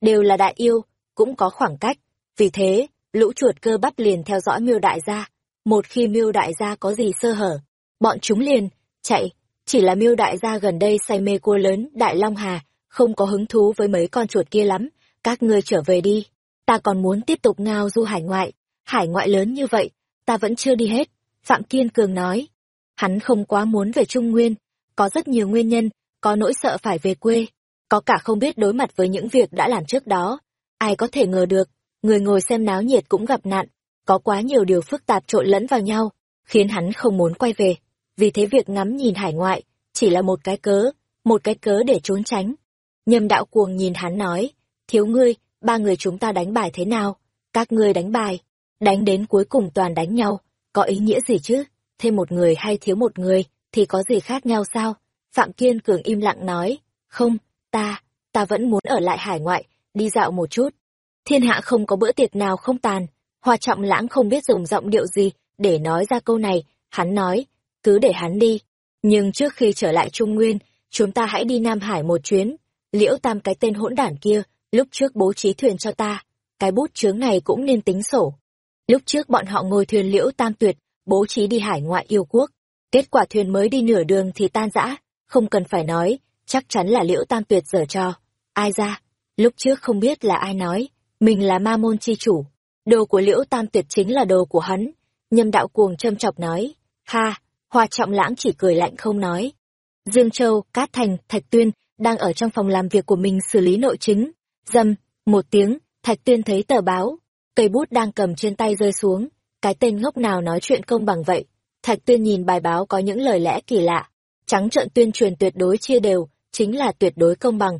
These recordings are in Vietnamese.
đều là đại yêu, cũng có khoảng cách. Vì thế, lũ chuột cơ bắp liền theo dõi miêu đại gia. Một khi miêu đại gia có gì sơ hở, bọn chúng liền, chạy. Chỉ là miêu đại gia gần đây say mê cua lớn, đại long hà, không có hứng thú với mấy con chuột kia lắm. Các ngươi trở về đi, ta còn muốn tiếp tục ngao du hải ngoại. Hải ngoại lớn như vậy, ta vẫn chưa đi hết. Phạm Kiên Cường nói. Hắn không quá muốn về Trung Nguyên, có rất nhiều nguyên nhân, có nỗi sợ phải về quê, có cả không biết đối mặt với những việc đã làm trước đó. Ai có thể ngờ được, người ngồi xem náo nhiệt cũng gặp nạn, có quá nhiều điều phức tạp trộn lẫn vào nhau, khiến hắn không muốn quay về. Vì thế việc ngắm nhìn hải ngoại, chỉ là một cái cớ, một cái cớ để trốn tránh. Nhâm đạo cuồng nhìn hắn nói, thiếu ngươi, ba người chúng ta đánh bài thế nào? Các ngươi đánh bài, đánh đến cuối cùng toàn đánh nhau, có ý nghĩa gì chứ? Thêm một người hay thiếu một người, thì có gì khác nhau sao? Phạm Kiên Cường im lặng nói, không, ta, ta vẫn muốn ở lại hải ngoại, đi dạo một chút. Thiên hạ không có bữa tiệc nào không tàn, Hoa Trọng Lãng không biết dùng giọng điệu gì để nói ra câu này, hắn nói, cứ để hắn đi. Nhưng trước khi trở lại Trung Nguyên, chúng ta hãy đi Nam Hải một chuyến. Liễu Tam cái tên hỗn đản kia, lúc trước bố trí thuyền cho ta, cái bút chướng này cũng nên tính sổ. Lúc trước bọn họ ngồi thuyền Liễu Tam tuyệt, bố trí đi hải ngoại yêu quốc. Kết quả thuyền mới đi nửa đường thì tan rã, không cần phải nói, chắc chắn là liễu tam tuyệt dở cho. Ai ra? Lúc trước không biết là ai nói, mình là ma môn chi chủ. Đồ của liễu tam tuyệt chính là đồ của hắn. Nhâm đạo cuồng châm chọc nói. Ha, hoa trọng lãng chỉ cười lạnh không nói. Dương Châu, Cát Thành, Thạch Tuyên, đang ở trong phòng làm việc của mình xử lý nội chính. Dâm, một tiếng, Thạch Tuyên thấy tờ báo, cây bút đang cầm trên tay rơi xuống. Cái tên ngốc nào nói chuyện công bằng vậy? Thạch Tuyên nhìn bài báo có những lời lẽ kỳ lạ. Trắng trợn tuyên truyền tuyệt đối chia đều, chính là tuyệt đối công bằng.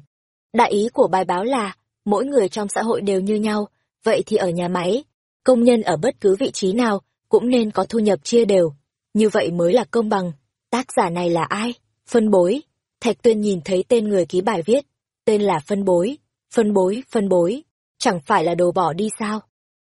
Đại ý của bài báo là, mỗi người trong xã hội đều như nhau, vậy thì ở nhà máy, công nhân ở bất cứ vị trí nào cũng nên có thu nhập chia đều. Như vậy mới là công bằng. Tác giả này là ai? Phân bối. Thạch Tuyên nhìn thấy tên người ký bài viết. Tên là Phân bối. Phân bối, phân bối. Chẳng phải là đồ bỏ đi sao?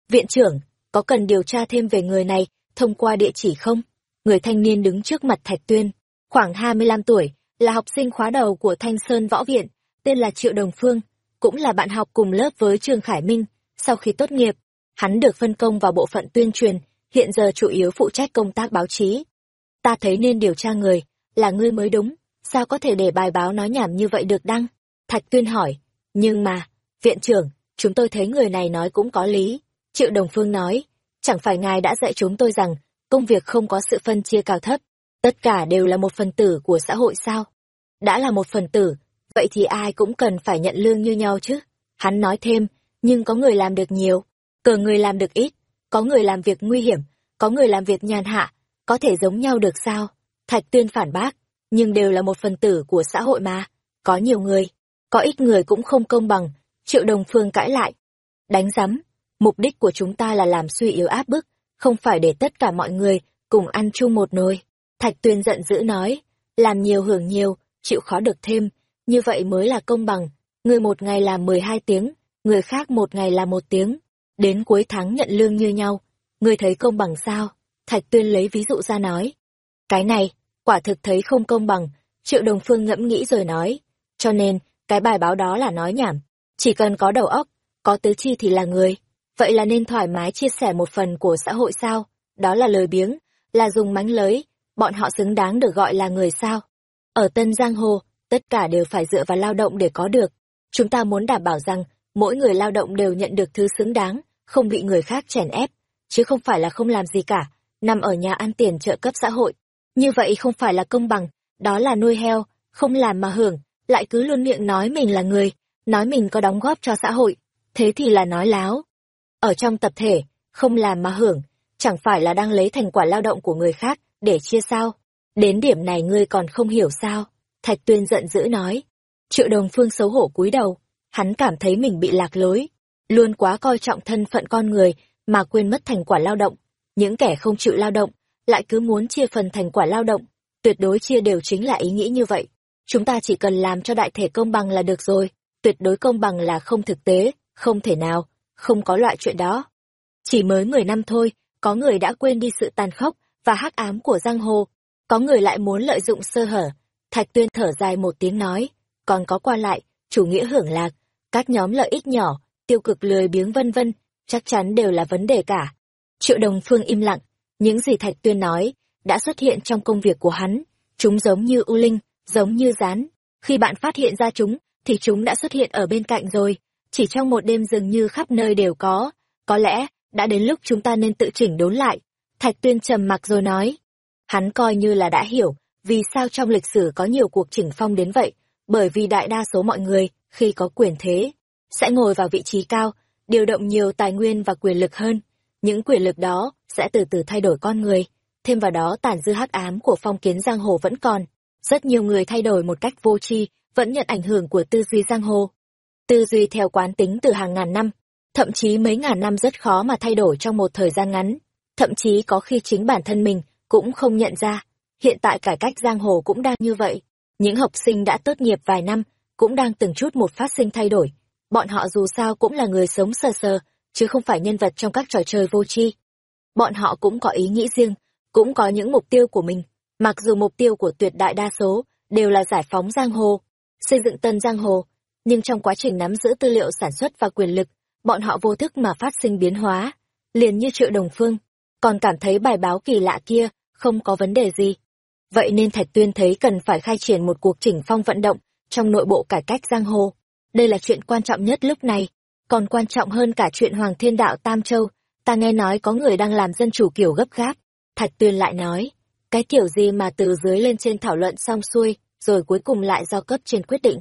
Viện trưởng, có cần điều tra thêm về người này thông qua địa chỉ không? Người thanh niên đứng trước mặt Thạch Tuyên, khoảng 25 tuổi, là học sinh khóa đầu của Thanh Sơn Võ Viện, tên là Triệu Đồng Phương, cũng là bạn học cùng lớp với Trương Khải Minh. Sau khi tốt nghiệp, hắn được phân công vào bộ phận tuyên truyền, hiện giờ chủ yếu phụ trách công tác báo chí. Ta thấy nên điều tra người, là ngươi mới đúng, sao có thể để bài báo nói nhảm như vậy được đăng? Thạch Tuyên hỏi, nhưng mà, viện trưởng, chúng tôi thấy người này nói cũng có lý. Triệu Đồng Phương nói, chẳng phải ngài đã dạy chúng tôi rằng, công việc không có sự phân chia cao thấp, tất cả đều là một phần tử của xã hội sao? Đã là một phần tử, vậy thì ai cũng cần phải nhận lương như nhau chứ? Hắn nói thêm, nhưng có người làm được nhiều, cờ người làm được ít, có người làm việc nguy hiểm, có người làm việc nhàn hạ, có thể giống nhau được sao? Thạch tuyên phản bác, nhưng đều là một phần tử của xã hội mà, có nhiều người, có ít người cũng không công bằng, triệu đồng phương cãi lại. Đánh giám, mục đích của chúng ta là làm suy yếu áp bức, không phải để tất cả mọi người cùng ăn chung một nồi. Thạch tuyên giận dữ nói, làm nhiều hưởng nhiều, chịu khó được thêm, như vậy mới là công bằng. Người một ngày làm 12 tiếng, người khác một ngày làm một tiếng. Đến cuối tháng nhận lương như nhau. Người thấy công bằng sao? Thạch tuyên lấy ví dụ ra nói. Cái này, quả thực thấy không công bằng. Triệu Đồng Phương ngẫm nghĩ rồi nói. Cho nên, cái bài báo đó là nói nhảm. Chỉ cần có đầu óc, có tứ chi thì là người. Vậy là nên thoải mái chia sẻ một phần của xã hội sao? Đó là lời biếng, là dùng mánh lới, bọn họ xứng đáng được gọi là người sao? Ở Tân Giang Hồ, tất cả đều phải dựa vào lao động để có được. Chúng ta muốn đảm bảo rằng, mỗi người lao động đều nhận được thứ xứng đáng, không bị người khác chèn ép, chứ không phải là không làm gì cả, nằm ở nhà ăn tiền trợ cấp xã hội. Như vậy không phải là công bằng, đó là nuôi heo, không làm mà hưởng, lại cứ luôn miệng nói mình là người, nói mình có đóng góp cho xã hội, thế thì là nói láo. Ở trong tập thể, không làm mà hưởng, chẳng phải là đang lấy thành quả lao động của người khác để chia sao? Đến điểm này ngươi còn không hiểu sao? Thạch Tuyên giận dữ nói. Triệu Đồng Phương xấu hổ cúi đầu, hắn cảm thấy mình bị lạc lối, luôn quá coi trọng thân phận con người mà quên mất thành quả lao động. Những kẻ không chịu lao động, lại cứ muốn chia phần thành quả lao động, tuyệt đối chia đều chính là ý nghĩ như vậy. Chúng ta chỉ cần làm cho đại thể công bằng là được rồi, tuyệt đối công bằng là không thực tế, không thể nào, không có loại chuyện đó. Chỉ mới 10 năm thôi, có người đã quên đi sự tàn khốc và hắc ám của giang hồ, có người lại muốn lợi dụng sơ hở. Thạch Tuyên thở dài một tiếng nói, còn có qua lại, chủ nghĩa hưởng lạc, các nhóm lợi ích nhỏ, tiêu cực lười biếng vân vân, chắc chắn đều là vấn đề cả. Triệu Đồng Phương im lặng, những gì Thạch Tuyên nói đã xuất hiện trong công việc của hắn, chúng giống như u linh, giống như rán. Khi bạn phát hiện ra chúng, thì chúng đã xuất hiện ở bên cạnh rồi, chỉ trong một đêm dường như khắp nơi đều có. Có lẽ, đã đến lúc chúng ta nên tự chỉnh đốn lại. Thạch Tuyên trầm mặc rồi nói. Hắn coi như là đã hiểu, vì sao trong lịch sử có nhiều cuộc chỉnh phong đến vậy, bởi vì đại đa số mọi người, khi có quyền thế, sẽ ngồi vào vị trí cao, điều động nhiều tài nguyên và quyền lực hơn. Những quyền lực đó sẽ từ từ thay đổi con người, thêm vào đó tàn dư hắc ám của phong kiến giang hồ vẫn còn. Rất nhiều người thay đổi một cách vô tri, vẫn nhận ảnh hưởng của tư duy giang hồ. Tư duy theo quán tính từ hàng ngàn năm, thậm chí mấy ngàn năm rất khó mà thay đổi trong một thời gian ngắn. Thậm chí có khi chính bản thân mình cũng không nhận ra. Hiện tại cải cách giang hồ cũng đang như vậy. Những học sinh đã tốt nghiệp vài năm cũng đang từng chút một phát sinh thay đổi. Bọn họ dù sao cũng là người sống sờ sờ, chứ không phải nhân vật trong các trò chơi vô tri. Bọn họ cũng có ý nghĩ riêng, cũng có những mục tiêu của mình. Mặc dù mục tiêu của tuyệt đại đa số đều là giải phóng giang hồ, xây dựng tân giang hồ, nhưng trong quá trình nắm giữ tư liệu sản xuất và quyền lực, bọn họ vô thức mà phát sinh biến hóa, liền như triệu đồng phương, còn cảm thấy bài báo kỳ lạ kia không có vấn đề gì. Vậy nên Thạch Tuyên thấy cần phải khai triển một cuộc chỉnh phong vận động trong nội bộ cải cách giang hồ. Đây là chuyện quan trọng nhất lúc này, còn quan trọng hơn cả chuyện Hoàng Thiên Đạo Tam Châu. Ta nghe nói có người đang làm dân chủ kiểu gấp gáp. Thạch Tuyên lại nói, cái kiểu gì mà từ dưới lên trên thảo luận xong xuôi, rồi cuối cùng lại do cấp trên quyết định.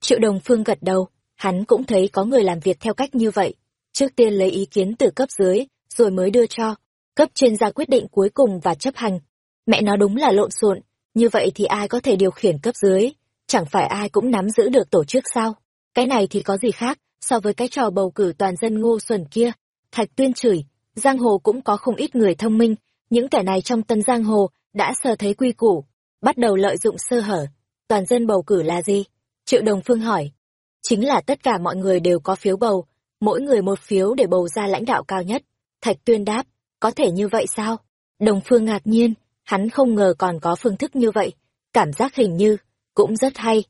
Triệu Đồng Phương gật đầu, hắn cũng thấy có người làm việc theo cách như vậy. Trước tiên lấy ý kiến từ cấp dưới, rồi mới đưa cho. Cấp trên ra quyết định cuối cùng và chấp hành. Mẹ nó đúng là lộn xộn, như vậy thì ai có thể điều khiển cấp dưới? Chẳng phải ai cũng nắm giữ được tổ chức sao? Cái này thì có gì khác so với cái trò bầu cử toàn dân ngô xuẩn kia? Thạch tuyên chửi, giang hồ cũng có không ít người thông minh, những kẻ này trong tân giang hồ đã sơ thấy quy củ, bắt đầu lợi dụng sơ hở. Toàn dân bầu cử là gì? Triệu Đồng Phương hỏi. Chính là tất cả mọi người đều có phiếu bầu, mỗi người một phiếu để bầu ra lãnh đạo cao nhất. Thạch Tuyên đáp, có thể như vậy sao? Đồng Phương ngạc nhiên, hắn không ngờ còn có phương thức như vậy, cảm giác hình như, cũng rất hay.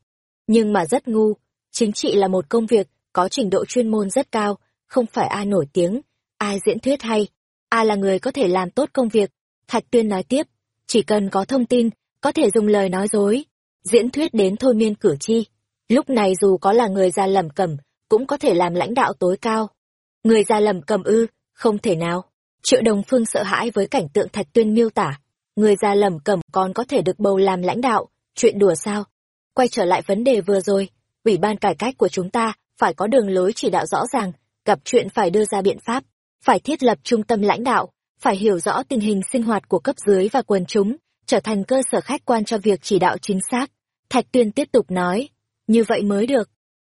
Nhưng mà rất ngu, chính trị là một công việc, có trình độ chuyên môn rất cao, không phải ai nổi tiếng, ai diễn thuyết hay, ai là người có thể làm tốt công việc. Thạch Tuyên nói tiếp, chỉ cần có thông tin, có thể dùng lời nói dối, diễn thuyết đến thôi miên cử tri. Lúc này dù có là người già lầm cầm, cũng có thể làm lãnh đạo tối cao. Người già lầm cầm ư, không thể nào. Triệu Đồng Phương sợ hãi với cảnh tượng Thạch Tuyên miêu tả. Người già lầm cầm còn có thể được bầu làm lãnh đạo, chuyện đùa sao? Quay trở lại vấn đề vừa rồi, ủy ban cải cách của chúng ta phải có đường lối chỉ đạo rõ ràng, gặp chuyện phải đưa ra biện pháp, phải thiết lập trung tâm lãnh đạo, phải hiểu rõ tình hình sinh hoạt của cấp dưới và quần chúng, trở thành cơ sở khách quan cho việc chỉ đạo chính xác. Thạch Tuyên tiếp tục nói, như vậy mới được.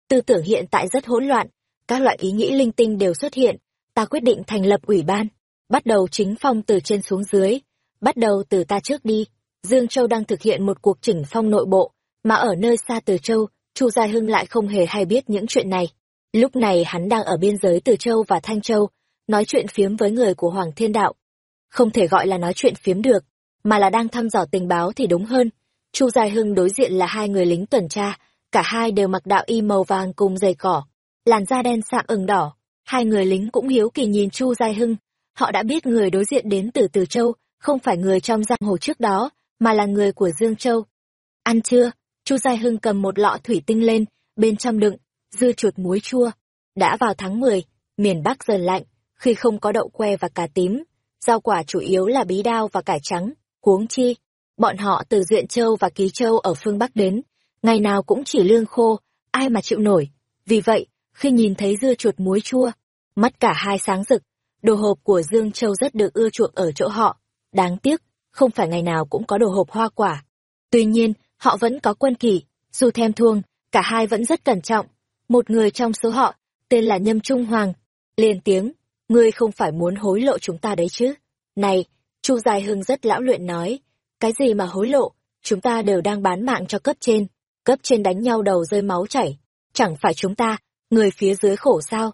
Tư tưởng hiện tại rất hỗn loạn, các loại ý nghĩ linh tinh đều xuất hiện, ta quyết định thành lập ủy ban, bắt đầu chính phong từ trên xuống dưới, bắt đầu từ ta trước đi. Dương Châu đang thực hiện một cuộc chỉnh phong nội bộ, mà ở nơi xa Từ Châu, Chu Gia Hưng lại không hề hay biết những chuyện này. Lúc này hắn đang ở biên giới Từ Châu và Thanh Châu, nói chuyện phiếm với người của Hoàng Thiên Đạo. Không thể gọi là nói chuyện phiếm được, mà là đang thăm dò tình báo thì đúng hơn. Chu Gia Hưng đối diện là hai người lính tuần tra, cả hai đều mặc đạo y màu vàng cùng giày cỏ, làn da đen sạm ửng đỏ. Hai người lính cũng hiếu kỳ nhìn Chu Gia Hưng, họ đã biết người đối diện đến từ Từ Châu, không phải người trong giang hồ trước đó, mà là người của Dương Châu. Ăn chưa? Chu Gia Hưng cầm một lọ thủy tinh lên, bên trong đựng, dưa chuột muối chua. Đã vào tháng 10, miền Bắc dần lạnh, khi không có đậu que và cà tím, rau quả chủ yếu là bí đao và cải trắng, huống chi. Bọn họ từ Duyện Châu và Ký Châu ở phương Bắc đến, ngày nào cũng chỉ lương khô, ai mà chịu nổi. Vì vậy, khi nhìn thấy dưa chuột muối chua, mắt cả hai sáng rực, đồ hộp của Dương Châu rất được ưa chuộng ở chỗ họ. Đáng tiếc, không phải ngày nào cũng có đồ hộp hoa quả. Tuy nhiên, họ vẫn có quân kỷ, dù thèm thuông, cả hai vẫn rất cẩn trọng. Một người trong số họ, tên là Nhâm Trung Hoàng, liền tiếng, ngươi không phải muốn hối lộ chúng ta đấy chứ. Này, Chu Dài Hưng rất lão luyện nói, cái gì mà hối lộ, chúng ta đều đang bán mạng cho cấp trên, cấp trên đánh nhau đầu rơi máu chảy, chẳng phải chúng ta, người phía dưới khổ sao.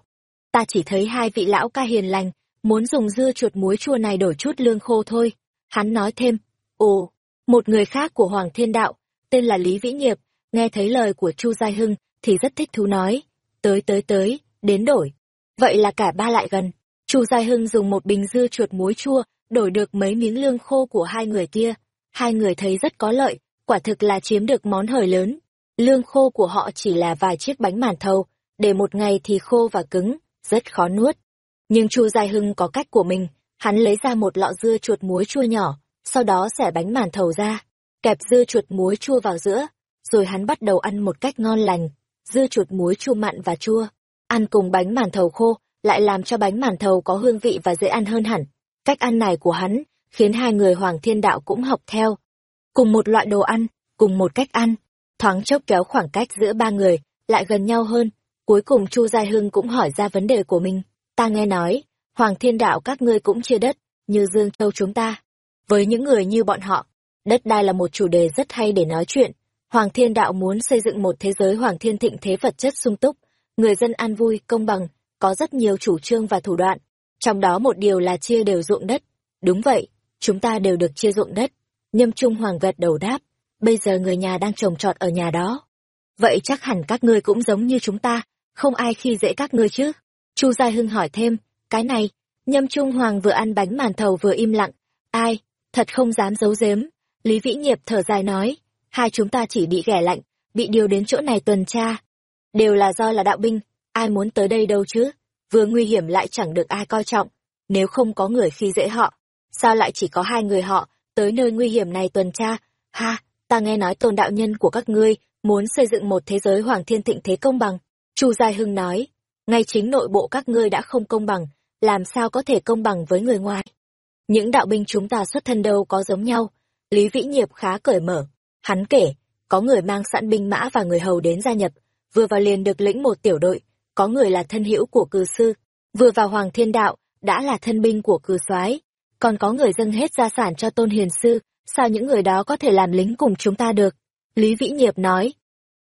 Ta chỉ thấy hai vị lão ca hiền lành, muốn dùng dưa chuột muối chua này đổi chút lương khô thôi. Hắn nói thêm, ồ, một người khác của Hoàng Thiên Đạo, tên là Lý Vĩ Nghiệp, nghe thấy lời của Chu Giai Hưng thì rất thích thú nói, tới tới tới, đến đổi. Vậy là cả ba lại gần. Chu Giai Hưng dùng một bình dưa chuột muối chua, đổi được mấy miếng lương khô của hai người kia. Hai người thấy rất có lợi, quả thực là chiếm được món hời lớn. Lương khô của họ chỉ là vài chiếc bánh màn thầu, để một ngày thì khô và cứng, rất khó nuốt. Nhưng Chu Giai Hưng có cách của mình, hắn lấy ra một lọ dưa chuột muối chua nhỏ, sau đó xẻ bánh màn thầu ra, kẹp dưa chuột muối chua vào giữa, rồi hắn bắt đầu ăn một cách ngon lành, dưa chuột muối chua mặn và chua. Ăn cùng bánh màn thầu khô, lại làm cho bánh màn thầu có hương vị và dễ ăn hơn hẳn. Cách ăn này của hắn, khiến hai người Hoàng Thiên Đạo cũng học theo. Cùng một loại đồ ăn, cùng một cách ăn, thoáng chốc kéo khoảng cách giữa ba người, lại gần nhau hơn. Cuối cùng Chu Giai Hưng cũng hỏi ra vấn đề của mình. Ta nghe nói, Hoàng Thiên Đạo các ngươi cũng chia đất, như Dương Châu chúng ta. Với những người như bọn họ, đất đai là một chủ đề rất hay để nói chuyện. Hoàng Thiên Đạo muốn xây dựng một thế giới Hoàng Thiên thịnh thế vật chất sung túc, người dân an vui, công bằng, có rất nhiều chủ trương và thủ đoạn. Trong đó một điều là chia đều ruộng đất. Đúng vậy, chúng ta đều được chia ruộng đất. Nhâm Trung Hoàng gật đầu đáp, bây giờ người nhà đang trồng trọt ở nhà đó. Vậy chắc hẳn các ngươi cũng giống như chúng ta, không ai khi dễ các ngươi chứ. Chu Gia Hưng hỏi thêm, cái này, Nhâm Trung Hoàng vừa ăn bánh màn thầu vừa im lặng. Ai, thật không dám giấu giếm. Lý Vĩ Nghiệp thở dài nói, hai chúng ta chỉ bị ghẻ lạnh, bị điều đến chỗ này tuần tra. Đều là do là đạo binh, ai muốn tới đây đâu chứ, vừa nguy hiểm lại chẳng được ai coi trọng, nếu không có người khi dễ họ, sao lại chỉ có hai người họ tới nơi nguy hiểm này tuần tra, ha, ta nghe nói tôn đạo nhân của các ngươi muốn xây dựng một thế giới hoàng thiên thịnh thế công bằng. Chu Giai Hưng nói, ngay chính nội bộ các ngươi đã không công bằng, làm sao có thể công bằng với người ngoài. Những đạo binh chúng ta xuất thân đâu có giống nhau, Lý Vĩ Nhiệp khá cởi mở, hắn kể, có người mang sẵn binh mã và người hầu đến gia nhập, vừa vào liền được lĩnh một tiểu đội, có người là thân hữu của cư sư, vừa vào hoàng thiên đạo, đã là thân binh của cư soái còn có người dâng hết gia sản cho tôn hiền sư, sao những người đó có thể làm lính cùng chúng ta được? Lý Vĩ Nhiệp nói.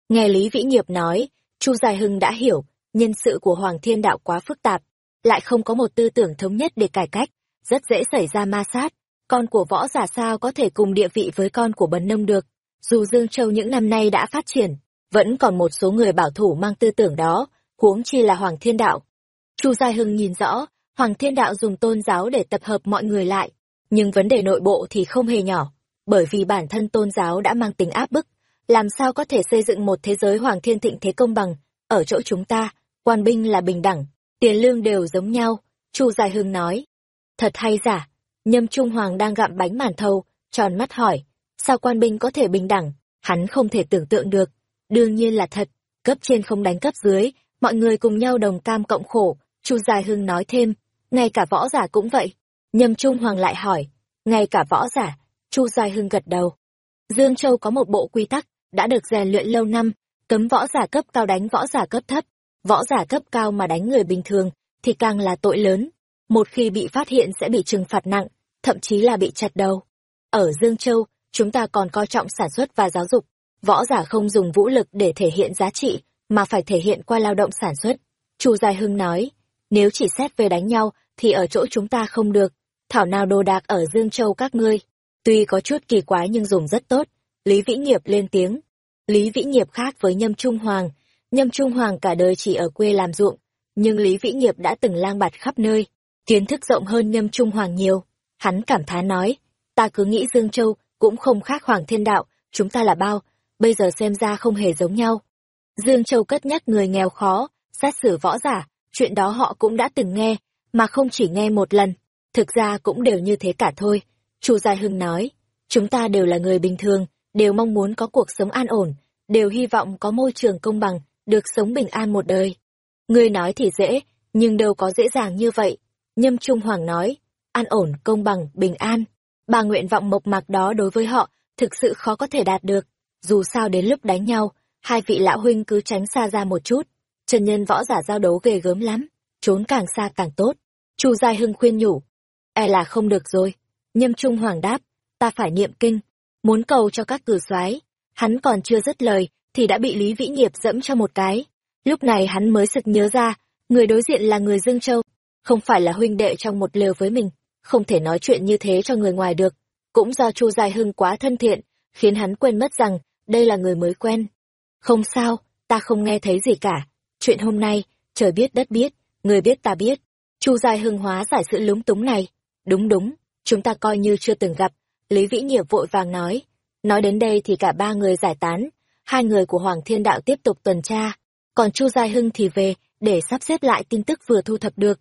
Nghe Lý Vĩ Nghiệp nói, Chu Dài Hưng đã hiểu, nhân sự của Hoàng Thiên Đạo quá phức tạp, lại không có một tư tưởng thống nhất để cải cách, rất dễ xảy ra ma sát. Con của võ giả sao có thể cùng địa vị với con của bần nông được? Dù Dương Châu những năm nay đã phát triển, vẫn còn một số người bảo thủ mang tư tưởng đó, huống chi là Hoàng Thiên Đạo. Chu Gia Hưng nhìn rõ, Hoàng Thiên Đạo dùng tôn giáo để tập hợp mọi người lại, nhưng vấn đề nội bộ thì không hề nhỏ, bởi vì bản thân tôn giáo đã mang tính áp bức, làm sao có thể xây dựng một thế giới Hoàng Thiên Thịnh thế công bằng, ở chỗ chúng ta, quan binh là bình đẳng, tiền lương đều giống nhau, Chu Dài Hưng nói. Thật hay giả, Nhâm Trung Hoàng đang gặm bánh màn thầu, tròn mắt hỏi, sao quan binh có thể bình đẳng, hắn không thể tưởng tượng được, đương nhiên là thật, cấp trên không đánh cấp dưới, mọi người cùng nhau đồng cam cộng khổ, Chu Dài Hưng nói thêm, ngay cả võ giả cũng vậy. Nhâm Trung Hoàng lại hỏi, ngay cả võ giả, Chu Dài Hưng gật đầu. Dương Châu có một bộ quy tắc, đã được rèn luyện lâu năm, cấm võ giả cấp cao đánh võ giả cấp thấp, võ giả cấp cao mà đánh người bình thường, thì càng là tội lớn. Một khi bị phát hiện sẽ bị trừng phạt nặng, thậm chí là bị chặt đầu. Ở Dương Châu, chúng ta còn coi trọng sản xuất và giáo dục, võ giả không dùng vũ lực để thể hiện giá trị, mà phải thể hiện qua lao động sản xuất. Chu Giai Hưng nói, nếu chỉ xét về đánh nhau, thì ở chỗ chúng ta không được. Thảo nào đồ đạc ở Dương Châu các ngươi. Tuy có chút kỳ quái nhưng dùng rất tốt. Lý Vĩ Nghiệp lên tiếng. Lý Vĩ Nghiệp khác với Nhâm Trung Hoàng. Nhâm Trung Hoàng cả đời chỉ ở quê làm ruộng. Nhưng Lý Vĩ Nghiệp đã từng lang bạt khắp nơi. Kiến thức rộng hơn Nhâm Trung Hoàng nhiều. Hắn cảm thán nói. Ta cứ nghĩ Dương Châu cũng không khác Hoàng Thiên Đạo. Chúng ta là bao. Bây giờ xem ra không hề giống nhau. Dương Châu cất nhắc người nghèo khó, xét xử võ giả, chuyện đó họ cũng đã từng nghe, mà không chỉ nghe một lần, thực ra cũng đều như thế cả thôi. Chu Gia Hưng nói, chúng ta đều là người bình thường, đều mong muốn có cuộc sống an ổn, đều hy vọng có môi trường công bằng, được sống bình an một đời. Ngươi nói thì dễ, nhưng đâu có dễ dàng như vậy. Nhâm Trung Hoàng nói, an ổn, công bằng, bình an. Ba nguyện vọng mộc mạc đó đối với họ, thực sự khó có thể đạt được. Dù sao đến lúc đánh nhau, hai vị lão huynh cứ tránh xa ra một chút. Trần nhân võ giả giao đấu ghê gớm lắm, trốn càng xa càng tốt. Chu Giai Hưng khuyên nhủ, e là không được rồi. Nhâm Trung Hoàng đáp, ta phải niệm kinh, muốn cầu cho các cử soái. Hắn còn chưa dứt lời, thì đã bị Lý Vĩ Nghiệp dẫm cho một cái. Lúc này hắn mới sực nhớ ra, người đối diện là người Dương Châu, không phải là huynh đệ trong một lều với mình, không thể nói chuyện như thế cho người ngoài được. Cũng do Chu Giai Hưng quá thân thiện, khiến hắn quên mất rằng đây là người mới quen. Không sao, ta không nghe thấy gì cả, chuyện hôm nay, trời biết đất biết, người biết ta biết. Chu Giai Hưng hóa giải sự lúng túng này. Đúng đúng, chúng ta coi như chưa từng gặp. Lý Vĩ Nghiệp vội vàng nói. Nói đến đây thì cả ba người giải tán. Hai người của Hoàng Thiên Đạo tiếp tục tuần tra. Còn Chu Giai Hưng thì về, để sắp xếp lại tin tức vừa thu thập được.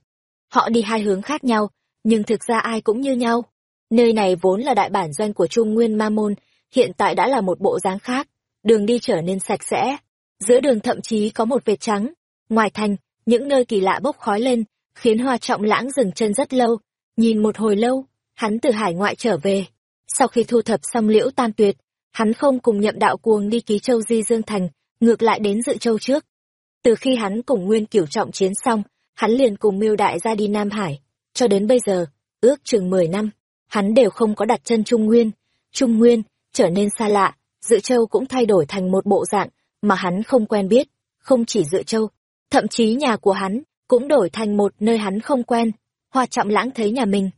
Họ đi hai hướng khác nhau, nhưng thực ra ai cũng như nhau. Nơi này vốn là đại bản doanh của Trung Nguyên Ma Môn, hiện tại đã là một bộ dáng khác, đường đi trở nên sạch sẽ. Giữa đường thậm chí có một vệt trắng. Ngoài thành, những nơi kỳ lạ bốc khói lên, khiến Hoa Trọng Lãng dừng chân rất lâu. Nhìn một hồi lâu, hắn từ hải ngoại trở về. Sau khi thu thập xong liễu tam tuyệt, hắn không cùng nhậm đạo cuồng đi ký châu Di Dương Thành, ngược lại đến dự châu trước. Từ khi hắn cùng Nguyên Cửu Trọng chiến xong, hắn liền cùng Miêu Đại ra đi Nam Hải. Cho đến bây giờ, ước chừng 10 năm, hắn đều không có đặt chân Trung Nguyên. Trung Nguyên trở nên xa lạ, Dự Châu cũng thay đổi thành một bộ dạng mà hắn không quen biết, không chỉ Dự Châu, thậm chí nhà của hắn cũng đổi thành một nơi hắn không quen. Hoa Trọng Lãng thấy nhà mình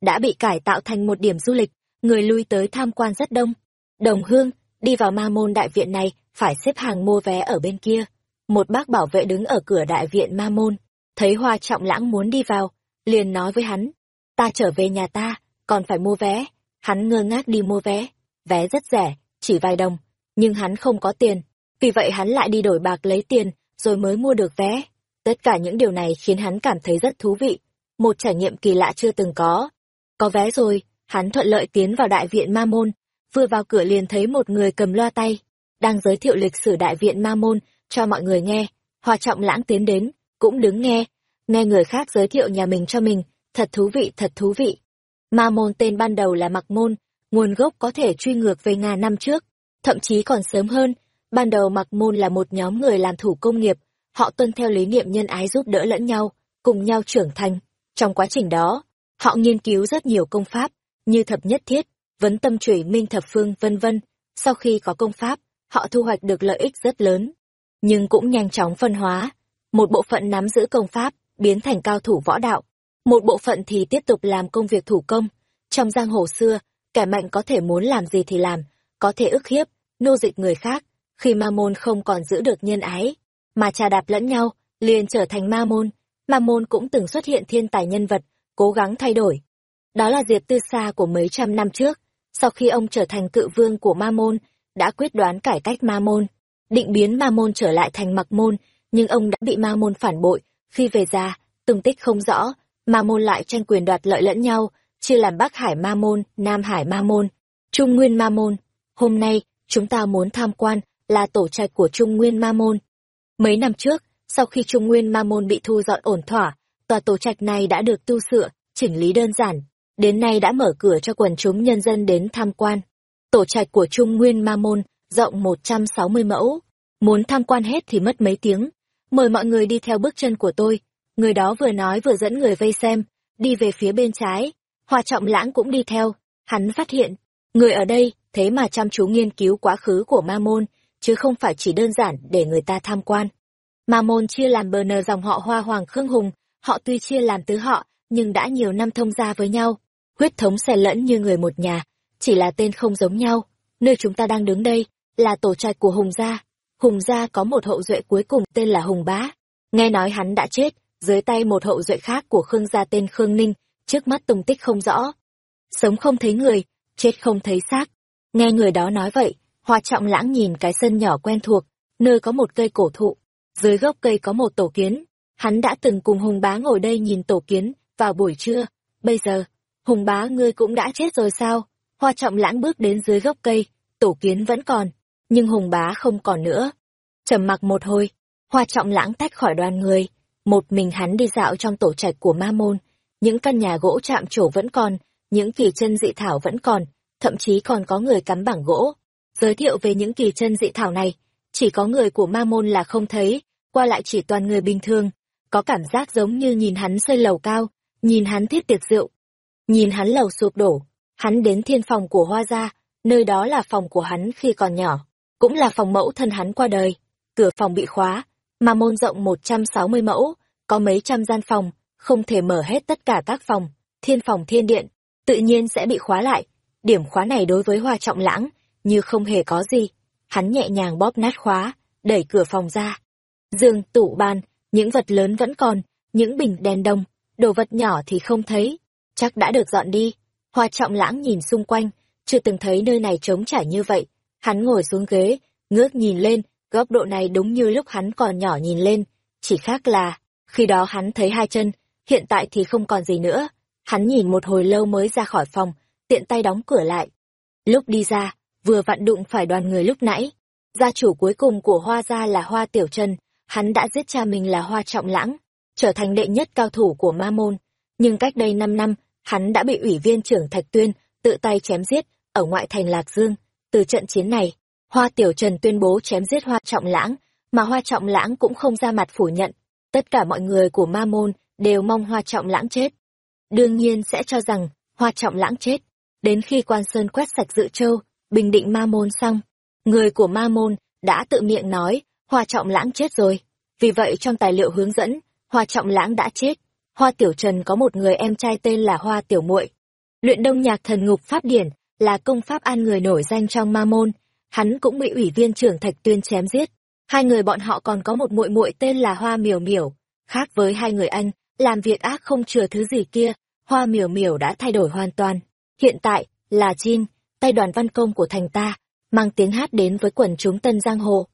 đã bị cải tạo thành một điểm du lịch, người lui tới tham quan rất đông. Đồng Hương, đi vào ma môn đại viện này, phải xếp hàng mua vé ở bên kia. Một bác bảo vệ đứng ở cửa đại viện ma môn, thấy Hoa Trọng Lãng muốn đi vào, liền nói với hắn, ta trở về nhà ta, còn phải mua vé. Hắn ngơ ngác đi mua vé, vé rất rẻ, chỉ vài đồng, nhưng hắn không có tiền, vì vậy hắn lại đi đổi bạc lấy tiền, rồi mới mua được vé. Tất cả những điều này khiến hắn cảm thấy rất thú vị, một trải nghiệm kỳ lạ chưa từng có. Có vé rồi, hắn thuận lợi tiến vào đại viện Ma Môn, vừa vào cửa liền thấy một người cầm loa tay, đang giới thiệu lịch sử đại viện Ma Môn cho mọi người nghe. Hòa trọng lãng tiến đến, cũng đứng nghe, nghe người khác giới thiệu nhà mình cho mình, thật thú vị, thật thú vị. Ma Môn tên ban đầu là Mặc Môn, nguồn gốc có thể truy ngược về ngàn năm trước, thậm chí còn sớm hơn. Ban đầu Mặc Môn là một nhóm người làm thủ công nghiệp, họ tuân theo lý niệm nhân ái giúp đỡ lẫn nhau, cùng nhau trưởng thành. Trong quá trình đó, họ nghiên cứu rất nhiều công pháp, như thập nhất thiết, vấn tâm trủy minh thập phương vân vân. Sau khi có công pháp, họ thu hoạch được lợi ích rất lớn, nhưng cũng nhanh chóng phân hóa. Một bộ phận nắm giữ công pháp, biến thành cao thủ võ đạo. Một bộ phận thì tiếp tục làm công việc thủ công. Trong giang hồ xưa, kẻ mạnh có thể muốn làm gì thì làm, có thể ức hiếp, nô dịch người khác, khi ma môn không còn giữ được nhân ái, mà trà đạp lẫn nhau, liền trở thành ma môn. Ma môn cũng từng xuất hiện thiên tài nhân vật, cố gắng thay đổi. Đó là Diệp Tư Sa của mấy trăm năm trước, sau khi ông trở thành cự vương của ma môn, đã quyết đoán cải cách ma môn, định biến ma môn trở lại thành mặc môn, nhưng ông đã bị ma môn phản bội, khi về già, tung tích không rõ, ma môn lại tranh quyền đoạt lợi lẫn nhau, chia làm Bắc Hải Ma Môn, Nam Hải Ma Môn, Trung Nguyên Ma Môn. Hôm nay, chúng ta muốn tham quan là tổ trạch của Trung Nguyên Ma Môn. Mấy năm trước, sau khi Trung Nguyên Ma Môn bị thu dọn ổn thỏa, tòa tổ trạch này đã được tu sửa, chỉnh lý đơn giản, đến nay đã mở cửa cho quần chúng nhân dân đến tham quan. Tổ trạch của Trung Nguyên Ma Môn rộng 160 mẫu, muốn tham quan hết thì mất mấy tiếng. Mời mọi người đi theo bước chân của tôi. Người đó vừa nói vừa dẫn người vây xem, đi về phía bên trái, Hoa trọng lãng cũng đi theo, hắn phát hiện, người ở đây thế mà chăm chú nghiên cứu quá khứ của ma môn, chứ không phải chỉ đơn giản để người ta tham quan. Ma môn chia làm bờ nờ dòng họ Hoa Hoàng Khương Hùng, họ tuy chia làm tứ họ, nhưng đã nhiều năm thông gia với nhau, huyết thống xen lẫn như người một nhà, chỉ là tên không giống nhau. Nơi chúng ta đang đứng đây là tổ trai của Hùng gia. Hùng gia có một hậu duệ cuối cùng tên là Hùng Bá. Nghe nói hắn đã chết dưới tay một hậu duệ khác của Khương gia tên Khương Ninh, trước mắt tung tích không rõ. Sống không thấy người, chết không thấy xác. Nghe người đó nói vậy, Hoa Trọng Lãng nhìn cái sân nhỏ quen thuộc, nơi có một cây cổ thụ, dưới gốc cây có một tổ kiến. Hắn đã từng cùng Hùng Bá ngồi đây nhìn tổ kiến vào buổi trưa. Bây giờ, Hùng Bá ngươi cũng đã chết rồi sao? Hoa Trọng Lãng bước đến dưới gốc cây, tổ kiến vẫn còn, nhưng Hùng Bá không còn nữa. Trầm mặc một hồi, Hoa Trọng Lãng tách khỏi đoàn người, một mình hắn đi dạo trong tổ trạch của Ma Môn, những căn nhà gỗ chạm trổ vẫn còn, những kỳ chân dị thảo vẫn còn, thậm chí còn có người cắm bảng gỗ. Giới thiệu về những kỳ chân dị thảo này, chỉ có người của ma môn là không thấy, qua lại chỉ toàn người bình thường, có cảm giác giống như nhìn hắn xây lầu cao, nhìn hắn thiết tiệc rượu, nhìn hắn lầu sụp đổ, hắn đến thiên phòng của hoa gia, nơi đó là phòng của hắn khi còn nhỏ, cũng là phòng mẫu thân hắn qua đời, cửa phòng bị khóa, ma môn rộng 160 mẫu, có mấy trăm gian phòng, không thể mở hết tất cả các phòng, thiên phòng thiên điện, tự nhiên sẽ bị khóa lại. Điểm khóa này đối với Hoa Trọng Lãng, như không hề có gì. Hắn nhẹ nhàng bóp nát khóa, đẩy cửa phòng ra. giường, tủ bàn, những vật lớn vẫn còn, những bình đèn đồng, đồ vật nhỏ thì không thấy, chắc đã được dọn đi. Hoa trọng lãng nhìn xung quanh, chưa từng thấy nơi này trống trải như vậy. Hắn ngồi xuống ghế, ngước nhìn lên, góc độ này đúng như lúc hắn còn nhỏ nhìn lên, chỉ khác là, khi đó hắn thấy hai chân, hiện tại thì không còn gì nữa. Hắn nhìn một hồi lâu mới ra khỏi phòng, tiện tay đóng cửa lại. Lúc đi ra, vừa vặn đụng phải đoàn người lúc nãy. Gia chủ cuối cùng của Hoa gia là Hoa Tiểu Trân, hắn đã giết cha mình là Hoa Trọng Lãng, trở thành đệ nhất cao thủ của Ma Môn. Nhưng cách đây 5 năm, hắn đã bị ủy viên trưởng Thạch Tuyên tự tay chém giết ở ngoại thành Lạc Dương. Từ trận chiến này, Hoa Tiểu Trần tuyên bố chém giết Hoa Trọng Lãng, mà Hoa Trọng Lãng cũng không ra mặt phủ nhận. Tất cả mọi người của Ma Môn đều mong Hoa Trọng Lãng chết. Đương nhiên sẽ cho rằng Hoa Trọng Lãng chết. Đến khi quan sơn quét sạch dự châu, bình định Ma Môn xong, người của Ma Môn đã tự miệng nói Hoa Trọng Lãng chết rồi. Vì vậy trong tài liệu hướng dẫn, Hoa Trọng Lãng đã chết. Hoa Tiểu Trần có một người em trai tên là Hoa Tiểu Muội. Luyện Đông Nhạc Thần Ngục Pháp Điển là công pháp an người nổi danh trong Ma Môn, hắn cũng bị ủy viên trưởng Thạch Tuyên chém giết. Hai người bọn họ còn có một muội muội tên là Hoa Miểu Miểu, khác với hai người anh, làm việc ác không chừa thứ gì kia, Hoa Miểu Miểu đã thay đổi hoàn toàn. Hiện tại, là Jin, tay đoàn văn công của thành ta, mang tiếng hát đến với quần chúng Tân Giang Hồ.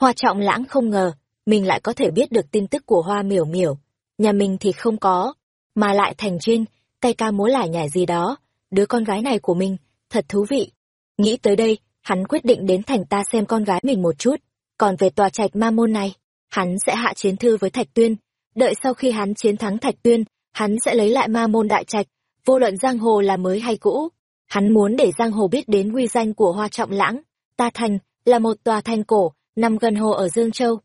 Hoa Trọng Lãng không ngờ, mình lại có thể biết được tin tức của Hoa Miểu Miểu, nhà mình thì không có, mà lại thành chuyên tay ca múa lải nhải gì đó, đứa con gái này của mình, thật thú vị. Nghĩ tới đây, hắn quyết định đến thành ta xem con gái mình một chút, còn về tòa trạch ma môn này, hắn sẽ hạ chiến thư với Thạch Tuyên, đợi sau khi hắn chiến thắng Thạch Tuyên, hắn sẽ lấy lại ma môn đại trạch, vô luận giang hồ là mới hay cũ. Hắn muốn để giang hồ biết đến uy danh của Hoa Trọng Lãng, Ta Thành là một tòa thành cổ nằm gần hồ ở Dương Châu.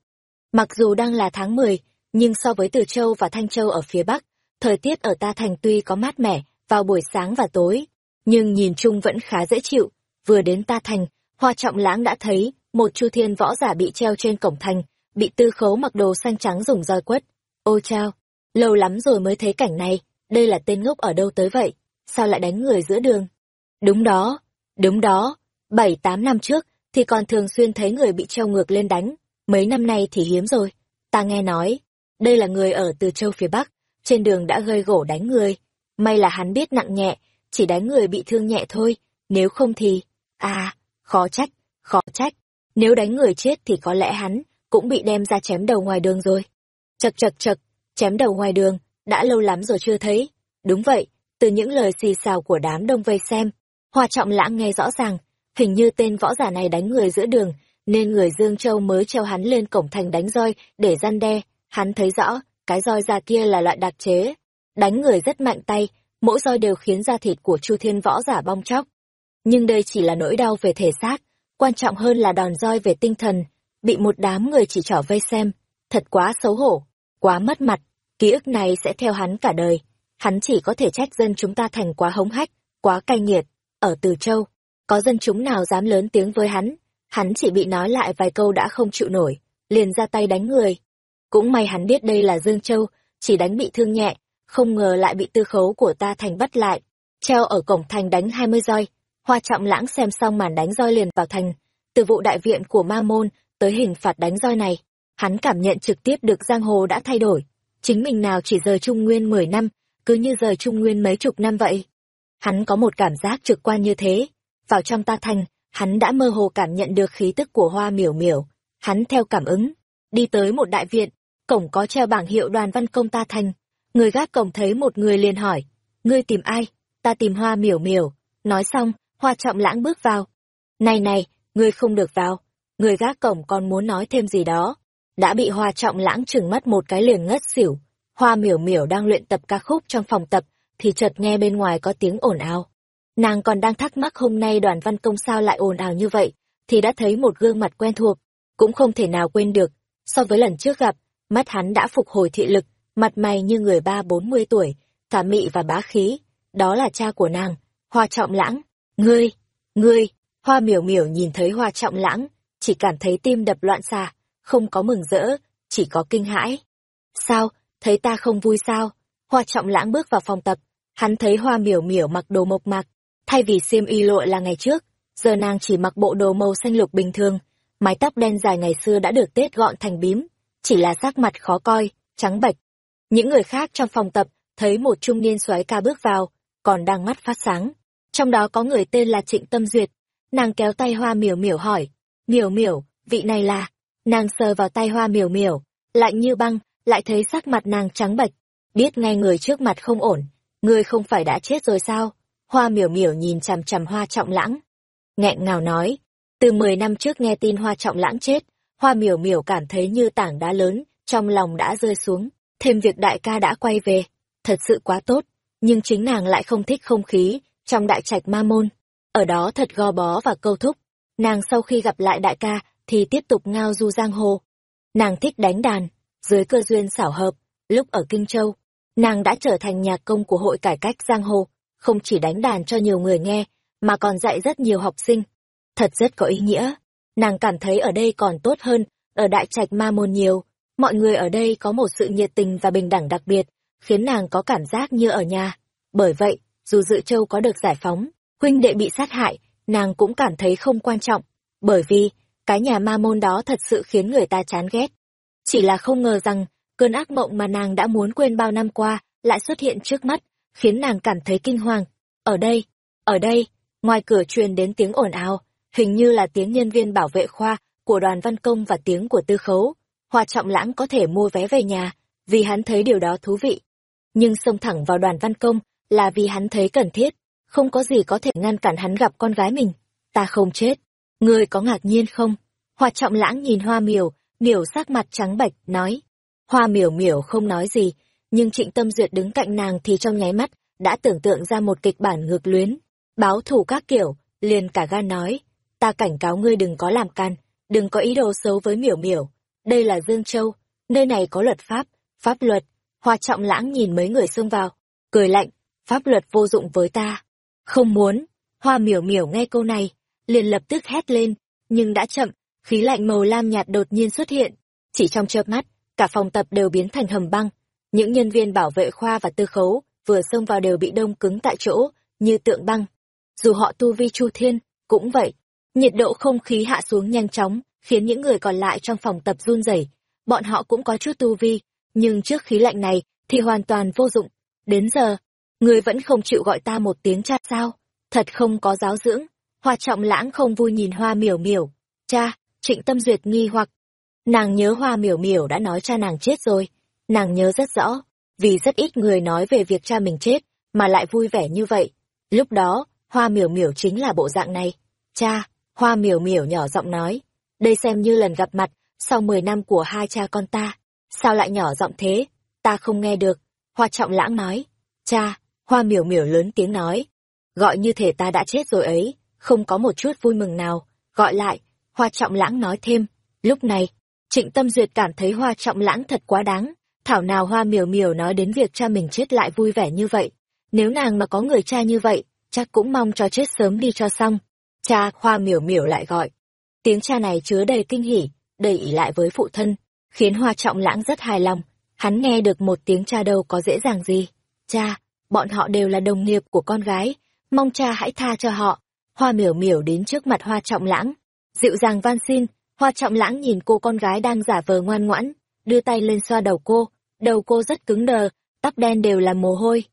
Mặc dù đang là tháng 10, nhưng so với Từ Châu và Thanh Châu ở phía Bắc, thời tiết ở Ta Thành tuy có mát mẻ vào buổi sáng và tối, nhưng nhìn chung vẫn khá dễ chịu. Vừa đến Ta Thành, Hoa Trọng Lãng đã thấy một chu thiên võ giả bị treo trên cổng thành, bị tư khấu mặc đồ xanh trắng dùng roi quất. Ôi chao, lâu lắm rồi mới thấy cảnh này, đây là tên ngốc ở đâu tới vậy, sao lại đánh người giữa đường? Đúng đó, đúng đó, bảy tám năm trước thì còn thường xuyên thấy người bị treo ngược lên đánh, mấy năm nay thì hiếm rồi. Ta nghe nói, đây là người ở từ châu phía Bắc, trên đường đã gây gỗ đánh người. May là hắn biết nặng nhẹ, chỉ đánh người bị thương nhẹ thôi, nếu không thì... À, khó trách, khó trách. Nếu đánh người chết thì có lẽ hắn cũng bị đem ra chém đầu ngoài đường rồi. Chật chật chật, chém đầu ngoài đường, đã lâu lắm rồi chưa thấy. Đúng vậy, từ những lời xì xào của đám đông vây xem, Hoa Trọng Lãng nghe rõ ràng, hình như tên võ giả này đánh người giữa đường, nên người Dương Châu mới treo hắn lên cổng thành đánh roi để gian đe. Hắn thấy rõ, cái roi ra kia là loại đặc chế. Đánh người rất mạnh tay, mỗi roi đều khiến da thịt của Chu Thiên võ giả bong chóc. Nhưng đây chỉ là nỗi đau về thể xác, quan trọng hơn là đòn roi về tinh thần, bị một đám người chỉ trỏ vây xem, thật quá xấu hổ, quá mất mặt, ký ức này sẽ theo hắn cả đời. Hắn chỉ có thể trách dân chúng ta thành quá hống hách, quá cay nghiệt. Ở Từ Châu, có dân chúng nào dám lớn tiếng với hắn, hắn chỉ bị nói lại vài câu đã không chịu nổi, liền ra tay đánh người. Cũng may hắn biết đây là Dương Châu, chỉ đánh bị thương nhẹ, không ngờ lại bị tư khấu của ta thành bắt lại, treo ở cổng thành đánh hai mươi roi. Hoa trọng lãng xem xong màn đánh roi liền vào thành, từ vụ đại viện của Ma Môn tới hình phạt đánh roi này, hắn cảm nhận trực tiếp được giang hồ đã thay đổi. Chính mình nào chỉ rời Trung Nguyên mười năm, cứ như rời Trung Nguyên mấy chục năm vậy. Hắn có một cảm giác trực quan như thế. Vào trong ta thành, hắn đã mơ hồ cảm nhận được khí tức của hoa miểu miểu. Hắn theo cảm ứng, đi tới một đại viện, cổng có treo bảng hiệu đoàn văn công ta thành. Người gác cổng thấy một người liền hỏi, ngươi tìm ai? Ta tìm hoa miểu miểu. Nói xong, hoa trọng lãng bước vào. Này này, ngươi không được vào. Người gác cổng còn muốn nói thêm gì đó. Đã bị hoa trọng lãng chừng mắt một cái liền ngất xỉu. Hoa miểu miểu đang luyện tập ca khúc trong phòng tập, thì chợt nghe bên ngoài có tiếng ồn ào. Nàng còn đang thắc mắc hôm nay đoàn văn công sao lại ồn ào như vậy, thì đã thấy một gương mặt quen thuộc, cũng không thể nào quên được. So với lần trước gặp, mắt hắn đã phục hồi thị lực, mặt mày như người ba bốn mươi tuổi, cả mị và bá khí. Đó là cha của nàng, Hoa Trọng Lãng. Ngươi, ngươi, Hoa miểu miểu nhìn thấy Hoa Trọng Lãng, chỉ cảm thấy tim đập loạn xạ, không có mừng rỡ, chỉ có kinh hãi. Sao, thấy ta không vui sao? Hoa Trọng Lãng bước vào phòng tập, hắn thấy Hoa miểu miểu mặc đồ mộc mạc, thay vì xiêm y lội là ngày trước, giờ nàng chỉ mặc bộ đồ màu xanh lục bình thường, mái tóc đen dài ngày xưa đã được tết gọn thành bím, chỉ là sắc mặt khó coi, trắng bệch. Những người khác trong phòng tập thấy một trung niên soái ca bước vào, còn đang mắt phát sáng. Trong đó có người tên là Trịnh Tâm Duyệt. Nàng kéo tay Hoa Miểu Miểu hỏi, "Miểu Miểu, vị này là?" Nàng sờ vào tay Hoa Miểu Miểu, lạnh như băng, lại thấy sắc mặt nàng trắng bệch, biết ngay người trước mặt không ổn, ngươi không phải đã chết rồi sao? Hoa Miểu Miểu nhìn chằm chằm Hoa Trọng Lãng, nghẹn ngào nói, từ mười năm trước nghe tin Hoa Trọng Lãng chết, Hoa Miểu Miểu cảm thấy như tảng đá lớn, trong lòng đã rơi xuống, thêm việc đại ca đã quay về, thật sự quá tốt, nhưng chính nàng lại không thích không khí trong đại trạch ma môn. Ở đó thật gò bó và câu thúc. Nàng sau khi gặp lại đại ca thì tiếp tục ngao du giang hồ. Nàng thích đánh đàn, dưới cơ duyên xảo hợp, lúc ở Kinh Châu, nàng đã trở thành nhạc công của hội cải cách giang hồ, không chỉ đánh đàn cho nhiều người nghe, mà còn dạy rất nhiều học sinh. Thật rất có ý nghĩa. Nàng cảm thấy ở đây còn tốt hơn, ở đại trạch ma môn nhiều. Mọi người ở đây có một sự nhiệt tình và bình đẳng đặc biệt, khiến nàng có cảm giác như ở nhà. Bởi vậy, dù Dự Châu có được giải phóng, huynh đệ bị sát hại, nàng cũng cảm thấy không quan trọng, bởi vì, cái nhà ma môn đó thật sự khiến người ta chán ghét. Chỉ là không ngờ rằng, cơn ác mộng mà nàng đã muốn quên bao năm qua, lại xuất hiện trước mắt, khiến nàng cảm thấy kinh hoàng. Ở đây, ở đây, ngoài cửa truyền đến tiếng ồn ào, hình như là tiếng nhân viên bảo vệ khoa của đoàn văn công và tiếng của tư khấu. Hoa trọng lãng có thể mua vé về nhà, vì hắn thấy điều đó thú vị. Nhưng xông thẳng vào đoàn văn công là vì hắn thấy cần thiết, không có gì có thể ngăn cản hắn gặp con gái mình. Ta không chết. Người có ngạc nhiên không? Hoa trọng lãng nhìn hoa miểu, miểu sắc mặt trắng bệch, nói. Hoa miểu miểu không nói gì, nhưng trịnh tâm duyệt đứng cạnh nàng thì trong nháy mắt, đã tưởng tượng ra một kịch bản ngược luyến. Báo thủ các kiểu, liền cả gan nói. Ta cảnh cáo ngươi đừng có làm can, đừng có ý đồ xấu với miểu miểu. Đây là Dương Châu, nơi này có luật pháp, pháp luật. Hoa trọng lãng nhìn mấy người xông vào, cười lạnh, pháp luật vô dụng với ta. Không muốn, hoa miểu miểu nghe câu này, liền lập tức hét lên, nhưng đã chậm, khí lạnh màu lam nhạt đột nhiên xuất hiện. Chỉ trong chớp mắt, cả phòng tập đều biến thành hầm băng. Những nhân viên bảo vệ khoa và tư khấu vừa xông vào đều bị đông cứng tại chỗ, như tượng băng. Dù họ tu vi chu thiên, cũng vậy. Nhiệt độ không khí hạ xuống nhanh chóng, khiến những người còn lại trong phòng tập run rẩy. Bọn họ cũng có chút tu vi, nhưng trước khí lạnh này thì hoàn toàn vô dụng. Đến giờ, người vẫn không chịu gọi ta một tiếng cha sao? Thật không có giáo dưỡng. Hoa trọng lãng không vui nhìn hoa miểu miểu. Cha, trịnh tâm duyệt nghi hoặc. Nàng nhớ hoa miểu miểu đã nói cha nàng chết rồi. Nàng nhớ rất rõ, vì rất ít người nói về việc cha mình chết, mà lại vui vẻ như vậy. Lúc đó, hoa miểu miểu chính là bộ dạng này. Cha, hoa miểu miểu nhỏ giọng nói. Đây xem như lần gặp mặt, sau 10 năm của hai cha con ta. Sao lại nhỏ giọng thế? Ta không nghe được. Hoa trọng lãng nói. Cha, hoa miểu miểu lớn tiếng nói. Gọi như thể ta đã chết rồi ấy, không có một chút vui mừng nào. Gọi lại, hoa trọng lãng nói thêm. Lúc này, trịnh tâm duyệt cảm thấy hoa trọng lãng thật quá đáng. Thảo nào hoa miểu miểu nói đến việc cha mình chết lại vui vẻ như vậy. Nếu nàng mà có người cha như vậy, chắc cũng mong cho chết sớm đi cho xong. Cha hoa miểu miểu lại gọi. Tiếng cha này chứa đầy kinh hỉ, đầy ỉ lại với phụ thân, khiến hoa trọng lãng rất hài lòng. Hắn nghe được một tiếng cha đâu có dễ dàng gì. Cha, bọn họ đều là đồng nghiệp của con gái, mong cha hãy tha cho họ. Hoa miểu miểu đến trước mặt hoa trọng lãng, dịu dàng van xin, hoa trọng lãng nhìn cô con gái đang giả vờ ngoan ngoãn, đưa tay lên xoa đầu cô, đầu cô rất cứng đờ, tóc đen đều là mồ hôi.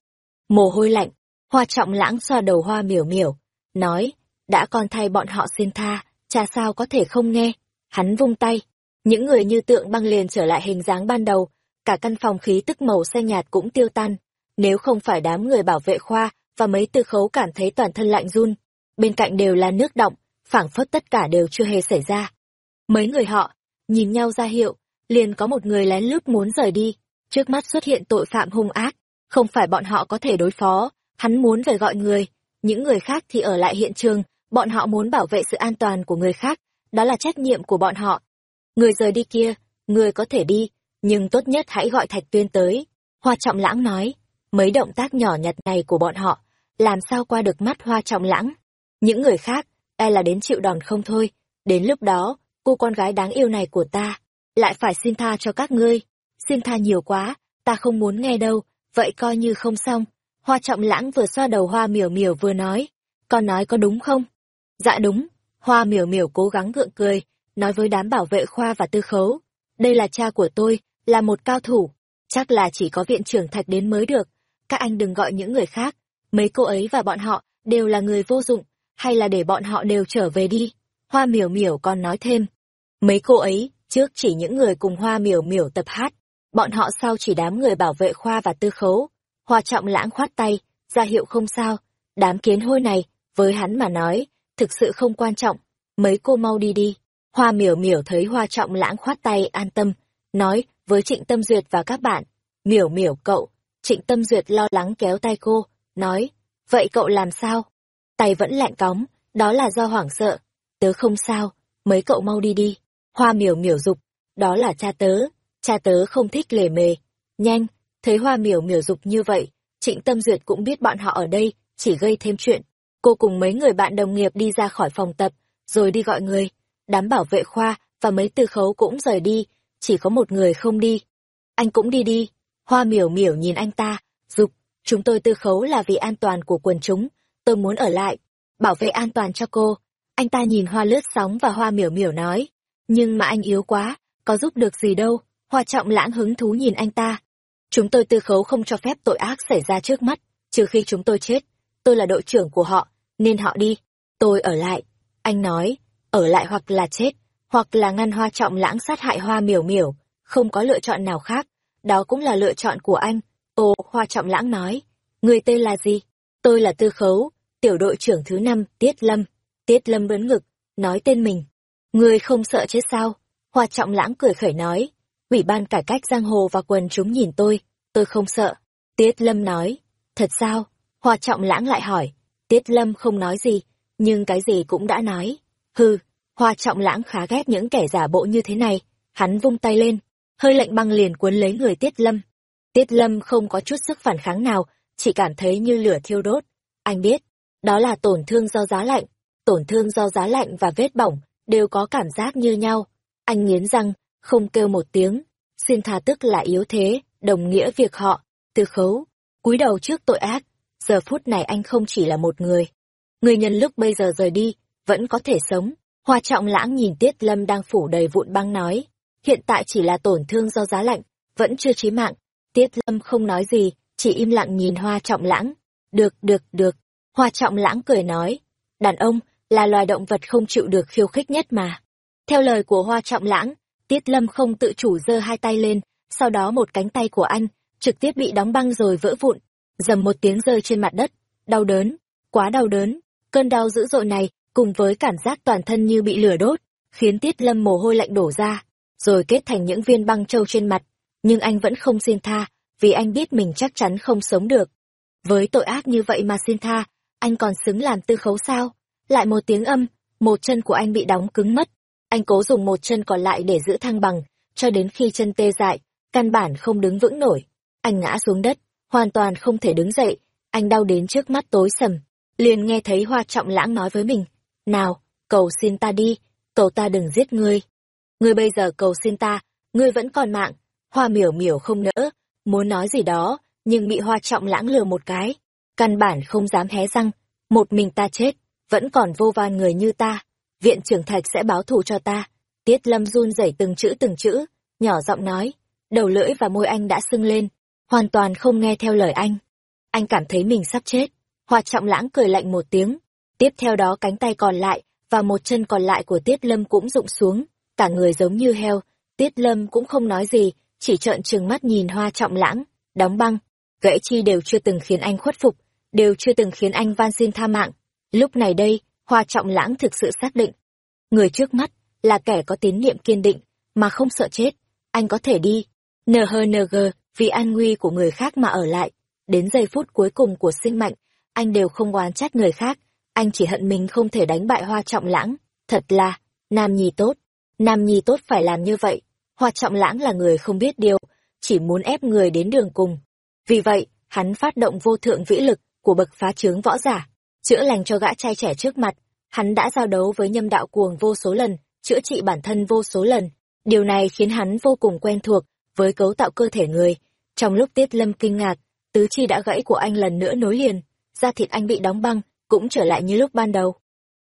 Mồ hôi lạnh, hoa trọng lãng xoa đầu hoa miểu miểu, nói, đã con thay bọn họ xin tha, cha sao có thể không nghe. Hắn vung tay, những người như tượng băng liền trở lại hình dáng ban đầu, cả căn phòng khí tức màu xanh nhạt cũng tiêu tan. Nếu không phải đám người bảo vệ khoa và mấy tư khấu cảm thấy toàn thân lạnh run, bên cạnh đều là nước động, phảng phất tất cả đều chưa hề xảy ra. Mấy người họ, nhìn nhau ra hiệu, liền có một người lén lút muốn rời đi. Trước mắt xuất hiện tội phạm hung ác, không phải bọn họ có thể đối phó, hắn muốn về gọi người, những người khác thì ở lại hiện trường, bọn họ muốn bảo vệ sự an toàn của người khác, đó là trách nhiệm của bọn họ. Người rời đi kia, người có thể đi, nhưng tốt nhất hãy gọi Thạch Tuyên tới. Hoa Trọng Lãng nói, mấy động tác nhỏ nhặt này của bọn họ, làm sao qua được mắt Hoa Trọng Lãng. Những người khác, e là đến chịu đòn không thôi, đến lúc đó, cô con gái đáng yêu này của ta, lại phải xin tha cho các ngươi. Xin tha nhiều quá, ta không muốn nghe đâu, vậy coi như không xong. Hoa Trọng Lãng vừa xoa đầu Hoa Miểu Miểu vừa nói, con nói có đúng không? Dạ đúng, Hoa Miểu Miểu cố gắng gượng cười, nói với đám bảo vệ khoa và tư khấu. đây là cha của tôi, là một cao thủ, chắc là chỉ có viện trưởng thạch đến mới được, các anh đừng gọi những người khác, mấy cô ấy và bọn họ đều là người vô dụng, hay là để bọn họ đều trở về đi. Hoa miểu miểu còn nói thêm, mấy cô ấy, trước chỉ những người cùng hoa miểu miểu tập hát, bọn họ sau chỉ đám người bảo vệ khoa và tư khấu. Hoa trọng lãng khoát tay, ra hiệu không sao, đám kiến hôi này, với hắn mà nói, thực sự không quan trọng, mấy cô mau đi đi. Hoa miểu miểu thấy hoa trọng lãng khoát tay an tâm, nói với Trịnh Tâm Duyệt và các bạn, miểu miểu cậu, Trịnh Tâm Duyệt lo lắng kéo tay cô, nói, vậy cậu làm sao? Tay vẫn lạnh cóng, đó là do hoảng sợ, tớ không sao, mấy cậu mau đi đi. Hoa miểu miểu dục, đó là cha tớ, cha tớ không thích lề mề. Nhanh, thấy hoa miểu miểu dục như vậy, Trịnh Tâm Duyệt cũng biết bọn họ ở đây, chỉ gây thêm chuyện. Cô cùng mấy người bạn đồng nghiệp đi ra khỏi phòng tập, rồi đi gọi người. Đám bảo vệ khoa và mấy tư khấu cũng rời đi, chỉ có một người không đi. Anh cũng đi đi. Hoa miểu miểu nhìn anh ta, dục, chúng tôi tư khấu là vì an toàn của quần chúng, tôi muốn ở lại, bảo vệ an toàn cho cô. Anh ta nhìn hoa lướt sóng và hoa miểu miểu nói, nhưng mà anh yếu quá, có giúp được gì đâu, hoa trọng lãng hứng thú nhìn anh ta. Chúng tôi tư khấu không cho phép tội ác xảy ra trước mắt, trừ khi chúng tôi chết. Tôi là đội trưởng của họ, nên họ đi. Tôi ở lại. Anh nói, ở lại hoặc là chết, hoặc là ngăn hoa trọng lãng sát hại hoa miểu miểu, không có lựa chọn nào khác. Đó cũng là lựa chọn của anh. Ồ, hoa trọng lãng nói, người tên là gì? Tôi là tư khấu, tiểu đội trưởng thứ năm, Tiết Lâm. Tiết Lâm bấn ngực, nói tên mình. Người không sợ chết sao? Hoa trọng lãng cười khẩy nói. Ủy ban cải cách giang hồ và quần chúng nhìn tôi, tôi không sợ. Tiết Lâm nói. Thật sao? Hoa trọng lãng lại hỏi. Tiết Lâm không nói gì, nhưng cái gì cũng đã nói. Hừ, Hoa trọng lãng khá ghét những kẻ giả bộ như thế này. Hắn vung tay lên, hơi lạnh băng liền cuốn lấy người Tiết Lâm. Tiết Lâm không có chút sức phản kháng nào, chỉ cảm thấy như lửa thiêu đốt. Anh biết, đó là tổn thương do giá lạnh. Tổn thương do giá lạnh và vết bỏng đều có cảm giác như nhau. Anh nghiến răng, không kêu một tiếng. Xin tha tức là yếu thế, đồng nghĩa việc họ, từ khấu, cúi đầu trước tội ác. Giờ phút này anh không chỉ là một người. Người nhân lúc bây giờ rời đi, vẫn có thể sống. Hoa trọng lãng nhìn Tiết Lâm đang phủ đầy vụn băng nói. Hiện tại chỉ là tổn thương do giá lạnh, vẫn chưa chí mạng. Tiết Lâm không nói gì, chỉ im lặng nhìn hoa trọng lãng. Được, được, được. Hoa trọng lãng cười nói. Đàn ông, là loài động vật không chịu được khiêu khích nhất mà. Theo lời của hoa trọng lãng, Tiết Lâm không tự chủ giơ hai tay lên, sau đó một cánh tay của anh, trực tiếp bị đóng băng rồi vỡ vụn, dầm một tiếng rơi trên mặt đất. Đau đớn, quá đau đớn. Cơn đau dữ dội này, cùng với cảm giác toàn thân như bị lửa đốt, khiến Tiết Lâm mồ hôi lạnh đổ ra, rồi kết thành những viên băng trâu trên mặt. Nhưng anh vẫn không xin tha, vì anh biết mình chắc chắn không sống được. Với tội ác như vậy mà xin tha, anh còn xứng làm tư khấu sao? Lại một tiếng âm, một chân của anh bị đóng cứng mất. Anh cố dùng một chân còn lại để giữ thăng bằng, cho đến khi chân tê dại, căn bản không đứng vững nổi. Anh ngã xuống đất, hoàn toàn không thể đứng dậy, anh đau đến trước mắt tối sầm. Liền nghe thấy Hoa Trọng Lãng nói với mình, nào, cầu xin ta đi, cầu ta đừng giết ngươi. Ngươi bây giờ cầu xin ta, ngươi vẫn còn mạng. Hoa miểu miểu không nỡ, muốn nói gì đó, nhưng bị Hoa Trọng Lãng lừa một cái. Căn bản không dám hé răng, một mình ta chết, vẫn còn vô van người như ta. Viện trưởng Thạch sẽ báo thù cho ta. Tiết Lâm run rẩy từng chữ từng chữ, nhỏ giọng nói, đầu lưỡi và môi anh đã sưng lên, hoàn toàn không nghe theo lời anh. Anh cảm thấy mình sắp chết. Hoa trọng lãng cười lạnh một tiếng. Tiếp theo đó cánh tay còn lại và một chân còn lại của Tiết Lâm cũng rụng xuống, cả người giống như heo. Tiết Lâm cũng không nói gì, chỉ trợn trừng mắt nhìn hoa trọng lãng, đóng băng. Gãy chi đều chưa từng khiến anh khuất phục, đều chưa từng khiến anh van xin tha mạng. Lúc này đây, Hoa Trọng Lãng thực sự xác định. Người trước mắt là kẻ có tín niệm kiên định, mà không sợ chết. Anh có thể đi. NHNG, vì an nguy của người khác mà ở lại. Đến giây phút cuối cùng của sinh mệnh, anh đều không oán trách người khác. Anh chỉ hận mình không thể đánh bại Hoa Trọng Lãng. Thật là, Nam Nhi tốt. Nam Nhi tốt phải làm như vậy. Hoa Trọng Lãng là người không biết điều, chỉ muốn ép người đến đường cùng. Vì vậy, hắn phát động vô thượng vĩ lực của bậc phá trướng võ giả chữa lành cho gã trai trẻ trước mặt. Hắn đã giao đấu với nhâm đạo cuồng vô số lần, chữa trị bản thân vô số lần. Điều này khiến hắn vô cùng quen thuộc với cấu tạo cơ thể người. Trong lúc Tiết Lâm kinh ngạc, tứ chi đã gãy của anh lần nữa nối liền, da thịt anh bị đóng băng, cũng trở lại như lúc ban đầu.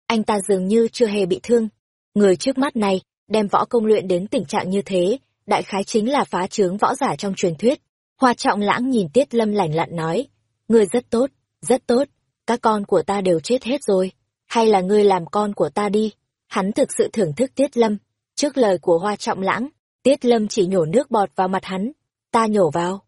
Anh ta dường như chưa hề bị thương. Người trước mắt này, đem võ công luyện đến tình trạng như thế, đại khái chính là phá trướng võ giả trong truyền thuyết. Hoa trọng lãng nhìn Tiết Lâm lành lặn nói, ngươi rất tốt, rất tốt, các con của ta đều chết hết rồi, hay là ngươi làm con của ta đi. Hắn thực sự thưởng thức Tiết Lâm, trước lời của Hoa trọng lãng, Tiết Lâm chỉ nhổ nước bọt vào mặt hắn, ta nhổ vào.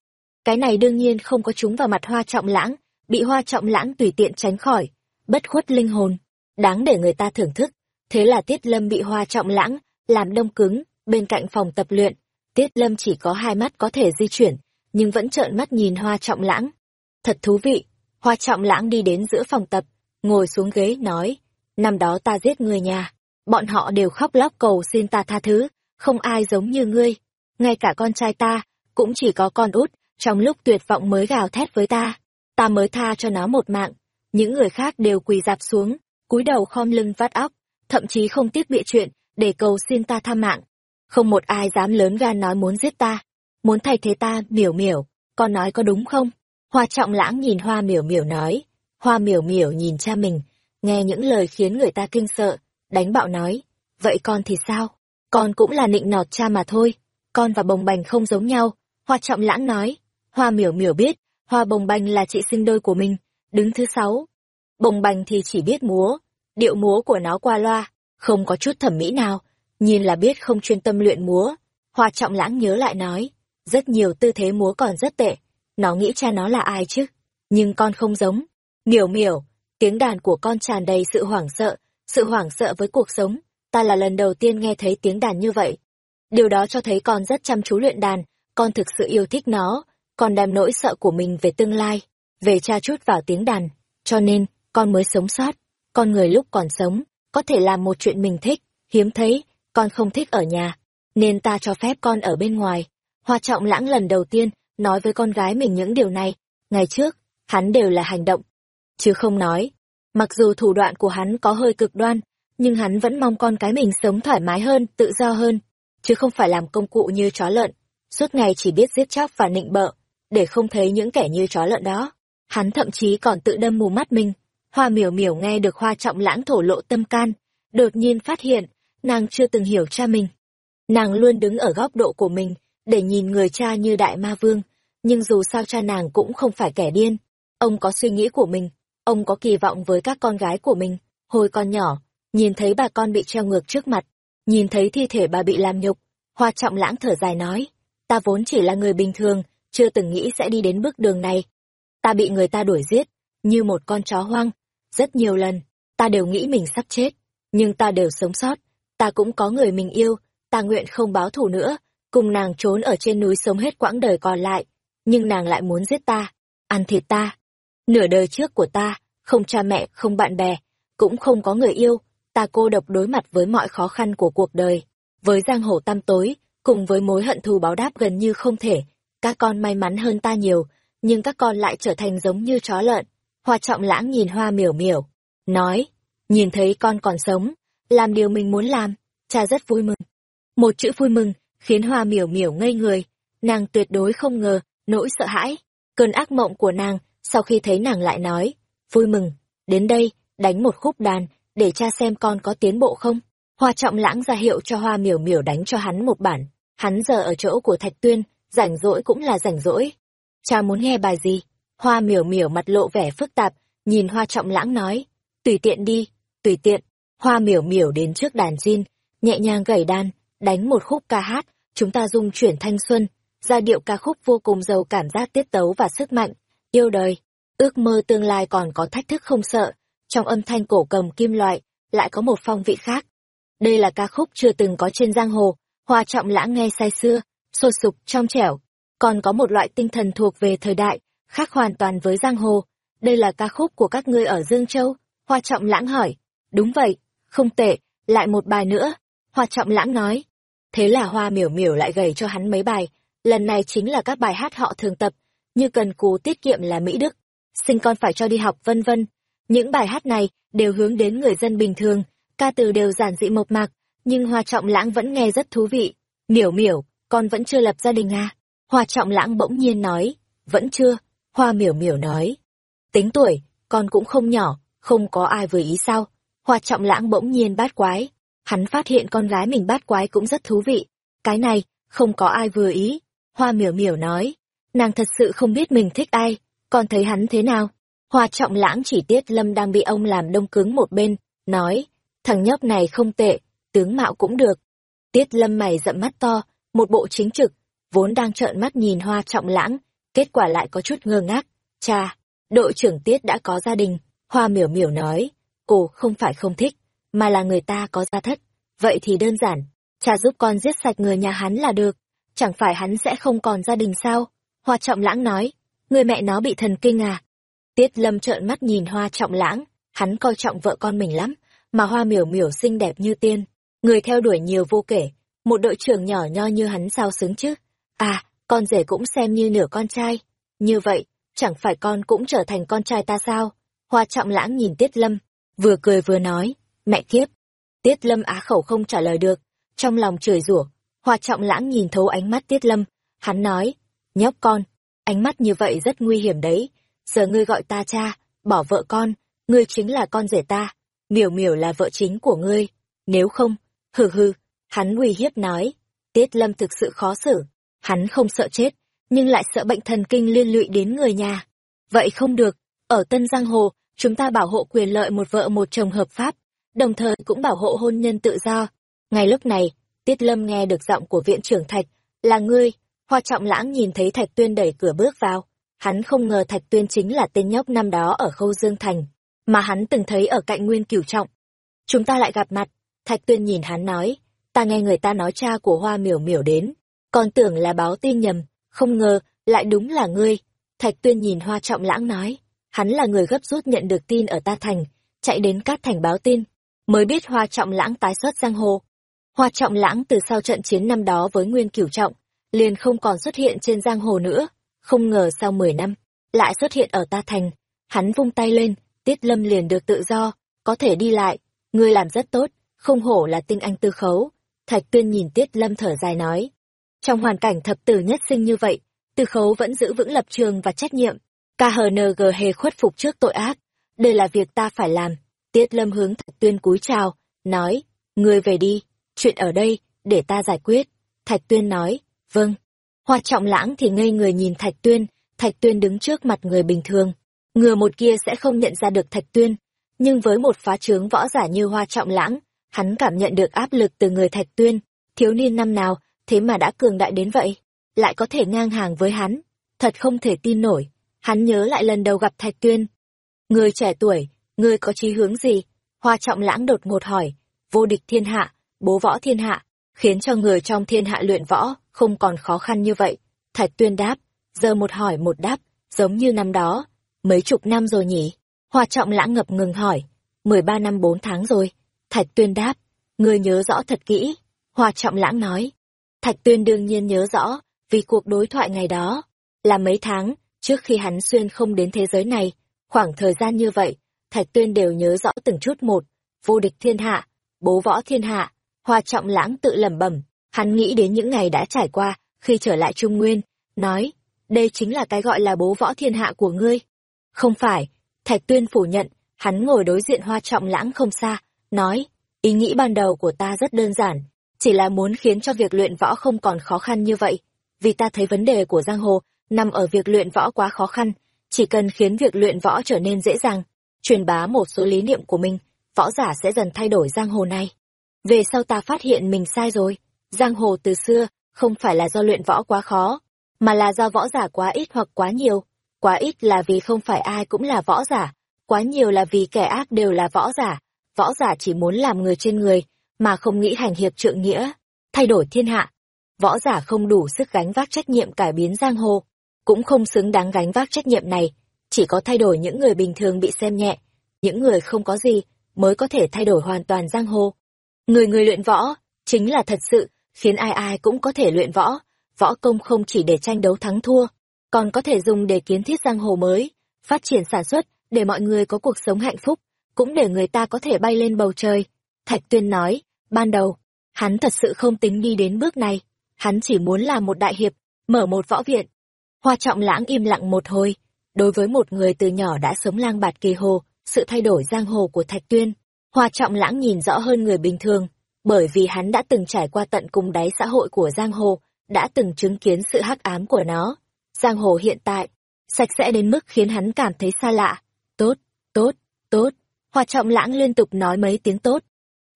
Cái này đương nhiên không có chúng vào mặt Hoa trọng lãng, bị Hoa trọng lãng tùy tiện tránh khỏi, bất khuất linh hồn, đáng để người ta thưởng thức. Thế là Tiết Lâm bị Hoa trọng lãng, làm đông cứng, bên cạnh phòng tập luyện, Tiết Lâm chỉ có hai mắt có thể di chuyển, nhưng vẫn trợn mắt nhìn Hoa Trọng Lãng. Thật thú vị, Hoa Trọng Lãng đi đến giữa phòng tập, ngồi xuống ghế nói, năm đó ta giết người nhà, bọn họ đều khóc lóc cầu xin ta tha thứ, không ai giống như ngươi, ngay cả con trai ta, cũng chỉ có con út, trong lúc tuyệt vọng mới gào thét với ta, ta mới tha cho nó một mạng, những người khác đều quỳ dạp xuống, cúi đầu khom lưng vắt óc, thậm chí không tiếc bịa chuyện, để cầu xin ta tha mạng. Không một ai dám lớn gan nói muốn giết ta, muốn thay thế ta, miểu miểu, con nói có đúng không? Hoa trọng lãng nhìn hoa miểu miểu nói, hoa miểu miểu nhìn cha mình, nghe những lời khiến người ta kinh sợ, đánh bạo nói, vậy con thì sao? Con cũng là nịnh nọt cha mà thôi, con và bồng bành không giống nhau, hoa trọng lãng nói, hoa miểu miểu biết, hoa bồng bành là chị sinh đôi của mình, đứng thứ sáu. Bồng bành thì chỉ biết múa, điệu múa của nó qua loa, không có chút thẩm mỹ nào, nhìn là biết không chuyên tâm luyện múa. Hoa trọng lãng nhớ lại nói, rất nhiều tư thế múa còn rất tệ, nó nghĩ cha nó là ai chứ, nhưng con không giống. Miểu miểu, tiếng đàn của con tràn đầy sự hoảng sợ, sự hoảng sợ với cuộc sống, ta là lần đầu tiên nghe thấy tiếng đàn như vậy. Điều đó cho thấy con rất chăm chú luyện đàn, con thực sự yêu thích nó, con đem nỗi sợ của mình về tương lai, về cha chút vào tiếng đàn, cho nên, con mới sống sót. Con người lúc còn sống, có thể làm một chuyện mình thích, hiếm thấy, con không thích ở nhà, nên ta cho phép con ở bên ngoài. Hoa trọng lãng lần đầu tiên nói với con gái mình những điều này, ngày trước, hắn đều là hành động, chứ không nói. Mặc dù thủ đoạn của hắn có hơi cực đoan, nhưng hắn vẫn mong con cái mình sống thoải mái hơn, tự do hơn, chứ không phải làm công cụ như chó lợn, suốt ngày chỉ biết giết chóc và nịnh bợ, để không thấy những kẻ như chó lợn đó. Hắn thậm chí còn tự đâm mù mắt mình. Hoa miểu miểu nghe được hoa trọng lãng thổ lộ tâm can, đột nhiên phát hiện, nàng chưa từng hiểu cha mình. Nàng luôn đứng ở góc độ của mình, để nhìn người cha như đại ma vương, nhưng dù sao cha nàng cũng không phải kẻ điên. Ông có suy nghĩ của mình, ông có kỳ vọng với các con gái của mình. Hồi con nhỏ, nhìn thấy bà con bị treo ngược trước mặt, nhìn thấy thi thể bà bị làm nhục, hoa trọng lãng thở dài nói, ta vốn chỉ là người bình thường, chưa từng nghĩ sẽ đi đến bước đường này. Ta bị người ta đuổi giết, như một con chó hoang. Rất nhiều lần, ta đều nghĩ mình sắp chết, nhưng ta đều sống sót. Ta cũng có người mình yêu, ta nguyện không báo thù nữa, cùng nàng trốn ở trên núi sống hết quãng đời còn lại. Nhưng nàng lại muốn giết ta, ăn thịt ta. Nửa đời trước của ta, không cha mẹ, không bạn bè, cũng không có người yêu, ta cô độc đối mặt với mọi khó khăn của cuộc đời. Với giang hồ tăm tối, cùng với mối hận thù báo đáp gần như không thể, các con may mắn hơn ta nhiều, nhưng các con lại trở thành giống như chó lợn. Hoa trọng lãng nhìn hoa miểu miểu, nói, nhìn thấy con còn sống, làm điều mình muốn làm, cha rất vui mừng. Một chữ vui mừng, khiến hoa miểu miểu ngây người, nàng tuyệt đối không ngờ, nỗi sợ hãi, cơn ác mộng của nàng, sau khi thấy nàng lại nói, vui mừng, đến đây, đánh một khúc đàn, để cha xem con có tiến bộ không. Hoa trọng lãng ra hiệu cho hoa miểu miểu đánh cho hắn một bản, hắn giờ ở chỗ của Thạch Tuyên, rảnh rỗi cũng là rảnh rỗi. Cha muốn nghe bài gì? Hoa miểu miểu mặt lộ vẻ phức tạp, nhìn hoa trọng lãng nói, tùy tiện đi, tùy tiện. Hoa miểu miểu đến trước đàn jin, nhẹ nhàng gảy đàn, đánh một khúc ca hát, chúng ta dung chuyển thanh xuân, giai điệu ca khúc vô cùng giàu cảm giác tiết tấu và sức mạnh, yêu đời, ước mơ tương lai còn có thách thức không sợ, trong âm thanh cổ cầm kim loại, lại có một phong vị khác. Đây là ca khúc chưa từng có trên giang hồ, hoa trọng lãng nghe say xưa, sôi sục, trong trẻo, còn có một loại tinh thần thuộc về thời đại, khác hoàn toàn với giang hồ. Đây là ca khúc của các ngươi ở Dương Châu, hoa trọng lãng hỏi. Đúng vậy, không tệ, lại một bài nữa. Hoa trọng lãng nói. Thế là hoa miểu miểu lại gầy cho hắn mấy bài. Lần này chính là các bài hát họ thường tập, như cần cù tiết kiệm là Mỹ Đức, sinh con phải cho đi học vân vân. Những bài hát này đều hướng đến người dân bình thường, ca từ đều giản dị mộc mạc, nhưng Hoa Trọng Lãng vẫn nghe rất thú vị. Miểu miểu, con vẫn chưa lập gia đình à? Hoa Trọng Lãng bỗng nhiên nói, vẫn chưa. Hoa miểu miểu nói, tính tuổi, con cũng không nhỏ, không có ai vừa ý sao? Hoa trọng lãng bỗng nhiên bát quái. Hắn phát hiện con gái mình bát quái cũng rất thú vị. Cái này, không có ai vừa ý. Hoa miểu miểu nói, nàng thật sự không biết mình thích ai, con thấy hắn thế nào. Hoa trọng lãng chỉ tiết lâm đang bị ông làm đông cứng một bên, nói, thằng nhóc này không tệ, tướng mạo cũng được. Tiết lâm mày rậm mắt to, một bộ chính trực, vốn đang trợn mắt nhìn hoa trọng lãng, kết quả lại có chút ngơ ngác. Cha, đội trưởng tiết đã có gia đình, hoa miểu miểu nói, cô không phải không thích, mà là người ta có gia thất. Vậy thì đơn giản, cha giúp con giết sạch người nhà hắn là được, chẳng phải hắn sẽ không còn gia đình sao? Hoa trọng lãng nói, người mẹ nó bị thần kinh à? Tiết lâm trợn mắt nhìn hoa trọng lãng, hắn coi trọng vợ con mình lắm, mà hoa miểu miểu xinh đẹp như tiên, người theo đuổi nhiều vô kể, một đội trưởng nhỏ nho như hắn sao xứng chứ? À, con rể cũng xem như nửa con trai. Như vậy, chẳng phải con cũng trở thành con trai ta sao? Hoa trọng lãng nhìn Tiết Lâm, vừa cười vừa nói, mẹ kiếp. Tiết Lâm á khẩu không trả lời được, trong lòng chửi rủa. Hoa trọng lãng nhìn thấu ánh mắt Tiết Lâm, hắn nói, nhóc con, ánh mắt như vậy rất nguy hiểm đấy. Giờ ngươi gọi ta cha, bỏ vợ con, ngươi chính là con rể ta, miểu miểu là vợ chính của ngươi. Nếu không, hừ hừ, hắn uy hiếp nói. Tiết Lâm thực sự khó xử, hắn không sợ chết, nhưng lại sợ bệnh thần kinh liên lụy đến người nhà. Vậy không được, ở Tân Giang Hồ, chúng ta bảo hộ quyền lợi một vợ một chồng hợp pháp, đồng thời cũng bảo hộ hôn nhân tự do. Ngay lúc này, Tiết Lâm nghe được giọng của viện trưởng Thạch, là ngươi, Hoa Trọng Lãng nhìn thấy Thạch Tuyên đẩy cửa bước vào. Hắn không ngờ Thạch Tuyên chính là tên nhóc năm đó ở Khâu Dương Thành, mà hắn từng thấy ở cạnh Nguyên Cửu Trọng. Chúng ta lại gặp mặt, Thạch Tuyên nhìn hắn nói, ta nghe người ta nói cha của Hoa Miểu Miểu đến, còn tưởng là báo tin nhầm, không ngờ, lại đúng là ngươi. Thạch Tuyên nhìn Hoa Trọng Lãng nói, hắn là người gấp rút nhận được tin ở Ta Thành, chạy đến Cát Thành báo tin, mới biết Hoa Trọng Lãng tái xuất giang hồ. Hoa Trọng Lãng từ sau trận chiến năm đó với Nguyên Cửu Trọng, liền không còn xuất hiện trên giang hồ nữa, không ngờ sau 10 năm, lại xuất hiện ở Ta Thành. Hắn vung tay lên, Tiết Lâm liền được tự do, có thể đi lại, ngươi làm rất tốt, không hổ là tinh anh tư khấu. Thạch Tuyên nhìn Tiết Lâm thở dài nói, trong hoàn cảnh thập tử nhất sinh như vậy, tư Khấu vẫn giữ vững lập trường và trách nhiệm. KHNG hề khuất phục trước tội ác. Đây là việc ta phải làm. Tiết Lâm hướng Thạch Tuyên cúi chào, nói, ngươi về đi, chuyện ở đây, để ta giải quyết. Thạch Tuyên nói, vâng. Hoa trọng lãng thì ngây người nhìn Thạch Tuyên, Thạch Tuyên đứng trước mặt người bình thường. Ngừa một kia sẽ không nhận ra được Thạch Tuyên. Nhưng với một phá trướng võ giả như Hoa trọng lãng, hắn cảm nhận được áp lực từ người Thạch Tuyên. Thiếu niên năm nào, thế mà đã cường đại đến vậy, lại có thể ngang hàng với hắn, thật không thể tin nổi. Hắn nhớ lại lần đầu gặp Thạch Tuyên. Người trẻ tuổi, người có chí hướng gì? Hoa trọng lãng đột ngột hỏi, vô địch thiên hạ, bố võ thiên hạ, khiến cho người trong thiên hạ luyện võ không còn khó khăn như vậy. Thạch Tuyên đáp, giờ một hỏi một đáp, giống như năm đó, mấy chục năm rồi nhỉ? Hoa trọng lãng ngập ngừng hỏi, mười ba năm bốn tháng rồi. Thạch Tuyên đáp, người nhớ rõ thật kỹ. Hoa trọng lãng nói, Thạch Tuyên đương nhiên nhớ rõ, vì cuộc đối thoại ngày đó, là mấy tháng, trước khi hắn xuyên không đến thế giới này, khoảng thời gian như vậy, Thạch Tuyên đều nhớ rõ từng chút một, vô địch thiên hạ, bố võ thiên hạ, hoa trọng lãng tự lẩm bẩm, hắn nghĩ đến những ngày đã trải qua, khi trở lại Trung Nguyên, nói, đây chính là cái gọi là bố võ thiên hạ của ngươi. Không phải, Thạch Tuyên phủ nhận, hắn ngồi đối diện hoa trọng lãng không xa, nói, ý nghĩ ban đầu của ta rất đơn giản, chỉ là muốn khiến cho việc luyện võ không còn khó khăn như vậy. Vì ta thấy vấn đề của giang hồ nằm ở việc luyện võ quá khó khăn, chỉ cần khiến việc luyện võ trở nên dễ dàng, truyền bá một số lý niệm của mình, võ giả sẽ dần thay đổi giang hồ này. Về sau ta phát hiện mình sai rồi, giang hồ từ xưa không phải là do luyện võ quá khó, mà là do võ giả quá ít hoặc quá nhiều. Quá ít là vì không phải ai cũng là võ giả, quá nhiều là vì kẻ ác đều là võ giả, võ giả chỉ muốn làm người trên người, mà không nghĩ hành hiệp trượng nghĩa, thay đổi thiên hạ. Võ giả không đủ sức gánh vác trách nhiệm cải biến giang hồ, cũng không xứng đáng gánh vác trách nhiệm này, chỉ có thay đổi những người bình thường bị xem nhẹ, những người không có gì mới có thể thay đổi hoàn toàn giang hồ. Người người luyện võ, chính là thật sự, khiến ai ai cũng có thể luyện võ, võ công không chỉ để tranh đấu thắng thua, còn có thể dùng để kiến thiết giang hồ mới, phát triển sản xuất, để mọi người có cuộc sống hạnh phúc, cũng để người ta có thể bay lên bầu trời. Thạch Tuyên nói, Ban đầu, hắn thật sự không tính đi đến bước này, hắn chỉ muốn làm một đại hiệp, mở một võ viện. Hoa trọng lãng im lặng một hồi, đối với một người từ nhỏ đã sống lang bạt kỳ hồ, sự thay đổi giang hồ của Thạch Tuyên, Hoa trọng lãng nhìn rõ hơn người bình thường, bởi vì hắn đã từng trải qua tận cùng đáy xã hội của giang hồ, đã từng chứng kiến sự hắc ám của nó. Giang hồ hiện tại, sạch sẽ đến mức khiến hắn cảm thấy xa lạ. Tốt, tốt, tốt. Hoa trọng lãng liên tục nói mấy tiếng tốt.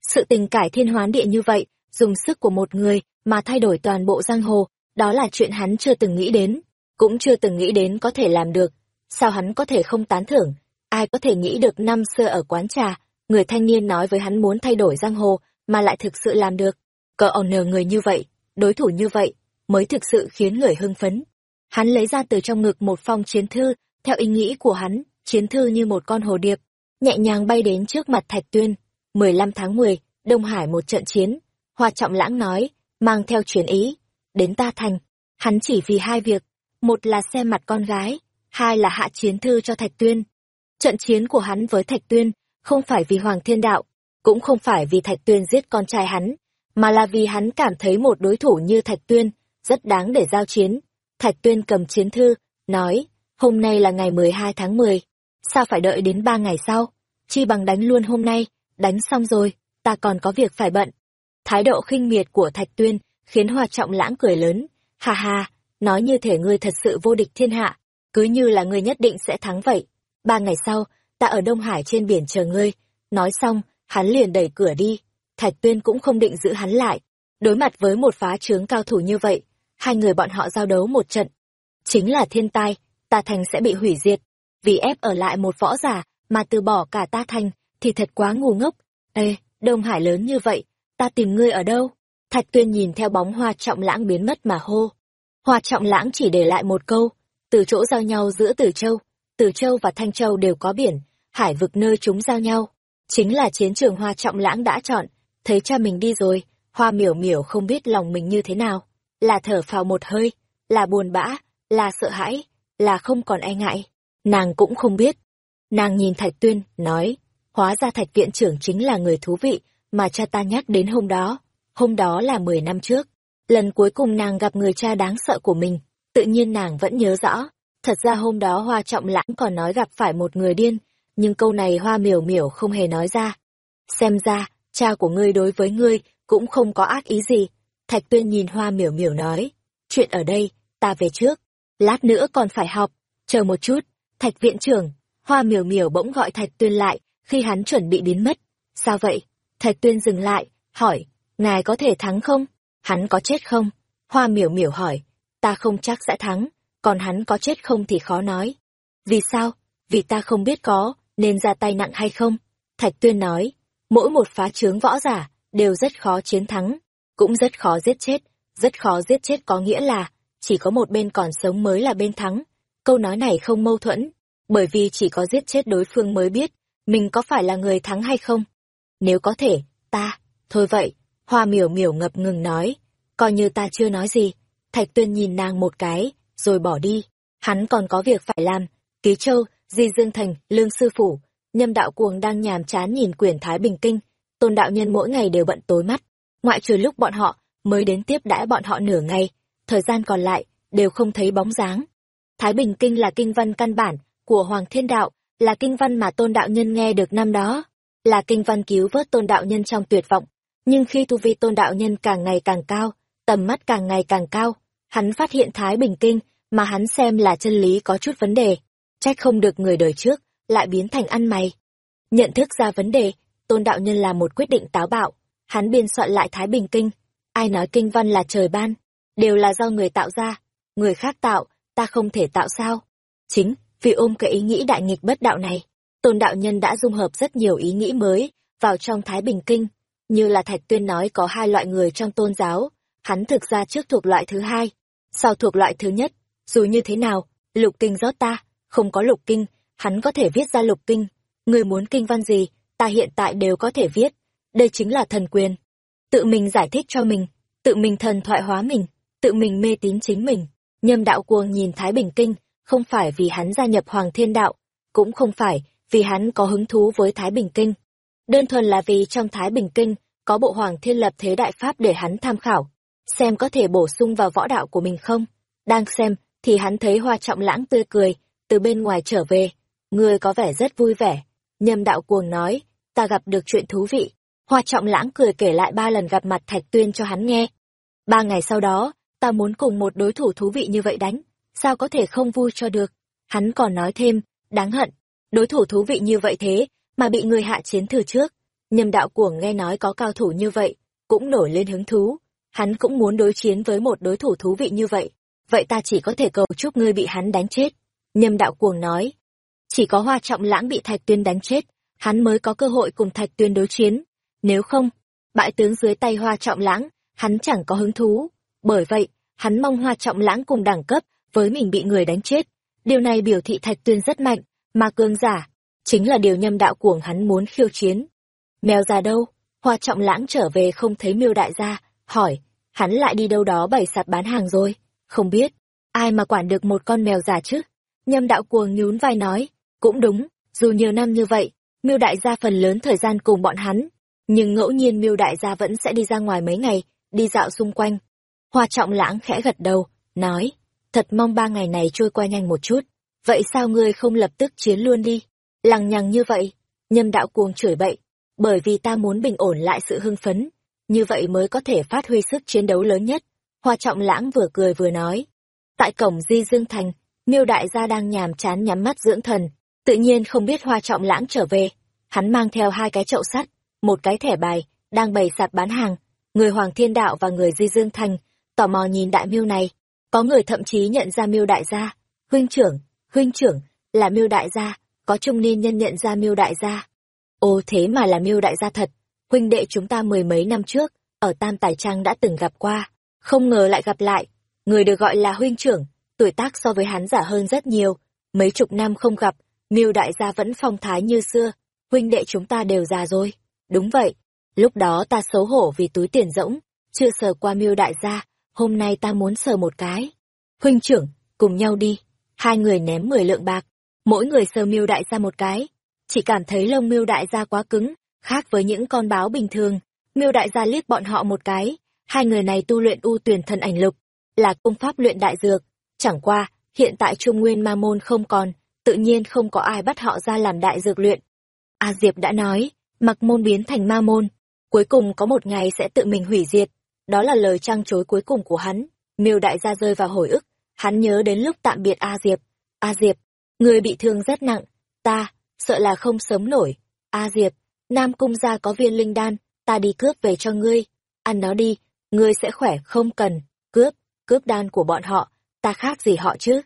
Sự tình cải thiên hoán địa như vậy, dùng sức của một người mà thay đổi toàn bộ giang hồ, đó là chuyện hắn chưa từng nghĩ đến, cũng chưa từng nghĩ đến có thể làm được. Sao hắn có thể không tán thưởng? Ai có thể nghĩ được năm xưa ở quán trà, người thanh niên nói với hắn muốn thay đổi giang hồ, mà lại thực sự làm được. Cờ ổn nờ người như vậy, đối thủ như vậy, mới thực sự khiến người hưng phấn. Hắn lấy ra từ trong ngực một phong chiến thư, theo ý nghĩ của hắn, chiến thư như một con hồ điệp, nhẹ nhàng bay đến trước mặt Thạch Tuyên. 15 tháng 10, Đông Hải một trận chiến. Hoa Trọng Lãng nói, mang theo truyền ý, đến ta thành. Hắn chỉ vì hai việc, một là xem mặt con gái, hai là hạ chiến thư cho Thạch Tuyên. Trận chiến của hắn với Thạch Tuyên không phải vì Hoàng Thiên Đạo, cũng không phải vì Thạch Tuyên giết con trai hắn, mà là vì hắn cảm thấy một đối thủ như Thạch Tuyên rất đáng để giao chiến. Thạch Tuyên cầm chiến thư, nói, hôm nay là ngày 12 tháng 10, sao phải đợi đến ba ngày sau, chi bằng đánh luôn hôm nay, đánh xong rồi, ta còn có việc phải bận. Thái độ khinh miệt của Thạch Tuyên khiến Hoa Trọng Lãng cười lớn, ha ha, nói như thể ngươi thật sự vô địch thiên hạ, cứ như là ngươi nhất định sẽ thắng vậy. Ba ngày sau, ta ở Đông Hải trên biển chờ ngươi. Nói xong, hắn liền đẩy cửa đi. Thạch Tuyên cũng không định giữ hắn lại. Đối mặt với một phá trướng cao thủ như vậy, hai người bọn họ giao đấu một trận. Chính là thiên tai, ta thành sẽ bị hủy diệt. Vì ép ở lại một võ giả mà từ bỏ cả ta thành, thì thật quá ngu ngốc. Ê, Đông Hải lớn như vậy, ta tìm ngươi ở đâu? Thạch Tuyên nhìn theo bóng hoa trọng lãng biến mất mà hô. Hoa trọng lãng chỉ để lại một câu, từ chỗ giao nhau giữa Tử Châu, Tử Châu và Thanh Châu đều có biển, hải vực nơi chúng giao nhau. Chính là chiến trường hoa trọng lãng đã chọn, thấy cha mình đi rồi, hoa miểu miểu không biết lòng mình như thế nào. Là thở phào một hơi, là buồn bã, là sợ hãi, là không còn e ngại. Nàng cũng không biết. Nàng nhìn Thạch Tuyên, nói, hóa ra Thạch Viện trưởng chính là người thú vị mà cha ta nhắc đến hôm đó. Hôm đó là mười năm trước. Lần cuối cùng nàng gặp người cha đáng sợ của mình, tự nhiên nàng vẫn nhớ rõ. Thật ra hôm đó Hoa Trọng Lãng còn nói gặp phải một người điên, nhưng câu này Hoa Miểu Miểu không hề nói ra. Xem ra, cha của ngươi đối với ngươi cũng không có ác ý gì. Thạch Tuyên nhìn Hoa Miểu Miểu nói, chuyện ở đây, ta về trước, lát nữa còn phải học, chờ một chút, Thạch Viện trưởng, Hoa Miểu Miểu bỗng gọi Thạch Tuyên lại, khi hắn chuẩn bị biến mất. Sao vậy? Thạch Tuyên dừng lại, hỏi, ngài có thể thắng không? Hắn có chết không? Hoa Miểu Miểu hỏi, ta không chắc sẽ thắng, còn hắn có chết không thì khó nói. Vì sao? Vì ta không biết có, nên ra tay nặng hay không? Thạch Tuyên nói, mỗi một phá trướng võ giả, đều rất khó chiến thắng, cũng rất khó giết chết. Rất khó giết chết có nghĩa là, chỉ có một bên còn sống mới là bên thắng. Câu nói này không mâu thuẫn, bởi vì chỉ có giết chết đối phương mới biết, mình có phải là người thắng hay không. Nếu có thể, ta, thôi vậy, hoa miểu miểu ngập ngừng nói, coi như ta chưa nói gì. Thạch Tuyên nhìn nàng một cái, rồi bỏ đi. Hắn còn có việc phải làm. Ký Châu, Di Dương Thành, Lương Sư Phủ, Nhâm Đạo Cuồng đang nhàm chán nhìn quyển Thái Bình Kinh. Tôn Đạo Nhân mỗi ngày đều bận tối mắt. Ngoại trừ lúc bọn họ mới đến tiếp đãi bọn họ nửa ngày, thời gian còn lại đều không thấy bóng dáng. Thái Bình Kinh là kinh văn căn bản của Hoàng Thiên Đạo, là kinh văn mà Tôn Đạo Nhân nghe được năm đó, là kinh văn cứu vớt Tôn Đạo Nhân trong tuyệt vọng. Nhưng khi tu vi Tôn Đạo Nhân càng ngày càng cao, tầm mắt càng ngày càng cao, hắn phát hiện Thái Bình Kinh mà hắn xem là chân lý có chút vấn đề, trách không được người đời trước lại biến thành ăn mày. Nhận thức ra vấn đề, Tôn Đạo Nhân là một quyết định táo bạo, hắn biên soạn lại Thái Bình Kinh. Ai nói kinh văn là trời ban, đều là do người tạo ra, người khác tạo, ta không thể tạo sao? Chính, vì ôm cái ý nghĩ đại nghịch bất đạo này, Tôn Đạo Nhân đã dung hợp rất nhiều ý nghĩ mới vào trong Thái Bình Kinh, như là Thạch Tuyên nói có hai loại người trong tôn giáo, hắn thực ra trước thuộc loại thứ hai, sau thuộc loại thứ nhất, dù như thế nào, lục kinh rót ta, không có lục kinh, hắn có thể viết ra lục kinh, người muốn kinh văn gì, ta hiện tại đều có thể viết, đây chính là thần quyền. Tự mình giải thích cho mình, tự mình thần thoại hóa mình, tự mình mê tín chính mình. Nhâm đạo cuồng nhìn Thái Bình Kinh, không phải vì hắn gia nhập Hoàng Thiên Đạo, cũng không phải vì hắn có hứng thú với Thái Bình Kinh. Đơn thuần là vì trong Thái Bình Kinh có bộ Hoàng Thiên Lập Thế Đại Pháp để hắn tham khảo, xem có thể bổ sung vào võ đạo của mình không. Đang xem, thì hắn thấy hoa trọng lãng tươi cười, từ bên ngoài trở về. người có vẻ rất vui vẻ. Nhâm đạo cuồng nói, ta gặp được chuyện thú vị. Hoa trọng lãng cười kể lại ba lần gặp mặt Thạch Tuyên cho hắn nghe. Ba ngày sau đó, ta muốn cùng một đối thủ thú vị như vậy đánh, sao có thể không vui cho được. Hắn còn nói thêm, đáng hận, đối thủ thú vị như vậy thế, mà bị người hạ chiến thử trước. Nhâm đạo cuồng nghe nói có cao thủ như vậy, cũng nổi lên hứng thú. Hắn cũng muốn đối chiến với một đối thủ thú vị như vậy. Vậy ta chỉ có thể cầu chúc ngươi bị hắn đánh chết. Nhâm đạo cuồng nói. Chỉ có hoa trọng lãng bị thạch tuyên đánh chết, hắn mới có cơ hội cùng thạch tuyên đối chiến. Nếu không, bại tướng dưới tay hoa trọng lãng, hắn chẳng có hứng thú. Bởi vậy, hắn mong hoa trọng lãng cùng đẳng cấp với mình bị người đánh chết. Điều này biểu thị thạch tuyên rất mạnh, mà cường giả, chính là điều nhâm đạo cuồng hắn muốn khiêu chiến. Mèo già đâu? Hoa trọng lãng trở về không thấy miêu đại gia, hỏi, hắn lại đi đâu đó bày sạp bán hàng rồi? Không biết, ai mà quản được một con mèo già chứ? Nhâm đạo cuồng nhún vai nói, cũng đúng, dù nhiều năm như vậy, miêu đại gia phần lớn thời gian cùng bọn hắn, nhưng ngẫu nhiên miêu đại gia vẫn sẽ đi ra ngoài mấy ngày, đi dạo xung quanh. Hoa trọng lãng khẽ gật đầu, nói, thật mong ba ngày này trôi qua nhanh một chút, vậy sao ngươi không lập tức chiến luôn đi? Lằng nhằng như vậy, nhâm đạo cuồng chửi bậy, bởi vì ta muốn bình ổn lại sự hưng phấn, như vậy mới có thể phát huy sức chiến đấu lớn nhất. Hoa trọng lãng vừa cười vừa nói. Tại cổng Di Dương Thành, miêu đại gia đang nhàm chán nhắm mắt dưỡng thần, tự nhiên không biết hoa trọng lãng trở về. Hắn mang theo hai cái chậu sắt, một cái thẻ bài, đang bày sạp bán hàng. Người Hoàng Thiên Đạo và người Di Dương Thành, tò mò nhìn đại miêu này. Có người thậm chí nhận ra miêu đại gia. Huynh trưởng, huynh trưởng, là miêu đại gia, có trung niên nhân nhận ra miêu đại gia. Ồ thế mà là miêu đại gia thật, huynh đệ chúng ta mười mấy năm trước, ở Tam Tài Trang đã từng gặp qua, không ngờ lại gặp lại. Người được gọi là huynh trưởng, tuổi tác so với hắn giả hơn rất nhiều, mấy chục năm không gặp, miêu đại gia vẫn phong thái như xưa, huynh đệ chúng ta đều già rồi. Đúng vậy, lúc đó ta xấu hổ vì túi tiền rỗng, chưa sờ qua miêu đại gia, hôm nay ta muốn sờ một cái. Huynh trưởng, cùng nhau đi. Hai người ném mười lượng bạc, mỗi người sờ miêu đại gia một cái. Chỉ cảm thấy lông miêu đại gia quá cứng, khác với những con báo bình thường. Miêu đại gia liếc bọn họ một cái, hai người này tu luyện u tuyển thần ảnh lục, là công pháp luyện đại dược. Chẳng qua, hiện tại Trung Nguyên Ma Môn không còn, tự nhiên không có ai bắt họ ra làm đại dược luyện. A Diệp đã nói, mặc môn biến thành ma môn, cuối cùng có một ngày sẽ tự mình hủy diệt. Đó là lời trăng chối cuối cùng của hắn. Miêu đại gia rơi vào hồi ức, hắn nhớ đến lúc tạm biệt A Diệp. A Diệp, người bị thương rất nặng, ta, sợ là không sống nổi. A Diệp, Nam Cung gia có viên linh đan, ta đi cướp về cho ngươi. Ăn nó đi, ngươi sẽ khỏe không cần, cướp, cướp đan của bọn họ, ta khác gì họ chứ.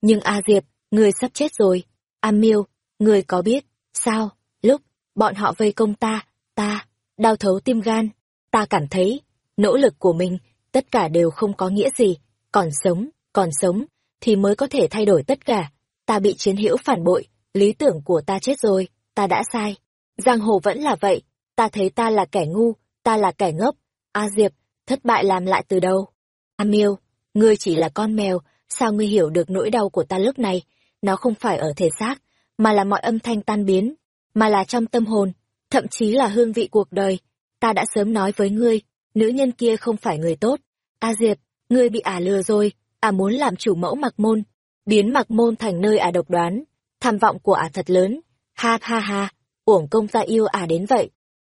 Nhưng A Diệp, ngươi sắp chết rồi. A Miêu, ngươi có biết, sao, lúc, bọn họ vây công ta, ta, đau thấu tim gan, ta cảm thấy, nỗ lực của mình, tất cả đều không có nghĩa gì, còn sống, còn sống, thì mới có thể thay đổi tất cả. Ta bị chiến hữu phản bội, lý tưởng của ta chết rồi, ta đã sai. Giang hồ vẫn là vậy, ta thấy ta là kẻ ngu, ta là kẻ ngốc. A Diệp, thất bại làm lại từ đâu? A Miêu, ngươi chỉ là con mèo, sao ngươi hiểu được nỗi đau của ta lúc này? Nó không phải ở thể xác, mà là mọi âm thanh tan biến, mà là trong tâm hồn, thậm chí là hương vị cuộc đời. Ta đã sớm nói với ngươi, nữ nhân kia không phải người tốt. A Diệp, ngươi bị ả lừa rồi, ả muốn làm chủ mẫu mặc môn, biến mặc môn thành nơi ả độc đoán. Tham vọng của ả thật lớn. Ha ha ha, uổng công ta yêu ả đến vậy.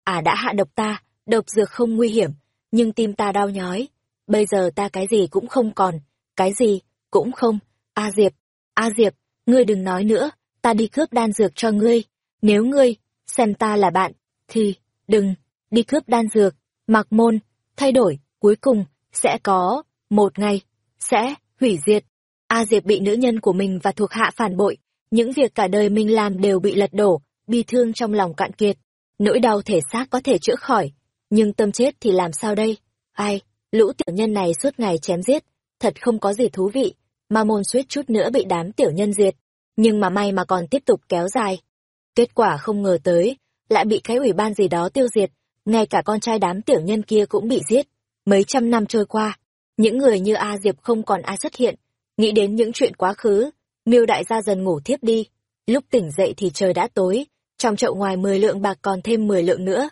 Ả đã hạ độc ta, độc dược không nguy hiểm, nhưng tim ta đau nhói. Bây giờ ta cái gì cũng không còn, cái gì, cũng không. A Diệp, A Diệp, ngươi đừng nói nữa, ta đi cướp đan dược cho ngươi. Nếu ngươi, xem ta là bạn, thì, đừng, đi cướp đan dược, mặc môn, thay đổi, cuối cùng, sẽ có, một ngày, sẽ, hủy diệt. A Diệp bị nữ nhân của mình và thuộc hạ phản bội, những việc cả đời mình làm đều bị lật đổ, bi thương trong lòng cạn kiệt. Nỗi đau thể xác có thể chữa khỏi, nhưng tâm chết thì làm sao đây? Ai, lũ tiểu nhân này suốt ngày chém giết, thật không có gì thú vị, ma môn suýt chút nữa bị đám tiểu nhân diệt. Nhưng mà may mà còn tiếp tục kéo dài. Kết quả không ngờ tới, lại bị cái ủy ban gì đó tiêu diệt, ngay cả con trai đám tiểu nhân kia cũng bị giết. Mấy trăm năm trôi qua, những người như A Diệp không còn ai xuất hiện, nghĩ đến những chuyện quá khứ, miêu đại gia dần ngủ thiếp đi. Lúc tỉnh dậy thì trời đã tối, trong chậu ngoài mười lượng bạc còn thêm mười lượng nữa.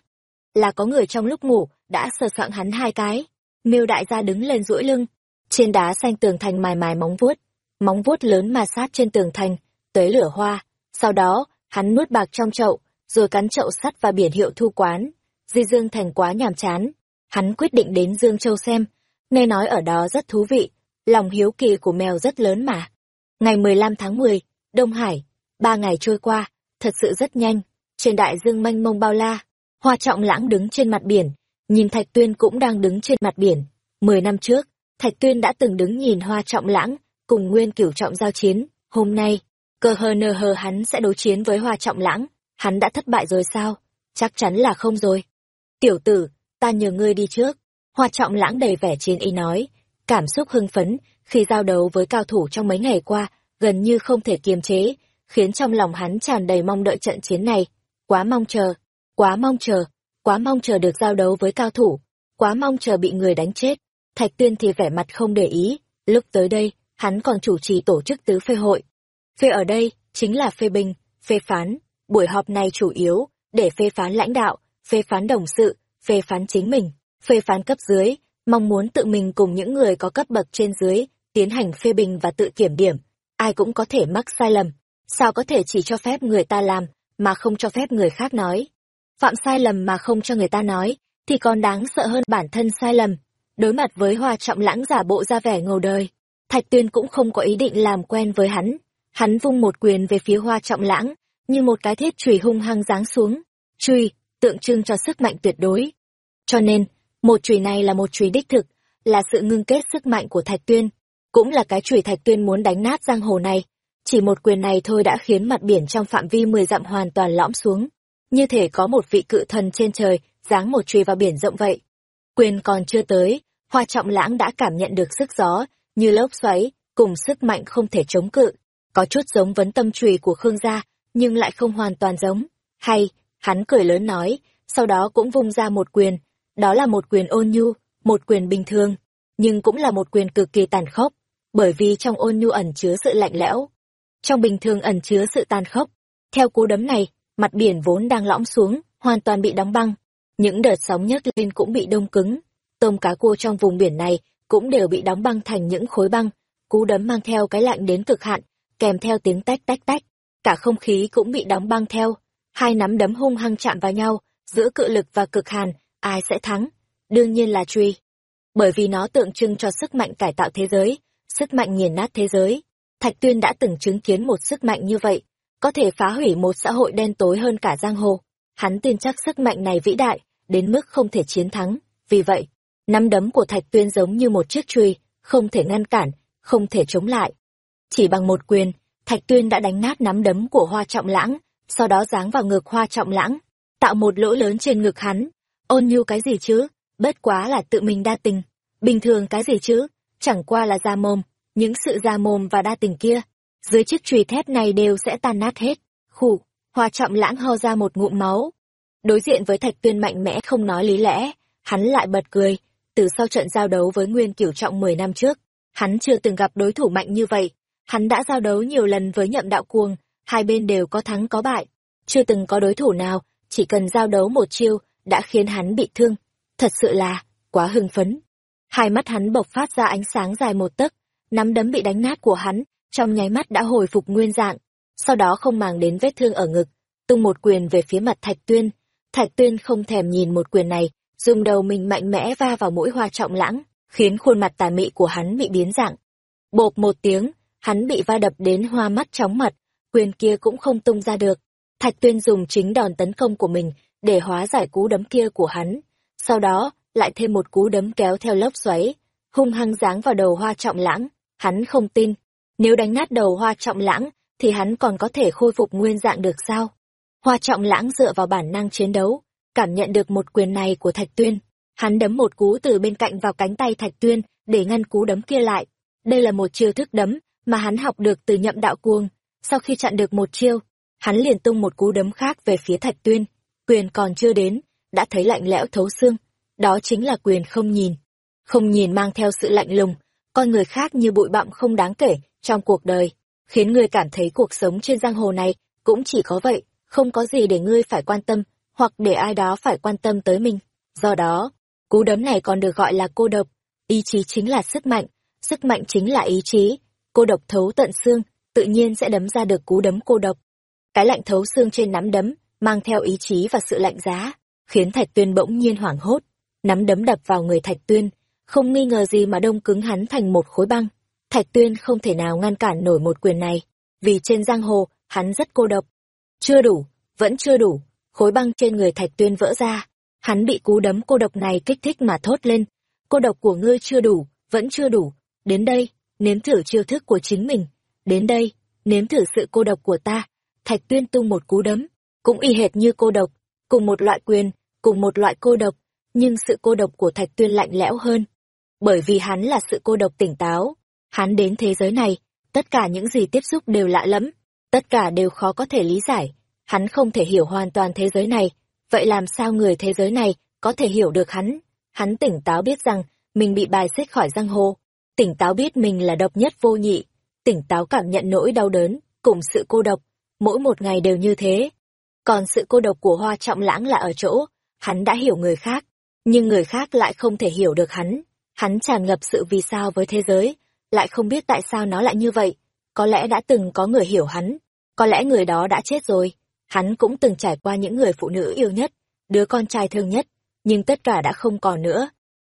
Là có người trong lúc ngủ, đã sờ soạng hắn hai cái. Miêu đại gia đứng lên duỗi lưng, trên đá xanh tường thành mài mài móng vuốt, móng vuốt lớn mà sát trên tường thành, tới lửa hoa. Sau đó, hắn nuốt bạc trong chậu, rồi cắn chậu sắt và biển hiệu thu quán. Di Dương Thành quá nhàm chán. Hắn quyết định đến Dương Châu xem, nghe nói ở đó rất thú vị, lòng hiếu kỳ của mèo rất lớn mà. Ngày 15 tháng 10, Đông Hải, ba ngày trôi qua, thật sự rất nhanh, trên đại dương mênh mông bao la, Hoa Trọng Lãng đứng trên mặt biển, nhìn Thạch Tuyên cũng đang đứng trên mặt biển. Mười năm trước, Thạch Tuyên đã từng đứng nhìn Hoa Trọng Lãng, cùng Nguyên Cửu Trọng giao chiến, hôm nay, cơ hờ nờ hờ hắn sẽ đối chiến với Hoa Trọng Lãng, hắn đã thất bại rồi sao? Chắc chắn là không rồi. Tiểu tử, ta nhờ ngươi đi trước. Hoa Trọng Lãng đầy vẻ chiến ý nói, cảm xúc hưng phấn khi giao đấu với cao thủ trong mấy ngày qua, gần như không thể kiềm chế, khiến trong lòng hắn tràn đầy mong đợi trận chiến này. Quá mong chờ, quá mong chờ, quá mong chờ được giao đấu với cao thủ, quá mong chờ bị người đánh chết. Thạch Tuyên thì vẻ mặt không để ý, lúc tới đây, hắn còn chủ trì tổ chức tứ phê hội. Phê ở đây, chính là phê bình, phê phán, buổi họp này chủ yếu, để phê phán lãnh đạo, phê phán đồng sự, phê phán chính mình, phê phán cấp dưới, mong muốn tự mình cùng những người có cấp bậc trên dưới, tiến hành phê bình và tự kiểm điểm. Ai cũng có thể mắc sai lầm, sao có thể chỉ cho phép người ta làm, mà không cho phép người khác nói. Phạm sai lầm mà không cho người ta nói, thì còn đáng sợ hơn bản thân sai lầm. Đối mặt với hoa trọng lãng giả bộ ra vẻ ngầu đời, Thạch Tuyên cũng không có ý định làm quen với hắn. Hắn vung một quyền về phía hoa trọng lãng, như một cái thiết chùy hung hăng giáng xuống. Chùy, tượng trưng cho sức mạnh tuyệt đối. Cho nên, một chùy này là một chùy đích thực, là sự ngưng kết sức mạnh của Thạch Tuyên. Cũng là cái chùy Thạch Tuyên muốn đánh nát giang hồ này. Chỉ một quyền này thôi đã khiến mặt biển trong phạm vi mười dặm hoàn toàn lõm xuống. Như thể có một vị cự thần trên trời, giáng một chùy vào biển rộng vậy. Quyền còn chưa tới, Hoa Trọng Lãng đã cảm nhận được sức gió, như lốc xoáy, cùng sức mạnh không thể chống cự. Có chút giống vấn tâm chùy của Khương gia, nhưng lại không hoàn toàn giống. Hay, hắn cười lớn nói, sau đó cũng vung ra một quyền. Đó là một quyền ôn nhu, một quyền bình thường, nhưng cũng là một quyền cực kỳ tàn khốc, bởi vì trong ôn nhu ẩn chứa sự lạnh lẽo. Trong bình thường ẩn chứa sự tàn khốc. Theo cú đấm này, mặt biển vốn đang lõm xuống, hoàn toàn bị đóng băng. Những đợt sóng nhấc lên cũng bị đông cứng. Tôm cá cua trong vùng biển này cũng đều bị đóng băng thành những khối băng. Cú đấm mang theo cái lạnh đến cực hạn, kèm theo tiếng tách tách tách. Cả không khí cũng bị đóng băng theo. Hai nắm đấm hung hăng chạm vào nhau, giữa cự lực và cực hàn, ai sẽ thắng? Đương nhiên là truy. Bởi vì nó tượng trưng cho sức mạnh cải tạo thế giới, sức mạnh nghiền nát thế giới. Thạch Tuyên đã từng chứng kiến một sức mạnh như vậy, có thể phá hủy một xã hội đen tối hơn cả giang hồ. Hắn tin chắc sức mạnh này vĩ đại, đến mức không thể chiến thắng. Vì vậy, nắm đấm của Thạch Tuyên giống như một chiếc truy không thể ngăn cản, không thể chống lại. Chỉ bằng một quyền, Thạch Tuyên đã đánh nát nắm đấm của Hoa Trọng Lãng, sau đó giáng vào ngực Hoa Trọng Lãng, tạo một lỗ lớn trên ngực hắn. Ôn nhu cái gì chứ, bất quá là tự mình đa tình. Bình thường cái gì chứ, chẳng qua là da mồm, những sự da mồm và đa tình kia, dưới chiếc chùy thép này đều sẽ tan nát hết. Khủ, Hoa Trọng Lãng ho ra một ngụm máu. Đối diện với Thạch Tuyên mạnh mẽ không nói lý lẽ, hắn lại bật cười, từ sau trận giao đấu với Nguyên Cửu Trọng 10 năm trước, hắn chưa từng gặp đối thủ mạnh như vậy. Hắn đã giao đấu nhiều lần với nhậm đạo cuồng, hai bên đều có thắng có bại. Chưa từng có đối thủ nào, chỉ cần giao đấu một chiêu, đã khiến hắn bị thương. Thật sự là, quá hưng phấn. Hai mắt hắn bộc phát ra ánh sáng dài một tấc, nắm đấm bị đánh nát của hắn, trong nháy mắt đã hồi phục nguyên dạng. Sau đó không màng đến vết thương ở ngực, tung một quyền về phía mặt Thạch Tuyên. Thạch Tuyên không thèm nhìn một quyền này, dùng đầu mình mạnh mẽ va vào mũi hoa trọng lãng, khiến khuôn mặt tà mị của hắn bị biến dạng. Bộp một tiếng, hắn bị va đập đến hoa mắt chóng mặt, quyền kia cũng không tung ra được. Thạch Tuyên dùng chính đòn tấn công của mình để hóa giải cú đấm kia của hắn. Sau đó, lại thêm một cú đấm kéo theo lốc xoáy, hung hăng giáng vào đầu hoa trọng lãng. Hắn không tin, nếu đánh nát đầu hoa trọng lãng, thì hắn còn có thể khôi phục nguyên dạng được sao? Hoa trọng lãng dựa vào bản năng chiến đấu, cảm nhận được một quyền này của Thạch Tuyên. Hắn đấm một cú từ bên cạnh vào cánh tay Thạch Tuyên, để ngăn cú đấm kia lại. Đây là một chiêu thức đấm, mà hắn học được từ nhậm đạo cuồng. Sau khi chặn được một chiêu, hắn liền tung một cú đấm khác về phía Thạch Tuyên. Quyền còn chưa đến, đã thấy lạnh lẽo thấu xương. Đó chính là quyền không nhìn. Không nhìn mang theo sự lạnh lùng, con người khác như bụi bặm không đáng kể trong cuộc đời, khiến người cảm thấy cuộc sống trên giang hồ này cũng chỉ có vậy, không có gì để ngươi phải quan tâm, hoặc để ai đó phải quan tâm tới mình. Do đó, cú đấm này còn được gọi là cô độc. Ý chí chính là sức mạnh, sức mạnh chính là ý chí. Cô độc thấu tận xương, tự nhiên sẽ đấm ra được cú đấm cô độc. Cái lạnh thấu xương trên nắm đấm, mang theo ý chí và sự lạnh giá, khiến Thạch Tuyên bỗng nhiên hoảng hốt. Nắm đấm đập vào người Thạch Tuyên, không nghi ngờ gì mà đông cứng hắn thành một khối băng. Thạch Tuyên không thể nào ngăn cản nổi một quyền này, vì trên giang hồ, hắn rất cô độc. Chưa đủ, vẫn chưa đủ, khối băng trên người Thạch Tuyên vỡ ra, hắn bị cú đấm cô độc này kích thích mà thốt lên. Cô độc của ngươi chưa đủ, vẫn chưa đủ, đến đây, nếm thử chiêu thức của chính mình, đến đây, nếm thử sự cô độc của ta. Thạch Tuyên tung một cú đấm, cũng y hệt như cô độc, cùng một loại quyền, cùng một loại cô độc, nhưng sự cô độc của Thạch Tuyên lạnh lẽo hơn. Bởi vì hắn là sự cô độc tỉnh táo, hắn đến thế giới này, tất cả những gì tiếp xúc đều lạ lẫm, tất cả đều khó có thể lý giải, hắn không thể hiểu hoàn toàn thế giới này, vậy làm sao người thế giới này có thể hiểu được hắn? Hắn tỉnh táo biết rằng mình bị bài xích khỏi giang hồ, tỉnh táo biết mình là độc nhất vô nhị, tỉnh táo cảm nhận nỗi đau đớn, cùng sự cô độc, mỗi một ngày đều như thế. Còn sự cô độc của Hoa Trọng Lãng là ở chỗ, hắn đã hiểu người khác, nhưng người khác lại không thể hiểu được hắn. Hắn tràn ngập sự vì sao với thế giới, lại không biết tại sao nó lại như vậy. Có lẽ đã từng có người hiểu hắn, có lẽ người đó đã chết rồi. Hắn cũng từng trải qua những người phụ nữ yêu nhất, đứa con trai thương nhất, nhưng tất cả đã không còn nữa.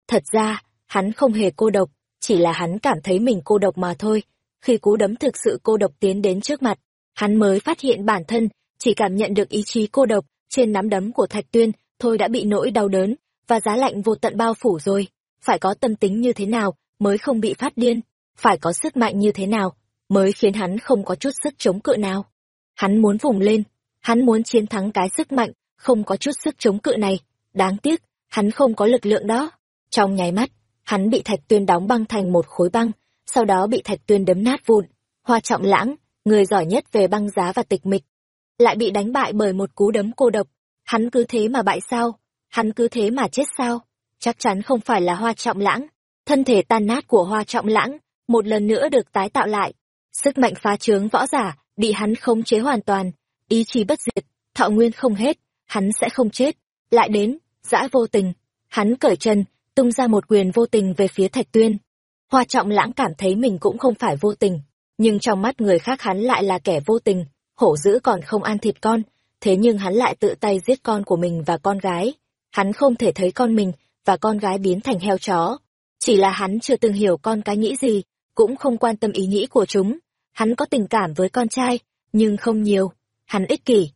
Thật ra, hắn không hề cô độc, chỉ là hắn cảm thấy mình cô độc mà thôi. Khi cú đấm thực sự cô độc tiến đến trước mặt, hắn mới phát hiện bản thân chỉ cảm nhận được ý chí cô độc trên nắm đấm của Thạch Tuyên, thôi đã bị nỗi đau đớn và giá lạnh vô tận bao phủ rồi. Phải có tâm tính như thế nào mới không bị phát điên, phải có sức mạnh như thế nào mới khiến hắn không có chút sức chống cự nào. Hắn muốn vùng lên, hắn muốn chiến thắng cái sức mạnh, không có chút sức chống cự này. Đáng tiếc, hắn không có lực lượng đó. Trong nháy mắt, hắn bị Thạch Tuyên đóng băng thành một khối băng, sau đó bị Thạch Tuyên đấm nát vụn. Hoa trọng lãng, người giỏi nhất về băng giá và tịch mịch, lại bị đánh bại bởi một cú đấm cô độc. Hắn cứ thế mà bại sao? Hắn cứ thế mà chết sao? Chắc chắn không phải là hoa trọng lãng. Thân thể tan nát của hoa trọng lãng, một lần nữa được tái tạo lại. Sức mạnh phá trướng võ giả, bị hắn khống chế hoàn toàn. Ý chí bất diệt, thọ nguyên không hết, hắn sẽ không chết. Lại đến, dã vô tình. Hắn cởi chân, tung ra một quyền vô tình về phía thạch tuyên. Hoa trọng lãng cảm thấy mình cũng không phải vô tình, nhưng trong mắt người khác hắn lại là kẻ vô tình hổ dữ còn không ăn thịt con, thế nhưng hắn lại tự tay giết con của mình và con gái. Hắn không thể thấy con mình và con gái biến thành heo chó. Chỉ là hắn chưa từng hiểu con cái nghĩ gì, cũng không quan tâm ý nghĩ của chúng. Hắn có tình cảm với con trai, nhưng không nhiều. Hắn ích kỷ.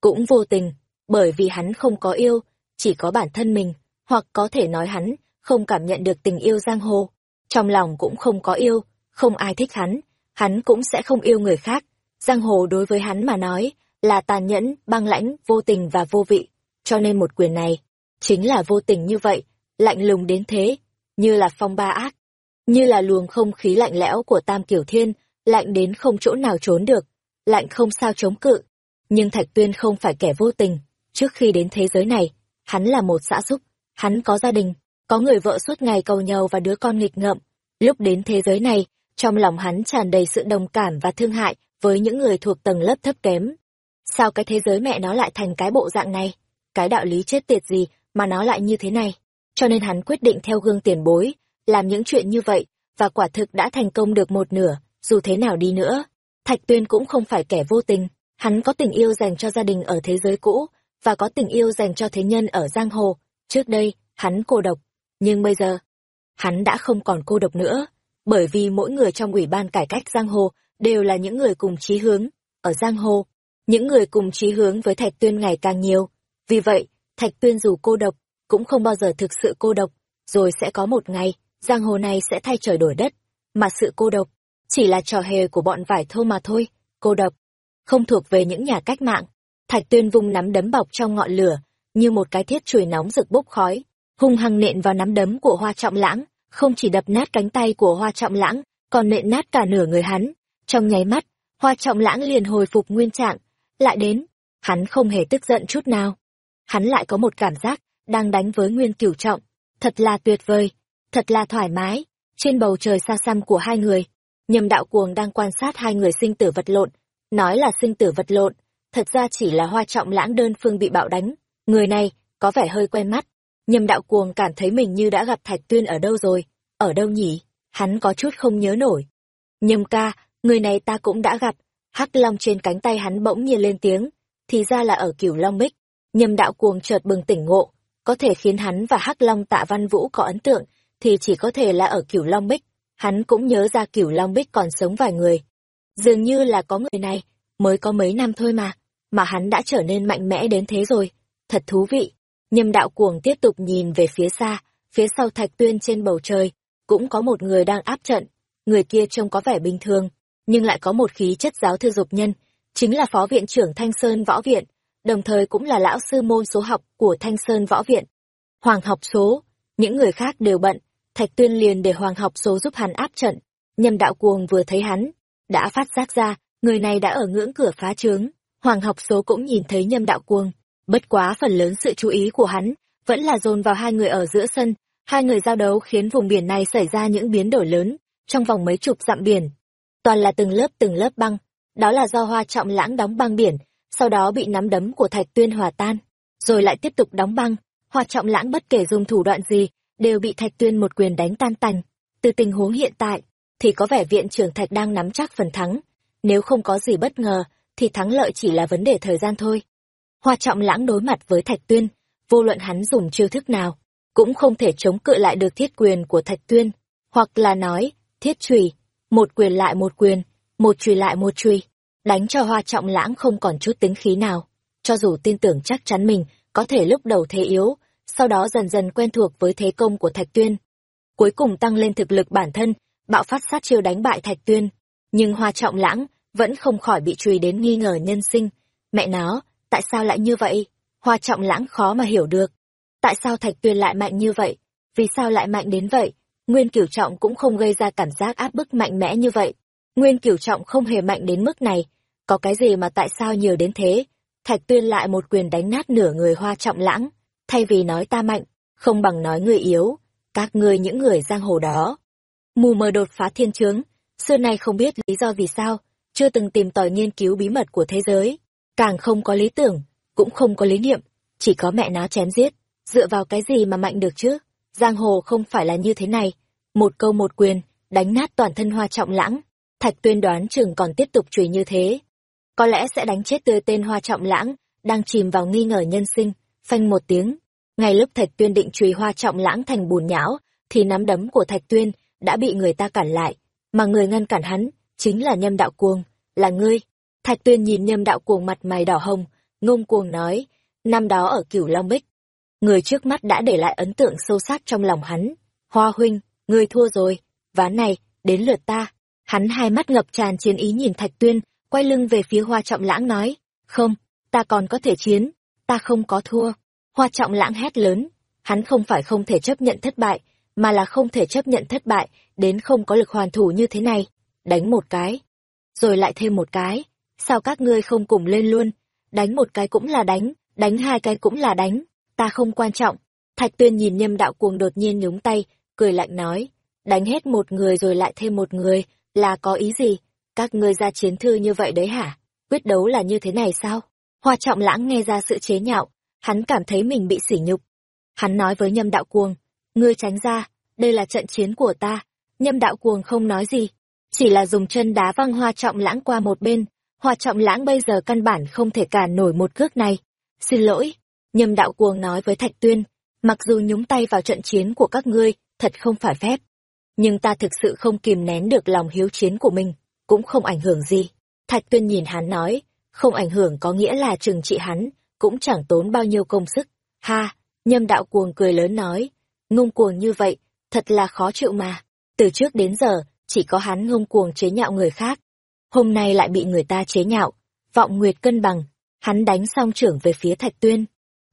Cũng vô tình, bởi vì hắn không có yêu, chỉ có bản thân mình, hoặc có thể nói hắn không cảm nhận được tình yêu giang hồ. Trong lòng cũng không có yêu, không ai thích hắn, hắn cũng sẽ không yêu người khác Giang hồ đối với hắn mà nói, là tàn nhẫn, băng lãnh, vô tình và vô vị. Cho nên một quyền này, chính là vô tình như vậy, lạnh lùng đến thế, như là phong ba ác, như là luồng không khí lạnh lẽo của tam kiểu thiên, lạnh đến không chỗ nào trốn được, lạnh không sao chống cự. Nhưng Thạch Tuyên không phải kẻ vô tình, trước khi đến thế giới này, hắn là một xã giúp, hắn có gia đình, có người vợ suốt ngày cầu nhau và đứa con nghịch ngợm. Lúc đến thế giới này, trong lòng hắn tràn đầy sự đồng cảm và thương hại với những người thuộc tầng lớp thấp kém. Sao cái thế giới mẹ nó lại thành cái bộ dạng này? Cái đạo lý chết tiệt gì mà nó lại như thế này? Cho nên hắn quyết định theo gương tiền bối, làm những chuyện như vậy, và quả thực đã thành công được một nửa, dù thế nào đi nữa. Thạch Tuyên cũng không phải kẻ vô tình, hắn có tình yêu dành cho gia đình ở thế giới cũ, và có tình yêu dành cho thế nhân ở giang hồ. Trước đây, hắn cô độc, nhưng bây giờ, hắn đã không còn cô độc nữa, bởi vì mỗi người trong ủy ban cải cách giang hồ đều là những người cùng chí hướng, ở giang hồ, những người cùng chí hướng với Thạch Tuyên ngày càng nhiều. Vì vậy, Thạch Tuyên dù cô độc, cũng không bao giờ thực sự cô độc, rồi sẽ có một ngày, giang hồ này sẽ thay trời đổi đất, mà sự cô độc, chỉ là trò hề của bọn vải thô mà thôi, cô độc, không thuộc về những nhà cách mạng. Thạch Tuyên vung nắm đấm bọc trong ngọn lửa, như một cái thiết chùy nóng rực bốc khói, hung hăng nện vào nắm đấm của Hoa Trọng Lãng, không chỉ đập nát cánh tay của Hoa Trọng Lãng, còn nện nát cả nửa người hắn. Trong nháy mắt, hoa trọng lãng liền hồi phục nguyên trạng, lại đến, hắn không hề tức giận chút nào. Hắn lại có một cảm giác, đang đánh với nguyên cửu trọng, thật là tuyệt vời, thật là thoải mái, trên bầu trời xa xăm của hai người. Nhầm đạo cuồng đang quan sát hai người sinh tử vật lộn, nói là sinh tử vật lộn, thật ra chỉ là hoa trọng lãng đơn phương bị bạo đánh, người này, có vẻ hơi quen mắt. Nhâm đạo cuồng cảm thấy mình như đã gặp Thạch Tuyên ở đâu rồi, ở đâu nhỉ, hắn có chút không nhớ nổi. Nhâm ca, người này ta cũng đã gặp hắc long trên cánh tay hắn bỗng nhiên lên tiếng thì ra là ở cửu long bích nhâm đạo cuồng chợt bừng tỉnh ngộ có thể khiến hắn và hắc long tạ văn vũ có ấn tượng thì chỉ có thể là ở Cửu Long Bích. Hắn cũng nhớ ra Cửu Long Bích còn sống vài người. Dường như là có người này, mới có mấy năm thôi mà, mà hắn đã trở nên mạnh mẽ đến thế rồi. Thật thú vị. Nhâm đạo cuồng tiếp tục nhìn về phía xa, phía sau thạch tuyên trên bầu trời, cũng có một người đang áp trận. Người kia trông có vẻ bình thường, nhưng lại có một khí chất giáo thư dục nhân, chính là phó viện trưởng Thanh Sơn Võ Viện, đồng thời cũng là lão sư môn số học của Thanh Sơn Võ Viện. Hoàng học số, những người khác đều bận, Thạch Tuyên liền để Hoàng học số giúp hắn áp trận. Nhâm đạo cuồng vừa thấy hắn, đã phát giác ra, người này đã ở ngưỡng cửa phá trướng. Hoàng học số cũng nhìn thấy nhâm đạo cuồng, bất quá phần lớn sự chú ý của hắn, vẫn là dồn vào hai người ở giữa sân. Hai người giao đấu khiến vùng biển này xảy ra những biến đổi lớn, trong vòng mấy chục dặm biển. Toàn là từng lớp từng lớp băng, đó là do hoa trọng lãng đóng băng biển, sau đó bị nắm đấm của Thạch Tuyên hòa tan, rồi lại tiếp tục đóng băng. Hoa trọng lãng bất kể dùng thủ đoạn gì, đều bị Thạch Tuyên một quyền đánh tan tành. Từ tình huống hiện tại, thì có vẻ viện trưởng Thạch đang nắm chắc phần thắng. Nếu không có gì bất ngờ, thì thắng lợi chỉ là vấn đề thời gian thôi. Hoa trọng lãng đối mặt với Thạch Tuyên, vô luận hắn dùng chiêu thức nào, cũng không thể chống cự lại được thiết quyền của Thạch Tuyên, hoặc là nói, thiết chùy, một quyền lại một quyền, một chùy lại một chùy đánh cho hoa trọng lãng không còn chút tính khí nào. Cho dù tin tưởng chắc chắn mình có thể lúc đầu thế yếu, sau đó dần dần quen thuộc với thế công của Thạch Tuyên. Cuối cùng tăng lên thực lực bản thân, bạo phát sát chiêu đánh bại Thạch Tuyên. Nhưng hoa trọng lãng vẫn không khỏi bị truy đến nghi ngờ nhân sinh. Mẹ nó, tại sao lại như vậy? Hoa trọng lãng khó mà hiểu được. Tại sao Thạch Tuyền lại mạnh như vậy? Vì sao lại mạnh đến vậy? Nguyên cửu trọng cũng không gây ra cảm giác áp bức mạnh mẽ như vậy. Nguyên cửu trọng không hề mạnh đến mức này, có cái gì mà tại sao nhiều đến thế? Thạch tuyên lại một quyền đánh nát nửa người hoa trọng lãng, thay vì nói ta mạnh, không bằng nói người yếu, các ngươi những người giang hồ đó. Mù mờ đột phá thiên chướng, xưa nay không biết lý do vì sao, chưa từng tìm tòi nghiên cứu bí mật của thế giới, càng không có lý tưởng, cũng không có lý niệm, chỉ có mẹ nó chém giết, dựa vào cái gì mà mạnh được chứ? Giang hồ không phải là như thế này, một câu một quyền, đánh nát toàn thân hoa trọng lãng, Thạch tuyên đoán chừng còn tiếp tục chửi như thế. Có lẽ sẽ đánh chết tươi tên hoa trọng lãng, đang chìm vào nghi ngờ nhân sinh, phanh một tiếng. Ngay lúc Thạch tuyên định chùy hoa trọng lãng thành bùn nhão, thì nắm đấm của Thạch tuyên đã bị người ta cản lại. Mà người ngăn cản hắn, chính là nhâm đạo cuồng, là ngươi. Thạch tuyên nhìn nhâm đạo cuồng mặt mày đỏ hồng, ngông cuồng nói, năm đó ở cửu Long Bích. Người trước mắt đã để lại ấn tượng sâu sắc trong lòng hắn. Hoa huynh, ngươi thua rồi, ván này, đến lượt ta. Hắn hai mắt ngập tràn chiến ý nhìn Thạch Tuyên, quay lưng về phía Hoa Trọng Lãng nói, không, ta còn có thể chiến, ta không có thua. Hoa Trọng Lãng hét lớn, hắn không phải không thể chấp nhận thất bại, mà là không thể chấp nhận thất bại, đến không có lực hoàn thủ như thế này. Đánh một cái, rồi lại thêm một cái, sao các ngươi không cùng lên luôn, đánh một cái cũng là đánh, đánh hai cái cũng là đánh, ta không quan trọng. Thạch Tuyên nhìn nhâm đạo cuồng đột nhiên nhúng tay, cười lạnh nói, đánh hết một người rồi lại thêm một người, là có ý gì? Các ngươi ra chiến thư như vậy đấy hả? Quyết đấu là như thế này sao? Hoa trọng lãng nghe ra sự chế nhạo, hắn cảm thấy mình bị sỉ nhục. Hắn nói với nhâm đạo cuồng, ngươi tránh ra, đây là trận chiến của ta. Nhâm đạo cuồng không nói gì, chỉ là dùng chân đá văng hoa trọng lãng qua một bên. Hòa trọng lãng bây giờ căn bản không thể cản nổi một cước này. Xin lỗi, nhâm đạo cuồng nói với Thạch Tuyên, mặc dù nhúng tay vào trận chiến của các ngươi, thật không phải phép nhưng ta thực sự không kìm nén được lòng hiếu chiến của mình, cũng không ảnh hưởng gì. Thạch tuyên nhìn hắn nói, không ảnh hưởng có nghĩa là trừng trị hắn, cũng chẳng tốn bao nhiêu công sức. Ha, nhâm đạo cuồng cười lớn nói, ngông cuồng như vậy, thật là khó chịu mà. Từ trước đến giờ, chỉ có hắn ngông cuồng chế nhạo người khác. Hôm nay lại bị người ta chế nhạo, vọng nguyệt cân bằng, hắn đánh xong trưởng về phía thạch tuyên.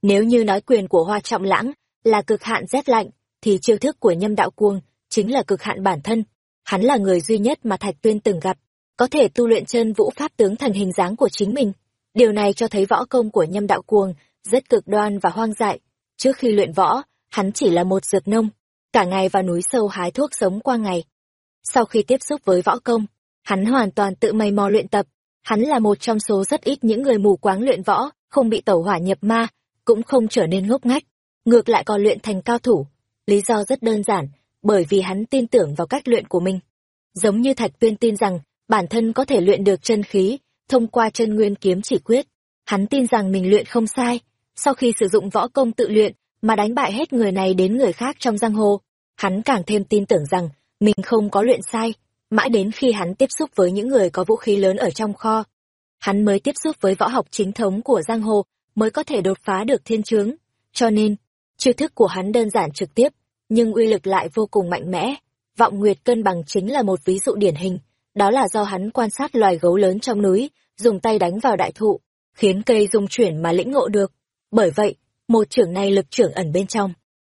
Nếu như nói quyền của hoa trọng lãng là cực hạn rét lạnh, thì chiêu thức của nhâm đạo cuồng chính là cực hạn bản thân. Hắn là người duy nhất mà Thạch Tuyên từng gặp, có thể tu luyện chân vũ pháp tướng thành hình dáng của chính mình. Điều này cho thấy võ công của nhâm đạo cuồng rất cực đoan và hoang dại. Trước khi luyện võ, hắn chỉ là một dược nông, cả ngày vào núi sâu hái thuốc sống qua ngày. Sau khi tiếp xúc với võ công, hắn hoàn toàn tự mày mò luyện tập. Hắn là một trong số rất ít những người mù quáng luyện võ, không bị tẩu hỏa nhập ma, cũng không trở nên ngốc ngách, ngược lại còn luyện thành cao thủ. Lý do rất đơn giản, bởi vì hắn tin tưởng vào cách luyện của mình. Giống như Thạch Tuyên tin rằng bản thân có thể luyện được chân khí thông qua chân nguyên kiếm chỉ quyết. Hắn tin rằng mình luyện không sai, sau khi sử dụng võ công tự luyện mà đánh bại hết người này đến người khác trong giang hồ, hắn càng thêm tin tưởng rằng mình không có luyện sai, mãi đến khi hắn tiếp xúc với những người có vũ khí lớn ở trong kho. Hắn mới tiếp xúc với võ học chính thống của giang hồ, mới có thể đột phá được thiên chướng. Cho nên, chiêu thức của hắn đơn giản trực tiếp, nhưng uy lực lại vô cùng mạnh mẽ. Vọng Nguyệt cân bằng chính là một ví dụ điển hình, đó là do hắn quan sát loài gấu lớn trong núi, dùng tay đánh vào đại thụ, khiến cây rung chuyển mà lĩnh ngộ được. Bởi vậy, một trưởng này lực trưởng ẩn bên trong.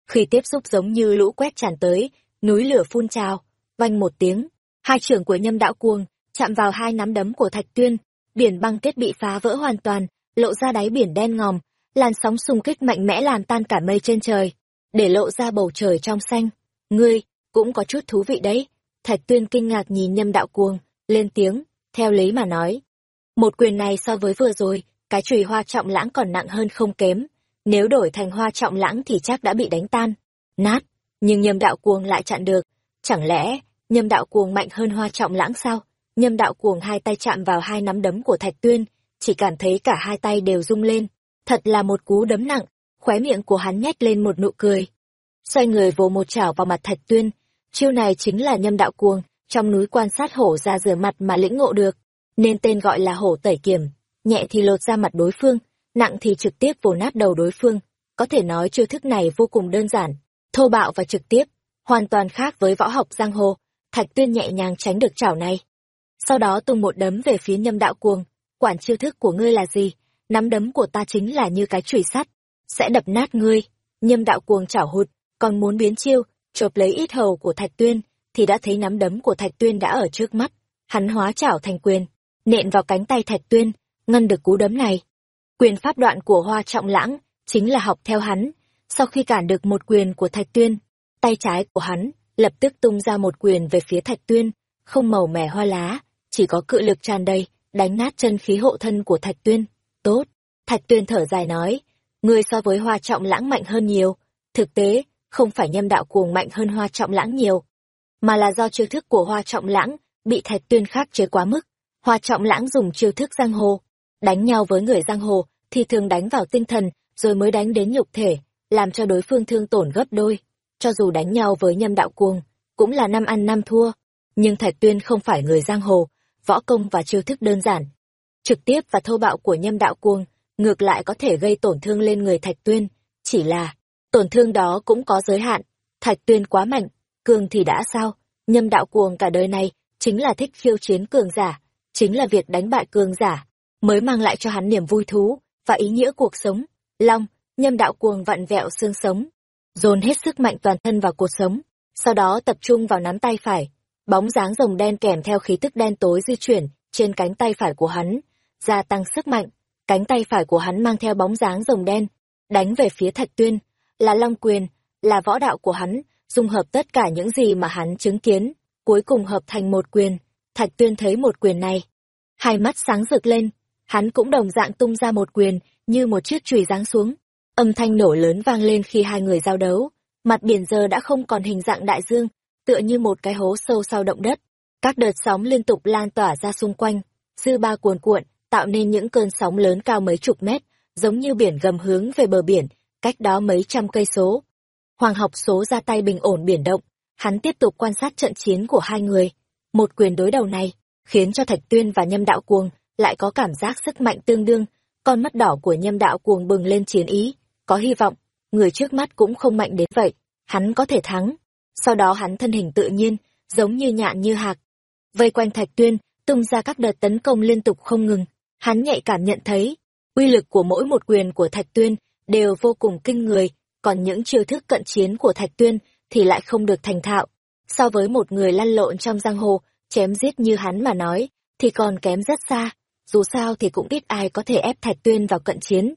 Khi tiếp xúc giống như lũ quét tràn tới, núi lửa phun trào, vang một tiếng, hai trưởng của nhâm đạo cuồng chạm vào hai nắm đấm của thạch tuyên, biển băng kết bị phá vỡ hoàn toàn, lộ ra đáy biển đen ngòm, làn sóng xung kích mạnh mẽ làm tan cả mây trên trời, để lộ ra bầu trời trong xanh. Ngươi, cũng có chút thú vị đấy. Thạch tuyên kinh ngạc nhìn nhâm đạo cuồng, lên tiếng, theo lý mà nói. Một quyền này so với vừa rồi, cái chùy hoa trọng lãng còn nặng hơn không kém. Nếu đổi thành hoa trọng lãng thì chắc đã bị đánh tan, nát. Nhưng nhâm đạo cuồng lại chặn được. Chẳng lẽ, nhâm đạo cuồng mạnh hơn hoa trọng lãng sao? Nhâm đạo cuồng hai tay chạm vào hai nắm đấm của thạch tuyên, chỉ cảm thấy cả hai tay đều rung lên. Thật là một cú đấm nặng, khóe miệng của hắn nhếch lên một nụ cười. Xoay người vồ một chảo vào mặt thạch tuyên, chiêu này chính là nhâm đạo cuồng, trong núi quan sát hổ ra rửa mặt mà lĩnh ngộ được, nên tên gọi là hổ tẩy kiểm, nhẹ thì lột ra mặt đối phương, nặng thì trực tiếp vồ nát đầu đối phương. Có thể nói chiêu thức này vô cùng đơn giản, thô bạo và trực tiếp, hoàn toàn khác với võ học giang hồ. Thạch Tuyên nhẹ nhàng tránh được chảo này. Sau đó tung một đấm về phía nhâm đạo cuồng, quản chiêu thức của ngươi là gì? Nắm đấm của ta chính là như cái chùy sắt, sẽ đập nát ngươi. Nhâm đạo cuồng chảo hụt, còn muốn biến chiêu, chộp lấy ít hầu của Thạch Tuyên, thì đã thấy nắm đấm của Thạch Tuyên đã ở trước mắt. Hắn hóa chảo thành quyền, nện vào cánh tay Thạch Tuyên, ngăn được cú đấm này. Quyền pháp đoạn của Hoa Trọng Lãng chính là học theo hắn. Sau khi cản được một quyền của Thạch Tuyên, tay trái của hắn lập tức tung ra một quyền về phía Thạch Tuyên, không màu mẻ hoa lá, chỉ có cự lực tràn đầy, đánh nát chân khí hộ thân của Thạch Tuyên. Tốt, Thạch Tuyên thở dài nói, ngươi so với Hoa Trọng Lãng mạnh hơn nhiều. Thực tế, không phải nhâm đạo cuồng mạnh hơn Hoa Trọng Lãng nhiều, mà là do chiêu thức của Hoa Trọng Lãng bị Thạch Tuyên khắc chế quá mức. Hoa Trọng Lãng dùng chiêu thức giang hồ, đánh nhau với người giang hồ thì thường đánh vào tinh thần rồi mới đánh đến nhục thể, làm cho đối phương thương tổn gấp đôi. Cho dù đánh nhau với nhâm đạo cuồng, cũng là năm ăn năm thua. Nhưng Thạch Tuyên không phải người giang hồ, võ công và chiêu thức đơn giản. Trực tiếp và thô bạo của nhâm đạo cuồng, ngược lại có thể gây tổn thương lên người Thạch Tuyên. Chỉ là, tổn thương đó cũng có giới hạn. Thạch Tuyên quá mạnh, cường thì đã sao? Nhâm đạo cuồng cả đời này, chính là thích khiêu chiến cường giả, chính là việc đánh bại cường giả, mới mang lại cho hắn niềm vui thú và ý nghĩa cuộc sống. Long, nhâm đạo cuồng vặn vẹo xương sống, dồn hết sức mạnh toàn thân vào cuộc sống, sau đó tập trung vào nắm tay phải. Bóng dáng rồng đen kèm theo khí tức đen tối di chuyển trên cánh tay phải của hắn, gia tăng sức mạnh. Cánh tay phải của hắn mang theo bóng dáng rồng đen, đánh về phía Thạch Tuyên, là Long quyền, là võ đạo của hắn, dung hợp tất cả những gì mà hắn chứng kiến, cuối cùng hợp thành một quyền. Thạch Tuyên thấy một quyền này, hai mắt sáng rực lên, hắn cũng đồng dạng tung ra một quyền, như một chiếc chùy giáng xuống. Âm thanh nổ lớn vang lên khi hai người giao đấu, mặt biển giờ đã không còn hình dạng đại dương, tựa như một cái hố sâu sau động đất. Các đợt sóng liên tục lan tỏa ra xung quanh, dư ba cuồn cuộn, tạo nên những cơn sóng lớn cao mấy chục mét, giống như biển gầm hướng về bờ biển, cách đó mấy trăm cây số. Hoàng học số ra tay bình ổn biển động, hắn tiếp tục quan sát trận chiến của hai người. Một quyền đối đầu này, khiến cho Thạch Tuyên và Nhâm Đạo Cuồng lại có cảm giác sức mạnh tương đương, con mắt đỏ của Nhâm Đạo Cuồng bừng lên chiến ý, có hy vọng, người trước mắt cũng không mạnh đến vậy, hắn có thể thắng. Sau đó hắn thân hình tự nhiên, giống như nhạn như hạc, vây quanh Thạch Tuyên, tung ra các đợt tấn công liên tục không ngừng. Hắn nhạy cảm nhận thấy, uy lực của mỗi một quyền của Thạch Tuyên đều vô cùng kinh người, còn những chiêu thức cận chiến của Thạch Tuyên thì lại không được thành thạo. So với một người lăn lộn trong giang hồ, chém giết như hắn mà nói, thì còn kém rất xa, dù sao thì cũng ít ai có thể ép Thạch Tuyên vào cận chiến.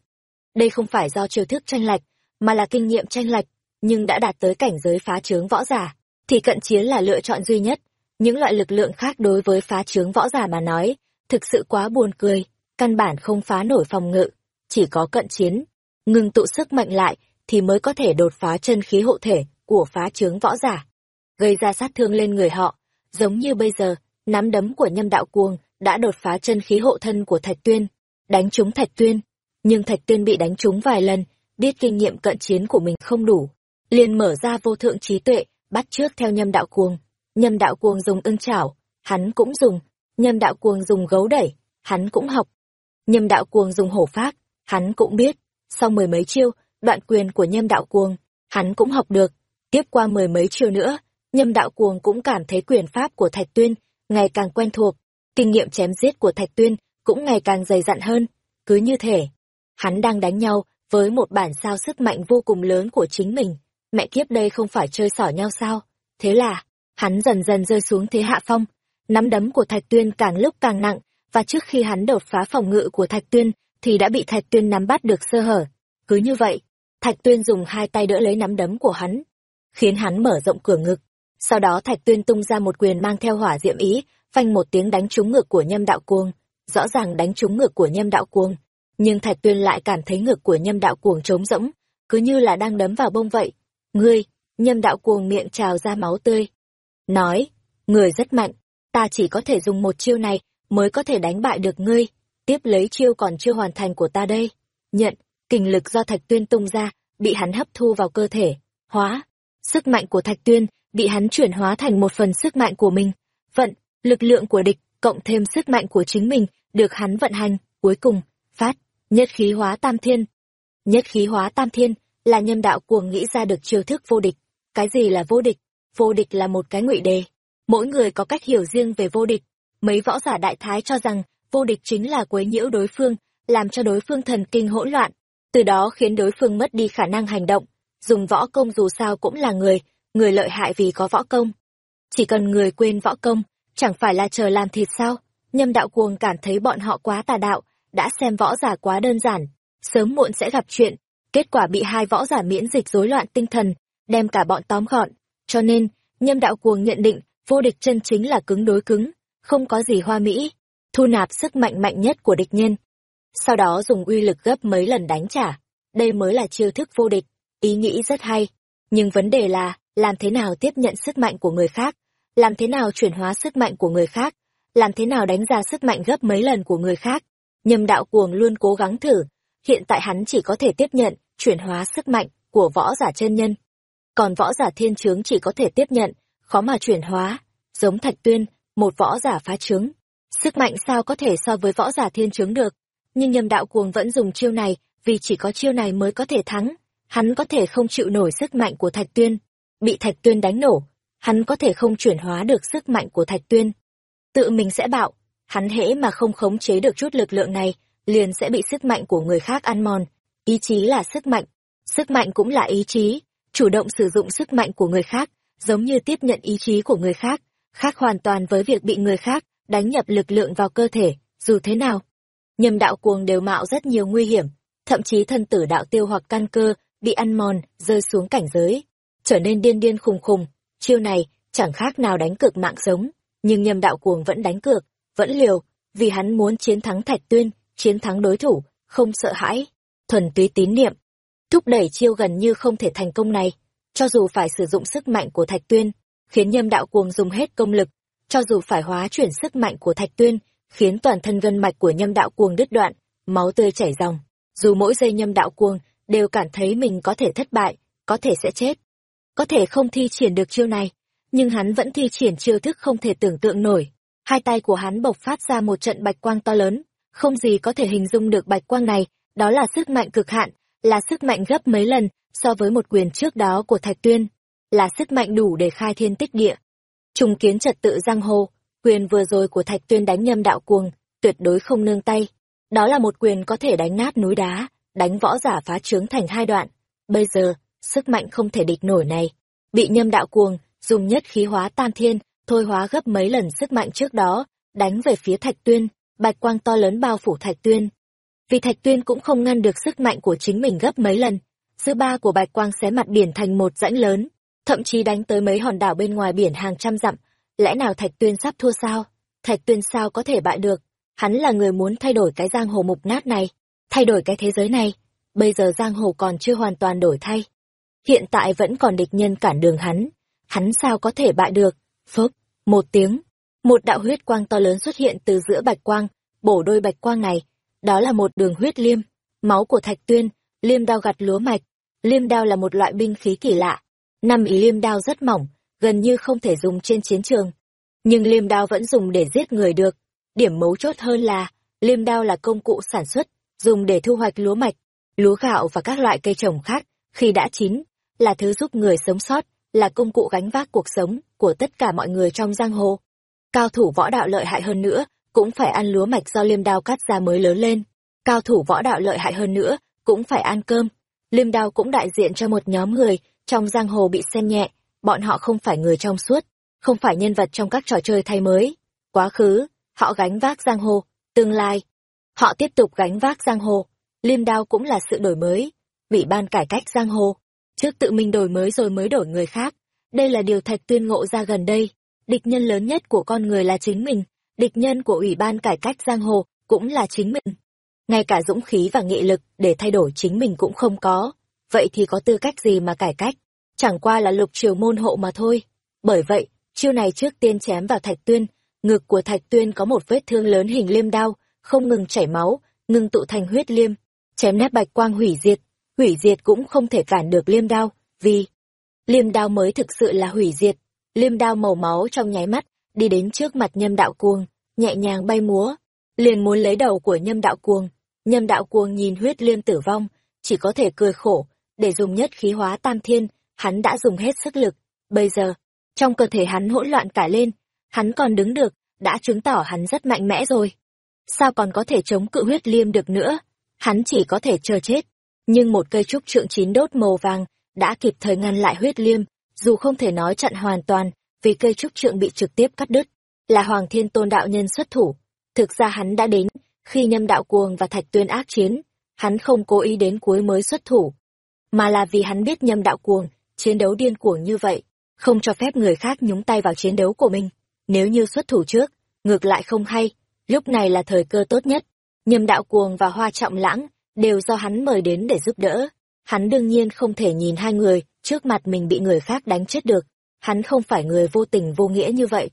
Đây không phải do chiêu thức tranh lệch, mà là kinh nghiệm tranh lệch, nhưng đã đạt tới cảnh giới phá trướng võ giả, thì cận chiến là lựa chọn duy nhất. Những loại lực lượng khác đối với phá trướng võ giả mà nói, thực sự quá buồn cười, căn bản không phá nổi phòng ngự, chỉ có cận chiến, ngừng tụ sức mạnh lại thì mới có thể đột phá chân khí hộ thể của phá trướng võ giả, gây ra sát thương lên người họ, giống như bây giờ, nắm đấm của nhâm đạo cuồng đã đột phá chân khí hộ thân của Thạch Tuyên, đánh trúng Thạch Tuyên, nhưng Thạch Tuyên bị đánh trúng vài lần, biết kinh nghiệm cận chiến của mình không đủ, liền mở ra vô thượng trí tuệ, bắt trước theo nhâm đạo cuồng. Nhâm đạo cuồng dùng ưng chảo, hắn cũng dùng. Nhâm đạo cuồng dùng gấu đẩy, hắn cũng học. Nhâm đạo cuồng dùng hổ phát, hắn cũng biết. Sau mười mấy chiêu, đoạn quyền của nhâm đạo cuồng, hắn cũng học được. Tiếp qua mười mấy chiêu nữa, nhâm đạo cuồng cũng cảm thấy quyền pháp của Thạch Tuyên ngày càng quen thuộc. Kinh nghiệm chém giết của Thạch Tuyên cũng ngày càng dày dặn hơn. Cứ như thể, hắn đang đánh nhau với một bản sao sức mạnh vô cùng lớn của chính mình. Mẹ kiếp đây không phải chơi xỏ nhau sao? Thế là, hắn dần dần rơi xuống thế hạ phong. Nắm đấm của Thạch Tuyên càng lúc càng nặng, và trước khi hắn đột phá phòng ngự của Thạch Tuyên, thì đã bị Thạch Tuyên nắm bắt được sơ hở. Cứ như vậy, Thạch Tuyên dùng hai tay đỡ lấy nắm đấm của hắn, khiến hắn mở rộng cửa ngực. Sau đó Thạch Tuyên tung ra một quyền mang theo hỏa diệm ý, phanh một tiếng đánh trúng ngực của Nhâm Đạo Cuồng, rõ ràng đánh trúng ngực của Nhâm Đạo Cuồng, nhưng Thạch Tuyên lại cảm thấy ngực của Nhâm Đạo Cuồng trống rỗng, cứ như là đang đấm vào bông vậy. "Ngươi!" Nhâm Đạo Cuồng miệng trào ra máu tươi. Nói, "Người rất mạnh, ta chỉ có thể dùng một chiêu này mới có thể đánh bại được ngươi, tiếp lấy chiêu còn chưa hoàn thành của ta đây." Nhận, kình lực do Thạch Tuyên tung ra, bị hắn hấp thu vào cơ thể, hóa. Sức mạnh của Thạch Tuyên bị hắn chuyển hóa thành một phần sức mạnh của mình. Vận, lực lượng của địch, cộng thêm sức mạnh của chính mình, được hắn vận hành, cuối cùng, phát, nhất khí hóa tam thiên. Nhất khí hóa tam thiên, là nhâm đạo cuồng nghĩ ra được chiêu thức vô địch. Cái gì là vô địch? Vô địch là một cái ngụy đề. Mỗi người có cách hiểu riêng về vô địch. Mấy võ giả đại thái cho rằng, vô địch chính là quấy nhiễu đối phương, làm cho đối phương thần kinh hỗn loạn, từ đó khiến đối phương mất đi khả năng hành động. Dùng võ công dù sao cũng là người, người lợi hại vì có võ công. Chỉ cần người quên võ công, chẳng phải là chờ làm thịt sao? Nhâm đạo cuồng cảm thấy bọn họ quá tà đạo, đã xem võ giả quá đơn giản, sớm muộn sẽ gặp chuyện. Kết quả bị hai võ giả miễn dịch rối loạn tinh thần, đem cả bọn tóm gọn. Cho nên, nhâm đạo cuồng nhận định, vô địch chân chính là cứng đối cứng, không có gì hoa mỹ, thu nạp sức mạnh mạnh nhất của địch nhân. Sau đó dùng uy lực gấp mấy lần đánh trả. Đây mới là chiêu thức vô địch, ý nghĩ rất hay. Nhưng vấn đề là, làm thế nào tiếp nhận sức mạnh của người khác, làm thế nào chuyển hóa sức mạnh của người khác, làm thế nào đánh ra sức mạnh gấp mấy lần của người khác. Nhâm đạo cuồng luôn cố gắng thử, hiện tại hắn chỉ có thể tiếp nhận, chuyển hóa sức mạnh của võ giả chân nhân. Còn võ giả thiên chướng chỉ có thể tiếp nhận, khó mà chuyển hóa, giống thạch tuyên, một võ giả phá chướng. Sức mạnh sao có thể so với võ giả thiên chướng được, nhưng nhâm đạo cuồng vẫn dùng chiêu này vì chỉ có chiêu này mới có thể thắng. Hắn có thể không chịu nổi sức mạnh của thạch tuyên, bị thạch tuyên đánh nổ, hắn có thể không chuyển hóa được sức mạnh của thạch tuyên. Tự mình sẽ bạo, hắn hễ mà không khống chế được chút lực lượng này, liền sẽ bị sức mạnh của người khác ăn mòn. Ý chí là sức mạnh, sức mạnh cũng là ý chí, chủ động sử dụng sức mạnh của người khác, giống như tiếp nhận ý chí của người khác, khác hoàn toàn với việc bị người khác đánh nhập lực lượng vào cơ thể, dù thế nào. Nhầm đạo cuồng đều mạo rất nhiều nguy hiểm, thậm chí thân tử đạo tiêu hoặc căn cơ, bị ăn mòn, rơi xuống cảnh giới, trở nên điên điên khùng khùng. Chiêu này, chẳng khác nào đánh cược mạng sống, nhưng nhầm đạo cuồng vẫn đánh cược, vẫn liều, vì hắn muốn chiến thắng Thạch Tuyên, chiến thắng đối thủ, không sợ hãi, thuần túy tín niệm. Thúc đẩy chiêu gần như không thể thành công này, cho dù phải sử dụng sức mạnh của Thạch Tuyên, khiến nhâm đạo cuồng dùng hết công lực, cho dù phải hóa chuyển sức mạnh của Thạch Tuyên, khiến toàn thân gân mạch của nhâm đạo cuồng đứt đoạn, máu tươi chảy ròng. Dù mỗi giây nhâm đạo cuồng đều cảm thấy mình có thể thất bại, có thể sẽ chết, có thể không thi triển được chiêu này, nhưng hắn vẫn thi triển chiêu thức không thể tưởng tượng nổi. Hai tay của hắn bộc phát ra một trận bạch quang to lớn, không gì có thể hình dung được bạch quang này, đó là sức mạnh cực hạn, là sức mạnh gấp mấy lần so với một quyền trước đó của Thạch Tuyên, là sức mạnh đủ để khai thiên tích địa. Trùng kiến trật tự giang hồ, quyền vừa rồi của Thạch Tuyên đánh nhâm đạo cuồng, tuyệt đối không nương tay. Đó là một quyền có thể đánh nát núi đá, đánh võ giả phá trướng thành hai đoạn. Bây giờ, sức mạnh không thể địch nổi này, bị nhâm đạo cuồng, dùng nhất khí hóa tam thiên, thôi hóa gấp mấy lần sức mạnh trước đó, đánh về phía Thạch Tuyên, bạch quang to lớn bao phủ Thạch Tuyên. Vì Thạch Tuyên cũng không ngăn được sức mạnh của chính mình gấp mấy lần, dư ba của bạch quang xé mặt biển thành một rãnh lớn, thậm chí đánh tới mấy hòn đảo bên ngoài biển hàng trăm dặm, lẽ nào Thạch Tuyên sắp thua sao? Thạch Tuyên sao có thể bại được? Hắn là người muốn thay đổi cái giang hồ mục nát này, thay đổi cái thế giới này. Bây giờ giang hồ còn chưa hoàn toàn đổi thay. Hiện tại vẫn còn địch nhân cản đường hắn. Hắn sao có thể bại được? Phớp, một tiếng. Một đạo huyết quang to lớn xuất hiện từ giữa bạch quang, bổ đôi bạch quang này. Đó là một đường huyết liêm, máu của Thạch Tuyên, liêm đao gặt lúa mạch. Liêm đao là một loại binh khí kỳ lạ. Năm ý liêm đao rất mỏng, gần như không thể dùng trên chiến trường. Nhưng liêm đao vẫn dùng để giết người được. Điểm mấu chốt hơn là, liêm đao là công cụ sản xuất, dùng để thu hoạch lúa mạch, lúa gạo và các loại cây trồng khác, khi đã chín, là thứ giúp người sống sót, là công cụ gánh vác cuộc sống của tất cả mọi người trong giang hồ. Cao thủ võ đạo lợi hại hơn nữa, cũng phải ăn lúa mạch do liêm đao cắt ra mới lớn lên. Cao thủ võ đạo lợi hại hơn nữa, cũng phải ăn cơm. Liêm đao cũng đại diện cho một nhóm người trong giang hồ bị xem nhẹ, bọn họ không phải người trong suốt, không phải nhân vật trong các trò chơi thay mới. Quá khứ, họ gánh vác giang hồ, tương lai. Họ tiếp tục gánh vác giang hồ. Liêm đao cũng là sự đổi mới, ủy ban cải cách giang hồ. Trước tự mình đổi mới rồi mới đổi người khác. Đây là điều thạch tuyên ngộ ra gần đây. Địch nhân lớn nhất của con người là chính mình, địch nhân của ủy ban cải cách giang hồ cũng là chính mình. Ngay cả dũng khí và nghị lực để thay đổi chính mình cũng không có. Vậy thì có tư cách gì mà cải cách? Chẳng qua là lục triều môn hộ mà thôi. Bởi vậy, chiêu này trước tiên chém vào thạch tuyên, ngực của thạch tuyên có một vết thương lớn hình liêm đao, không ngừng chảy máu, ngừng tụ thành huyết liêm, chém nét bạch quang hủy diệt, hủy diệt cũng không thể cản được liêm đao, vì liêm đao mới thực sự là hủy diệt. Liêm đao màu máu trong nháy mắt, đi đến trước mặt nhâm đạo cuồng, nhẹ nhàng bay múa, liền muốn lấy đầu của nhâm đạo cuồng. Nhâm đạo cuồng nhìn huyết liêm tử vong, chỉ có thể cười khổ, để dùng nhất khí hóa tam thiên, hắn đã dùng hết sức lực. Bây giờ, trong cơ thể hắn hỗn loạn cả lên, hắn còn đứng được, đã chứng tỏ hắn rất mạnh mẽ rồi. Sao còn có thể chống cự huyết liêm được nữa? Hắn chỉ có thể chờ chết. Nhưng một cây trúc trượng chín đốt màu vàng đã kịp thời ngăn lại huyết liêm, dù không thể nói chặn hoàn toàn, vì cây trúc trượng bị trực tiếp cắt đứt, là Hoàng Thiên Tôn đạo nhân xuất thủ. Thực ra hắn đã đến, khi nhâm đạo cuồng và thạch tuyên ác chiến, hắn không cố ý đến cuối mới xuất thủ, mà là vì hắn biết nhâm đạo cuồng, chiến đấu điên cuồng như vậy, không cho phép người khác nhúng tay vào chiến đấu của mình. Nếu như xuất thủ trước, ngược lại không hay, lúc này là thời cơ tốt nhất. Nhâm đạo cuồng và hoa trọng lãng đều do hắn mời đến để giúp đỡ. Hắn đương nhiên không thể nhìn hai người trước mặt mình bị người khác đánh chết được. Hắn không phải người vô tình vô nghĩa như vậy.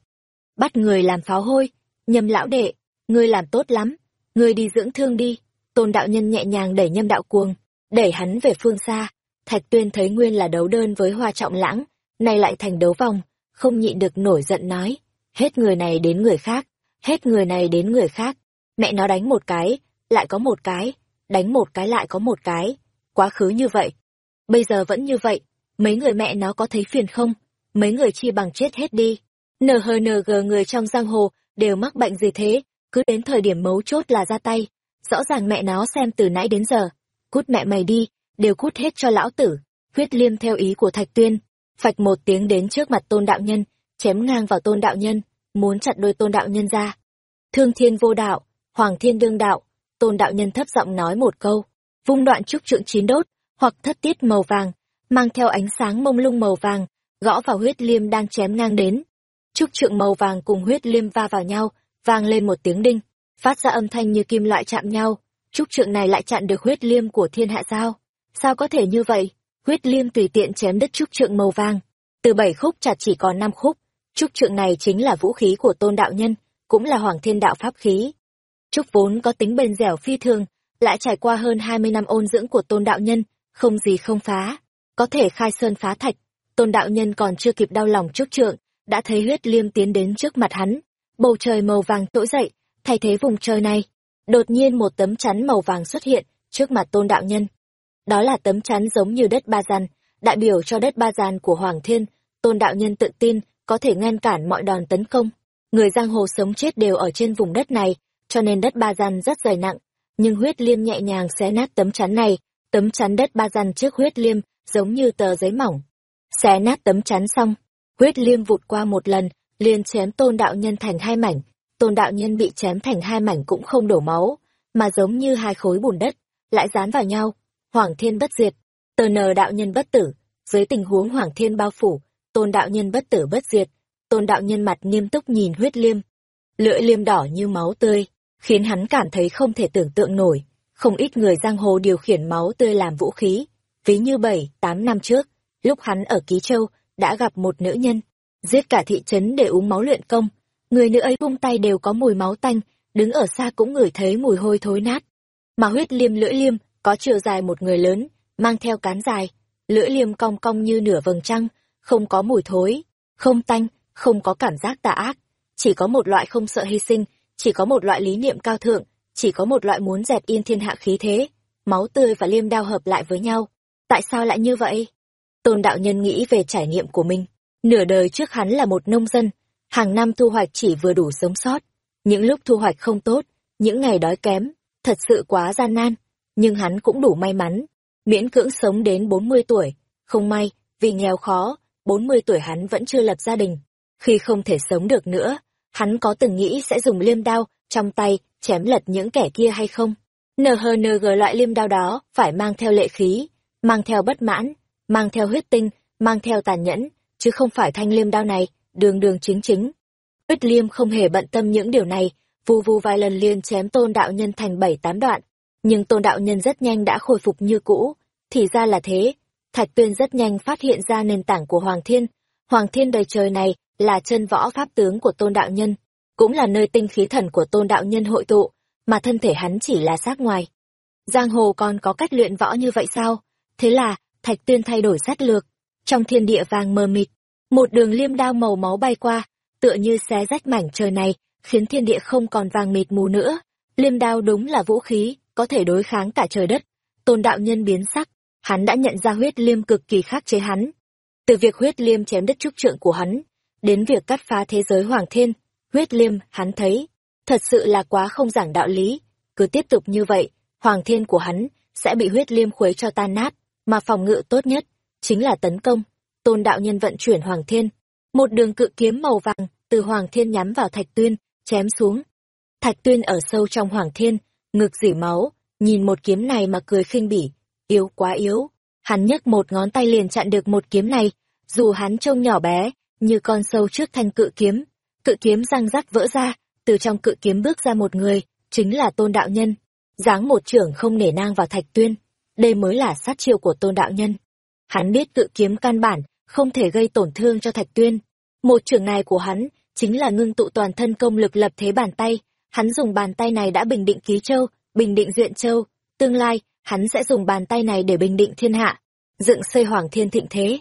Bắt người làm pháo hôi, nhâm lão đệ, ngươi làm tốt lắm, ngươi đi dưỡng thương đi. Tôn đạo nhân nhẹ nhàng đẩy nhâm đạo cuồng, đẩy hắn về phương xa. Thạch tuyên thấy nguyên là đấu đơn với hoa trọng lãng, nay lại thành đấu vòng, không nhịn được nổi giận nói, hết người này đến người khác, hết người này đến người khác, mẹ nó đánh một cái, lại có một cái, đánh một cái lại có một cái, quá khứ như vậy. Bây giờ vẫn như vậy, mấy người mẹ nó có thấy phiền không? Mấy người chi bằng chết hết đi. NHNG người trong giang hồ đều mắc bệnh gì thế, cứ đến thời điểm mấu chốt là ra tay. Rõ ràng mẹ nó xem từ nãy đến giờ. Cút mẹ mày đi, đều cút hết cho lão tử. Huyết liêm theo ý của Thạch Tuyên, phạch một tiếng đến trước mặt tôn đạo nhân, chém ngang vào tôn đạo nhân, muốn chặt đôi tôn đạo nhân ra. Thương thiên vô đạo, hoàng thiên đương đạo, tôn đạo nhân thấp giọng nói một câu, vung đoạn trúc trượng chín đốt, hoặc thất tiết màu vàng, mang theo ánh sáng mông lung màu vàng, gõ vào huyết liêm đang chém ngang đến. Trúc trượng màu vàng cùng huyết liêm va vào nhau, vang lên một tiếng đinh, phát ra âm thanh như kim loại chạm nhau. Trúc trượng này lại chặn được huyết liêm của thiên hạ sao? Sao có thể như vậy? Huyết liêm tùy tiện chém đứt trúc trượng màu vàng. Từ bảy khúc chặt chỉ còn năm khúc. Trúc trượng này chính là vũ khí của tôn đạo nhân, cũng là hoàng thiên đạo pháp khí. Trúc vốn có tính bền dẻo phi thường, lại trải qua hơn hai mươi năm ôn dưỡng của tôn đạo nhân, không gì không phá. Có thể khai sơn phá thạch, tôn đạo nhân còn chưa kịp đau lòng trúc trượng, đã thấy huyết liêm tiến đến trước mặt hắn. Bầu trời màu vàng trỗi dậy, thay thế vùng trời này. Đột nhiên một tấm chắn màu vàng xuất hiện trước mặt tôn đạo nhân. Đó là tấm chắn giống như đất ba gian, đại biểu cho đất ba gian của Hoàng Thiên, tôn đạo nhân tự tin, có thể ngăn cản mọi đòn tấn công. Người giang hồ sống chết đều ở trên vùng đất này, cho nên đất ba gian rất dày nặng. Nhưng huyết liêm nhẹ nhàng xé nát tấm chắn này, tấm chắn đất ba gian trước huyết liêm, giống như tờ giấy mỏng. Xé nát tấm chắn xong, huyết liêm vụt qua một lần, liền chém tôn đạo nhân thành hai mảnh. Tôn đạo nhân bị chém thành hai mảnh cũng không đổ máu, mà giống như hai khối bùn đất, lại dán vào nhau, Hoàng thiên bất diệt, tờ nờ đạo nhân bất tử, dưới tình huống Hoàng thiên bao phủ, tôn đạo nhân bất tử bất diệt, tôn đạo nhân mặt nghiêm túc nhìn huyết liêm. Lưỡi liêm đỏ như máu tươi, khiến hắn cảm thấy không thể tưởng tượng nổi. Không ít người giang hồ điều khiển máu tươi làm vũ khí. Ví như bảy, tám năm trước, lúc hắn ở Ký Châu, đã gặp một nữ nhân, giết cả thị trấn để uống máu luyện công. Người nữ ấy vung tay đều có mùi máu tanh, đứng ở xa cũng ngửi thấy mùi hôi thối nát. Mà huyết liêm lưỡi liêm có chiều dài một người lớn, mang theo cán dài, lưỡi liêm cong cong như nửa vầng trăng, không có mùi thối, không tanh, không có cảm giác tà ác, chỉ có một loại không sợ hy sinh, chỉ có một loại lý niệm cao thượng, chỉ có một loại muốn dẹp yên thiên hạ khí thế, máu tươi và liêm đao hợp lại với nhau. Tại sao lại như vậy? Tôn đạo nhân nghĩ về trải nghiệm của mình. Nửa đời trước hắn là một nông dân, hàng năm thu hoạch chỉ vừa đủ sống sót. Những lúc thu hoạch không tốt, những ngày đói kém, thật sự quá gian nan. Nhưng hắn cũng đủ may mắn, miễn cưỡng sống đến 40 tuổi. Không may, vì nghèo khó, 40 tuổi hắn vẫn chưa lập gia đình. Khi không thể sống được nữa, hắn có từng nghĩ sẽ dùng liêm đao trong tay chém lật những kẻ kia hay không? NHNG loại liêm đao đó phải mang theo lệ khí, mang theo bất mãn, mang theo huyết tinh, mang theo tàn nhẫn, chứ không phải thanh liêm đao này, đường đường chính chính. Ích liêm không hề bận tâm những điều này, vù vù vài lần liền chém tôn đạo nhân thành bảy tám đoạn. Nhưng tôn đạo nhân rất nhanh đã khôi phục như cũ, thì ra là thế. Thạch tuyên rất nhanh phát hiện ra nền tảng của Hoàng Thiên. Hoàng Thiên đời trời này là chân võ pháp tướng của tôn đạo nhân, cũng là nơi tinh khí thần của tôn đạo nhân hội tụ, mà thân thể hắn chỉ là xác ngoài. Giang hồ còn có cách luyện võ như vậy sao? Thế là, Thạch Tuyên thay đổi sát lược. Trong thiên địa vàng mờ mịt, một đường liêm đao màu máu bay qua, tựa như xé rách mảnh trời này, khiến thiên địa không còn vàng mịt mù nữa. Liêm đao đúng là vũ khí, có thể đối kháng cả trời đất. Tôn đạo nhân biến sắc, hắn đã nhận ra huyết liêm cực kỳ khắc chế hắn. Từ việc huyết liêm chém đất trúc trượng của hắn, đến việc cắt phá thế giới hoàng thiên, huyết liêm, hắn thấy, thật sự là quá không giảng đạo lý. Cứ tiếp tục như vậy, hoàng thiên của hắn sẽ bị huyết liêm khuấy cho tan nát, mà phòng ngự tốt nhất chính là tấn công. Tôn đạo nhân vận chuyển hoàng thiên, một đường cự kiếm màu vàng từ hoàng thiên nhắm vào thạch tuyên, chém xuống. Thạch tuyên ở sâu trong hoàng thiên, ngực dỉ máu, nhìn một kiếm này mà cười khinh bỉ, yếu quá yếu. Hắn nhấc một ngón tay liền chặn được một kiếm này, dù hắn trông nhỏ bé, như con sâu trước thanh cự kiếm. Cự kiếm răng rắc vỡ ra, từ trong cự kiếm bước ra một người, chính là tôn đạo nhân. Giáng một trưởng không nể nang vào thạch tuyên. Đây mới là sát chiêu của tôn đạo nhân. Hắn biết cự kiếm căn bản, không thể gây tổn thương cho thạch tuyên. Một trưởng này của hắn, chính là ngưng tụ toàn thân công lực lập thế bàn tay. Hắn dùng bàn tay này đã bình định ký châu, bình định duyện châu. Tương lai, hắn sẽ dùng bàn tay này để bình định thiên hạ, dựng xây hoàng thiên thịnh thế.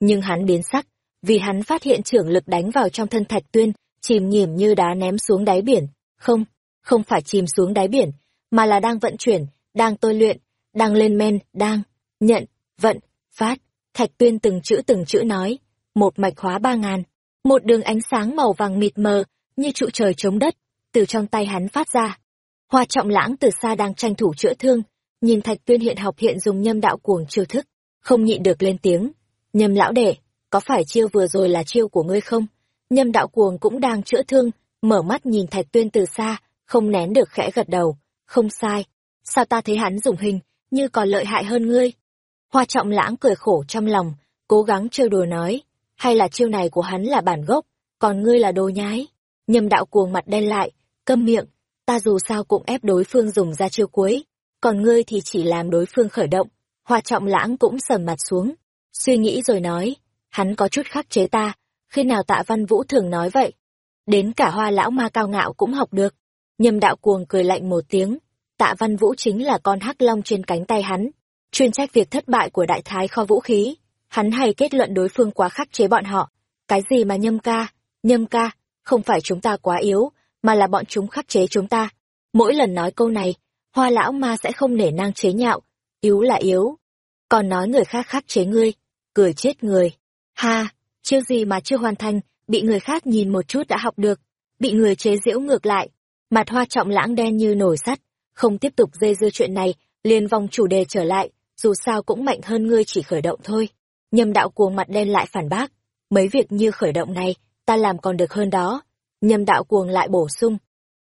Nhưng hắn biến sắc, vì hắn phát hiện trưởng lực đánh vào trong thân thạch tuyên, chìm nhìm như đá ném xuống đáy biển. Không, không phải chìm xuống đáy biển, mà là đang vận chuyển, đang tôi luyện, đang lên men, đang, nhận, vận, phát. Thạch tuyên từng chữ từng chữ nói, một mạch hóa ba ngàn, một đường ánh sáng màu vàng mịt mờ, như trụ trời chống đất, từ trong tay hắn phát ra. Hoa trọng lãng từ xa đang tranh thủ chữa thương, nhìn thạch tuyên hiện học hiện dùng nhâm đạo cuồng chiêu thức, không nhịn được lên tiếng. Nhâm lão đệ, có phải chiêu vừa rồi là chiêu của ngươi không? Nhâm đạo cuồng cũng đang chữa thương, mở mắt nhìn thạch tuyên từ xa, không nén được khẽ gật đầu. Không sai. Sao ta thấy hắn dùng hình, như còn lợi hại hơn ngươi? Hoa trọng lãng cười khổ trong lòng, cố gắng trêu đùa nói. Hay là chiêu này của hắn là bản gốc, còn ngươi là đồ nhái? Nhâm đạo cuồng mặt đen lại, câm miệng. Ta dù sao cũng ép đối phương dùng ra chiêu cuối, còn ngươi thì chỉ làm đối phương khởi động. Hoa trọng lãng cũng sầm mặt xuống, suy nghĩ rồi nói, hắn có chút khắc chế ta, khi nào tạ văn vũ thường nói vậy. Đến cả hoa lão ma cao ngạo cũng học được. Nhâm đạo cuồng cười lạnh một tiếng, tạ văn vũ chính là con hắc long trên cánh tay hắn, chuyên trách việc thất bại của đại thái kho vũ khí. Hắn hay kết luận đối phương quá khắc chế bọn họ. Cái gì mà nhâm ca, nhâm ca, không phải chúng ta quá yếu, mà là bọn chúng khắc chế chúng ta. Mỗi lần nói câu này, hoa lão ma sẽ không nể nang chế nhạo, yếu là yếu. Còn nói người khác khắc chế ngươi, cười chết người. Ha, chiêu gì mà chưa hoàn thành, bị người khác nhìn một chút đã học được, bị người chế giễu ngược lại. Mặt hoa trọng lãng đen như nổi sắt, không tiếp tục dây dưa chuyện này, liền vòng chủ đề trở lại, dù sao cũng mạnh hơn ngươi chỉ khởi động thôi. Nhâm đạo cuồng mặt đen lại phản bác, mấy việc như khởi động này, ta làm còn được hơn đó. Nhâm đạo cuồng lại bổ sung.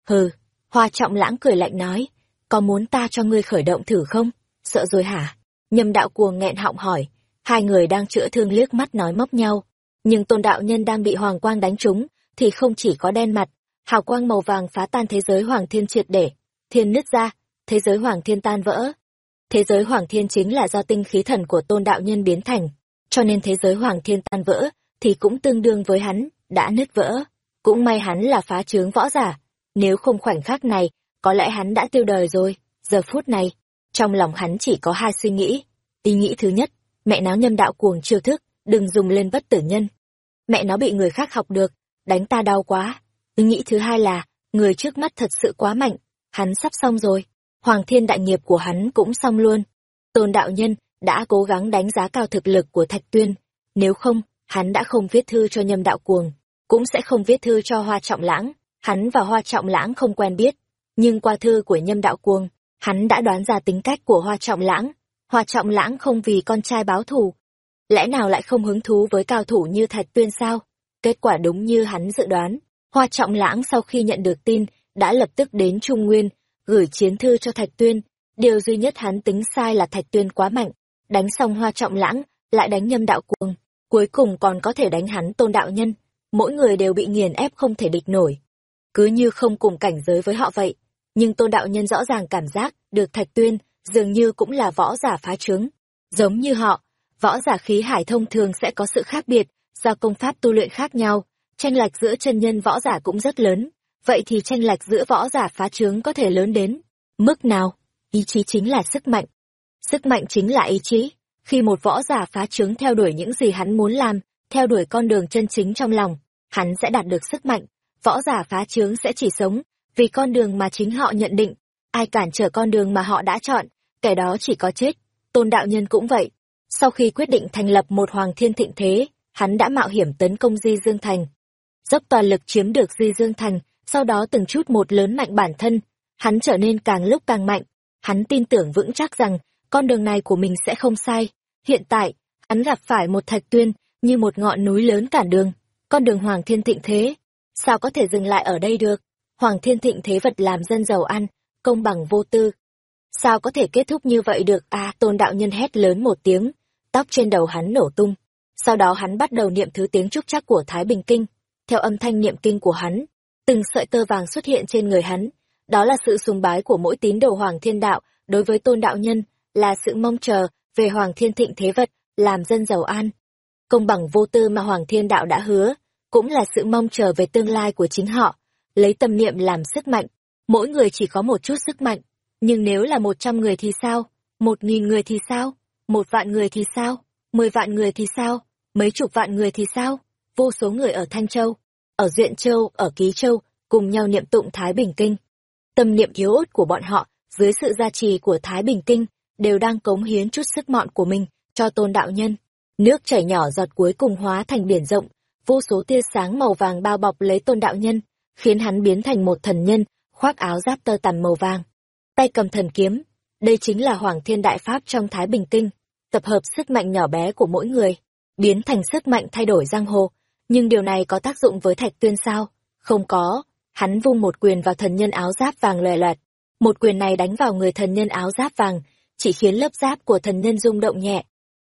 Hừ, hoa trọng lãng cười lạnh nói, có muốn ta cho ngươi khởi động thử không? Sợ rồi hả? Nhâm đạo cuồng nghẹn họng hỏi, hai người đang chữa thương liếc mắt nói móc nhau. Nhưng tôn đạo nhân đang bị hoàng quang đánh trúng, thì không chỉ có đen mặt, hào quang màu vàng phá tan thế giới hoàng thiên triệt để, thiên nứt ra, thế giới hoàng thiên tan vỡ. Thế giới hoàng thiên chính là do tinh khí thần của tôn đạo nhân biến thành, cho nên thế giới hoàng thiên tan vỡ, thì cũng tương đương với hắn, đã nứt vỡ. Cũng may hắn là phá trướng võ giả, nếu không khoảnh khắc này, có lẽ hắn đã tiêu đời rồi, giờ phút này, trong lòng hắn chỉ có hai suy nghĩ. Ý nghĩ thứ nhất, mẹ nó nhâm đạo cuồng chiêu thức, đừng dùng lên bất tử nhân. mẹ nó bị người khác học được, đánh ta đau quá. Ý nghĩ thứ hai là, người trước mắt thật sự quá mạnh, hắn sắp xong rồi, hoàng thiên đại nghiệp của hắn cũng xong luôn. Tôn đạo nhân đã cố gắng đánh giá cao thực lực của Thạch Tuyên, nếu không, hắn đã không viết thư cho nhâm đạo cuồng, cũng sẽ không viết thư cho Hoa Trọng Lãng, hắn và Hoa Trọng Lãng không quen biết, nhưng qua thư của nhâm đạo cuồng, hắn đã đoán ra tính cách của Hoa Trọng Lãng, Hoa Trọng Lãng không vì con trai báo thù, lẽ nào lại không hứng thú với cao thủ như Thạch Tuyên sao? Kết quả đúng như hắn dự đoán, Hoa Trọng Lãng sau khi nhận được tin, đã lập tức đến Trung Nguyên, gửi chiến thư cho Thạch Tuyên. Điều duy nhất hắn tính sai là Thạch Tuyên quá mạnh, đánh xong Hoa Trọng Lãng, lại đánh nhâm đạo cuồng, cuối cùng còn có thể đánh hắn tôn đạo nhân. Mỗi người đều bị nghiền ép không thể địch nổi. Cứ như không cùng cảnh giới với họ vậy. Nhưng tôn đạo nhân rõ ràng cảm giác được Thạch Tuyên dường như cũng là võ giả phá trướng. Giống như họ, võ giả khí hải thông thường sẽ có sự khác biệt, do công pháp tu luyện khác nhau, tranh lệch giữa chân nhân võ giả cũng rất lớn. Vậy thì tranh lệch giữa võ giả phá trướng có thể lớn đến mức nào? Ý chí chính là sức mạnh. Sức mạnh chính là ý chí. Khi một võ giả phá trướng theo đuổi những gì hắn muốn làm, theo đuổi con đường chân chính trong lòng, hắn sẽ đạt được sức mạnh. Võ giả phá trướng sẽ chỉ sống vì con đường mà chính họ nhận định. Ai cản trở con đường mà họ đã chọn, kẻ đó chỉ có chết. Tôn đạo nhân cũng vậy. Sau khi quyết định thành lập một hoàng thiên thịnh thế, hắn đã mạo hiểm tấn công Di Dương Thành. Dốc toàn lực chiếm được Di Dương Thành, sau đó từng chút một lớn mạnh bản thân, hắn trở nên càng lúc càng mạnh. Hắn tin tưởng vững chắc rằng, con đường này của mình sẽ không sai. Hiện tại, hắn gặp phải một thạch tuyên, như một ngọn núi lớn cản đường. Con đường Hoàng Thiên Thịnh thế, sao có thể dừng lại ở đây được? Hoàng Thiên Thịnh thế vật làm dân giàu ăn, công bằng vô tư, Sao có thể kết thúc như vậy được à tôn đạo nhân hét lớn một tiếng, tóc trên đầu hắn nổ tung. Sau đó hắn bắt đầu niệm thứ tiếng trúc chắc của Thái Bình Kinh. Theo âm thanh niệm kinh của hắn, từng sợi tơ vàng xuất hiện trên người hắn. Đó là sự sùng bái của mỗi tín đồ Hoàng Thiên Đạo đối với tôn đạo nhân, là sự mong chờ về Hoàng Thiên Thịnh Thế Vật, làm dân giàu an. Công bằng vô tư mà Hoàng Thiên Đạo đã hứa, cũng là sự mong chờ về tương lai của chính họ, lấy tâm niệm làm sức mạnh. Mỗi người chỉ có một chút sức mạnh, nhưng nếu là một trăm người thì sao? Một nghìn người thì sao? Một vạn người thì sao? Mười vạn người thì sao? Mấy chục vạn người thì sao? Vô số người ở Thanh Châu, ở Duyện Châu, ở Ký Châu, cùng nhau niệm tụng Thái Bình Kinh. Tâm niệm yếu ớt của bọn họ, dưới sự gia trì của Thái Bình Kinh, đều đang cống hiến chút sức mọn của mình cho tôn đạo nhân. Nước chảy nhỏ giọt cuối cùng hóa thành biển rộng, vô số tia sáng màu vàng bao bọc lấy tôn đạo nhân, khiến hắn biến thành một thần nhân, khoác áo giáp tơ tằm màu vàng tay cầm thần kiếm. Đây chính là Hoàng Thiên Đại Pháp trong Thái Bình Kinh, tập hợp sức mạnh nhỏ bé của mỗi người, biến thành sức mạnh thay đổi giang hồ. Nhưng điều này có tác dụng với Thạch Tuyên sao? Không có. Hắn vung một quyền vào thần nhân áo giáp vàng lòe loẹt. Một quyền này đánh vào người thần nhân áo giáp vàng, chỉ khiến lớp giáp của thần nhân rung động nhẹ.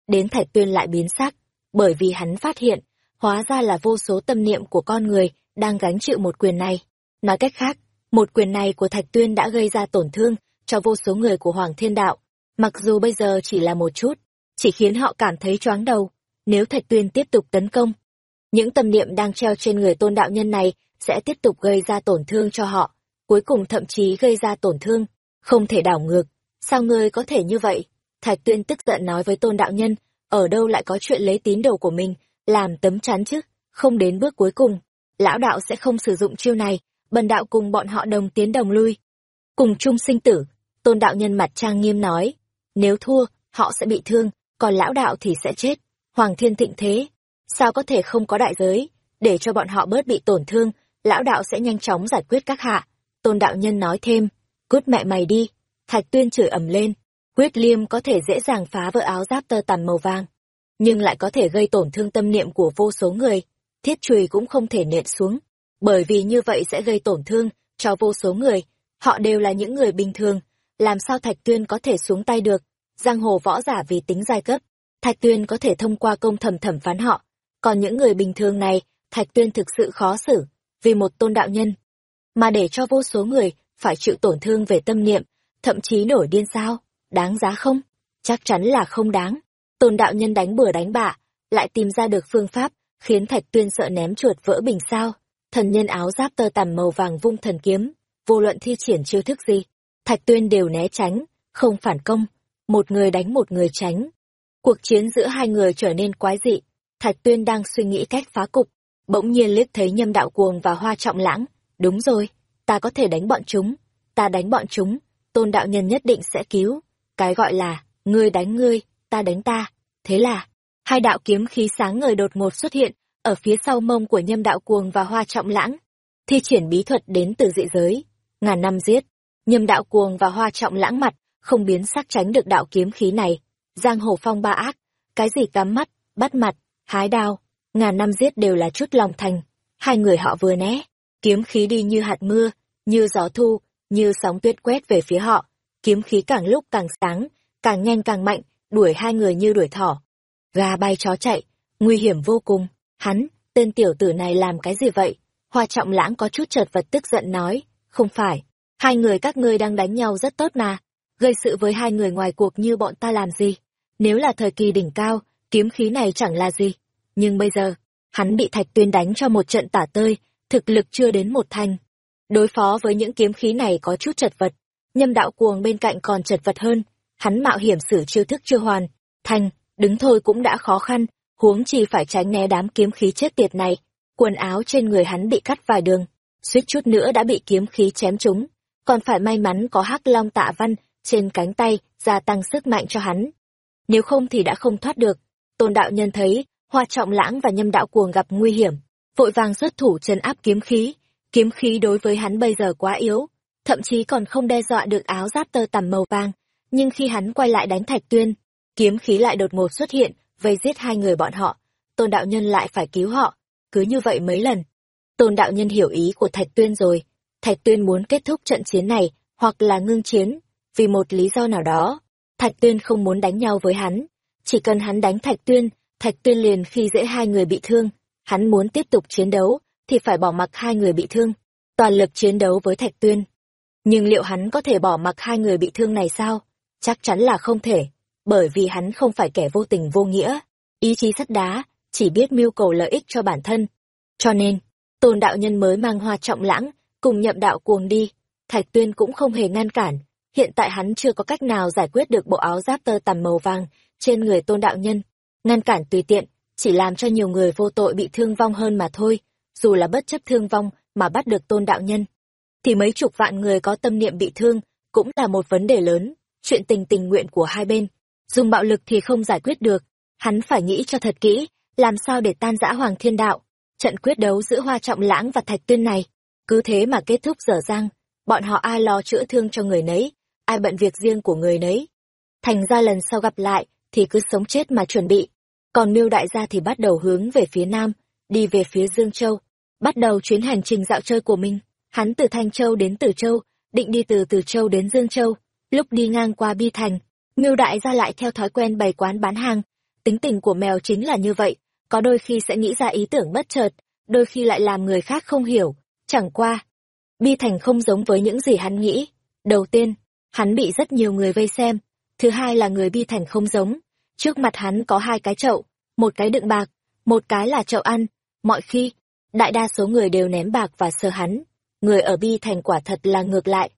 Đến Thạch Tuyên lại biến sắc, bởi vì hắn phát hiện, hóa ra là vô số tâm niệm của con người đang gánh chịu một quyền này. Nói cách khác, một quyền này của Thạch Tuyên đã gây ra tổn thương cho vô số người của Hoàng Thiên Đạo, mặc dù bây giờ chỉ là một chút, chỉ khiến họ cảm thấy choáng đầu. Nếu Thạch Tuyên tiếp tục tấn công, những tâm niệm đang treo trên người tôn đạo nhân này sẽ tiếp tục gây ra tổn thương cho họ, cuối cùng thậm chí gây ra tổn thương, không thể đảo ngược. Sao ngươi có thể như vậy? Thạch Tuyên tức giận nói với tôn đạo nhân, ở đâu lại có chuyện lấy tín đồ của mình, làm tấm chắn chứ, không đến bước cuối cùng. Lão đạo sẽ không sử dụng chiêu này, bần đạo cùng bọn họ đồng tiến đồng lui. Cùng chung sinh tử, tôn đạo nhân mặt trang nghiêm nói, nếu thua, họ sẽ bị thương, còn lão đạo thì sẽ chết. Hoàng thiên thịnh thế, sao có thể không có đại giới, để cho bọn họ bớt bị tổn thương, lão đạo sẽ nhanh chóng giải quyết các hạ. Tôn đạo nhân nói thêm, cút mẹ mày đi, thạch tuyên chửi ầm lên, quyết liêm có thể dễ dàng phá vỡ áo giáp tơ tằm màu vàng, nhưng lại có thể gây tổn thương tâm niệm của vô số người, thiết chùy cũng không thể nện xuống bởi vì như vậy sẽ gây tổn thương cho vô số người, họ đều là những người bình thường, làm sao Thạch Tuyên có thể xuống tay được, giang hồ võ giả vì tính giai cấp, Thạch Tuyên có thể thông qua công thẩm thẩm phán họ, còn những người bình thường này, Thạch Tuyên thực sự khó xử, vì một tôn đạo nhân, mà để cho vô số người phải chịu tổn thương về tâm niệm, thậm chí nổi điên sao, đáng giá không? Chắc chắn là không đáng. Tôn đạo nhân đánh bừa đánh bạ, lại tìm ra được phương pháp, khiến Thạch Tuyên sợ ném chuột vỡ bình sao? Thần nhân áo giáp tơ tằm màu vàng vung thần kiếm, vô luận thi triển chiêu thức gì, Thạch Tuyên đều né tránh, không phản công, một người đánh một người tránh. Cuộc chiến giữa hai người trở nên quái dị, Thạch Tuyên đang suy nghĩ cách phá cục, bỗng nhiên liếc thấy nhâm đạo cuồng và hoa trọng lãng. Đúng rồi, ta có thể đánh bọn chúng. Ta đánh bọn chúng, tôn đạo nhân nhất định sẽ cứu. Cái gọi là, ngươi đánh ngươi, ta đánh ta. Thế là, hai đạo kiếm khí sáng ngời đột ngột xuất hiện, ở phía sau mông của nhâm đạo cuồng và hoa trọng lãng. Thi triển bí thuật đến từ dị giới. Ngàn năm giết, nhâm đạo cuồng và hoa trọng lãng mặt, không biến sắc tránh được đạo kiếm khí này. Giang hồ phong ba ác, cái gì cắm mắt, bắt mặt, hái đao, ngàn năm giết đều là chút lòng thành. Hai người họ vừa né, kiếm khí đi như hạt mưa, như gió thu, như sóng tuyết quét về phía họ. Kiếm khí càng lúc càng sáng, càng nhanh càng mạnh, đuổi hai người như đuổi thỏ. Gà bay chó chạy, nguy hiểm vô cùng. Hắn, tên tiểu tử này làm cái gì vậy? Hoa trọng lãng có chút chợt vật tức giận nói, không phải, hai người các ngươi đang đánh nhau rất tốt mà, gây sự với hai người ngoài cuộc như bọn ta làm gì? Nếu là thời kỳ đỉnh cao, kiếm khí này chẳng là gì. Nhưng bây giờ, hắn bị Thạch Tuyên đánh cho một trận tả tơi, thực lực chưa đến một thành. Đối phó với những kiếm khí này có chút chật vật, nhâm đạo cuồng bên cạnh còn chật vật hơn, hắn mạo hiểm sử chiêu thức chưa hoàn, thành, đứng thôi cũng đã khó khăn, huống chi phải tránh né đám kiếm khí chết tiệt này. Quần áo trên người hắn bị cắt vài đường, suýt chút nữa đã bị kiếm khí chém trúng, còn phải may mắn có hắc long tạ văn trên cánh tay gia tăng sức mạnh cho hắn. Nếu không thì đã không thoát được. Tôn đạo nhân thấy, hoa trọng lãng và nhâm đạo cuồng gặp nguy hiểm, vội vàng xuất thủ trấn áp kiếm khí. Kiếm khí đối với hắn bây giờ quá yếu, thậm chí còn không đe dọa được áo giáp tơ tằm màu vàng. Nhưng khi hắn quay lại đánh thạch tuyên, kiếm khí lại đột ngột xuất hiện, vây giết hai người bọn họ. Tôn đạo nhân lại phải cứu họ, cứ như vậy mấy lần. Tôn đạo nhân hiểu ý của thạch tuyên rồi. Thạch tuyên muốn kết thúc trận chiến này, hoặc là ngưng chiến, vì một lý do nào đó. Thạch tuyên không muốn đánh nhau với hắn. Chỉ cần hắn đánh thạch tuyên, thạch tuyên liền khi dễ hai người bị thương. Hắn muốn tiếp tục chiến đấu, thì phải bỏ mặc hai người bị thương. Toàn lực chiến đấu với thạch tuyên. Nhưng liệu hắn có thể bỏ mặc hai người bị thương này sao? Chắc chắn là không thể, bởi vì hắn không phải kẻ vô tình vô nghĩa, ý chí sắt đá, chỉ biết mưu cầu lợi ích cho bản thân. Cho nên, tôn đạo nhân mới mang hoa trọng lãng, cùng nhậm đạo cuồng đi, Thạch Tuyên cũng không hề ngăn cản, hiện tại hắn chưa có cách nào giải quyết được bộ áo giáp tơ tằm màu vàng trên người tôn đạo nhân. Ngăn cản tùy tiện, chỉ làm cho nhiều người vô tội bị thương vong hơn mà thôi, dù là bất chấp thương vong mà bắt được tôn đạo nhân. Thì mấy chục vạn người có tâm niệm bị thương, cũng là một vấn đề lớn, chuyện tình tình nguyện của hai bên. Dùng bạo lực thì không giải quyết được, hắn phải nghĩ cho thật kỹ, làm sao để tan rã Hoàng Thiên Đạo. Trận quyết đấu giữa Hoa Trọng Lãng và Thạch Tuyên này, cứ thế mà kết thúc dở dang, bọn họ ai lo chữa thương cho người nấy, ai bận việc riêng của người nấy. Thành ra lần sau gặp lại, thì cứ sống chết mà chuẩn bị. Còn miêu đại gia thì bắt đầu hướng về phía nam, đi về phía Dương Châu, bắt đầu chuyến hành trình dạo chơi của mình. Hắn từ Thanh Châu đến Tử Châu, định đi từ Tử Châu đến Dương Châu. Lúc đi ngang qua Bi Thành, miêu đại gia lại theo thói quen bày quán bán hàng. Tính tình của mèo chính là như vậy, có đôi khi sẽ nghĩ ra ý tưởng bất chợt, đôi khi lại làm người khác không hiểu. Chẳng qua, Bi Thành không giống với những gì hắn nghĩ. Đầu tiên, hắn bị rất nhiều người vây xem. Thứ hai là người Bi Thành không giống. Trước mặt hắn có hai cái chậu, một cái đựng bạc, một cái là chậu ăn. Mọi khi, đại đa số người đều ném bạc và sờ hắn. Người ở Bi Thành quả thật là ngược lại.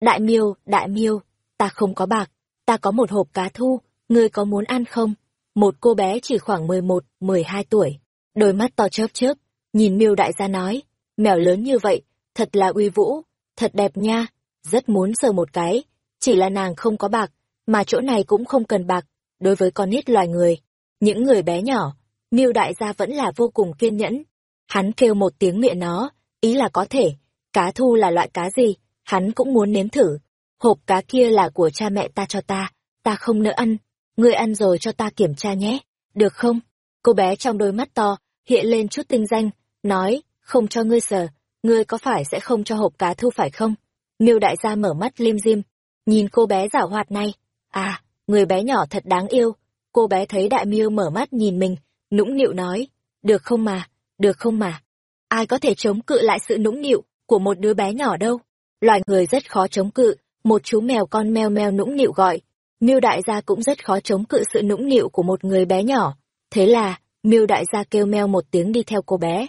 Đại miêu, đại miêu, ta không có bạc, ta có một hộp cá thu, ngươi có muốn ăn không? Một cô bé chỉ khoảng mười một, mười hai tuổi, đôi mắt to chớp chớp, nhìn miêu đại gia nói, mèo lớn như vậy, thật là uy vũ, thật đẹp nha, rất muốn sờ một cái, chỉ là nàng không có bạc, mà chỗ này cũng không cần bạc, đối với con nít loài người, những người bé nhỏ, miêu đại gia vẫn là vô cùng kiên nhẫn. Hắn kêu một tiếng miệng nó, ý là có thể, cá thu là loại cá gì, hắn cũng muốn nếm thử. Hộp cá kia là của cha mẹ ta cho ta, ta không nỡ ăn, ngươi ăn rồi cho ta kiểm tra nhé, được không? Cô bé trong đôi mắt to, hiện lên chút tinh danh, nói, không cho ngươi sờ, ngươi có phải sẽ không cho hộp cá thu phải không? Miêu đại gia mở mắt lim dim, nhìn cô bé giả hoạt này. À, người bé nhỏ thật đáng yêu. Cô bé thấy đại miêu mở mắt nhìn mình, nũng nịu nói, được không mà, được không mà. Ai có thể chống cự lại sự nũng nịu của một đứa bé nhỏ đâu. Loài người rất khó chống cự, một chú mèo con meo meo nũng nịu gọi. Miêu đại gia cũng rất khó chống cự sự nũng nịu của một người bé nhỏ. Thế là, miêu đại gia kêu meo một tiếng đi theo cô bé.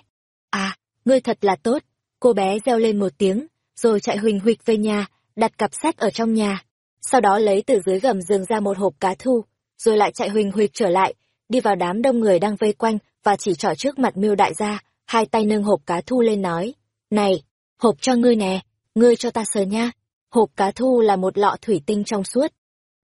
À, ngươi thật là tốt, Cô bé reo lên một tiếng, rồi chạy huỳnh huỵch về nhà, đặt cặp sách ở trong nhà. Sau đó lấy từ dưới gầm giường ra một hộp cá thu, rồi lại chạy huỳnh huỵch trở lại, đi vào đám đông người đang vây quanh và chỉ trỏ trước mặt miêu đại gia, hai tay nâng hộp cá thu lên nói, này, hộp cho ngươi nè, ngươi cho ta sờ nha. Hộp cá thu là một lọ thủy tinh trong suốt.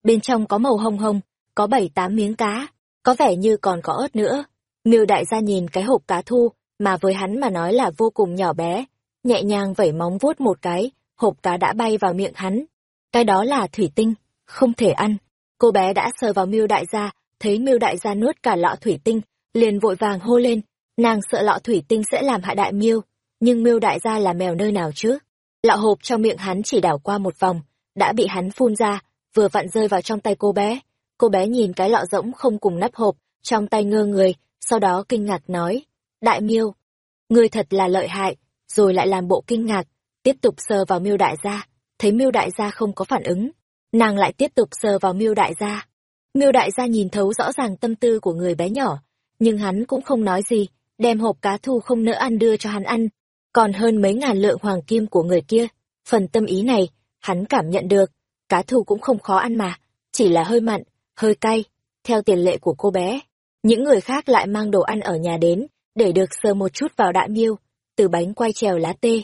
Bên trong có màu hồng hồng, có bảy tám miếng cá, có vẻ như còn có ớt nữa. Miêu đại gia nhìn cái hộp cá thu, mà với hắn mà nói là vô cùng nhỏ bé, nhẹ nhàng vẩy móng vuốt một cái, hộp cá đã bay vào miệng hắn. Cái đó là thủy tinh, không thể ăn. Cô bé đã sờ vào miêu đại gia, thấy miêu đại gia nuốt cả lọ thủy tinh, liền vội vàng hô lên, nàng sợ lọ thủy tinh sẽ làm hại đại miêu, nhưng miêu đại gia là mèo nơi nào chứ? Lọ hộp trong miệng hắn chỉ đảo qua một vòng, đã bị hắn phun ra, vừa vặn rơi vào trong tay cô bé. Cô bé nhìn cái lọ rỗng không cùng nắp hộp, trong tay ngơ người, sau đó kinh ngạc nói, đại miêu, ngươi thật là lợi hại, rồi lại làm bộ kinh ngạc, tiếp tục sờ vào miêu đại gia, thấy miêu đại gia không có phản ứng, nàng lại tiếp tục sờ vào miêu đại gia. Miêu đại gia nhìn thấu rõ ràng tâm tư của người bé nhỏ, nhưng hắn cũng không nói gì, đem hộp cá thu không nỡ ăn đưa cho hắn ăn, còn hơn mấy ngàn lượng hoàng kim của người kia. Phần tâm ý này, hắn cảm nhận được, cá thu cũng không khó ăn mà, chỉ là hơi mặn, hơi cay, theo tiền lệ của cô bé. Những người khác lại mang đồ ăn ở nhà đến, để được sờ một chút vào đại miêu, từ bánh quay trèo lá tê,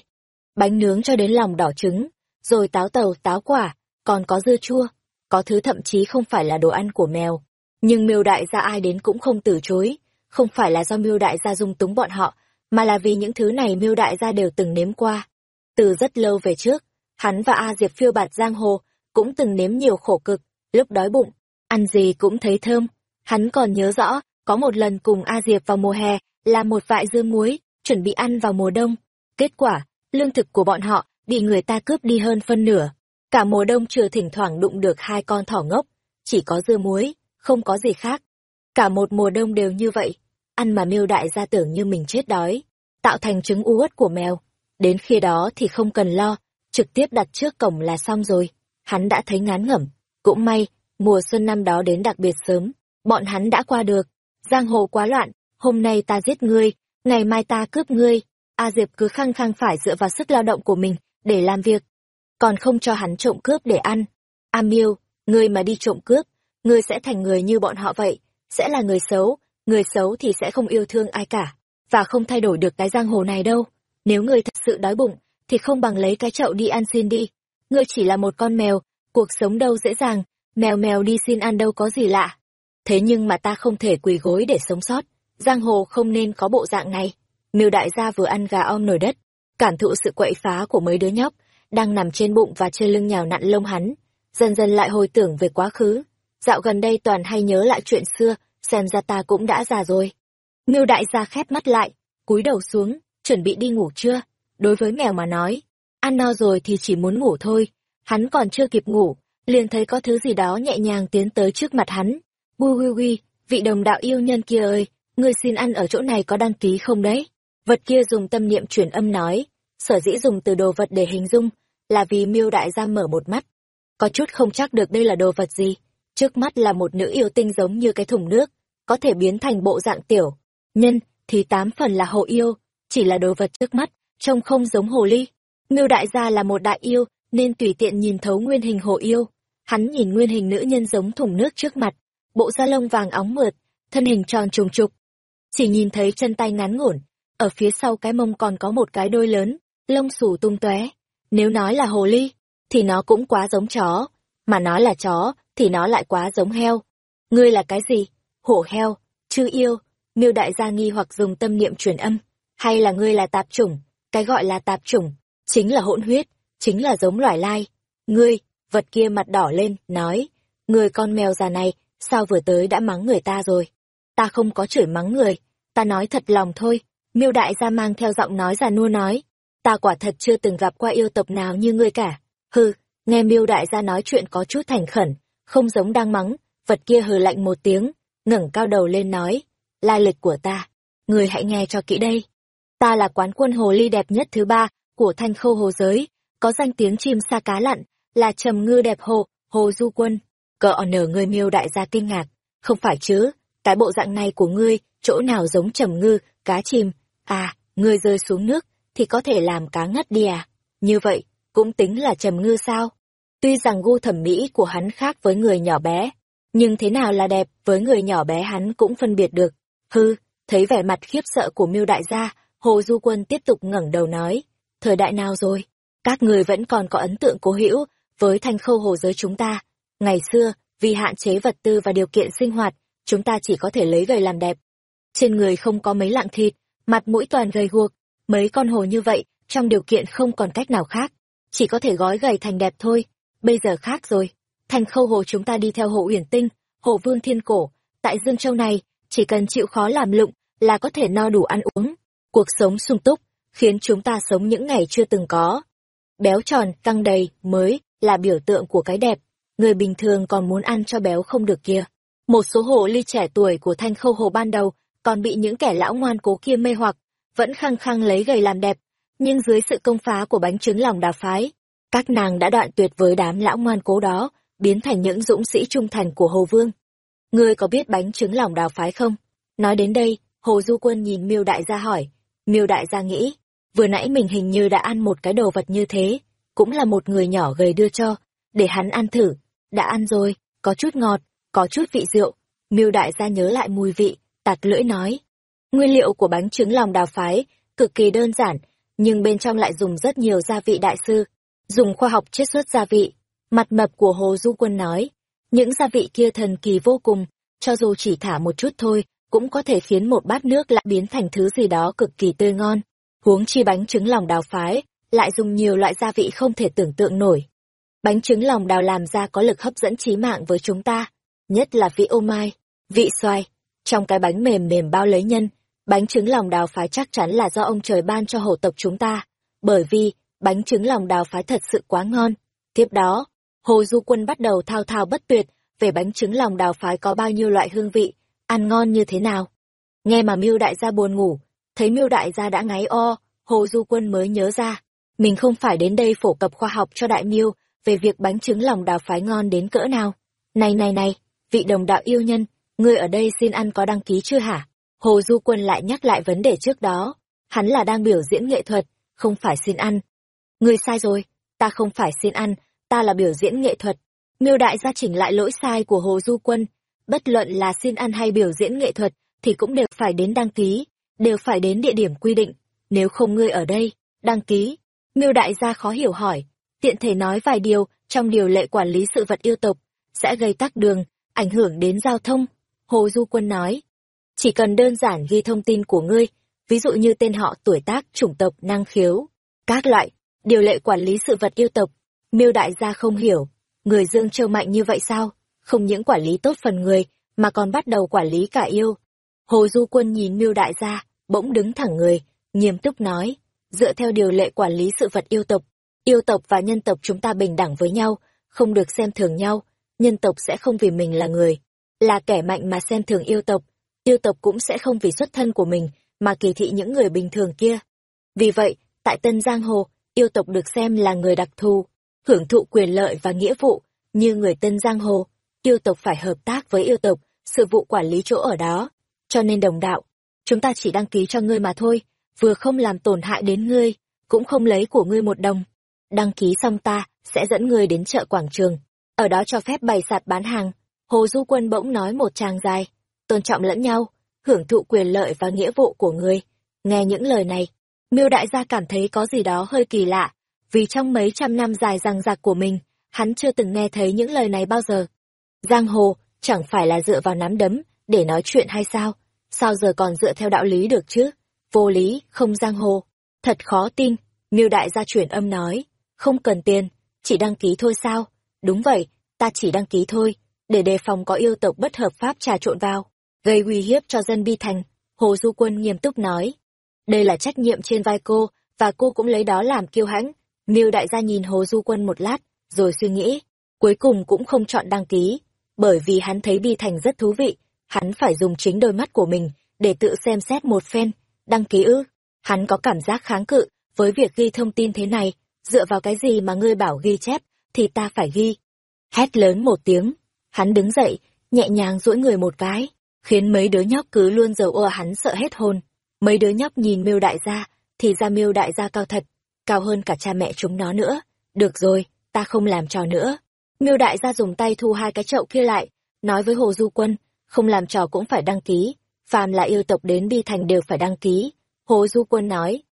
bánh nướng cho đến lòng đỏ trứng, rồi táo tàu, táo quả, còn có dưa chua, có thứ thậm chí không phải là đồ ăn của mèo. Nhưng miêu đại gia ai đến cũng không từ chối, không phải là do miêu đại gia dung túng bọn họ, mà là vì những thứ này miêu đại gia đều từng nếm qua. Từ rất lâu về trước, hắn và A Diệp phiêu bạt giang hồ, cũng từng nếm nhiều khổ cực, lúc đói bụng, ăn gì cũng thấy thơm. Hắn còn nhớ rõ, có một lần cùng A Diệp vào mùa hè, làm một vại dưa muối, chuẩn bị ăn vào mùa đông. Kết quả, lương thực của bọn họ bị người ta cướp đi hơn phân nửa. Cả mùa đông chưa thỉnh thoảng đụng được hai con thỏ ngốc, chỉ có dưa muối, không có gì khác. Cả một mùa đông đều như vậy, ăn mà miêu đại gia tưởng như mình chết đói, tạo thành trứng uất của mèo. Đến khi đó thì không cần lo, trực tiếp đặt trước cổng là xong rồi. Hắn đã thấy ngán ngẩm, cũng may, mùa xuân năm đó đến đặc biệt sớm, bọn hắn đã qua được. Giang hồ quá loạn, hôm nay ta giết ngươi, ngày mai ta cướp ngươi. A Diệp cứ khăng khăng phải dựa vào sức lao động của mình để làm việc, còn không cho hắn trộm cướp để ăn. A Miêu, ngươi mà đi trộm cướp, ngươi sẽ thành người như bọn họ vậy, sẽ là người xấu, người xấu thì sẽ không yêu thương ai cả, và không thay đổi được cái giang hồ này đâu. Nếu ngươi thật sự đói bụng, thì không bằng lấy cái chậu đi ăn xin đi. Ngươi chỉ là một con mèo, cuộc sống đâu dễ dàng, mèo mèo đi xin ăn đâu có gì lạ. Thế nhưng mà ta không thể quỳ gối để sống sót, giang hồ không nên có bộ dạng này. Miêu đại gia vừa ăn gà om nồi đất, cảm thụ sự quậy phá của mấy đứa nhóc, đang nằm trên bụng và trên lưng nhào nặn lông hắn, dần dần lại hồi tưởng về quá khứ. Dạo gần đây toàn hay nhớ lại chuyện xưa, xem ra ta cũng đã già rồi. Miêu đại gia khép mắt lại, cúi đầu xuống, chuẩn bị đi ngủ chưa? Đối với mèo mà nói, ăn no rồi thì chỉ muốn ngủ thôi. Hắn còn chưa kịp ngủ, liền thấy có thứ gì đó nhẹ nhàng tiến tới trước mặt hắn. Bui hui hui, vị đồng đạo yêu nhân kia ơi, ngươi xin ăn ở chỗ này có đăng ký không đấy? Vật kia dùng tâm niệm truyền âm nói, sở dĩ dùng từ đồ vật để hình dung, là vì miêu đại gia mở một mắt. Có chút không chắc được đây là đồ vật gì. Trước mắt là một nữ yêu tinh giống như cái thùng nước, có thể biến thành bộ dạng tiểu. Nhân, thì tám phần là hồ yêu, chỉ là đồ vật trước mắt, trông không giống hồ ly. Ngưu đại gia là một đại yêu, nên tùy tiện nhìn thấu nguyên hình hồ yêu. Hắn nhìn nguyên hình nữ nhân giống thùng nước trước mặt, bộ da lông vàng óng mượt, thân hình tròn trùng trục. Chỉ nhìn thấy chân tay ngắn ngủn, ở phía sau cái mông còn có một cái đôi lớn, lông xù tung tóe. Nếu nói là hồ ly, thì nó cũng quá giống chó, mà nói là chó, thì nó lại quá giống heo. Ngươi là cái gì? Hổ heo, chư yêu, miêu đại gia nghi hoặc dùng tâm niệm truyền âm, hay là ngươi là tạp chủng? Cái gọi là tạp chủng, chính là hỗn huyết, chính là giống loài lai. Ngươi, vật kia mặt đỏ lên, nói, người con mèo già này, sao vừa tới đã mắng người ta rồi? Ta không có chửi mắng người, ta nói thật lòng thôi. Miêu đại gia mang theo giọng nói già nua nói, ta quả thật chưa từng gặp qua yêu tộc nào như ngươi cả. Hừ, nghe miêu đại gia nói chuyện có chút thành khẩn, không giống đang mắng, vật kia hừ lạnh một tiếng, ngẩng cao đầu lên nói, lai lịch của ta, người hãy nghe cho kỹ đây. Ta là quán quân hồ ly đẹp nhất thứ ba của thanh khâu hồ giới, có danh tiếng chim sa cá lặn, là trầm ngư đẹp hồ, hồ du quân. Cỡ nở người miêu đại gia kinh ngạc, không phải chứ, cái bộ dạng này của ngươi, chỗ nào giống trầm ngư, cá chim, à, ngươi rơi xuống nước, thì có thể làm cá ngất đi à? Như vậy, cũng tính là trầm ngư sao? Tuy rằng gu thẩm mỹ của hắn khác với người nhỏ bé, nhưng thế nào là đẹp với người nhỏ bé hắn cũng phân biệt được. Hư, Thấy vẻ mặt khiếp sợ của Miêu đại gia, Hồ Du Quân tiếp tục ngẩng đầu nói, thời đại nào rồi? Các người vẫn còn có ấn tượng cố hữu với thanh khâu hồ giới chúng ta. Ngày xưa, vì hạn chế vật tư và điều kiện sinh hoạt, chúng ta chỉ có thể lấy gầy làm đẹp. Trên người không có mấy lạng thịt, mặt mũi toàn gầy guộc, mấy con hồ như vậy, trong điều kiện không còn cách nào khác, chỉ có thể gói gầy thành đẹp thôi. Bây giờ khác rồi, thành khâu hồ chúng ta đi theo hồ uyển tinh, hồ vương thiên cổ, tại Dương Châu này, chỉ cần chịu khó làm lụng là có thể no đủ ăn uống. Cuộc sống sung túc, khiến chúng ta sống những ngày chưa từng có. Béo tròn, căng đầy, mới, là biểu tượng của cái đẹp. Người bình thường còn muốn ăn cho béo không được kia. Một số hồ ly trẻ tuổi của thanh khâu hồ ban đầu còn bị những kẻ lão ngoan cố kia mê hoặc, vẫn khăng khăng lấy gầy làm đẹp. Nhưng dưới sự công phá của bánh trứng lòng đào phái, các nàng đã đoạn tuyệt với đám lão ngoan cố đó, biến thành những dũng sĩ trung thành của Hồ Vương. Ngươi có biết bánh trứng lòng đào phái không? Nói đến đây, Hồ Du Quân nhìn Miêu Đại gia hỏi. Miêu Đại gia nghĩ, vừa nãy mình hình như đã ăn một cái đồ vật như thế, cũng là một người nhỏ gầy đưa cho, để hắn ăn thử. Đã ăn rồi, có chút ngọt, có chút vị rượu. Miêu Đại gia nhớ lại mùi vị, tạt lưỡi nói. Nguyên liệu của bánh trứng lòng đào phái, cực kỳ đơn giản, nhưng bên trong lại dùng rất nhiều gia vị đại sư, dùng khoa học chiết xuất gia vị. Mặt mập của Hồ Du Quân nói, những gia vị kia thần kỳ vô cùng, cho dù chỉ thả một chút thôi, cũng có thể khiến một bát nước lại biến thành thứ gì đó cực kỳ tươi ngon. Huống chi bánh trứng lòng đào phái, lại dùng nhiều loại gia vị không thể tưởng tượng nổi. Bánh trứng lòng đào làm ra có lực hấp dẫn trí mạng với chúng ta, nhất là vị ô mai, vị xoài. Trong cái bánh mềm mềm bao lấy nhân, bánh trứng lòng đào phái chắc chắn là do ông trời ban cho hổ tộc chúng ta, bởi vì bánh trứng lòng đào phái thật sự quá ngon. Tiếp đó, Hồ Du Quân bắt đầu thao thao bất tuyệt về bánh trứng lòng đào phái có bao nhiêu loại hương vị, ăn ngon như thế nào. Nghe mà Miêu đại gia buồn ngủ, thấy Miêu đại gia đã ngáy o, Hồ Du Quân mới nhớ ra, mình không phải đến đây phổ cập khoa học cho đại Miêu về việc bánh trứng lòng đào phái ngon đến cỡ nào. Này này này, vị đồng đạo yêu nhân, ngươi ở đây xin ăn có đăng ký chưa hả? Hồ Du Quân lại nhắc lại vấn đề trước đó, hắn là đang biểu diễn nghệ thuật, không phải xin ăn. Ngươi sai rồi, ta không phải xin ăn, ta là biểu diễn nghệ thuật. Miêu đại gia chỉnh lại lỗi sai của Hồ Du Quân, bất luận là xin ăn hay biểu diễn nghệ thuật thì cũng đều phải đến đăng ký, đều phải đến địa điểm quy định, nếu không ngươi ở đây, đăng ký. Miêu đại gia khó hiểu hỏi, tiện thể nói vài điều trong điều lệ quản lý sự vật yêu tộc, sẽ gây tắc đường, ảnh hưởng đến giao thông. Hồ Du Quân nói, chỉ cần đơn giản ghi thông tin của ngươi, ví dụ như tên họ, tuổi tác, chủng tộc, năng khiếu, các loại, điều lệ quản lý sự vật yêu tộc, Miêu đại gia không hiểu, người Dương Châu mạnh như vậy sao? Không những quản lý tốt phần người, mà còn bắt đầu quản lý cả yêu. Hồ Du Quân nhìn Miêu đại gia, bỗng đứng thẳng người, nghiêm túc nói, dựa theo điều lệ quản lý sự vật yêu tộc, yêu tộc và nhân tộc chúng ta bình đẳng với nhau, không được xem thường nhau, nhân tộc sẽ không vì mình là người, là kẻ mạnh mà xem thường yêu tộc, yêu tộc cũng sẽ không vì xuất thân của mình mà kỳ thị những người bình thường kia. Vì vậy, tại Tân Giang Hồ, yêu tộc được xem là người đặc thù, hưởng thụ quyền lợi và nghĩa vụ, như người Tân Giang Hồ, yêu tộc phải hợp tác với yêu tộc, sự vụ quản lý chỗ ở đó. Cho nên đồng đạo, chúng ta chỉ đăng ký cho ngươi mà thôi, vừa không làm tổn hại đến ngươi, cũng không lấy của ngươi một đồng. Đăng ký xong ta, sẽ dẫn ngươi đến chợ quảng trường, ở đó cho phép bày sạp bán hàng. Hồ Du Quân bỗng nói một tràng dài, tôn trọng lẫn nhau, hưởng thụ quyền lợi và nghĩa vụ của ngươi. Nghe những lời này, Miêu đại gia cảm thấy có gì đó hơi kỳ lạ, vì trong mấy trăm năm dài ràng giặc của mình, hắn chưa từng nghe thấy những lời này bao giờ. Giang hồ, chẳng phải là dựa vào nắm đấm, để nói chuyện hay sao? Sao giờ còn dựa theo đạo lý được chứ? Vô lý, không giang hồ. Thật khó tin, miêu đại gia chuyển âm nói, không cần tiền, chỉ đăng ký thôi sao? Đúng vậy, ta chỉ đăng ký thôi, để đề phòng có yêu tộc bất hợp pháp trà trộn vào, gây uy hiếp cho dân bi thành. Hồ Du Quân nghiêm túc nói, đây là trách nhiệm trên vai cô, và cô cũng lấy đó làm kiêu hãnh, Miêu đại gia nhìn Hồ Du Quân một lát, rồi suy nghĩ, cuối cùng cũng không chọn đăng ký, bởi vì hắn thấy Bi Thành rất thú vị, hắn phải dùng chính đôi mắt của mình để tự xem xét một phen, đăng ký ư? Hắn có cảm giác kháng cự với việc ghi thông tin thế này, dựa vào cái gì mà ngươi bảo ghi chép thì ta phải ghi. Hét lớn một tiếng, hắn đứng dậy, nhẹ nhàng duỗi người một cái, khiến mấy đứa nhóc cứ luôn dầu ua hắn sợ hết hồn. Mấy đứa nhóc nhìn Miêu đại gia, thì ra Miêu đại gia cao thật, cao hơn cả cha mẹ chúng nó nữa. Được rồi, ta không làm trò nữa. Miêu đại gia dùng tay thu hai cái chậu kia lại, nói với Hồ Du Quân, không làm trò cũng phải đăng ký. phàm là yêu tộc đến Bi Thành đều phải đăng ký. Hồ Du Quân nói.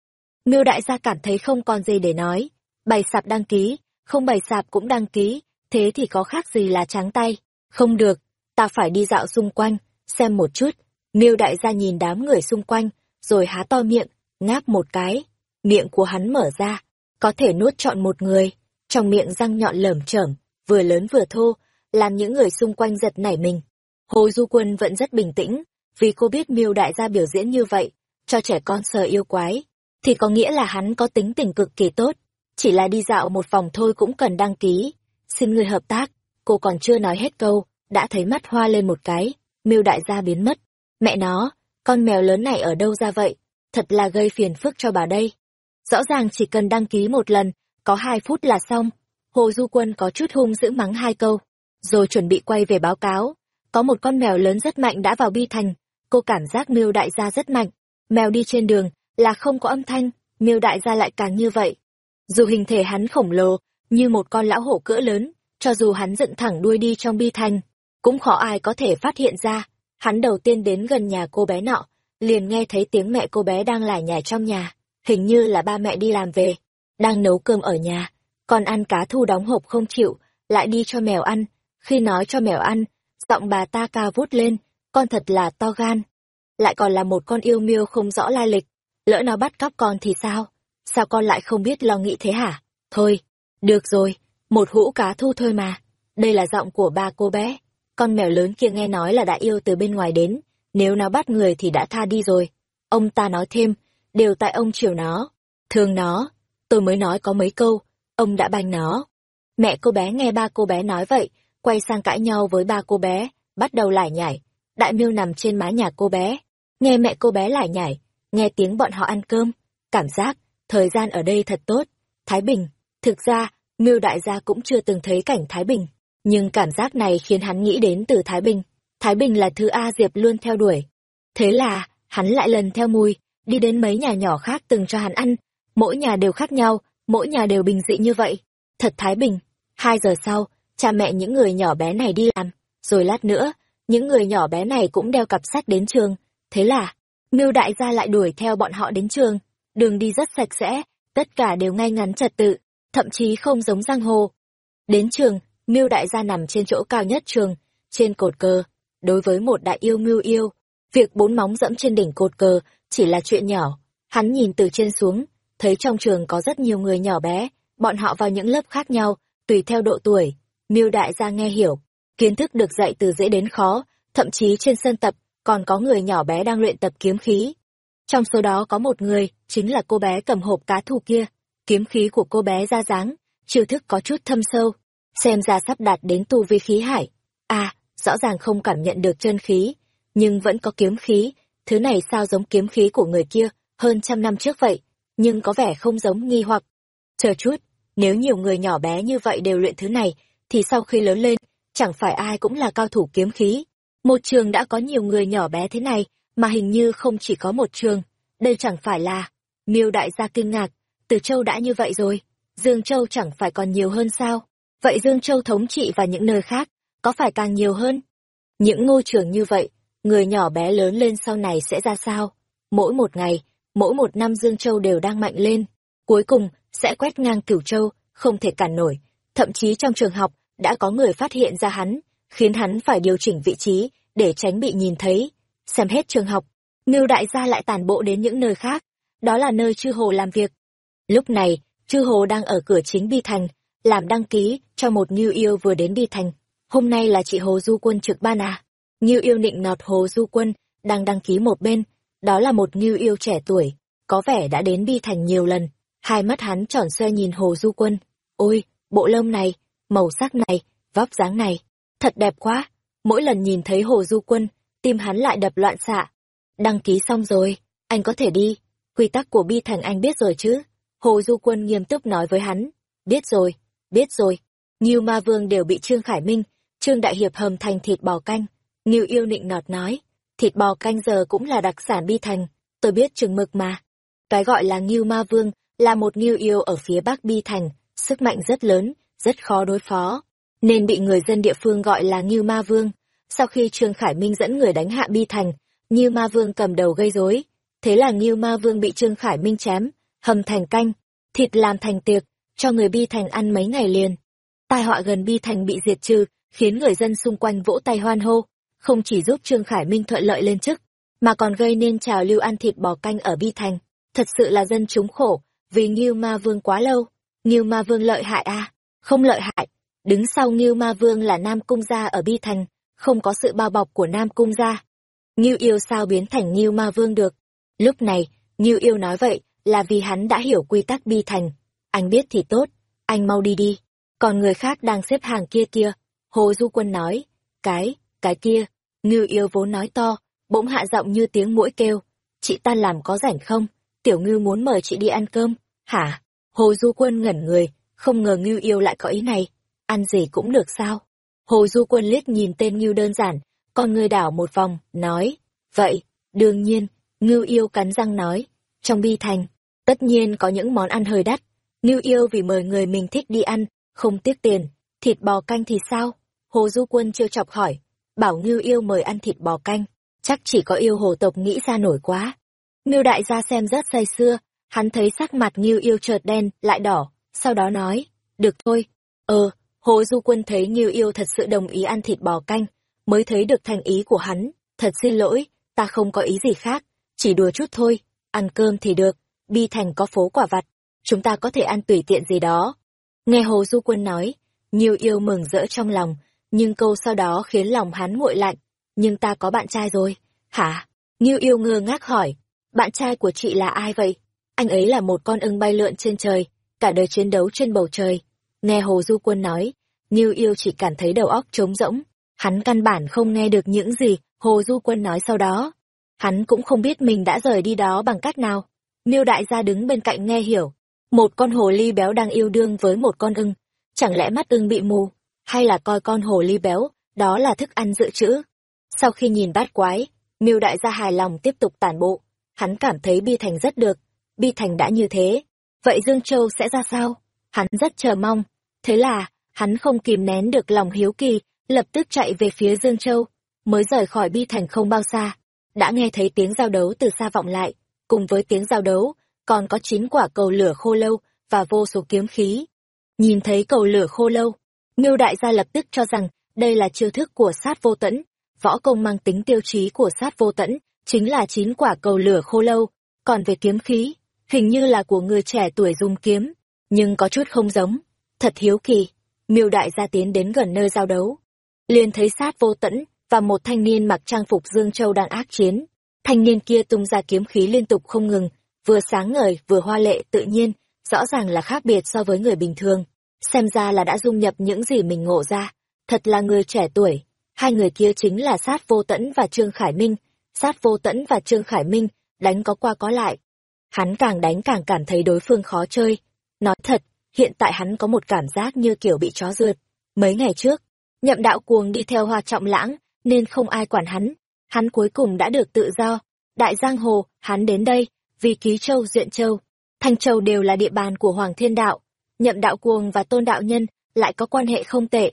Miêu đại gia cảm thấy không còn gì để nói. Bày sạp đăng ký, không bày sạp cũng đăng ký, thế thì có khác gì là trắng tay. Không được, ta phải đi dạo xung quanh, xem một chút. Miêu đại gia nhìn đám người xung quanh, rồi há to miệng, ngáp một cái. Miệng của hắn mở ra, có thể nuốt trọn một người. Trong miệng răng nhọn lởm chởm, vừa lớn vừa thô, làm những người xung quanh giật nảy mình. Hồ Du Quân vẫn rất bình tĩnh, vì cô biết miêu đại gia biểu diễn như vậy, cho trẻ con sờ yêu quái, thì có nghĩa là hắn có tính tình cực kỳ tốt. Chỉ là đi dạo một vòng thôi cũng cần đăng ký. Xin người hợp tác, cô còn chưa nói hết câu, đã thấy mắt hoa lên một cái, miêu đại gia biến mất. Mẹ nó, con mèo lớn này ở đâu ra vậy? Thật là gây phiền phức cho bà đây. Rõ ràng chỉ cần đăng ký một lần, có hai phút là xong. Hồ Du Quân có chút hung dữ mắng hai câu, rồi chuẩn bị quay về báo cáo. Có một con mèo lớn rất mạnh đã vào bi thành, cô cảm giác miêu đại gia rất mạnh. Mèo đi trên đường, là không có âm thanh, miêu đại gia lại càng như vậy. Dù hình thể hắn khổng lồ, như một con lão hổ cỡ lớn, cho dù hắn dựng thẳng đuôi đi trong bi thành, cũng khó ai có thể phát hiện ra. Hắn đầu tiên đến gần nhà cô bé nọ, liền nghe thấy tiếng mẹ cô bé đang lải nhải trong nhà, hình như là ba mẹ đi làm về, đang nấu cơm ở nhà, còn ăn cá thu đóng hộp không chịu, lại đi cho mèo ăn, khi nói cho mèo ăn, giọng bà ta cao vút lên, con thật là to gan. Lại còn là một con yêu miêu không rõ lai lịch, lỡ nó bắt cóc con thì sao? Sao con lại không biết lo nghĩ thế hả? Thôi, được rồi, một hũ cá thu thôi mà. Đây là giọng của ba cô bé. Con mèo lớn kia nghe nói là đã yêu từ bên ngoài đến, nếu nó bắt người thì đã tha đi rồi. Ông ta nói thêm, đều tại ông chiều nó, thương nó. Tôi mới nói có mấy câu, ông đã banh nó. Mẹ cô bé nghe ba cô bé nói vậy, quay sang cãi nhau với ba cô bé, bắt đầu lải nhải. Đại miêu nằm trên mái nhà cô bé, nghe mẹ cô bé lải nhải, nghe tiếng bọn họ ăn cơm, cảm giác, thời gian ở đây thật tốt. Thái Bình, thực ra, miêu đại gia cũng chưa từng thấy cảnh Thái Bình, nhưng cảm giác này khiến hắn nghĩ đến từ Thái Bình. Thái Bình là thứ A Diệp luôn theo đuổi. Thế là, hắn lại lần theo mùi, đi đến mấy nhà nhỏ khác từng cho hắn ăn, mỗi nhà đều khác nhau, mỗi nhà đều bình dị như vậy. Thật Thái Bình. Hai giờ sau, cha mẹ những người nhỏ bé này đi làm, rồi lát nữa, những người nhỏ bé này cũng đeo cặp sách đến trường. Thế là, Mưu đại gia lại đuổi theo bọn họ đến trường, đường đi rất sạch sẽ, tất cả đều ngay ngắn trật tự, thậm chí không giống giang hồ. Đến trường, Mưu đại gia nằm trên chỗ cao nhất trường, trên cột cờ. Đối với một đại yêu Mưu yêu, việc bốn móng dẫm trên đỉnh cột cờ chỉ là chuyện nhỏ. Hắn nhìn từ trên xuống, thấy trong trường có rất nhiều người nhỏ bé, bọn họ vào những lớp khác nhau, tùy theo độ tuổi. Mưu đại gia nghe hiểu, kiến thức được dạy từ dễ đến khó, thậm chí trên sân tập còn có người nhỏ bé đang luyện tập kiếm khí. Trong số đó có một người, chính là cô bé cầm hộp cá thù kia. Kiếm khí của cô bé ra dáng, chiêu thức có chút thâm sâu, xem ra sắp đạt đến tu vi khí hải. À, rõ ràng không cảm nhận được chân khí, nhưng vẫn có kiếm khí, thứ này sao giống kiếm khí của người kia, hơn trăm năm trước vậy, nhưng có vẻ không giống nghi hoặc. Chờ chút, nếu nhiều người nhỏ bé như vậy đều luyện thứ này, thì sau khi lớn lên, chẳng phải ai cũng là cao thủ kiếm khí. Một trường đã có nhiều người nhỏ bé thế này, mà hình như không chỉ có một trường. Đây chẳng phải là... Miêu đại gia kinh ngạc, Từ Châu đã như vậy rồi, Dương Châu chẳng phải còn nhiều hơn sao? Vậy Dương Châu thống trị và những nơi khác, có phải càng nhiều hơn? Những ngôi trường như vậy, người nhỏ bé lớn lên sau này sẽ ra sao? Mỗi một ngày, mỗi một năm Dương Châu đều đang mạnh lên. Cuối cùng, sẽ quét ngang Cửu Châu, không thể cản nổi. Thậm chí trong trường học, đã có người phát hiện ra hắn, khiến hắn phải điều chỉnh vị trí để tránh bị nhìn thấy. Xem hết trường học, Ngưu đại gia lại tản bộ đến những nơi khác, đó là nơi chư hồ làm việc. Lúc này, chư hồ đang ở cửa chính Bi Thành, làm đăng ký cho một Ngưu yêu vừa đến Bi Thành. Hôm nay là chị Hồ Du Quân trực ban à. Ngưu yêu nịnh nọt Hồ Du Quân, đang đăng ký một bên, đó là một Ngưu yêu trẻ tuổi, có vẻ đã đến Bi Thành nhiều lần. Hai mắt hắn tròn xoe nhìn Hồ Du Quân. Ôi, bộ lông này, màu sắc này, vóc dáng này, thật đẹp quá. Mỗi lần nhìn thấy Hồ Du Quân, tim hắn lại đập loạn xạ. Đăng ký xong rồi, anh có thể đi. Quy tắc của Bi Thành anh biết rồi chứ? Hồ Du Quân nghiêm túc nói với hắn. Biết rồi, biết rồi. ngưu Ma Vương đều bị Trương Khải Minh, Trương Đại Hiệp hầm thành thịt bò canh. ngưu yêu nịnh nọt nói. Thịt bò canh giờ cũng là đặc sản Bi Thành, tôi biết chừng mực mà. Cái gọi là ngưu Ma Vương là một ngưu yêu ở phía bắc Bi Thành, sức mạnh rất lớn, rất khó đối phó nên bị người dân địa phương gọi là Ngưu Ma Vương. Sau khi Trương Khải Minh dẫn người đánh hạ Bi Thành, ngưu Ma Vương cầm đầu gây rối. Thế là ngưu Ma Vương bị Trương Khải Minh chém, hầm thành canh, thịt làm thành tiệc, cho người Bi Thành ăn mấy ngày liền. Tai họa gần Bi Thành bị diệt trừ, khiến người dân xung quanh vỗ tay hoan hô, không chỉ giúp Trương Khải Minh thuận lợi lên chức, mà còn gây nên trào lưu ăn thịt bò canh ở Bi Thành. Thật sự là dân chúng khổ, vì Nghiêu Ma Vương quá lâu. Nghiêu Ma Vương lợi hại à? Không lợi hại. Đứng sau Nghiêu Ma Vương là Nam Cung Gia ở Bi Thành, không có sự bao bọc của Nam Cung Gia. Nghiêu yêu sao biến thành Nghiêu Ma Vương được? Lúc này, Nghiêu yêu nói vậy là vì hắn đã hiểu quy tắc Bi Thành. Anh biết thì tốt, anh mau đi đi. Còn người khác đang xếp hàng kia kia. Hồ Du Quân nói, cái, cái kia. Ngưu yêu vốn nói to, bỗng hạ giọng như tiếng mũi kêu. Chị ta làm có rảnh không? Tiểu Ngưu muốn mời chị đi ăn cơm. Hả? Hồ Du Quân ngẩn người, không ngờ Ngưu yêu lại có ý này. Ăn gì cũng được sao? Hồ Du Quân liếc nhìn tên Ngưu đơn giản, con người đảo một vòng, nói. Vậy, đương nhiên, Ngưu yêu cắn răng nói. Trong bi thành, tất nhiên có những món ăn hơi đắt. Ngưu yêu vì mời người mình thích đi ăn, không tiếc tiền. Thịt bò canh thì sao? Hồ Du Quân trêu chọc hỏi. Bảo Ngưu yêu mời ăn thịt bò canh, chắc chỉ có yêu hồ tộc nghĩ ra nổi quá. Ngưu đại gia xem rất say xưa, hắn thấy sắc mặt Ngưu yêu chợt đen, lại đỏ, sau đó nói, được thôi. Ờ, Hồ Du Quân thấy Ngưu yêu thật sự đồng ý ăn thịt bò canh, mới thấy được thành ý của hắn, thật xin lỗi, ta không có ý gì khác, chỉ đùa chút thôi, ăn cơm thì được, Bi Thành có phố quả vặt, chúng ta có thể ăn tùy tiện gì đó. Nghe Hồ Du Quân nói, nhiều yêu mừng rỡ trong lòng, nhưng câu sau đó khiến lòng hắn nguội lạnh, nhưng ta có bạn trai rồi, hả? Ngưu yêu ngơ ngác hỏi, bạn trai của chị là ai vậy? Anh ấy là một con ưng bay lượn trên trời, cả đời chiến đấu trên bầu trời. Nghe Hồ Du Quân nói, Ngưu yêu chỉ cảm thấy đầu óc trống rỗng. Hắn căn bản không nghe được những gì Hồ Du Quân nói sau đó. Hắn cũng không biết mình đã rời đi đó bằng cách nào. Miêu đại gia đứng bên cạnh nghe hiểu. Một con hồ ly béo đang yêu đương với một con ưng. Chẳng lẽ mắt ưng bị mù? Hay là coi con hồ ly béo, đó là thức ăn dự trữ? Sau khi nhìn bát quái, Miêu đại gia hài lòng tiếp tục tản bộ hắn cảm thấy Bi Thành rất được. Bi Thành đã như thế, vậy Dương Châu sẽ ra sao? Hắn rất chờ mong. Thế là, hắn không kìm nén được lòng hiếu kỳ, lập tức chạy về phía Dương Châu. Mới rời khỏi Bi Thành không bao xa, đã nghe thấy tiếng giao đấu từ xa vọng lại. Cùng với tiếng giao đấu, còn có chín quả cầu lửa khô lâu và vô số kiếm khí. Nhìn thấy cầu lửa khô lâu, Ngưu Đại gia lập tức cho rằng đây là chiêu thức của sát vô tẫn, võ công mang tính tiêu chí của sát vô tẫn, chính là chín quả cầu lửa khô lâu, còn về kiếm khí, hình như là của người trẻ tuổi dùng kiếm, nhưng có chút không giống. Thật hiếu kỳ, miêu đại gia tiến đến gần nơi giao đấu. liền thấy sát vô tẫn và một thanh niên mặc trang phục Dương Châu đang ác chiến. Thanh niên kia tung ra kiếm khí liên tục không ngừng, vừa sáng ngời vừa hoa lệ tự nhiên, rõ ràng là khác biệt so với người bình thường. Xem ra là đã dung nhập những gì mình ngộ ra. Thật là người trẻ tuổi. Hai người kia chính là sát vô tẫn và Trương Khải Minh, sát vô tẫn và Trương Khải Minh đánh có qua có lại. Hắn càng đánh càng cảm thấy đối phương khó chơi. Nói thật, hiện tại hắn có một cảm giác như kiểu bị chó rượt. Mấy ngày trước, nhậm đạo cuồng đi theo hoa trọng lãng, nên không ai quản hắn. Hắn cuối cùng đã được tự do. Đại giang hồ, hắn đến đây, vì Ký Châu Duyện Châu, Thanh Châu đều là địa bàn của Hoàng Thiên Đạo. Nhậm đạo cuồng và tôn đạo nhân lại có quan hệ không tệ.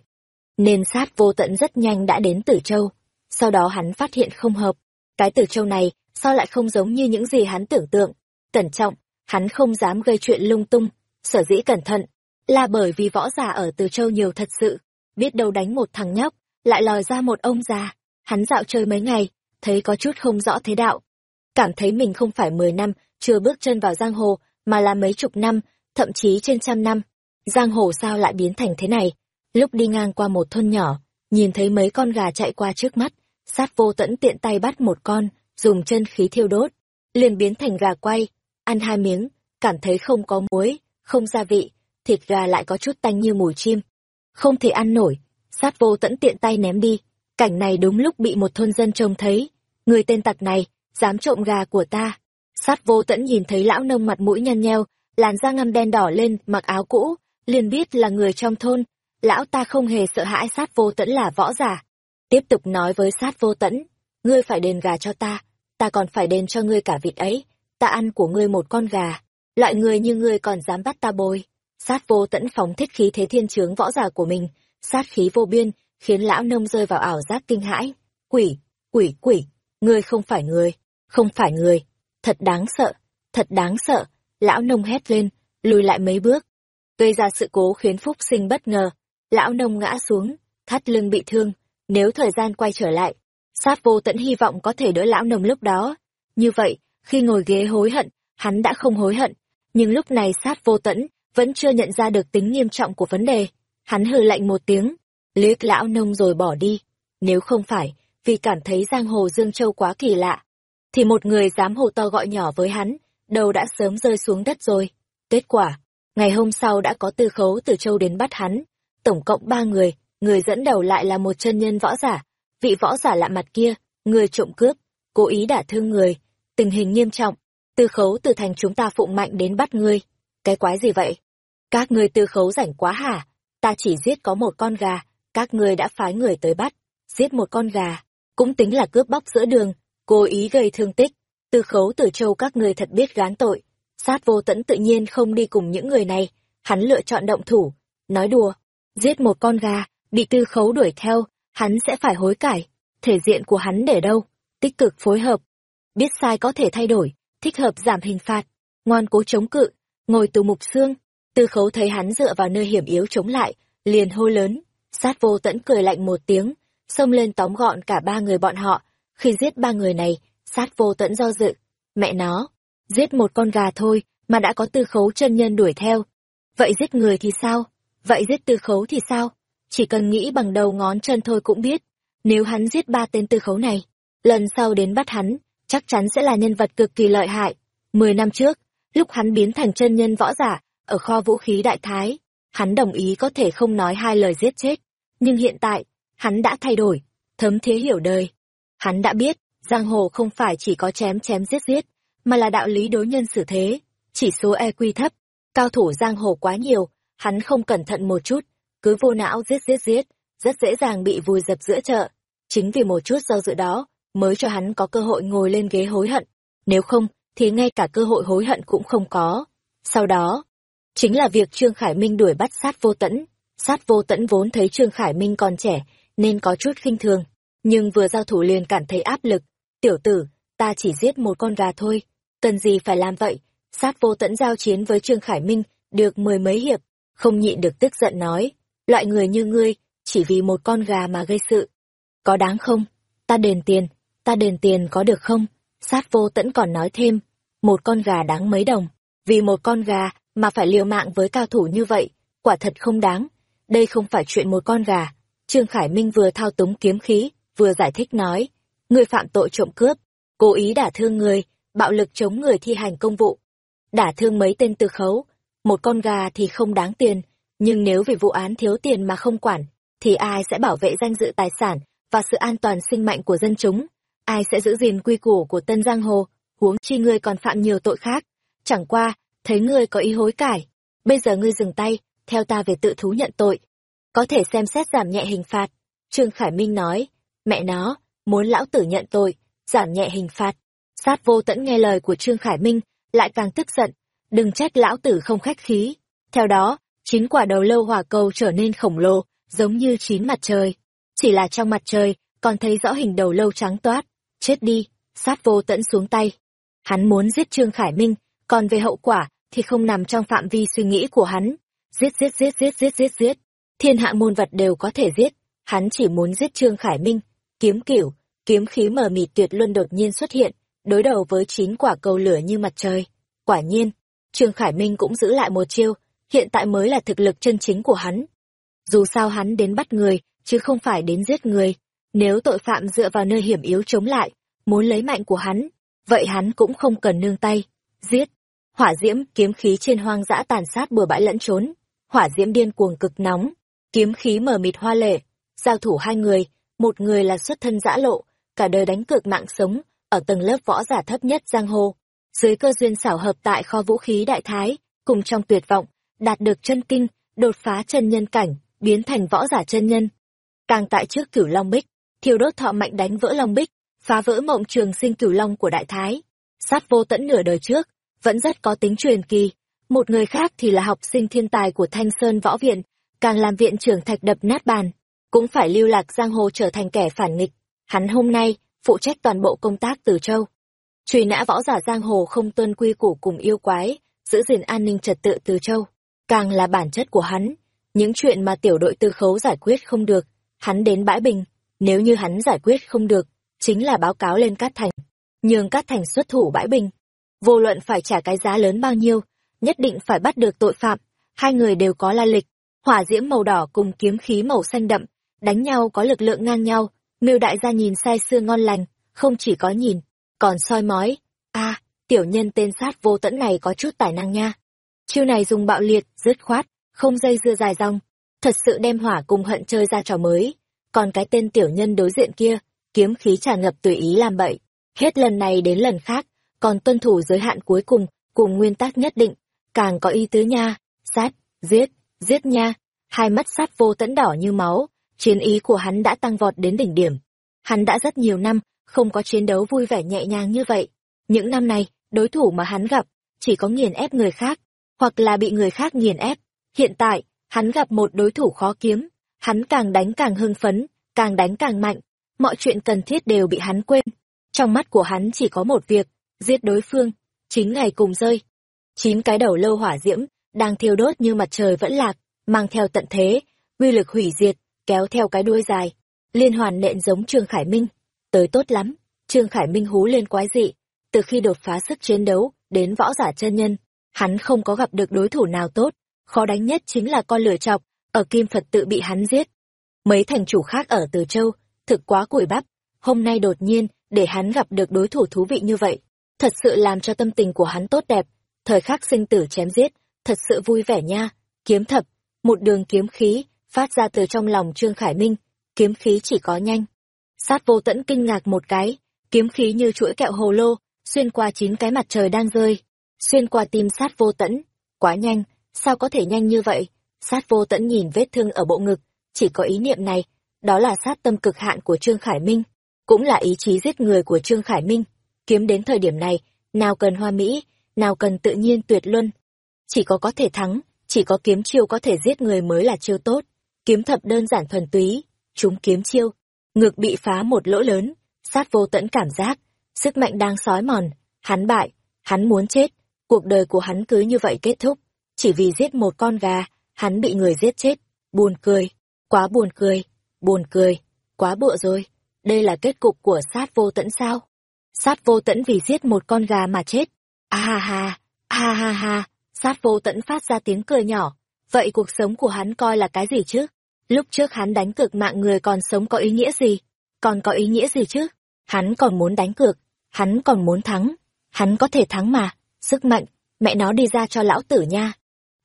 Nên sát vô tận rất nhanh đã đến Tử Châu. Sau đó hắn phát hiện không hợp, cái tử châu này, sao lại không giống như những gì hắn tưởng tượng? Cẩn trọng, hắn không dám gây chuyện lung tung, sở dĩ cẩn thận, là bởi vì võ giả ở từ châu nhiều thật sự, biết đâu đánh một thằng nhóc, lại lòi ra một ông già. Hắn dạo chơi mấy ngày, thấy có chút không rõ thế đạo. Cảm thấy mình không phải mười năm, chưa bước chân vào giang hồ, mà là mấy chục năm, thậm chí trên trăm năm. Giang hồ sao lại biến thành thế này? Lúc đi ngang qua một thôn nhỏ, nhìn thấy mấy con gà chạy qua trước mắt, sát vô tẫn tiện tay bắt một con, dùng chân khí thiêu đốt, liền biến thành gà quay, ăn hai miếng, cảm thấy không có muối, không gia vị, thịt gà lại có chút tanh như mùi chim. Không thể ăn nổi, sát vô tẫn tiện tay ném đi, cảnh này đúng lúc bị một thôn dân trông thấy, người tên tặc này, dám trộm gà của ta. Sát vô tẫn nhìn thấy lão nông mặt mũi nhăn nheo, làn da ngăm đen đỏ lên, mặc áo cũ, liền biết là người trong thôn, lão ta không hề sợ hãi sát vô tẫn là võ giả, tiếp tục nói với sát vô tẫn, ngươi phải đền gà cho ta, ta còn phải đền cho ngươi cả vịt ấy, ta ăn của ngươi một con gà, loại người như ngươi còn dám bắt ta bôi. Sát vô tẫn phóng thích khí thế thiên chướng võ giả của mình, sát khí vô biên, khiến lão nông rơi vào ảo giác kinh hãi. Quỷ, quỷ, quỷ, Ngươi không phải người, không phải người. Thật đáng sợ, thật đáng sợ. Lão nông hét lên, lùi lại mấy bước. Gây ra sự cố khiến Phúc sinh bất ngờ. Lão nông ngã xuống, thắt lưng bị thương. Nếu thời gian quay trở lại, sát vô tận hy vọng có thể đỡ lão nông lúc đó. Như vậy, khi ngồi ghế hối hận, hắn đã không hối hận. Nhưng lúc này sát vô tẫn vẫn chưa nhận ra được tính nghiêm trọng của vấn đề. Hắn hừ lạnh một tiếng, liếc lão nông rồi bỏ đi. Nếu không phải, vì cảm thấy giang hồ Dương Châu quá kỳ lạ, thì một người dám hồ to gọi nhỏ với hắn, đầu đã sớm rơi xuống đất rồi. Kết quả, ngày hôm sau đã có tư khấu từ châu đến bắt hắn, tổng cộng ba người, người dẫn đầu lại là một chân nhân võ giả, vị võ giả lạ mặt kia, người trộm cướp, cố ý đả thương người, tình hình nghiêm trọng, tư khấu từ thành chúng ta phụng mạnh đến bắt ngươi. Cái quái gì vậy? Các ngươi tư khấu rảnh quá hả? Ta chỉ giết có một con gà, các ngươi đã phái người tới bắt, giết một con gà, cũng tính là cướp bóc giữa đường, cố ý gây thương tích. Tư khấu tử châu các người thật biết gán tội. Sát vô tẫn tự nhiên không đi cùng những người này, hắn lựa chọn động thủ. Nói đùa, giết một con gà, bị tư khấu đuổi theo, hắn sẽ phải hối cải. Thể diện của hắn để đâu? Tích cực phối hợp. Biết sai có thể thay đổi, thích hợp giảm hình phạt. Ngoan cố chống cự, ngồi tù mục xương. Tư khấu thấy hắn dựa vào nơi hiểm yếu chống lại, liền hô lớn. Sát vô tẫn cười lạnh một tiếng, xông lên tóm gọn cả ba người bọn họ. Khi giết ba người này, sát vô tẫn do dự. Mẹ nó, giết một con gà thôi mà đã có tư khấu chân nhân đuổi theo. Vậy giết người thì sao? Vậy giết tư khấu thì sao? Chỉ cần nghĩ bằng đầu ngón chân thôi cũng biết. Nếu hắn giết ba tên tư khấu này, lần sau đến bắt hắn, chắc chắn sẽ là nhân vật cực kỳ lợi hại. Mười năm trước, lúc hắn biến thành chân nhân võ giả, ở kho vũ khí đại thái, hắn đồng ý có thể không nói hai lời giết chết. Nhưng hiện tại, hắn đã thay đổi, thấm thế hiểu đời. Hắn đã biết, giang hồ không phải chỉ có chém chém giết giết, mà là đạo lý đối nhân xử thế, chỉ số EQ thấp, cao thủ giang hồ quá nhiều, hắn không cẩn thận một chút, cứ vô não giết giết giết, rất dễ dàng bị vùi dập giữa chợ. Chính vì một chút do dự đó, mới cho hắn có cơ hội ngồi lên ghế hối hận, nếu không, thì ngay cả cơ hội hối hận cũng không có. Sau đó, chính là việc Trương Khải Minh đuổi bắt sát vô tẫn. Sát vô tẫn vốn thấy Trương Khải Minh còn trẻ, nên có chút khinh thường, nhưng vừa giao thủ liền cảm thấy áp lực. Tiểu tử, ta chỉ giết một con gà thôi, cần gì phải làm vậy? Sát vô tẫn giao chiến với Trương Khải Minh, được mười mấy hiệp, không nhịn được tức giận nói, loại người như ngươi, chỉ vì một con gà mà gây sự. Có đáng không? Ta đền tiền, ta đền tiền có được không? Sát vô tẫn còn nói thêm, một con gà đáng mấy đồng, vì một con gà mà phải liều mạng với cao thủ như vậy, quả thật không đáng. Đây không phải chuyện một con gà. Trương Khải Minh vừa thao túng kiếm khí, vừa giải thích nói, người phạm tội trộm cướp, cố ý đả thương người, bạo lực chống người thi hành công vụ. Đả thương mấy tên tư khấu, một con gà thì không đáng tiền, nhưng nếu vì vụ án thiếu tiền mà không quản, thì ai sẽ bảo vệ danh dự tài sản và sự an toàn sinh mạnh của dân chúng? Ai sẽ giữ gìn quy củ của Tân Giang Hồ, huống chi ngươi còn phạm nhiều tội khác? Chẳng qua, thấy ngươi có ý hối cải. Bây giờ ngươi dừng tay, theo ta về tự thú nhận tội. Có thể xem xét giảm nhẹ hình phạt. Trương Khải Minh nói, mẹ nó, muốn lão tử nhận tội, giảm nhẹ hình phạt. Sát vô tẫn nghe lời của Trương Khải Minh, lại càng tức giận. Đừng trách lão tử không khách khí. Theo đó, chín quả đầu lâu hỏa cầu trở nên khổng lồ, giống như chín mặt trời. Chỉ là trong mặt trời, còn thấy rõ hình đầu lâu trắng toát. Chết đi, sát vô tẫn xuống tay. Hắn muốn giết Trương Khải Minh, còn về hậu quả thì không nằm trong phạm vi suy nghĩ của hắn. Giết giết giết giết giết giết giết. Thiên hạ môn vật đều có thể giết, hắn chỉ muốn giết Trương Khải Minh. Kiếm cửu, kiếm khí mờ mịt tuyệt luân đột nhiên xuất hiện, đối đầu với chín quả cầu lửa như mặt trời. Quả nhiên, Trương Khải Minh cũng giữ lại một chiêu, hiện tại mới là thực lực chân chính của hắn. Dù sao hắn đến bắt người, chứ không phải đến giết người. Nếu tội phạm dựa vào nơi hiểm yếu chống lại, muốn lấy mạnh của hắn, vậy hắn cũng không cần nương tay. Giết! Hỏa diễm, kiếm khí trên hoang dã tàn sát bừa bãi lẫn trốn. Hỏa diễm điên cuồng cực nóng, kiếm khí mờ mịt hoa lệ. Giao thủ hai người, một người là xuất thân giã lộ, cả đời đánh cược mạng sống, ở tầng lớp võ giả thấp nhất giang hồ. Dưới cơ duyên xảo hợp tại kho vũ khí đại thái, cùng trong tuyệt vọng, đạt được chân kinh, đột phá chân nhân cảnh, biến thành võ giả chân nhân. Càng tại trước cửu long bích, thiêu đốt thọ mạnh đánh vỡ long bích, phá vỡ mộng trường sinh cửu long của đại thái. Sát vô tẫn nửa đời trước, vẫn rất có tính truyền kỳ. Một người khác thì là học sinh thiên tài của Thanh Sơn Võ Viện, càng làm viện trưởng thạch đập nát bàn, cũng phải lưu lạc giang hồ trở thành kẻ phản nghịch. Hắn hôm nay, phụ trách toàn bộ công tác từ châu. Truy nã võ giả giang hồ không tuân quy củ cùng yêu quái, giữ gìn an ninh trật tự từ châu, càng là bản chất của hắn. Những chuyện mà tiểu đội tư khấu giải quyết không được, hắn đến bãi bình, nếu như hắn giải quyết không được, chính là báo cáo lên Cát Thành, nhường Cát Thành xuất thủ bãi bình. Vô luận phải trả cái giá lớn bao nhiêu, nhất định phải bắt được tội phạm, hai người đều có la lịch, hỏa diễm màu đỏ cùng kiếm khí màu xanh đậm, đánh nhau có lực lượng ngang nhau, mưu đại gia nhìn say sưa ngon lành, không chỉ có nhìn, còn soi mói. a tiểu nhân tên sát vô tẫn này có chút tài năng nha. Chiêu này dùng bạo liệt, dứt khoát, không dây dưa dài dòng, thật sự đem hỏa cùng hận chơi ra trò mới. Còn cái tên tiểu nhân đối diện kia, kiếm khí tràn ngập tùy ý làm bậy. Hết lần này đến lần khác, còn tuân thủ giới hạn cuối cùng, cùng nguyên tắc nhất định, càng có ý tứ nha, sát, giết, giết nha. Hai mắt sát vô tẫn đỏ như máu, chiến ý của hắn đã tăng vọt đến đỉnh điểm. Hắn đã rất nhiều năm, không có chiến đấu vui vẻ nhẹ nhàng như vậy. Những năm này, đối thủ mà hắn gặp, chỉ có nghiền ép người khác, hoặc là bị người khác nghiền ép. Hiện tại, hắn gặp một đối thủ khó kiếm, hắn càng đánh càng hưng phấn, càng đánh càng mạnh, mọi chuyện cần thiết đều bị hắn quên. Trong mắt của hắn chỉ có một việc, giết đối phương, chín ngày cùng rơi. Chín cái đầu lâu hỏa diễm, đang thiêu đốt như mặt trời vẫn lạc, mang theo tận thế, uy lực hủy diệt, kéo theo cái đuôi dài, liên hoàn nện giống Trương Khải Minh. Tới tốt lắm, Trương Khải Minh hú lên quái dị, từ khi đột phá sức chiến đấu, đến võ giả chân nhân, hắn không có gặp được đối thủ nào tốt, khó đánh nhất chính là con lửa chọc, ở Kim Phật tự bị hắn giết. Mấy thành chủ khác ở Từ Châu, thực quá củi bắp, hôm nay đột nhiên, để hắn gặp được đối thủ thú vị như vậy, thật sự làm cho tâm tình của hắn tốt đẹp, thời khắc sinh tử chém giết, thật sự vui vẻ nha, kiếm thập, một đường kiếm khí, phát ra từ trong lòng Trương Khải Minh, kiếm khí chỉ có nhanh. Sát vô tẫn kinh ngạc một cái, kiếm khí như chuỗi kẹo hồ lô, xuyên qua chín cái mặt trời đang rơi, xuyên qua tim sát vô tẫn, quá nhanh, sao có thể nhanh như vậy? Sát vô tẫn nhìn vết thương ở bộ ngực, chỉ có ý niệm này, đó là sát tâm cực hạn của Trương Khải Minh, cũng là ý chí giết người của Trương Khải Minh. Kiếm đến thời điểm này, nào cần hoa mỹ, nào cần tự nhiên tuyệt luân. Chỉ có có thể thắng, chỉ có kiếm chiêu có thể giết người mới là chiêu tốt. Kiếm thập đơn giản thuần túy, chúng kiếm chiêu, ngược bị phá một lỗ lớn, sát vô tẫn cảm giác, sức mạnh đang sói mòn, hắn bại, hắn muốn chết, cuộc đời của hắn cứ như vậy kết thúc, chỉ vì giết một con gà, hắn bị người giết chết, buồn cười, quá buồn cười, buồn cười, quá bựa rồi, đây là kết cục của sát vô tẫn sao? Sát vô tẫn vì giết một con gà mà chết, a ha ha, à a ha ha, sát vô tẫn phát ra tiếng cười nhỏ, vậy cuộc sống của hắn coi là cái gì chứ? Lúc trước hắn đánh cược mạng người còn sống có ý nghĩa gì? Còn có ý nghĩa gì chứ? Hắn còn muốn đánh cược, hắn còn muốn thắng. Hắn có thể thắng mà, sức mạnh, mẹ nó đi ra cho lão tử nha.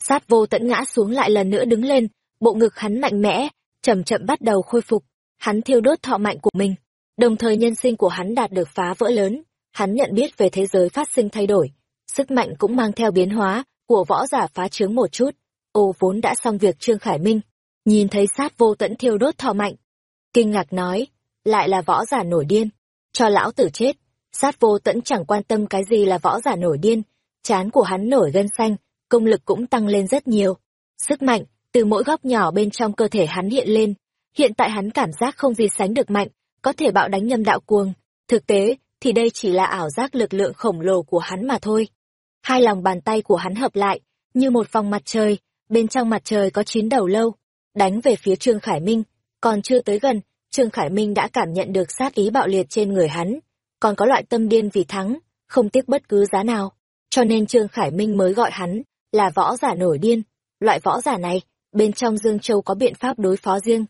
Sát vô tẫn ngã xuống lại lần nữa đứng lên, bộ ngực hắn mạnh mẽ, chậm chậm bắt đầu khôi phục. Hắn thiêu đốt thọ mạnh của mình, đồng thời nhân sinh của hắn đạt được phá vỡ lớn. Hắn nhận biết về thế giới phát sinh thay đổi, sức mạnh cũng mang theo biến hóa của võ giả phá trướng một chút. Ô vốn đã xong việc Trương Khải Minh, nhìn thấy sát vô tẫn thiêu đốt thọ mạnh. Kinh ngạc nói, lại là võ giả nổi điên, cho lão tử chết. Sát vô tẫn chẳng quan tâm cái gì là võ giả nổi điên, chán của hắn nổi gân xanh, công lực cũng tăng lên rất nhiều. Sức mạnh, từ mỗi góc nhỏ bên trong cơ thể hắn hiện lên. Hiện tại hắn cảm giác không gì sánh được mạnh, có thể bạo đánh nhâm đạo cuồng. Thực tế, thì đây chỉ là ảo giác lực lượng khổng lồ của hắn mà thôi. Hai lòng bàn tay của hắn hợp lại, như một vòng mặt trời, bên trong mặt trời có chín đầu lâu, đánh về phía Trương Khải Minh, còn chưa tới gần, Trương Khải Minh đã cảm nhận được sát ý bạo liệt trên người hắn, còn có loại tâm điên vì thắng, không tiếc bất cứ giá nào, cho nên Trương Khải Minh mới gọi hắn là võ giả nổi điên, loại võ giả này, bên trong Dương Châu có biện pháp đối phó riêng.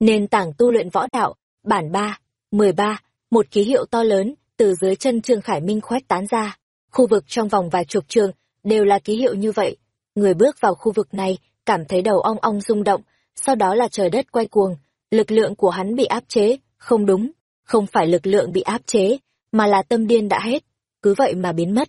Nền tảng tu luyện võ đạo, bản ba mười ba một ký hiệu to lớn, từ dưới chân Trương Khải Minh khoét tán ra, khu vực trong vòng vài chục trường, đều là ký hiệu như vậy. Người bước vào khu vực này, cảm thấy đầu ong ong rung động, sau đó là trời đất quay cuồng, lực lượng của hắn bị áp chế, không đúng, không phải lực lượng bị áp chế, mà là tâm điên đã hết, cứ vậy mà biến mất.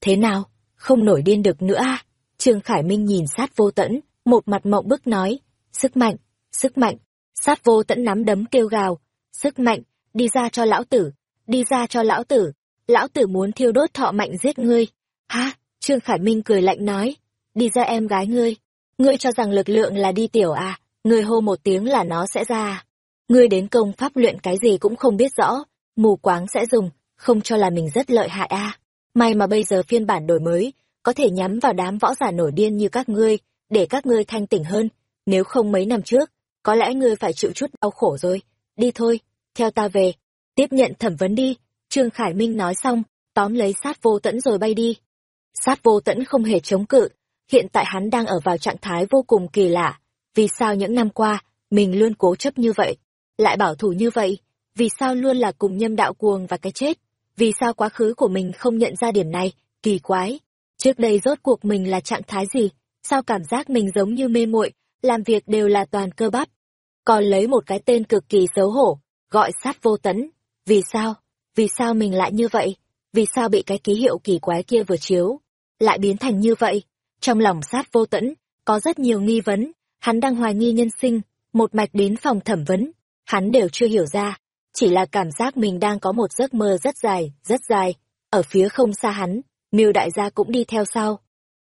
Thế nào, không nổi điên được nữa à? Trương Khải Minh nhìn sát vô tẫn, một mặt mộng bức nói, sức mạnh, sức mạnh, sát vô tẫn nắm đấm kêu gào, sức mạnh, đi ra cho lão tử, đi ra cho lão tử, lão tử muốn thiêu đốt thọ mạnh giết ngươi. Ha, Trương Khải Minh cười lạnh nói, đi ra em gái ngươi, ngươi cho rằng lực lượng là đi tiểu à, ngươi hô một tiếng là nó sẽ ra. Ngươi đến công pháp luyện cái gì cũng không biết rõ, mù quáng sẽ dùng, không cho là mình rất lợi hại a. May mà bây giờ phiên bản đổi mới, có thể nhắm vào đám võ giả nổi điên như các ngươi, để các ngươi thanh tỉnh hơn, nếu không mấy năm trước, có lẽ ngươi phải chịu chút đau khổ rồi. Đi thôi, theo ta về, tiếp nhận thẩm vấn đi. Trương Khải Minh nói xong, tóm lấy sát vô tẫn rồi bay đi. Sát vô tẫn không hề chống cự, hiện tại hắn đang ở vào trạng thái vô cùng kỳ lạ. Vì sao những năm qua, mình luôn cố chấp như vậy, lại bảo thủ như vậy? Vì sao luôn là cùng nhâm đạo cuồng và cái chết? Vì sao quá khứ của mình không nhận ra điểm này? Kỳ quái. Trước đây rốt cuộc mình là trạng thái gì? Sao cảm giác mình giống như mê muội, làm việc đều là toàn cơ bắp? Còn lấy một cái tên cực kỳ xấu hổ, gọi sát vô tấn. Vì sao? Vì sao mình lại như vậy? Vì sao bị cái ký hiệu kỳ quái kia vừa chiếu? Lại biến thành như vậy? Trong lòng sát vô tẫn, có rất nhiều nghi vấn, hắn đang hoài nghi nhân sinh, một mạch đến phòng thẩm vấn, hắn đều chưa hiểu ra, chỉ là cảm giác mình đang có một giấc mơ rất dài, rất dài, ở phía không xa hắn, miêu đại gia cũng đi theo sau.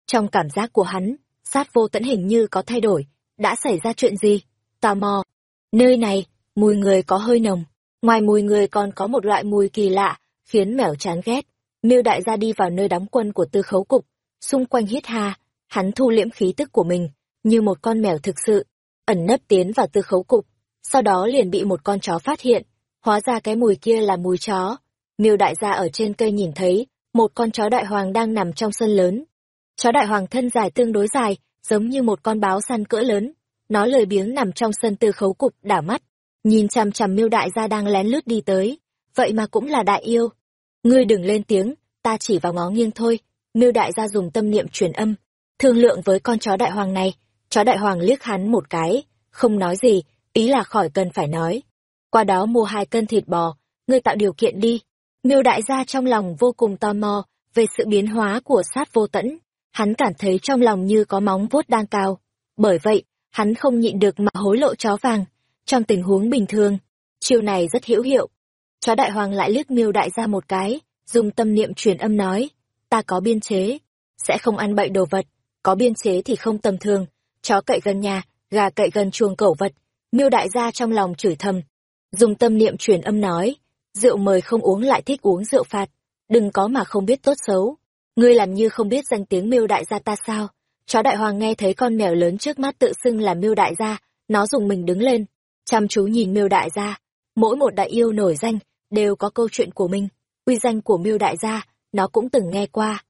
Trong cảm giác của hắn, sát vô tẫn hình như có thay đổi, đã xảy ra chuyện gì? Tò mò. Nơi này, mùi người có hơi nồng, ngoài mùi người còn có một loại mùi kỳ lạ, khiến mèo chán ghét. Miêu đại gia đi vào nơi đóng quân của tư khấu cục, xung quanh hít ha, hắn thu liễm khí tức của mình, như một con mèo thực sự, ẩn nấp tiến vào tư khấu cục, sau đó liền bị một con chó phát hiện, hóa ra cái mùi kia là mùi chó. Miêu đại gia ở trên cây nhìn thấy, một con chó đại hoàng đang nằm trong sân lớn. Chó đại hoàng thân dài tương đối dài, giống như một con báo săn cỡ lớn. Nó lười biếng nằm trong sân tư khấu cục, đảo mắt, nhìn chằm chằm miêu đại gia đang lén lướt đi tới. Vậy mà cũng là đại yêu. Ngươi đừng lên tiếng, ta chỉ vào ngó nghiêng thôi. Miêu đại gia dùng tâm niệm truyền âm, thương lượng với con chó đại hoàng này. Chó đại hoàng liếc hắn một cái, không nói gì, ý là khỏi cần phải nói. Qua đó mua hai cân thịt bò, ngươi tạo điều kiện đi. Miêu đại gia trong lòng vô cùng tò mò về sự biến hóa của sát vô tẫn. Hắn cảm thấy trong lòng như có móng vuốt đang cao. Bởi vậy, hắn không nhịn được mà hối lộ chó vàng. Trong tình huống bình thường, chiêu này rất hữu hiệu. Chó đại hoàng lại liếc miêu đại gia một cái, dùng tâm niệm truyền âm nói, ta có biên chế, sẽ không ăn bậy đồ vật, có biên chế thì không tầm thường, chó cậy gần nhà, gà cậy gần chuồng cẩu vật. Miêu đại gia trong lòng chửi thầm, dùng tâm niệm truyền âm nói, rượu mời không uống lại thích uống rượu phạt, đừng có mà không biết tốt xấu. Ngươi làm như không biết danh tiếng miêu đại gia ta sao? Chó đại hoàng nghe thấy con mèo lớn trước mắt tự xưng là miêu đại gia, nó dùng mình đứng lên, chăm chú nhìn miêu đại gia. Mỗi một đại yêu nổi danh, đều có câu chuyện của mình, uy danh của miêu đại gia, nó cũng từng nghe qua.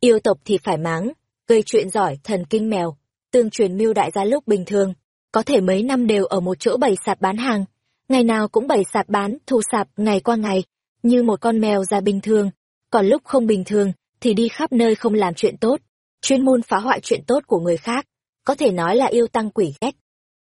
Yêu tộc thì phải máng, gây chuyện giỏi thần kinh mèo, tương truyền miêu đại gia lúc bình thường, có thể mấy năm đều ở một chỗ bày sạp bán hàng, ngày nào cũng bày sạp bán, thu sạp ngày qua ngày, như một con mèo ra bình thường, còn lúc không bình thường thì đi khắp nơi không làm chuyện tốt, chuyên môn phá hoại chuyện tốt của người khác, có thể nói là yêu tăng quỷ ghét.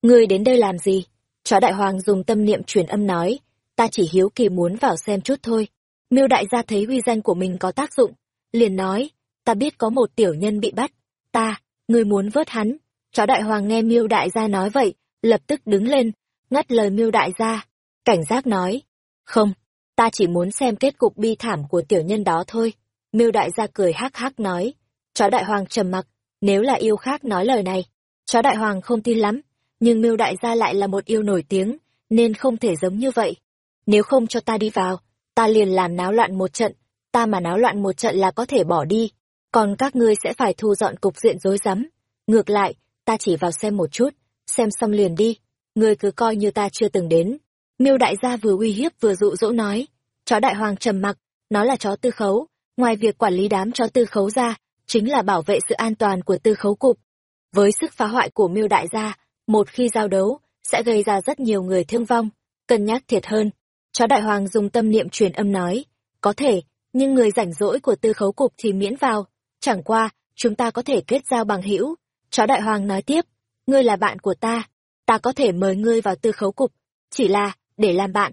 Ngươi đến đây làm gì? Chó đại hoàng dùng tâm niệm truyền âm nói, ta chỉ hiếu kỳ muốn vào xem chút thôi. Miêu đại gia thấy uy danh của mình có tác dụng, liền nói, ta biết có một tiểu nhân bị bắt, ta, ngươi muốn vớt hắn. Chó đại hoàng nghe miêu đại gia nói vậy, lập tức đứng lên, ngắt lời miêu đại gia, cảnh giác nói, không, ta chỉ muốn xem kết cục bi thảm của tiểu nhân đó thôi. Miêu đại gia cười hắc hắc nói, chó đại hoàng trầm mặc, nếu là yêu khác nói lời này, chó đại hoàng không tin lắm, nhưng miêu đại gia lại là một yêu nổi tiếng, nên không thể giống như vậy. Nếu không cho ta đi vào, ta liền làm náo loạn một trận, ta mà náo loạn một trận là có thể bỏ đi, còn các ngươi sẽ phải thu dọn cục diện rối rắm. Ngược lại, ta chỉ vào xem một chút, xem xong liền đi, ngươi cứ coi như ta chưa từng đến. Miêu đại gia vừa uy hiếp vừa dụ dỗ nói, chó đại hoàng trầm mặc, nó là chó tư khấu, ngoài việc quản lý đám chó tư khấu ra, chính là bảo vệ sự an toàn của tư khấu cục. Với sức phá hoại của miêu đại gia, một khi giao đấu, sẽ gây ra rất nhiều người thương vong, cân nhắc thiệt hơn. Chó đại hoàng dùng tâm niệm truyền âm nói, có thể, nhưng người rảnh rỗi của tư khấu cục thì miễn vào, chẳng qua, chúng ta có thể kết giao bằng hữu. Chó đại hoàng nói tiếp, ngươi là bạn của ta, ta có thể mời ngươi vào tư khấu cục, chỉ là, để làm bạn,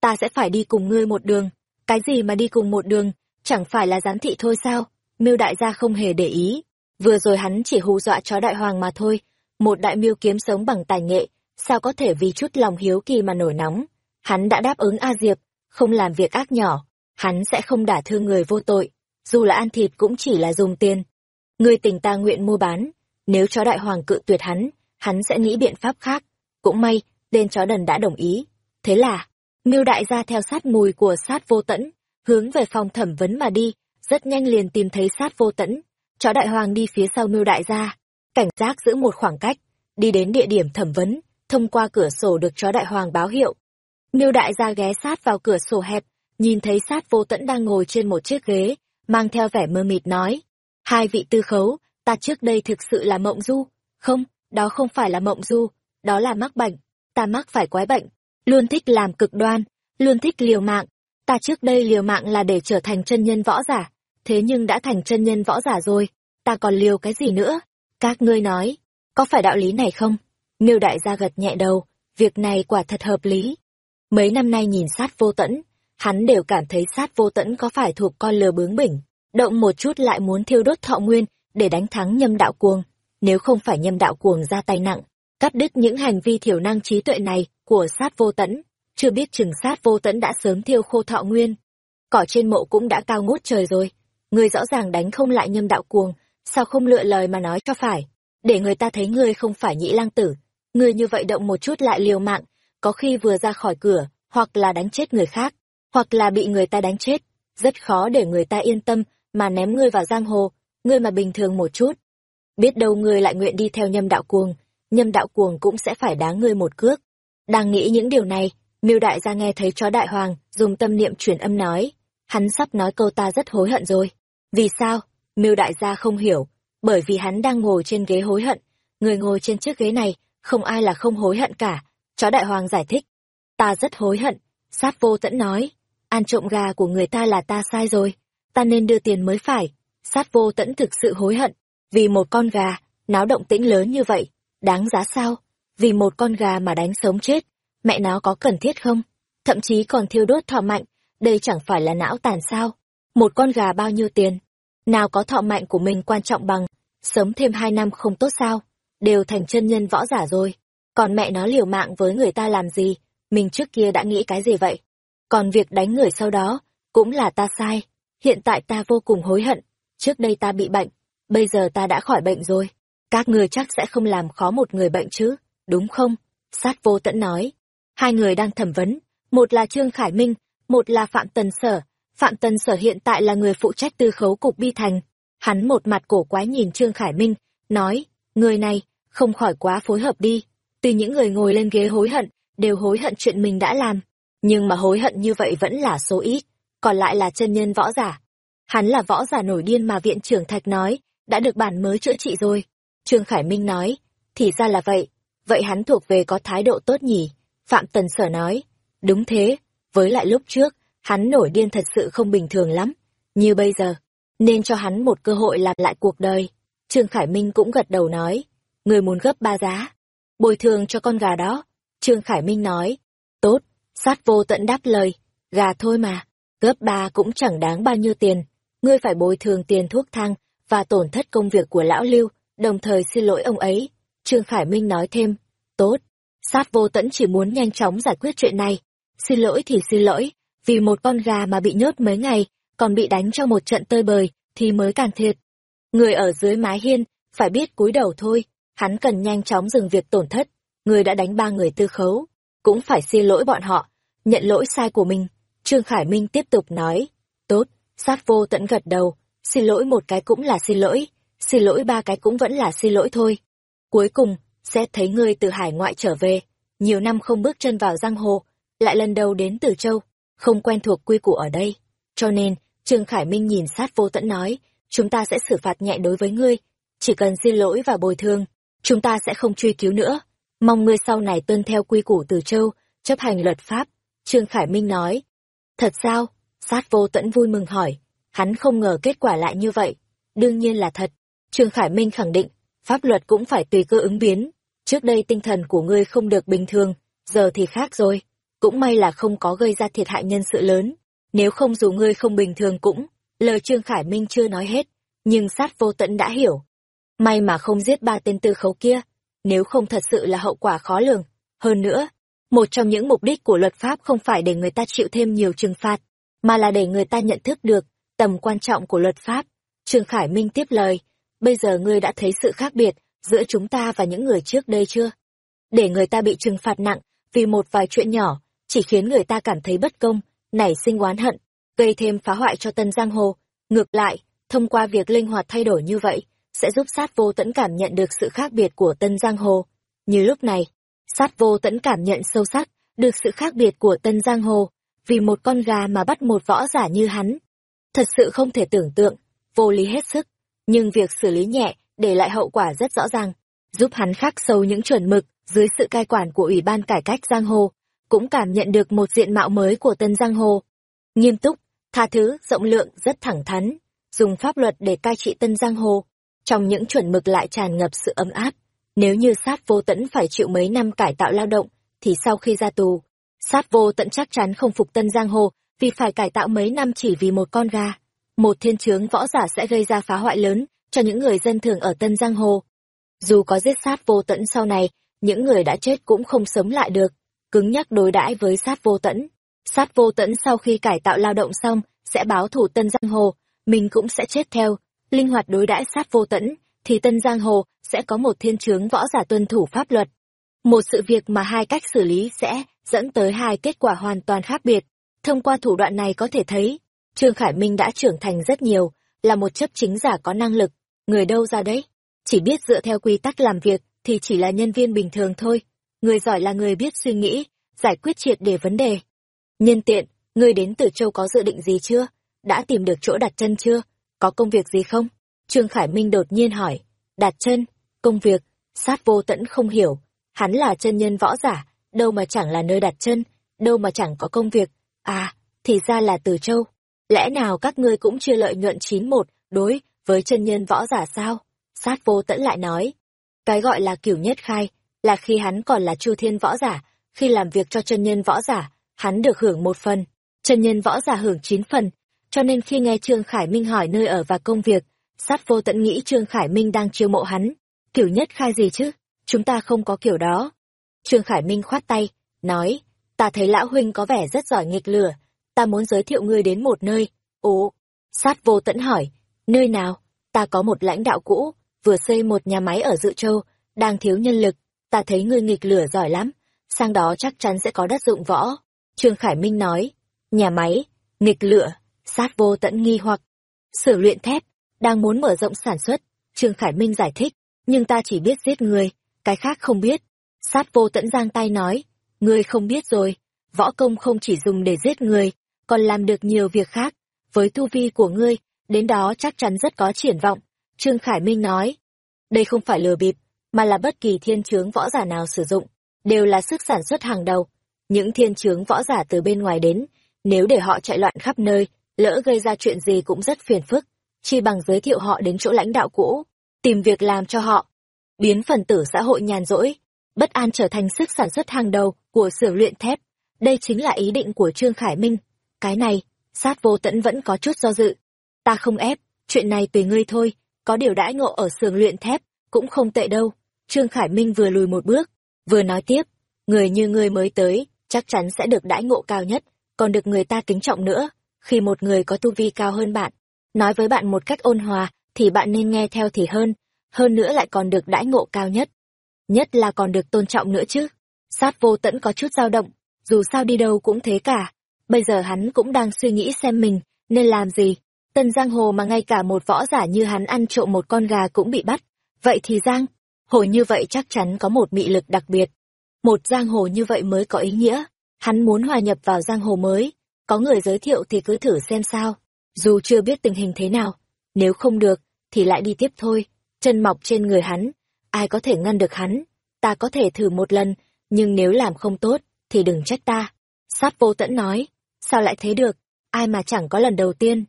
ta sẽ phải đi cùng ngươi một đường. Cái gì mà đi cùng một đường, chẳng phải là giám thị thôi sao? Miêu đại gia không hề để ý, vừa rồi hắn chỉ hù dọa chó đại hoàng mà thôi, một đại miêu kiếm sống bằng tài nghệ, sao có thể vì chút lòng hiếu kỳ mà nổi nóng. Hắn đã đáp ứng A Diệp, không làm việc ác nhỏ, hắn sẽ không đả thương người vô tội, dù là ăn thịt cũng chỉ là dùng tiền. Người tình ta nguyện mua bán, nếu chó đại hoàng cự tuyệt hắn, hắn sẽ nghĩ biện pháp khác. Cũng may, tên chó đần đã đồng ý. Thế là, Miêu đại gia theo sát mùi của sát vô tẫn, hướng về phòng thẩm vấn mà đi, rất nhanh liền tìm thấy sát vô tẫn. Chó đại hoàng đi phía sau miêu đại gia, cảnh giác giữ một khoảng cách, đi đến địa điểm thẩm vấn, thông qua cửa sổ được chó đại hoàng báo hiệu. Miêu đại gia ghé sát vào cửa sổ hẹp, nhìn thấy sát vô tẫn đang ngồi trên một chiếc ghế, mang theo vẻ mơ mịt nói. Hai vị tư khấu, ta trước đây thực sự là mộng du. Không, đó không phải là mộng du, đó là mắc bệnh. Ta mắc phải quái bệnh, luôn thích làm cực đoan, luôn thích liều mạng. Ta trước đây liều mạng là để trở thành chân nhân võ giả, thế nhưng đã thành chân nhân võ giả rồi, ta còn liều cái gì nữa? Các ngươi nói, có phải đạo lý này không? Miêu đại gia gật nhẹ đầu, việc này quả thật hợp lý. Mấy năm nay nhìn sát vô tẫn, hắn đều cảm thấy sát vô tẫn có phải thuộc con lừa bướng bỉnh, động một chút lại muốn thiêu đốt thọ nguyên để đánh thắng nhâm đạo cuồng. Nếu không phải nhâm đạo cuồng ra tay nặng, cắt đứt những hành vi thiểu năng trí tuệ này của sát vô tẫn, chưa biết chừng sát vô tẫn đã sớm thiêu khô thọ nguyên. Cỏ trên mộ cũng đã cao ngút trời rồi, người rõ ràng đánh không lại nhâm đạo cuồng, sao không lựa lời mà nói cho phải, để người ta thấy ngươi không phải nhĩ lang tử, ngươi như vậy động một chút lại liều mạng, có khi vừa ra khỏi cửa, hoặc là đánh chết người khác, hoặc là bị người ta đánh chết, rất khó để người ta yên tâm mà ném ngươi vào giang hồ, ngươi mà bình thường một chút. Biết đâu ngươi lại nguyện đi theo nhâm đạo cuồng, nhâm đạo cuồng cũng sẽ phải đá ngươi một cước. Đang nghĩ những điều này, miêu đại gia nghe thấy chó đại hoàng, dùng tâm niệm truyền âm nói, hắn sắp nói câu ta rất hối hận rồi. Vì sao? Miêu đại gia không hiểu, bởi vì hắn đang ngồi trên ghế hối hận, người ngồi trên chiếc ghế này, không ai là không hối hận cả. Chó đại hoàng giải thích, ta rất hối hận, sát vô tẫn nói, ăn trộm gà của người ta là ta sai rồi, ta nên đưa tiền mới phải. Sát vô tẫn thực sự hối hận, vì một con gà, náo động tĩnh lớn như vậy, đáng giá sao? Vì một con gà mà đánh sống chết, mẹ nó có cần thiết không? Thậm chí còn thiêu đốt thọ mạnh, đây chẳng phải là não tàn sao? Một con gà bao nhiêu tiền? Nào có thọ mạnh của mình quan trọng bằng, sống thêm hai năm không tốt sao? Đều thành chân nhân võ giả rồi. Còn mẹ nó liều mạng với người ta làm gì? Mình trước kia đã nghĩ cái gì vậy? Còn việc đánh người sau đó, cũng là ta sai. Hiện tại ta vô cùng hối hận. Trước đây ta bị bệnh, bây giờ ta đã khỏi bệnh rồi. Các người chắc sẽ không làm khó một người bệnh chứ, đúng không? Sát vô tẫn nói. Hai người đang thẩm vấn, một là Trương Khải Minh, một là Phạm Tần Sở. Phạm Tần Sở hiện tại là người phụ trách tư khấu cục Bi Thành. Hắn một mặt cổ quái nhìn Trương Khải Minh, nói, người này, không khỏi quá phối hợp đi. Từ những người ngồi lên ghế hối hận, đều hối hận chuyện mình đã làm. Nhưng mà hối hận như vậy vẫn là số ít, còn lại là chân nhân võ giả. Hắn là võ giả nổi điên mà viện trưởng Thạch nói, đã được bản mới chữa trị rồi. Trương Khải Minh nói, thì ra là vậy, vậy hắn thuộc về có thái độ tốt nhỉ? Phạm Tần Sở nói, đúng thế, với lại lúc trước, hắn nổi điên thật sự không bình thường lắm, như bây giờ, nên cho hắn một cơ hội làm lại cuộc đời. Trương Khải Minh cũng gật đầu nói, người muốn gấp ba giá, bồi thường cho con gà đó. Trương Khải Minh nói, tốt, sát vô tận đáp lời, gà thôi mà, gấp ba cũng chẳng đáng bao nhiêu tiền, ngươi phải bồi thường tiền thuốc thang và tổn thất công việc của lão Lưu, đồng thời xin lỗi ông ấy. Trương Khải Minh nói thêm, tốt, sát vô tẫn chỉ muốn nhanh chóng giải quyết chuyện này. Xin lỗi thì xin lỗi, vì một con gà mà bị nhốt mấy ngày, còn bị đánh cho một trận tơi bời, thì mới càng thiệt. Người ở dưới mái hiên, phải biết cúi đầu thôi, hắn cần nhanh chóng dừng việc tổn thất. Người đã đánh ba người tư khấu, cũng phải xin lỗi bọn họ, nhận lỗi sai của mình. Trương Khải Minh tiếp tục nói, tốt, sát vô tận gật đầu, xin lỗi một cái cũng là xin lỗi, xin lỗi ba cái cũng vẫn là xin lỗi thôi. Cuối cùng, sẽ thấy ngươi từ hải ngoại trở về, nhiều năm không bước chân vào giang hồ, lại lần đầu đến Từ Châu, không quen thuộc quy củ ở đây. Cho nên, Trương Khải Minh nhìn sát vô tận nói, chúng ta sẽ xử phạt nhẹ đối với ngươi, chỉ cần xin lỗi và bồi thường, chúng ta sẽ không truy cứu nữa. Mong ngươi sau này tuân theo quy củ Từ Châu, chấp hành luật pháp. Trương Khải Minh nói, thật sao? Sát vô tận vui mừng hỏi, hắn không ngờ kết quả lại như vậy. Đương nhiên là thật. Trương Khải Minh khẳng định, pháp luật cũng phải tùy cơ ứng biến. Trước đây tinh thần của ngươi không được bình thường, giờ thì khác rồi. Cũng may là không có gây ra thiệt hại nhân sự lớn. Nếu không dù ngươi không bình thường cũng, lời Trương Khải Minh chưa nói hết, nhưng sát vô tận đã hiểu. May mà không giết ba tên tư khấu kia, nếu không thật sự là hậu quả khó lường. Hơn nữa, một trong những mục đích của luật pháp không phải để người ta chịu thêm nhiều trừng phạt, mà là để người ta nhận thức được tầm quan trọng của luật pháp. Trương Khải Minh tiếp lời, bây giờ ngươi đã thấy sự khác biệt giữa chúng ta và những người trước đây chưa? Để người ta bị trừng phạt nặng vì một vài chuyện nhỏ, chỉ khiến người ta cảm thấy bất công, nảy sinh oán hận, gây thêm phá hoại cho tân giang hồ. Ngược lại, thông qua việc linh hoạt thay đổi như vậy, sẽ giúp sát vô tẫn cảm nhận được sự khác biệt của tân giang hồ. Như lúc này, sát vô tẫn cảm nhận sâu sắc, được sự khác biệt của tân giang hồ, vì một con gà mà bắt một võ giả như hắn. Thật sự không thể tưởng tượng, vô lý hết sức, nhưng việc xử lý nhẹ để lại hậu quả rất rõ ràng, giúp hắn khắc sâu những chuẩn mực dưới sự cai quản của Ủy ban Cải cách Giang Hồ, cũng cảm nhận được một diện mạo mới của Tân Giang Hồ. Nghiêm túc, tha thứ, rộng lượng, rất thẳng thắn, dùng pháp luật để cai trị Tân Giang Hồ. Trong những chuẩn mực lại tràn ngập sự ấm áp. Nếu như sát vô tẫn phải chịu mấy năm cải tạo lao động, thì sau khi ra tù, sát vô tẫn chắc chắn không phục Tân Giang Hồ vì phải cải tạo mấy năm chỉ vì một con gà. Một thiên chướng võ giả sẽ gây ra phá hoại lớn cho những người dân thường ở Tân Giang Hồ. Dù có giết sát vô tẫn sau này, những người đã chết cũng không sống lại được. Cứng nhắc đối đãi với sát vô tẫn. Sát vô tẫn sau khi cải tạo lao động xong, sẽ báo thủ Tân Giang Hồ, mình cũng sẽ chết theo. Linh hoạt đối đãi sát vô tẫn, thì Tân Giang Hồ sẽ có một thiên chướng võ giả tuân thủ pháp luật. Một sự việc mà hai cách xử lý sẽ dẫn tới hai kết quả hoàn toàn khác biệt. Thông qua thủ đoạn này có thể thấy, Trương Khải Minh đã trưởng thành rất nhiều, là một chấp chính giả có năng lực, người đâu ra đấy? Chỉ biết dựa theo quy tắc làm việc thì chỉ là nhân viên bình thường thôi. Người giỏi là người biết suy nghĩ, giải quyết triệt để vấn đề. Nhân tiện, người đến từ châu có dự định gì chưa? Đã tìm được chỗ đặt chân chưa? Có công việc gì không? Trương Khải Minh đột nhiên hỏi. Đạt chân, công việc, sát vô tẫn không hiểu. Hắn là chân nhân võ giả, đâu mà chẳng là nơi đặt chân, đâu mà chẳng có công việc. À, thì ra là từ châu. Lẽ nào các ngươi cũng chưa lợi nhuận chín một đối với chân nhân võ giả sao? Sát vô tẫn lại nói. Cái gọi là kiểu nhất khai, là khi hắn còn là chu thiên võ giả, khi làm việc cho chân nhân võ giả, hắn được hưởng một phần, chân nhân võ giả hưởng chín phần. Cho nên khi nghe Trương Khải Minh hỏi nơi ở và công việc, sát vô tận nghĩ Trương Khải Minh đang chiêu mộ hắn. Kiểu nhất khai gì chứ? Chúng ta không có kiểu đó. Trương Khải Minh khoát tay, nói, ta thấy lão huynh có vẻ rất giỏi nghịch lửa, ta muốn giới thiệu ngươi đến một nơi. Ồ, sát vô tận hỏi, nơi nào? Ta có một lãnh đạo cũ, vừa xây một nhà máy ở Dự Châu, đang thiếu nhân lực, ta thấy ngươi nghịch lửa giỏi lắm, sang đó chắc chắn sẽ có đất dụng võ. Trương Khải Minh nói, nhà máy, nghịch lửa, sát vô tận nghi hoặc, Sử luyện thép, đang muốn mở rộng sản xuất. Trương Khải Minh giải thích, nhưng ta chỉ biết giết người, cái khác không biết. Sát vô tận giang tay nói, ngươi không biết rồi, võ công không chỉ dùng để giết người, còn làm được nhiều việc khác. Với tu vi của ngươi, đến đó chắc chắn rất có triển vọng. Trương Khải Minh nói, đây không phải lừa bịp, mà là bất kỳ thiên chướng võ giả nào sử dụng, đều là sức sản xuất hàng đầu. Những thiên chướng võ giả từ bên ngoài đến, nếu để họ chạy loạn khắp nơi, lỡ gây ra chuyện gì cũng rất phiền phức, chi bằng giới thiệu họ đến chỗ lãnh đạo cũ, tìm việc làm cho họ, biến phần tử xã hội nhàn rỗi, bất an trở thành sức sản xuất hàng đầu của xưởng luyện thép. Đây chính là ý định của Trương Khải Minh. Cái này, sát vô tẫn vẫn có chút do dự. Ta không ép, chuyện này tùy ngươi thôi, có điều đãi ngộ ở xưởng luyện thép, cũng không tệ đâu. Trương Khải Minh vừa lùi một bước, vừa nói tiếp, người như ngươi mới tới, chắc chắn sẽ được đãi ngộ cao nhất, còn được người ta kính trọng nữa. Khi một người có tu vi cao hơn bạn, nói với bạn một cách ôn hòa, thì bạn nên nghe theo thì hơn, hơn nữa lại còn được đãi ngộ cao nhất. Nhất là còn được tôn trọng nữa chứ. Sát vô tẫn có chút dao động, dù sao đi đâu cũng thế cả. Bây giờ hắn cũng đang suy nghĩ xem mình nên làm gì. Tân giang hồ mà ngay cả một võ giả như hắn ăn trộm một con gà cũng bị bắt. Vậy thì giang, hồ như vậy chắc chắn có một mị lực đặc biệt. Một giang hồ như vậy mới có ý nghĩa. Hắn muốn hòa nhập vào giang hồ mới. Có người giới thiệu thì cứ thử xem sao. Dù chưa biết tình hình thế nào. Nếu không được, thì lại đi tiếp thôi. Chân mọc trên người hắn. Ai có thể ngăn được hắn? Ta có thể thử một lần, nhưng nếu làm không tốt, thì đừng trách ta. Sát vô tẫn nói. Sao lại thế được? Ai mà chẳng có lần đầu tiên.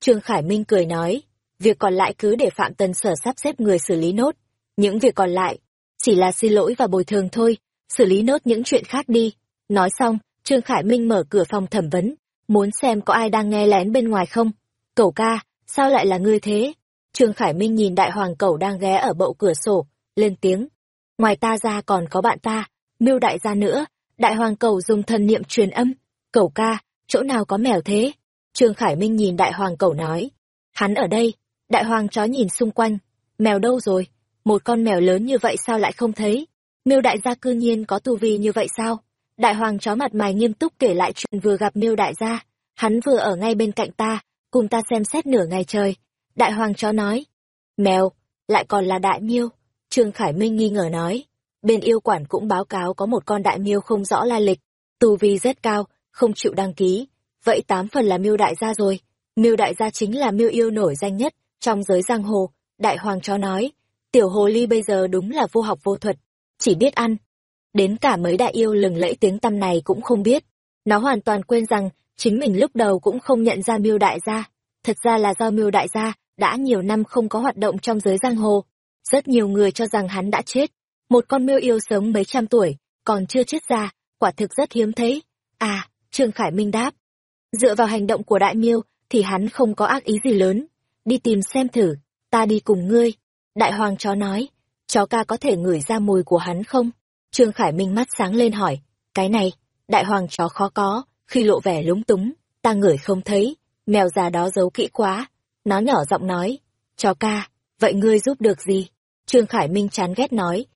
Trương Khải Minh cười nói. Việc còn lại cứ để Phạm Tần Sở sắp xếp người xử lý nốt. Những việc còn lại, chỉ là xin lỗi và bồi thường thôi. Xử lý nốt những chuyện khác đi. Nói xong, Trương Khải Minh mở cửa phòng thẩm vấn. Muốn xem có ai đang nghe lén bên ngoài không? Cẩu ca, sao lại là ngươi thế? Trương Khải Minh nhìn đại hoàng cẩu đang ghé ở bậu cửa sổ, lên tiếng. Ngoài ta ra còn có bạn ta, miêu đại gia nữa. Đại hoàng cẩu dùng thần niệm truyền âm. Cẩu ca, chỗ nào có mèo thế? Trương Khải Minh nhìn đại hoàng cẩu nói. Hắn ở đây. Đại hoàng chó nhìn xung quanh. Mèo đâu rồi? Một con mèo lớn như vậy sao lại không thấy? Miêu đại gia cư nhiên có tu vi như vậy sao? Đại hoàng chó mặt mày nghiêm túc kể lại chuyện vừa gặp miêu đại gia. Hắn vừa ở ngay bên cạnh ta, cùng ta xem xét nửa ngày trời. Đại hoàng chó nói, mèo, lại còn là đại miêu. Trương khải minh nghi ngờ nói, bên yêu quản cũng báo cáo có một con đại miêu không rõ lai lịch, tu vi rất cao, không chịu đăng ký. Vậy tám phần là miêu đại gia rồi. Miêu đại gia chính là miêu yêu nổi danh nhất trong giới giang hồ. Đại hoàng chó nói, tiểu hồ ly bây giờ đúng là vô học vô thuật, chỉ biết ăn đến cả mấy đại yêu lừng lẫy tiếng tăm này cũng không biết. Nó hoàn toàn quên rằng, chính mình lúc đầu cũng không nhận ra miêu đại gia. Thật ra là do miêu đại gia đã nhiều năm không có hoạt động trong giới giang hồ. Rất nhiều người cho rằng hắn đã chết. Một con miêu yêu sống mấy trăm tuổi, còn chưa chết ra, quả thực rất hiếm thấy. À trương khải minh đáp. Dựa vào hành động của đại miêu thì hắn không có ác ý gì lớn. Đi tìm xem thử, ta đi cùng ngươi. Đại hoàng chó nói, chó ca có thể ngửi ra mùi của hắn không? Trương khải minh mắt sáng lên hỏi, cái này, đại hoàng chó khó có, khi lộ vẻ lúng túng, ta ngửi không thấy, mèo già đó giấu kỹ quá. Nó nhỏ giọng nói, chó ca, vậy ngươi giúp được gì? Trương khải minh chán ghét nói,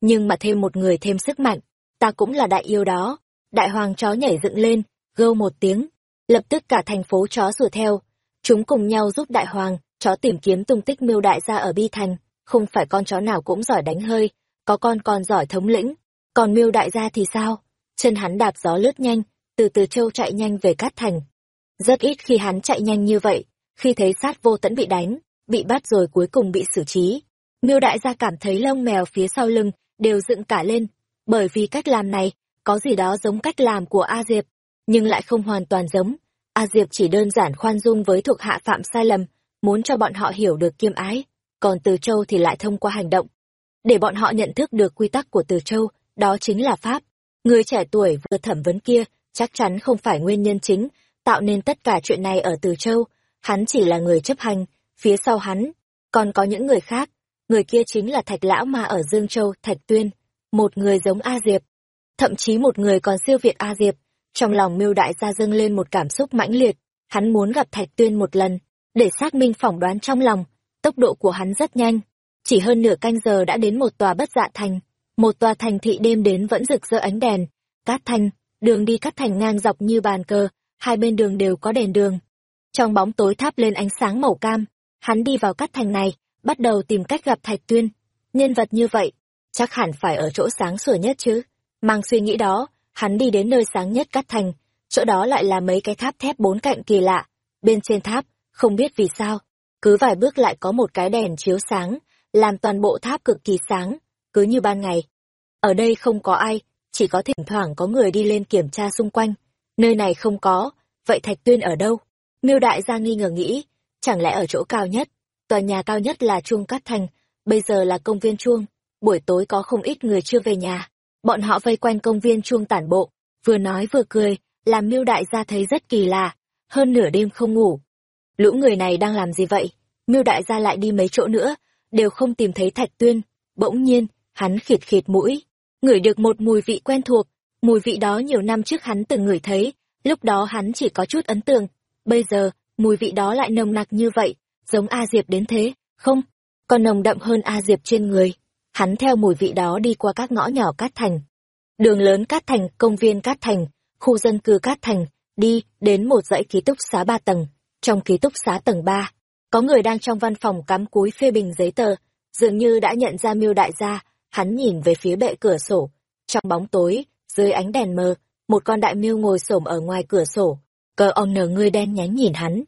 nhưng mà thêm một người thêm sức mạnh, ta cũng là đại yêu đó. Đại hoàng chó nhảy dựng lên, gâu một tiếng, lập tức cả thành phố chó rùa theo. Chúng cùng nhau giúp đại hoàng, chó tìm kiếm tung tích miêu đại gia ở bi thành. Không phải con chó nào cũng giỏi đánh hơi, có con còn giỏi thống lĩnh còn miêu đại gia thì sao? Chân hắn đạp gió lướt nhanh, từ từ châu chạy nhanh về cát thành. Rất ít khi hắn chạy nhanh như vậy, khi thấy sát vô tẫn bị đánh, bị bắt rồi cuối cùng bị xử trí. Miêu đại gia cảm thấy lông mèo phía sau lưng đều dựng cả lên, bởi vì cách làm này, có gì đó giống cách làm của a diệp, nhưng lại không hoàn toàn giống. A diệp chỉ đơn giản khoan dung với thuộc hạ phạm sai lầm, muốn cho bọn họ hiểu được kiêm ái, còn từ châu thì lại thông qua hành động. Để bọn họ nhận thức được quy tắc của từ châu đó chính là pháp. Người trẻ tuổi vừa thẩm vấn kia, chắc chắn không phải nguyên nhân chính tạo nên tất cả chuyện này ở từ châu. Hắn chỉ là người chấp hành. Phía sau hắn, còn có những người khác. Người kia chính là thạch lão mà ở dương châu, thạch tuyên. Một người giống a diệp. Thậm chí một người còn siêu việt a diệp. Trong lòng miêu đại gia dâng lên một cảm xúc mãnh liệt. Hắn muốn gặp thạch tuyên một lần, để xác minh phỏng đoán trong lòng. Tốc độ của hắn rất nhanh. Chỉ hơn nửa canh giờ đã đến một tòa bất dạ thành một tòa thành thị đêm đến vẫn rực rỡ ánh đèn. Cát thành đường đi cắt thành ngang dọc như bàn cờ, hai bên đường đều có đèn đường. Trong bóng tối tháp lên ánh sáng màu cam, hắn đi vào cắt thành này, bắt đầu tìm cách gặp thạch tuyên. Nhân vật như vậy, chắc hẳn phải ở chỗ sáng sủa nhất chứ. Mang suy nghĩ đó, hắn đi đến nơi sáng nhất cắt thành, chỗ đó lại là mấy cái tháp thép bốn cạnh kỳ lạ. Bên trên tháp, không biết vì sao, cứ vài bước lại có một cái đèn chiếu sáng, làm toàn bộ tháp cực kỳ sáng cứ như ban ngày. Ở đây không có ai, chỉ có thỉnh thoảng có người đi lên kiểm tra xung quanh. Nơi này không có, vậy thạch tuyên ở đâu? Miêu đại gia nghi ngờ nghĩ, chẳng lẽ ở chỗ cao nhất? Tòa nhà cao nhất là chuông cát thành, bây giờ là công viên chuông, buổi tối có không ít người chưa về nhà. Bọn họ vây quanh công viên chuông tản bộ, vừa nói vừa cười, làm miêu đại gia thấy rất kỳ lạ, hơn nửa đêm không ngủ. Lũ người này đang làm gì vậy? Miêu đại gia lại đi mấy chỗ nữa, đều không tìm thấy thạch tuyên. Bỗng nhiên hắn khịt khịt mũi, ngửi được một mùi vị quen thuộc, mùi vị đó nhiều năm trước hắn từng ngửi thấy, lúc đó hắn chỉ có chút ấn tượng. Bây giờ, mùi vị đó lại nồng nặc như vậy, giống a diệp đến thế, không, còn nồng đậm hơn a diệp trên người. Hắn theo mùi vị đó đi qua các ngõ nhỏ cát thành. Đường lớn cát thành, công viên cát thành, khu dân cư cát thành, đi đến một dãy ký túc xá ba tầng. Trong ký túc xá tầng ba, có người đang trong văn phòng cắm cúi phê bình giấy tờ, dường như đã nhận ra miêu đại gia hắn nhìn về phía bệ cửa sổ. Trong bóng tối, dưới ánh đèn mờ, một con đại miêu ngồi xổm ở ngoài cửa sổ. Cờ ông nở ngươi đen nhánh nhìn hắn.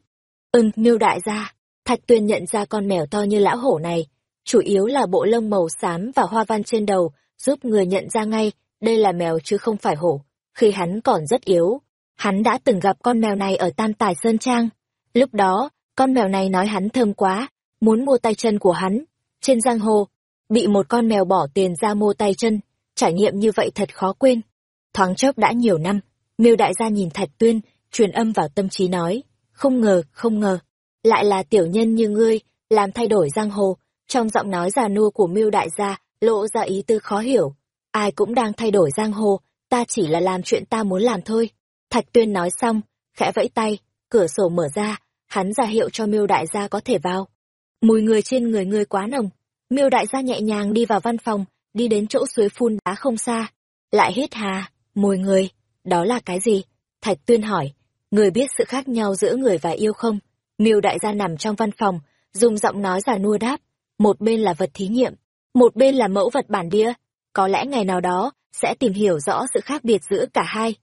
Ừm, miêu đại gia. Thạch tuyên nhận ra con mèo to như lão hổ này. Chủ yếu là bộ lông màu xám và hoa văn trên đầu, giúp người nhận ra ngay, đây là mèo chứ không phải hổ. Khi hắn còn rất yếu, hắn đã từng gặp con mèo này ở tam tài sơn trang. Lúc đó, con mèo này nói hắn thơm quá, muốn mua tay chân của hắn. Trên giang hồ bị một con mèo bỏ tiền ra mua tay chân. Trải nghiệm như vậy thật khó quên. Thoáng chốc đã nhiều năm, miêu đại gia nhìn thạch tuyên, truyền âm vào tâm trí nói, không ngờ không ngờ, lại là tiểu nhân như ngươi, làm thay đổi giang hồ. Trong giọng nói già nua của miêu đại gia, lộ ra ý tư khó hiểu. Ai cũng đang thay đổi giang hồ, ta chỉ là làm chuyện ta muốn làm thôi. Thạch tuyên nói xong, khẽ vẫy tay, cửa sổ mở ra, hắn ra hiệu cho miêu đại gia có thể vào. Mùi người trên người ngươi quá nồng miêu đại gia nhẹ nhàng đi vào văn phòng đi đến chỗ suối phun đá không xa lại hít hà mùi người, đó là cái gì? Thạch Tuyên hỏi, người biết sự khác nhau giữa người và yêu không? Miêu đại gia nằm trong văn phòng, dùng giọng nói già nua đáp, một bên là vật thí nghiệm, một bên là mẫu vật bản địa, có lẽ ngày nào đó sẽ tìm hiểu rõ sự khác biệt giữa cả hai.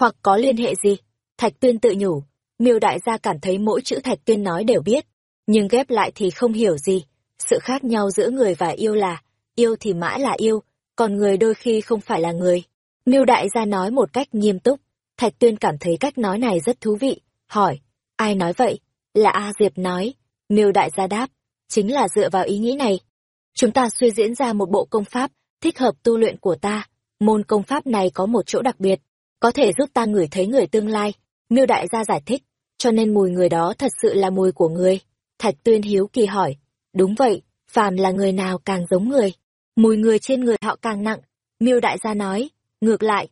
Hoặc có liên hệ gì? Thạch Tuyên tự nhủ, Miêu đại gia cảm thấy mỗi chữ Thạch Tuyên nói đều biết, nhưng ghép lại thì không hiểu gì. Sự khác nhau giữa người và yêu là, yêu thì mãi là yêu, còn người đôi khi không phải là người. Miêu đại gia nói một cách nghiêm túc, Thạch Tuyên cảm thấy cách nói này rất thú vị, hỏi, ai nói vậy? Là A Diệp nói, Miêu đại gia đáp, chính là dựa vào ý nghĩ này. Chúng ta suy diễn ra một bộ công pháp, thích hợp tu luyện của ta. Môn công pháp này có một chỗ đặc biệt, có thể giúp ta ngửi thấy người tương lai. Miêu đại gia giải thích, cho nên mùi người đó thật sự là mùi của người. Thạch Tuyên hiếu kỳ hỏi, đúng vậy, phàm là người nào càng giống người, mùi người trên người họ càng nặng. Miêu đại gia nói, ngược lại,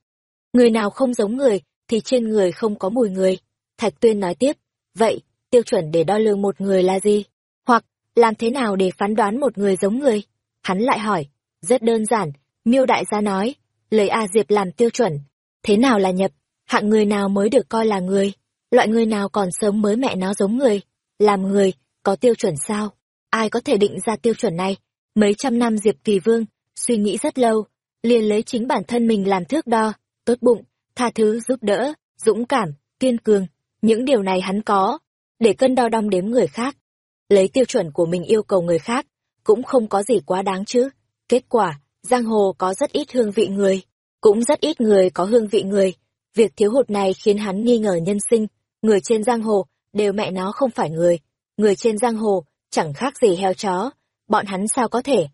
người nào không giống người thì trên người không có mùi người. Thạch Tuyên nói tiếp, vậy, tiêu chuẩn để đo lường một người là gì? Hoặc, làm thế nào để phán đoán một người giống người? Hắn lại hỏi, rất đơn giản, miêu đại gia nói, lời A Diệp làm tiêu chuẩn. Thế nào là nhập? Hạng người nào mới được coi là người? Loại người nào còn sống mới mẹ nó giống người? Làm người, có tiêu chuẩn sao? Ai có thể định ra tiêu chuẩn này? Mấy trăm năm Diệp Kỳ Vương, suy nghĩ rất lâu, liền lấy chính bản thân mình làm thước đo, tốt bụng, tha thứ giúp đỡ, dũng cảm, kiên cường. Những điều này hắn có, để cân đo đong đếm người khác. Lấy tiêu chuẩn của mình yêu cầu người khác, cũng không có gì quá đáng chứ. Kết quả, giang hồ có rất ít hương vị người, cũng rất ít người có hương vị người. Việc thiếu hụt này khiến hắn nghi ngờ nhân sinh, người trên giang hồ đều mẹ nó không phải người, người trên giang hồ chẳng khác gì heo chó, bọn hắn sao có thể?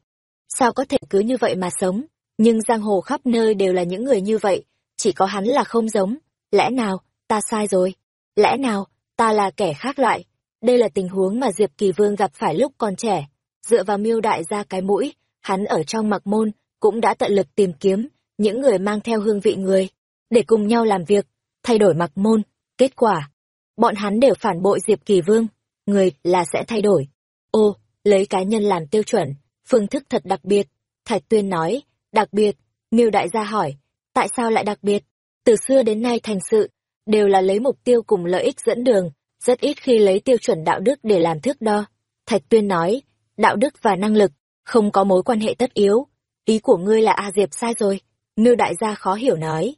Sao có thể cứ như vậy mà sống? Nhưng giang hồ khắp nơi đều là những người như vậy, chỉ có hắn là không giống. Lẽ nào, ta sai rồi? Lẽ nào, ta là kẻ khác loại? Đây là tình huống mà Diệp Kỳ Vương gặp phải lúc còn trẻ. Dựa vào miêu đại ra cái mũi, hắn ở trong mặc môn, cũng đã tận lực tìm kiếm những người mang theo hương vị người, để cùng nhau làm việc, thay đổi mặc môn. Kết quả, bọn hắn đều phản bội Diệp Kỳ Vương, người là sẽ thay đổi. Ô, lấy cá nhân làm tiêu chuẩn, phương thức thật đặc biệt. Thạch Tuyên nói, đặc biệt, miêu đại gia hỏi, tại sao lại đặc biệt? Từ xưa đến nay thành sự, đều là lấy mục tiêu cùng lợi ích dẫn đường, rất ít khi lấy tiêu chuẩn đạo đức để làm thước đo. Thạch Tuyên nói, đạo đức và năng lực, không có mối quan hệ tất yếu. Ý của ngươi là A Diệp sai rồi. Miêu đại gia khó hiểu nói.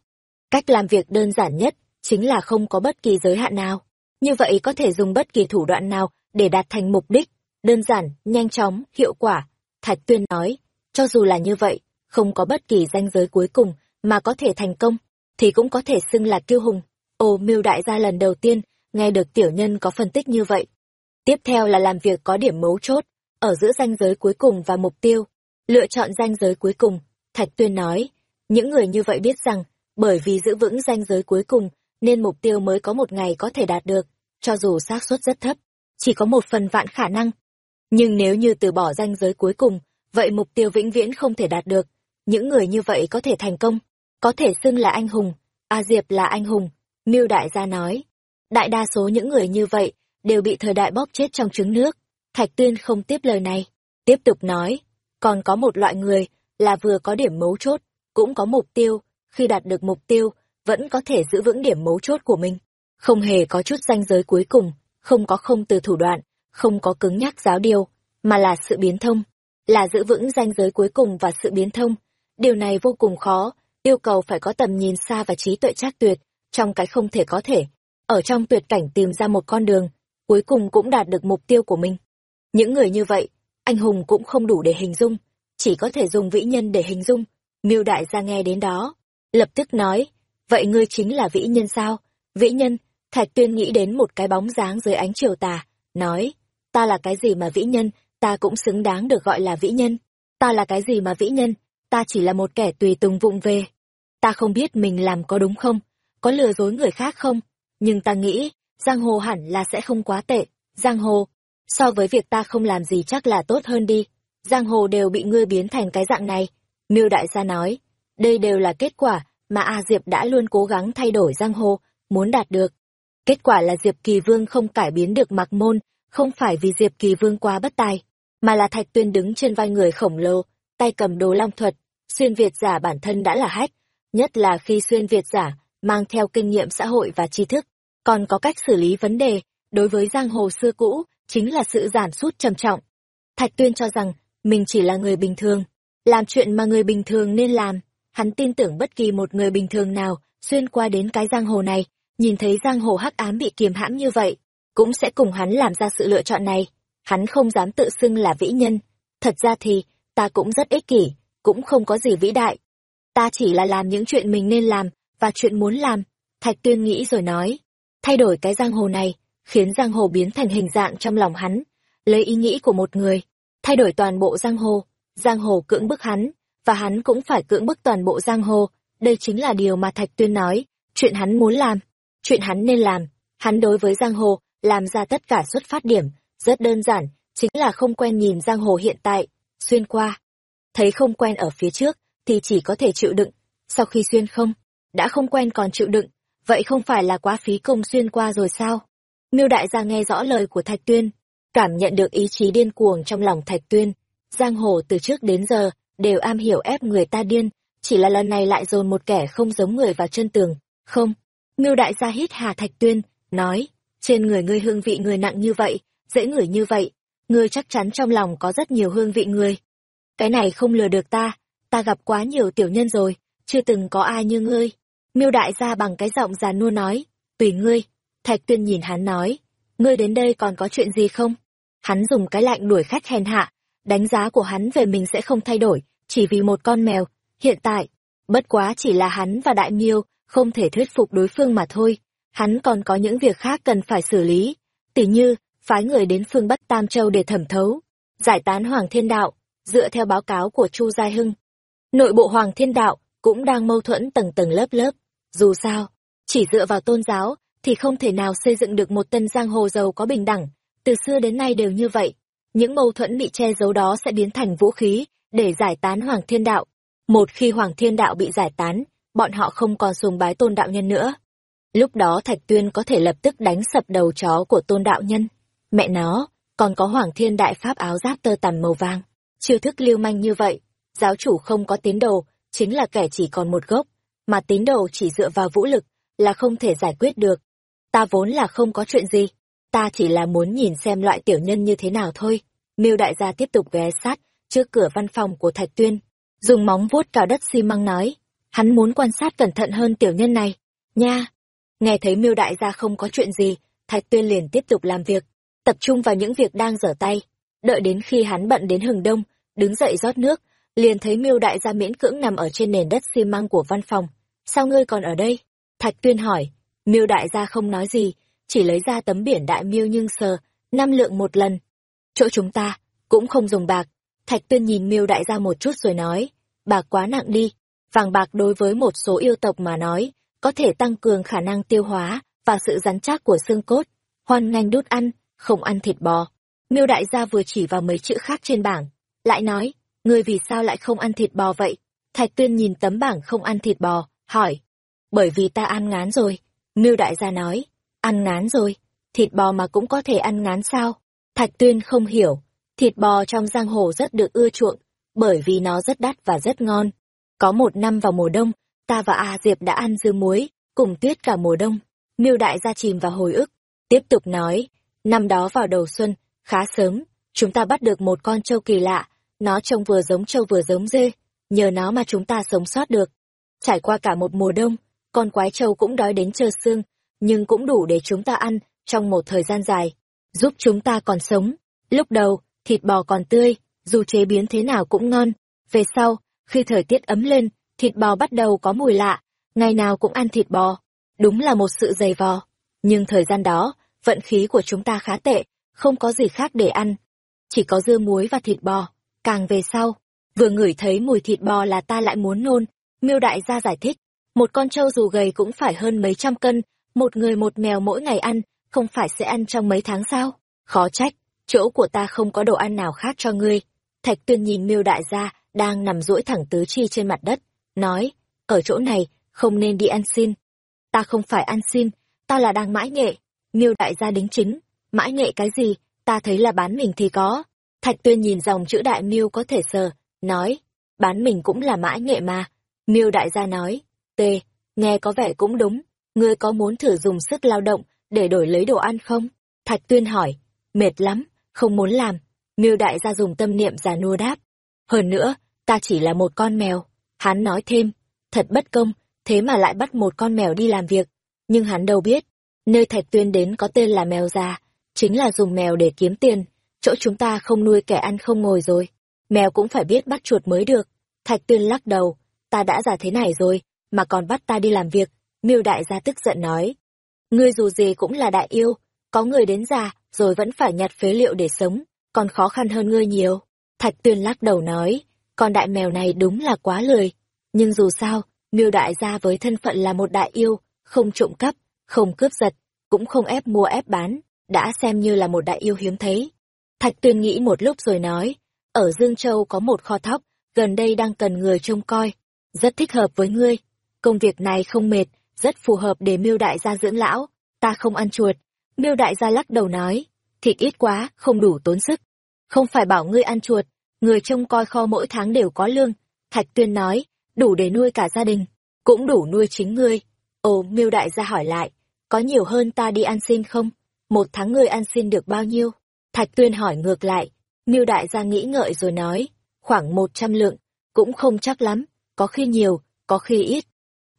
Cách làm việc đơn giản nhất, chính là không có bất kỳ giới hạn nào. Như vậy có thể dùng bất kỳ thủ đoạn nào để đạt thành mục đích, đơn giản, nhanh chóng, hiệu quả. Thạch Tuyên nói, cho dù là như vậy, không có bất kỳ danh giới cuối cùng mà có thể thành công, thì cũng có thể xưng là kiêu hùng. Ô miêu đại gia lần đầu tiên, nghe được tiểu nhân có phân tích như vậy. Tiếp theo là làm việc có điểm mấu chốt, ở giữa danh giới cuối cùng và mục tiêu. Lựa chọn danh giới cuối cùng, Thạch Tuyên nói, những người như vậy biết rằng, bởi vì giữ vững danh giới cuối cùng, nên mục tiêu mới có một ngày có thể đạt được, cho dù xác suất rất thấp, chỉ có một phần vạn khả năng. Nhưng nếu như từ bỏ danh giới cuối cùng, vậy mục tiêu vĩnh viễn không thể đạt được. Những người như vậy có thể thành công, có thể xưng là anh hùng. A Diệp là anh hùng, Miêu Đại gia nói. Đại đa số những người như vậy đều bị thời đại bóp chết trong trứng nước. Thạch Tuyên không tiếp lời này, tiếp tục nói, còn có một loại người là vừa có điểm mấu chốt, cũng có mục tiêu, khi đạt được mục tiêu, vẫn có thể giữ vững điểm mấu chốt của mình. Không hề có chút danh giới cuối cùng, không có không từ thủ đoạn, không có cứng nhắc giáo điều, mà là sự biến thông, là giữ vững ranh giới cuối cùng và sự biến thông. Điều này vô cùng khó, yêu cầu phải có tầm nhìn xa và trí tuệ trác tuyệt, trong cái không thể có thể. Ở trong tuyệt cảnh tìm ra một con đường, cuối cùng cũng đạt được mục tiêu của mình. Những người như vậy, anh hùng cũng không đủ để hình dung, chỉ có thể dùng vĩ nhân để hình dung. Miêu đại gia nghe đến đó, lập tức nói, vậy ngươi chính là vĩ nhân sao? Vĩ nhân, Thạch Tuyên nghĩ đến một cái bóng dáng dưới ánh chiều tà, nói, ta là cái gì mà vĩ nhân, ta cũng xứng đáng được gọi là vĩ nhân. Ta là cái gì mà vĩ nhân, ta chỉ là một kẻ tùy tùng vụng về. Ta không biết mình làm có đúng không, có lừa dối người khác không, nhưng ta nghĩ, giang hồ hẳn là sẽ không quá tệ. Giang hồ, so với việc ta không làm gì chắc là tốt hơn đi. Giang hồ đều bị ngươi biến thành cái dạng này. Miêu đại gia nói, đây đều là kết quả mà A Diệp đã luôn cố gắng thay đổi giang hồ, muốn đạt được. Kết quả là Diệp Kỳ Vương không cải biến được mặc môn, không phải vì Diệp Kỳ Vương quá bất tài, mà là Thạch Tuyên đứng trên vai người khổng lồ, tay cầm đồ long thuật, xuyên Việt giả bản thân đã là hách, nhất là khi xuyên Việt giả, mang theo kinh nghiệm xã hội và tri thức, còn có cách xử lý vấn đề, đối với giang hồ xưa cũ, chính là sự giản sút trầm trọng. Thạch Tuyên cho rằng, mình chỉ là người bình thường, làm chuyện mà người bình thường nên làm. Hắn tin tưởng bất kỳ một người bình thường nào xuyên qua đến cái giang hồ này, nhìn thấy giang hồ hắc ám bị kiềm hãm như vậy, cũng sẽ cùng hắn làm ra sự lựa chọn này. Hắn không dám tự xưng là vĩ nhân. Thật ra thì, ta cũng rất ích kỷ, cũng không có gì vĩ đại. Ta chỉ là làm những chuyện mình nên làm, và chuyện muốn làm. Thạch Tuyên nghĩ rồi nói, thay đổi cái giang hồ này, khiến giang hồ biến thành hình dạng trong lòng hắn, lấy ý nghĩ của một người, thay đổi toàn bộ giang hồ, giang hồ cưỡng bức hắn, và hắn cũng phải cưỡng bức toàn bộ giang hồ, đây chính là điều mà Thạch Tuyên nói, chuyện hắn muốn làm, chuyện hắn nên làm, hắn đối với giang hồ, làm ra tất cả xuất phát điểm, rất đơn giản, chính là không quen nhìn giang hồ hiện tại, xuyên qua. Thấy không quen ở phía trước, thì chỉ có thể chịu đựng, sau khi xuyên không, đã không quen còn chịu đựng, vậy không phải là quá phí công xuyên qua rồi sao? Miêu đại gia nghe rõ lời của Thạch Tuyên, cảm nhận được ý chí điên cuồng trong lòng Thạch Tuyên. Giang hồ từ trước đến giờ, đều am hiểu ép người ta điên, chỉ là lần này lại dồn một kẻ không giống người vào chân tường. Không, Miêu đại gia hít hà Thạch Tuyên, nói, trên người ngươi hương vị người nặng như vậy, dễ ngửi như vậy, ngươi chắc chắn trong lòng có rất nhiều hương vị người. Cái này không lừa được ta, ta gặp quá nhiều tiểu nhân rồi, chưa từng có ai như ngươi. Miêu đại gia bằng cái giọng già nua nói, tùy ngươi. Thạch tuyên nhìn hắn nói, ngươi đến đây còn có chuyện gì không? Hắn dùng cái lạnh đuổi khách hèn hạ, đánh giá của hắn về mình sẽ không thay đổi, chỉ vì một con mèo. Hiện tại, bất quá chỉ là hắn và đại miêu, không thể thuyết phục đối phương mà thôi. Hắn còn có những việc khác cần phải xử lý, tỉ như, phái người đến phương Bắc Tam Châu để thẩm thấu, giải tán Hoàng Thiên Đạo, dựa theo báo cáo của Chu Giai Hưng. Nội bộ Hoàng Thiên Đạo cũng đang mâu thuẫn tầng tầng lớp lớp. Dù sao, chỉ dựa vào tôn giáo thì không thể nào xây dựng được một tân giang hồ giàu có bình đẳng, từ xưa đến nay đều như vậy. Những mâu thuẫn bị che giấu đó sẽ biến thành vũ khí để giải tán Hoàng Thiên Đạo. Một khi Hoàng Thiên Đạo bị giải tán, bọn họ không còn sùng bái tôn đạo nhân nữa. Lúc đó Thạch Tuyên có thể lập tức đánh sập đầu chó của tôn đạo nhân. Mẹ nó, còn có Hoàng Thiên Đại Pháp áo giáp tơ tằm màu vàng. Chiêu thức lưu manh như vậy, giáo chủ không có tín đồ, chính là kẻ chỉ còn một gốc, mà tín đồ chỉ dựa vào vũ lực, là không thể giải quyết được. Ta vốn là không có chuyện gì, ta chỉ là muốn nhìn xem loại tiểu nhân như thế nào thôi. Miêu đại gia tiếp tục ghé sát, trước cửa văn phòng của Thạch Tuyên, dùng móng vuốt cào đất xi măng nói, hắn muốn quan sát cẩn thận hơn tiểu nhân này. Nha! Nghe thấy miêu đại gia không có chuyện gì, Thạch Tuyên liền tiếp tục làm việc, tập trung vào những việc đang dở tay. Đợi đến khi hắn bận đến hừng đông, đứng dậy rót nước, liền thấy miêu đại gia miễn cưỡng nằm ở trên nền đất xi măng của văn phòng. Sao ngươi còn ở đây? Thạch Tuyên hỏi. Miêu đại gia không nói gì, chỉ lấy ra tấm biển đại miêu nhưng sờ, năm lượng một lần. Chỗ chúng ta, cũng không dùng bạc. Thạch Tuyên nhìn miêu đại gia một chút rồi nói, bạc quá nặng đi. Vàng bạc đối với một số yêu tộc mà nói, có thể tăng cường khả năng tiêu hóa và sự rắn chắc của xương cốt. Hoan ngành đút ăn, không ăn thịt bò. Miêu đại gia vừa chỉ vào mấy chữ khác trên bảng, lại nói, ngươi vì sao lại không ăn thịt bò vậy? Thạch Tuyên nhìn tấm bảng không ăn thịt bò, hỏi. Bởi vì ta ăn ngán rồi. Miêu đại gia nói, ăn ngán rồi, thịt bò mà cũng có thể ăn ngán sao? Thạch Tuyên không hiểu, thịt bò trong giang hồ rất được ưa chuộng, bởi vì nó rất đắt và rất ngon. Có một năm vào mùa đông, ta và A Diệp đã ăn dưa muối, cùng tuyết cả mùa đông. Miêu đại gia chìm vào hồi ức, tiếp tục nói, năm đó vào đầu xuân, khá sớm, chúng ta bắt được một con trâu kỳ lạ, nó trông vừa giống trâu vừa giống dê, nhờ nó mà chúng ta sống sót được. Trải qua cả một mùa đông, con quái trâu cũng đói đến trơ xương, nhưng cũng đủ để chúng ta ăn trong một thời gian dài, giúp chúng ta còn sống. Lúc đầu, thịt bò còn tươi, dù chế biến thế nào cũng ngon. Về sau, khi thời tiết ấm lên, thịt bò bắt đầu có mùi lạ, ngày nào cũng ăn thịt bò. Đúng là một sự dày vò. Nhưng thời gian đó, vận khí của chúng ta khá tệ, không có gì khác để ăn. Chỉ có dưa muối và thịt bò. Càng về sau, vừa ngửi thấy mùi thịt bò là ta lại muốn nôn. Miêu đại gia giải thích, một con trâu dù gầy cũng phải hơn mấy trăm cân, một người một mèo mỗi ngày ăn, không phải sẽ ăn trong mấy tháng sao? Khó trách, chỗ của ta không có đồ ăn nào khác cho ngươi. Thạch tuyên nhìn miêu đại gia, đang nằm duỗi thẳng tứ chi trên mặt đất, nói, ở chỗ này, không nên đi ăn xin. Ta không phải ăn xin, ta là đang mãi nghệ. Miêu đại gia đính chính, mãi nghệ cái gì, ta thấy là bán mình thì có. Thạch tuyên nhìn dòng chữ đại miêu có thể sờ, nói, bán mình cũng là mãi nghệ mà. Miêu đại gia nói, tê nghe có vẻ cũng đúng, ngươi có muốn thử dùng sức lao động để đổi lấy đồ ăn không? Thạch Tuyên hỏi, mệt lắm, không muốn làm. Miêu đại gia dùng tâm niệm giả nua đáp. Hơn nữa, ta chỉ là một con mèo. Hắn nói thêm, thật bất công, thế mà lại bắt một con mèo đi làm việc. Nhưng hắn đâu biết, nơi Thạch Tuyên đến có tên là mèo già, chính là dùng mèo để kiếm tiền. Chỗ chúng ta không nuôi kẻ ăn không ngồi rồi. Mèo cũng phải biết bắt chuột mới được. Thạch Tuyên lắc đầu, ta đã già thế này rồi, mà còn bắt ta đi làm việc. Miêu đại gia tức giận nói. Ngươi dù gì cũng là đại yêu, có người đến già, rồi vẫn phải nhặt phế liệu để sống, còn khó khăn hơn ngươi nhiều. Thạch Tuyên lắc đầu nói, con đại mèo này đúng là quá lười. Nhưng dù sao, miêu đại gia với thân phận là một đại yêu, không trộm cắp, không cướp giật, cũng không ép mua ép bán, đã xem như là một đại yêu hiếm thấy. Thạch Tuyên nghĩ một lúc rồi nói, ở Dương Châu có một kho thóc, gần đây đang cần người trông coi, rất thích hợp với ngươi. Công việc này không mệt, rất phù hợp để miêu đại gia dưỡng lão, ta không ăn chuột. Miêu đại gia lắc đầu nói, thịt ít quá, không đủ tốn sức. Không phải bảo ngươi ăn chuột, người trông coi kho mỗi tháng đều có lương. Thạch Tuyên nói, đủ để nuôi cả gia đình, cũng đủ nuôi chính ngươi. Ồ, miêu đại gia hỏi lại, có nhiều hơn ta đi ăn xin không? Một tháng ngươi ăn xin được bao nhiêu? Thạch Tuyên hỏi ngược lại, miêu đại gia nghĩ ngợi rồi nói, khoảng một trăm lượng, cũng không chắc lắm, có khi nhiều, có khi ít.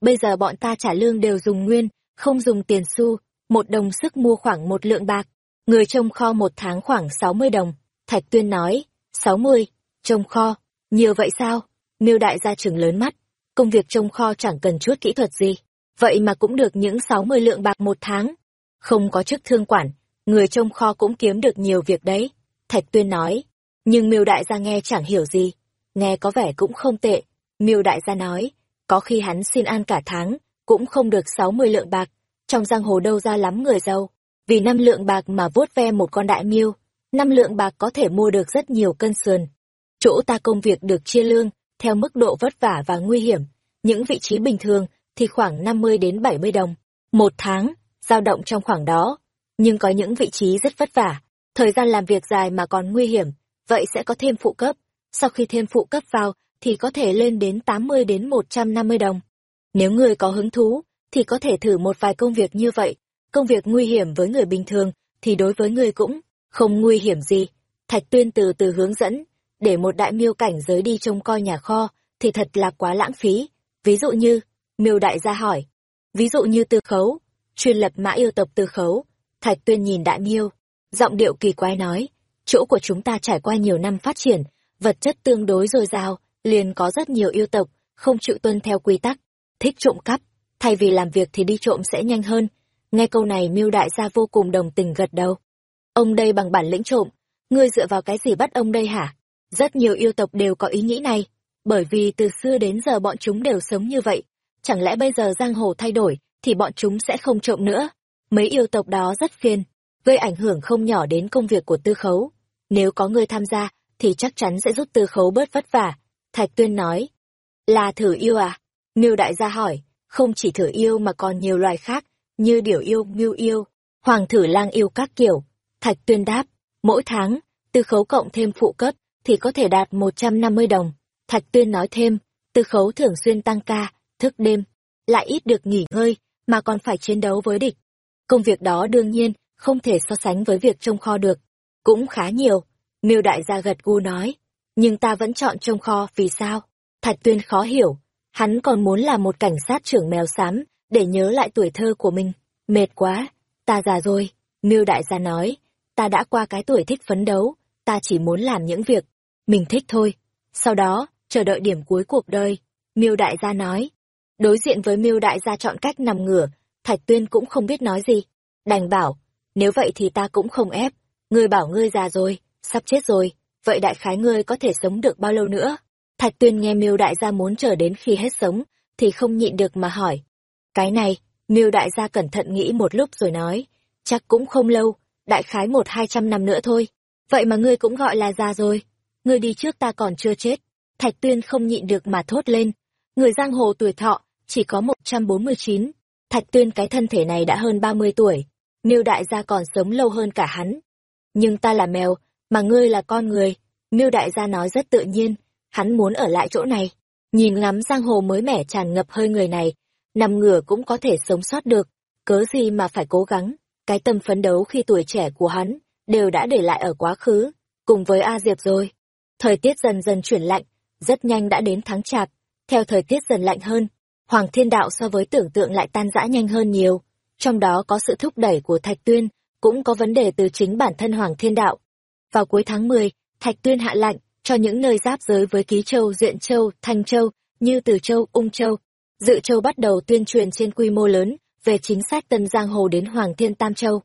Bây giờ bọn ta trả lương đều dùng nguyên, không dùng tiền xu, một đồng sức mua khoảng một lượng bạc. Người trông kho một tháng khoảng sáu mươi đồng. Thạch Tuyên nói, sáu mươi, trông kho, nhiều vậy sao? Miêu đại gia trưởng lớn mắt, công việc trông kho chẳng cần chút kỹ thuật gì. Vậy mà cũng được những sáu mươi lượng bạc một tháng. Không có chức thương quản, người trông kho cũng kiếm được nhiều việc đấy. Thạch Tuyên nói, nhưng miêu đại gia nghe chẳng hiểu gì. Nghe có vẻ cũng không tệ. Miêu đại gia nói, có khi hắn xin ăn cả tháng, cũng không được sáu mươi lượng bạc. Trong giang hồ đâu ra lắm người giàu. Vì năm lượng bạc mà vuốt ve một con đại miêu, năm lượng bạc có thể mua được rất nhiều cân sườn. Chỗ ta công việc được chia lương, theo mức độ vất vả và nguy hiểm. Những vị trí bình thường thì khoảng năm mươi đến bảy mươi đồng. Một tháng, dao động trong khoảng đó. Nhưng có những vị trí rất vất vả, thời gian làm việc dài mà còn nguy hiểm, vậy sẽ có thêm phụ cấp. Sau khi thêm phụ cấp vào thì có thể lên đến 80 đến 150 đồng. Nếu người có hứng thú, thì có thể thử một vài công việc như vậy. Công việc nguy hiểm với người bình thường, thì đối với người cũng không nguy hiểm gì. Thạch Tuyên từ từ hướng dẫn, để một đại miêu cảnh giới đi trông coi nhà kho, thì thật là quá lãng phí. Ví dụ như, miêu đại gia hỏi, ví dụ như tư khấu, chuyên lập mã yêu tộc tư khấu. Thạch Tuyên nhìn đại miêu, giọng điệu kỳ quái nói, chỗ của chúng ta trải qua nhiều năm phát triển, vật chất tương đối dồi dào, liền có rất nhiều yêu tộc, không chịu tuân theo quy tắc, thích trộm cắp, thay vì làm việc thì đi trộm sẽ nhanh hơn. Nghe câu này miêu đại gia vô cùng đồng tình gật đầu. Ông đây bằng bản lĩnh trộm, ngươi dựa vào cái gì bắt ông đây hả? Rất nhiều yêu tộc đều có ý nghĩ này, bởi vì từ xưa đến giờ bọn chúng đều sống như vậy. Chẳng lẽ bây giờ giang hồ thay đổi, thì bọn chúng sẽ không trộm nữa? Mấy yêu tộc đó rất phiền, gây ảnh hưởng không nhỏ đến công việc của tư khấu. Nếu có người tham gia, thì chắc chắn sẽ giúp tư khấu bớt vất vả. Thạch Tuyên nói, là thử yêu à? Ngưu đại gia hỏi, không chỉ thử yêu mà còn nhiều loài khác, như điểu yêu, ngưu yêu, hoàng thử lang yêu các kiểu. Thạch Tuyên đáp, mỗi tháng, tư khấu cộng thêm phụ cấp, thì có thể đạt 150 đồng. Thạch Tuyên nói thêm, tư khấu thường xuyên tăng ca, thức đêm, lại ít được nghỉ ngơi, mà còn phải chiến đấu với địch. Công việc đó đương nhiên không thể so sánh với việc trông kho được. Cũng khá nhiều, miêu đại gia gật gu nói, nhưng ta vẫn chọn trông kho vì sao? Thạch Tuyên khó hiểu, hắn còn muốn là một cảnh sát trưởng mèo xám, để nhớ lại tuổi thơ của mình. Mệt quá, ta già rồi, miêu đại gia nói, ta đã qua cái tuổi thích phấn đấu, ta chỉ muốn làm những việc mình thích thôi. Sau đó, chờ đợi điểm cuối cuộc đời, miêu đại gia nói. Đối diện với miêu đại gia chọn cách nằm ngửa, Thạch Tuyên cũng không biết nói gì. Đành bảo, nếu vậy thì ta cũng không ép, ngươi bảo ngươi già rồi, sắp chết rồi, vậy đại khái ngươi có thể sống được bao lâu nữa? Thạch Tuyên nghe miêu đại gia muốn chờ đến khi hết sống, thì không nhịn được mà hỏi. Cái này, miêu đại gia cẩn thận nghĩ một lúc rồi nói, chắc cũng không lâu, đại khái một hai trăm năm nữa thôi. Vậy mà ngươi cũng gọi là già rồi, ngươi đi trước ta còn chưa chết. Thạch Tuyên không nhịn được mà thốt lên, người giang hồ tuổi thọ, chỉ có một trăm bốn mươi chín. Thạch Tuyên cái thân thể này đã hơn ba mươi tuổi, miêu đại gia còn sống lâu hơn cả hắn. Nhưng ta là mèo, mà ngươi là con người, miêu đại gia nói rất tự nhiên, hắn muốn ở lại chỗ này, nhìn ngắm giang hồ mới mẻ tràn ngập hơi người này, nằm ngửa cũng có thể sống sót được, cớ gì mà phải cố gắng, cái tâm phấn đấu khi tuổi trẻ của hắn, đều đã để lại ở quá khứ, cùng với A Diệp rồi. Thời tiết dần dần chuyển lạnh, rất nhanh đã đến tháng chạp, theo thời tiết dần lạnh hơn, Hoàng Thiên Đạo so với tưởng tượng lại tan rã nhanh hơn nhiều, trong đó có sự thúc đẩy của Thạch Tuyên, cũng có vấn đề từ chính bản thân Hoàng Thiên Đạo. Vào cuối tháng 10, Thạch Tuyên hạ lạnh cho những nơi giáp giới với Ký Châu, Duyện Châu, Thanh Châu, như Từ Châu, Ung Châu. Dự Châu bắt đầu tuyên truyền trên quy mô lớn về chính sách Tân Giang Hồ đến Hoàng Thiên Tam Châu.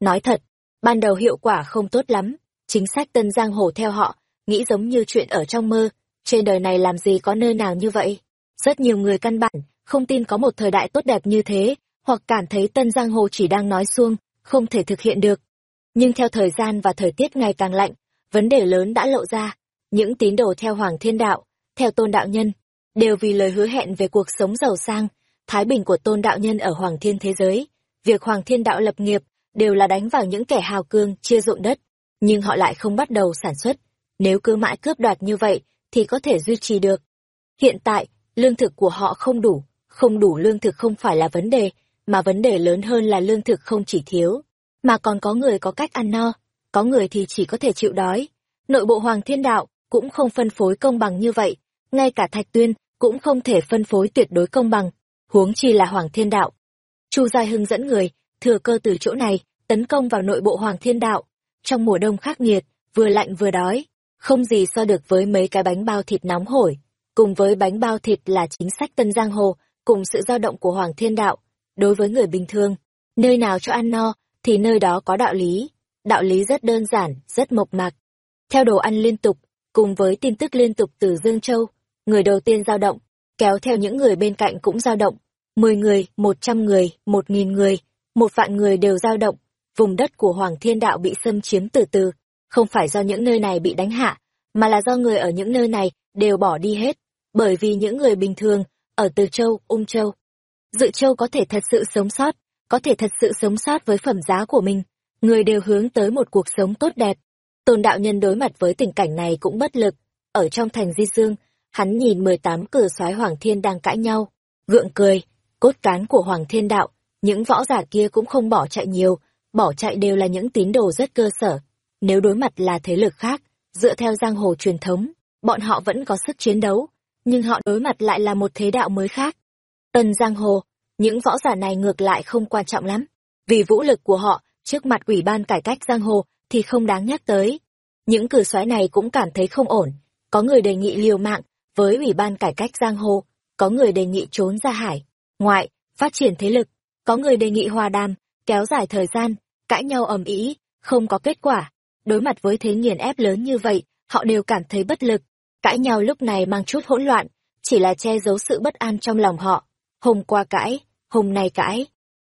Nói thật, ban đầu hiệu quả không tốt lắm, chính sách Tân Giang Hồ theo họ, nghĩ giống như chuyện ở trong mơ, trên đời này làm gì có nơi nào như vậy. Rất nhiều người căn bản, không tin có một thời đại tốt đẹp như thế, hoặc cảm thấy Tân Giang Hồ chỉ đang nói xuông, không thể thực hiện được. Nhưng theo thời gian và thời tiết ngày càng lạnh, vấn đề lớn đã lộ ra. Những tín đồ theo Hoàng Thiên Đạo, theo Tôn Đạo Nhân, đều vì lời hứa hẹn về cuộc sống giàu sang, thái bình của Tôn Đạo Nhân ở Hoàng Thiên thế giới. Việc Hoàng Thiên Đạo lập nghiệp đều là đánh vào những kẻ hào cương chia ruộng đất, nhưng họ lại không bắt đầu sản xuất. Nếu cứ mãi cướp đoạt như vậy, thì có thể duy trì được. Hiện tại, lương thực của họ không đủ, không đủ lương thực không phải là vấn đề, mà vấn đề lớn hơn là lương thực không chỉ thiếu, mà còn có người có cách ăn no, có người thì chỉ có thể chịu đói. Nội bộ Hoàng Thiên Đạo cũng không phân phối công bằng như vậy, ngay cả Thạch Tuyên cũng không thể phân phối tuyệt đối công bằng, huống chi là Hoàng Thiên Đạo. Chu Giai Hưng dẫn người, thừa cơ từ chỗ này, tấn công vào nội bộ Hoàng Thiên Đạo. Trong mùa đông khắc nghiệt, vừa lạnh vừa đói, không gì so được với mấy cái bánh bao thịt nóng hổi, cùng với bánh bao thịt là chính sách Tân Giang Hồ, cùng sự dao động của Hoàng Thiên Đạo. Đối với người bình thường, nơi nào cho ăn no, thì nơi đó có đạo lý. Đạo lý rất đơn giản, rất mộc mạc. Theo đồ ăn liên tục, cùng với tin tức liên tục từ Dương Châu, người đầu tiên dao động, kéo theo những người bên cạnh cũng dao động. Mười người, một trăm người, một nghìn người, một vạn người đều dao động. Vùng đất của Hoàng Thiên Đạo bị xâm chiếm từ từ, không phải do những nơi này bị đánh hạ, mà là do người ở những nơi này đều bỏ đi hết, bởi vì những người bình thường ở Từ Châu, Ung Châu, Dự Châu có thể thật sự sống sót, có thể thật sự sống sót với phẩm giá của mình, người đều hướng tới một cuộc sống tốt đẹp. Tôn đạo nhân đối mặt với tình cảnh này cũng bất lực, ở trong thành Di Dương, hắn nhìn 18 cử soái Hoàng Thiên đang cãi nhau, gượng cười, cốt cán của Hoàng Thiên đạo, những võ giả kia cũng không bỏ chạy nhiều, bỏ chạy đều là những tín đồ rất cơ sở. Nếu đối mặt là thế lực khác, dựa theo giang hồ truyền thống, bọn họ vẫn có sức chiến đấu, nhưng họ đối mặt lại là một thế đạo mới khác. Tân giang hồ, những võ giả này ngược lại không quan trọng lắm, vì vũ lực của họ trước mặt ủy ban cải cách giang hồ thì không đáng nhắc tới. Những cử soái này cũng cảm thấy không ổn, có người đề nghị liều mạng với ủy ban cải cách giang hồ, có người đề nghị trốn ra hải, ngoại, phát triển thế lực, có người đề nghị hòa đàm, kéo dài thời gian, cãi nhau ầm ĩ, không có kết quả. Đối mặt với thế nghiền ép lớn như vậy, họ đều cảm thấy bất lực. Cãi nhau lúc này mang chút hỗn loạn, chỉ là che giấu sự bất an trong lòng họ. Hôm qua cãi, hôm nay cãi,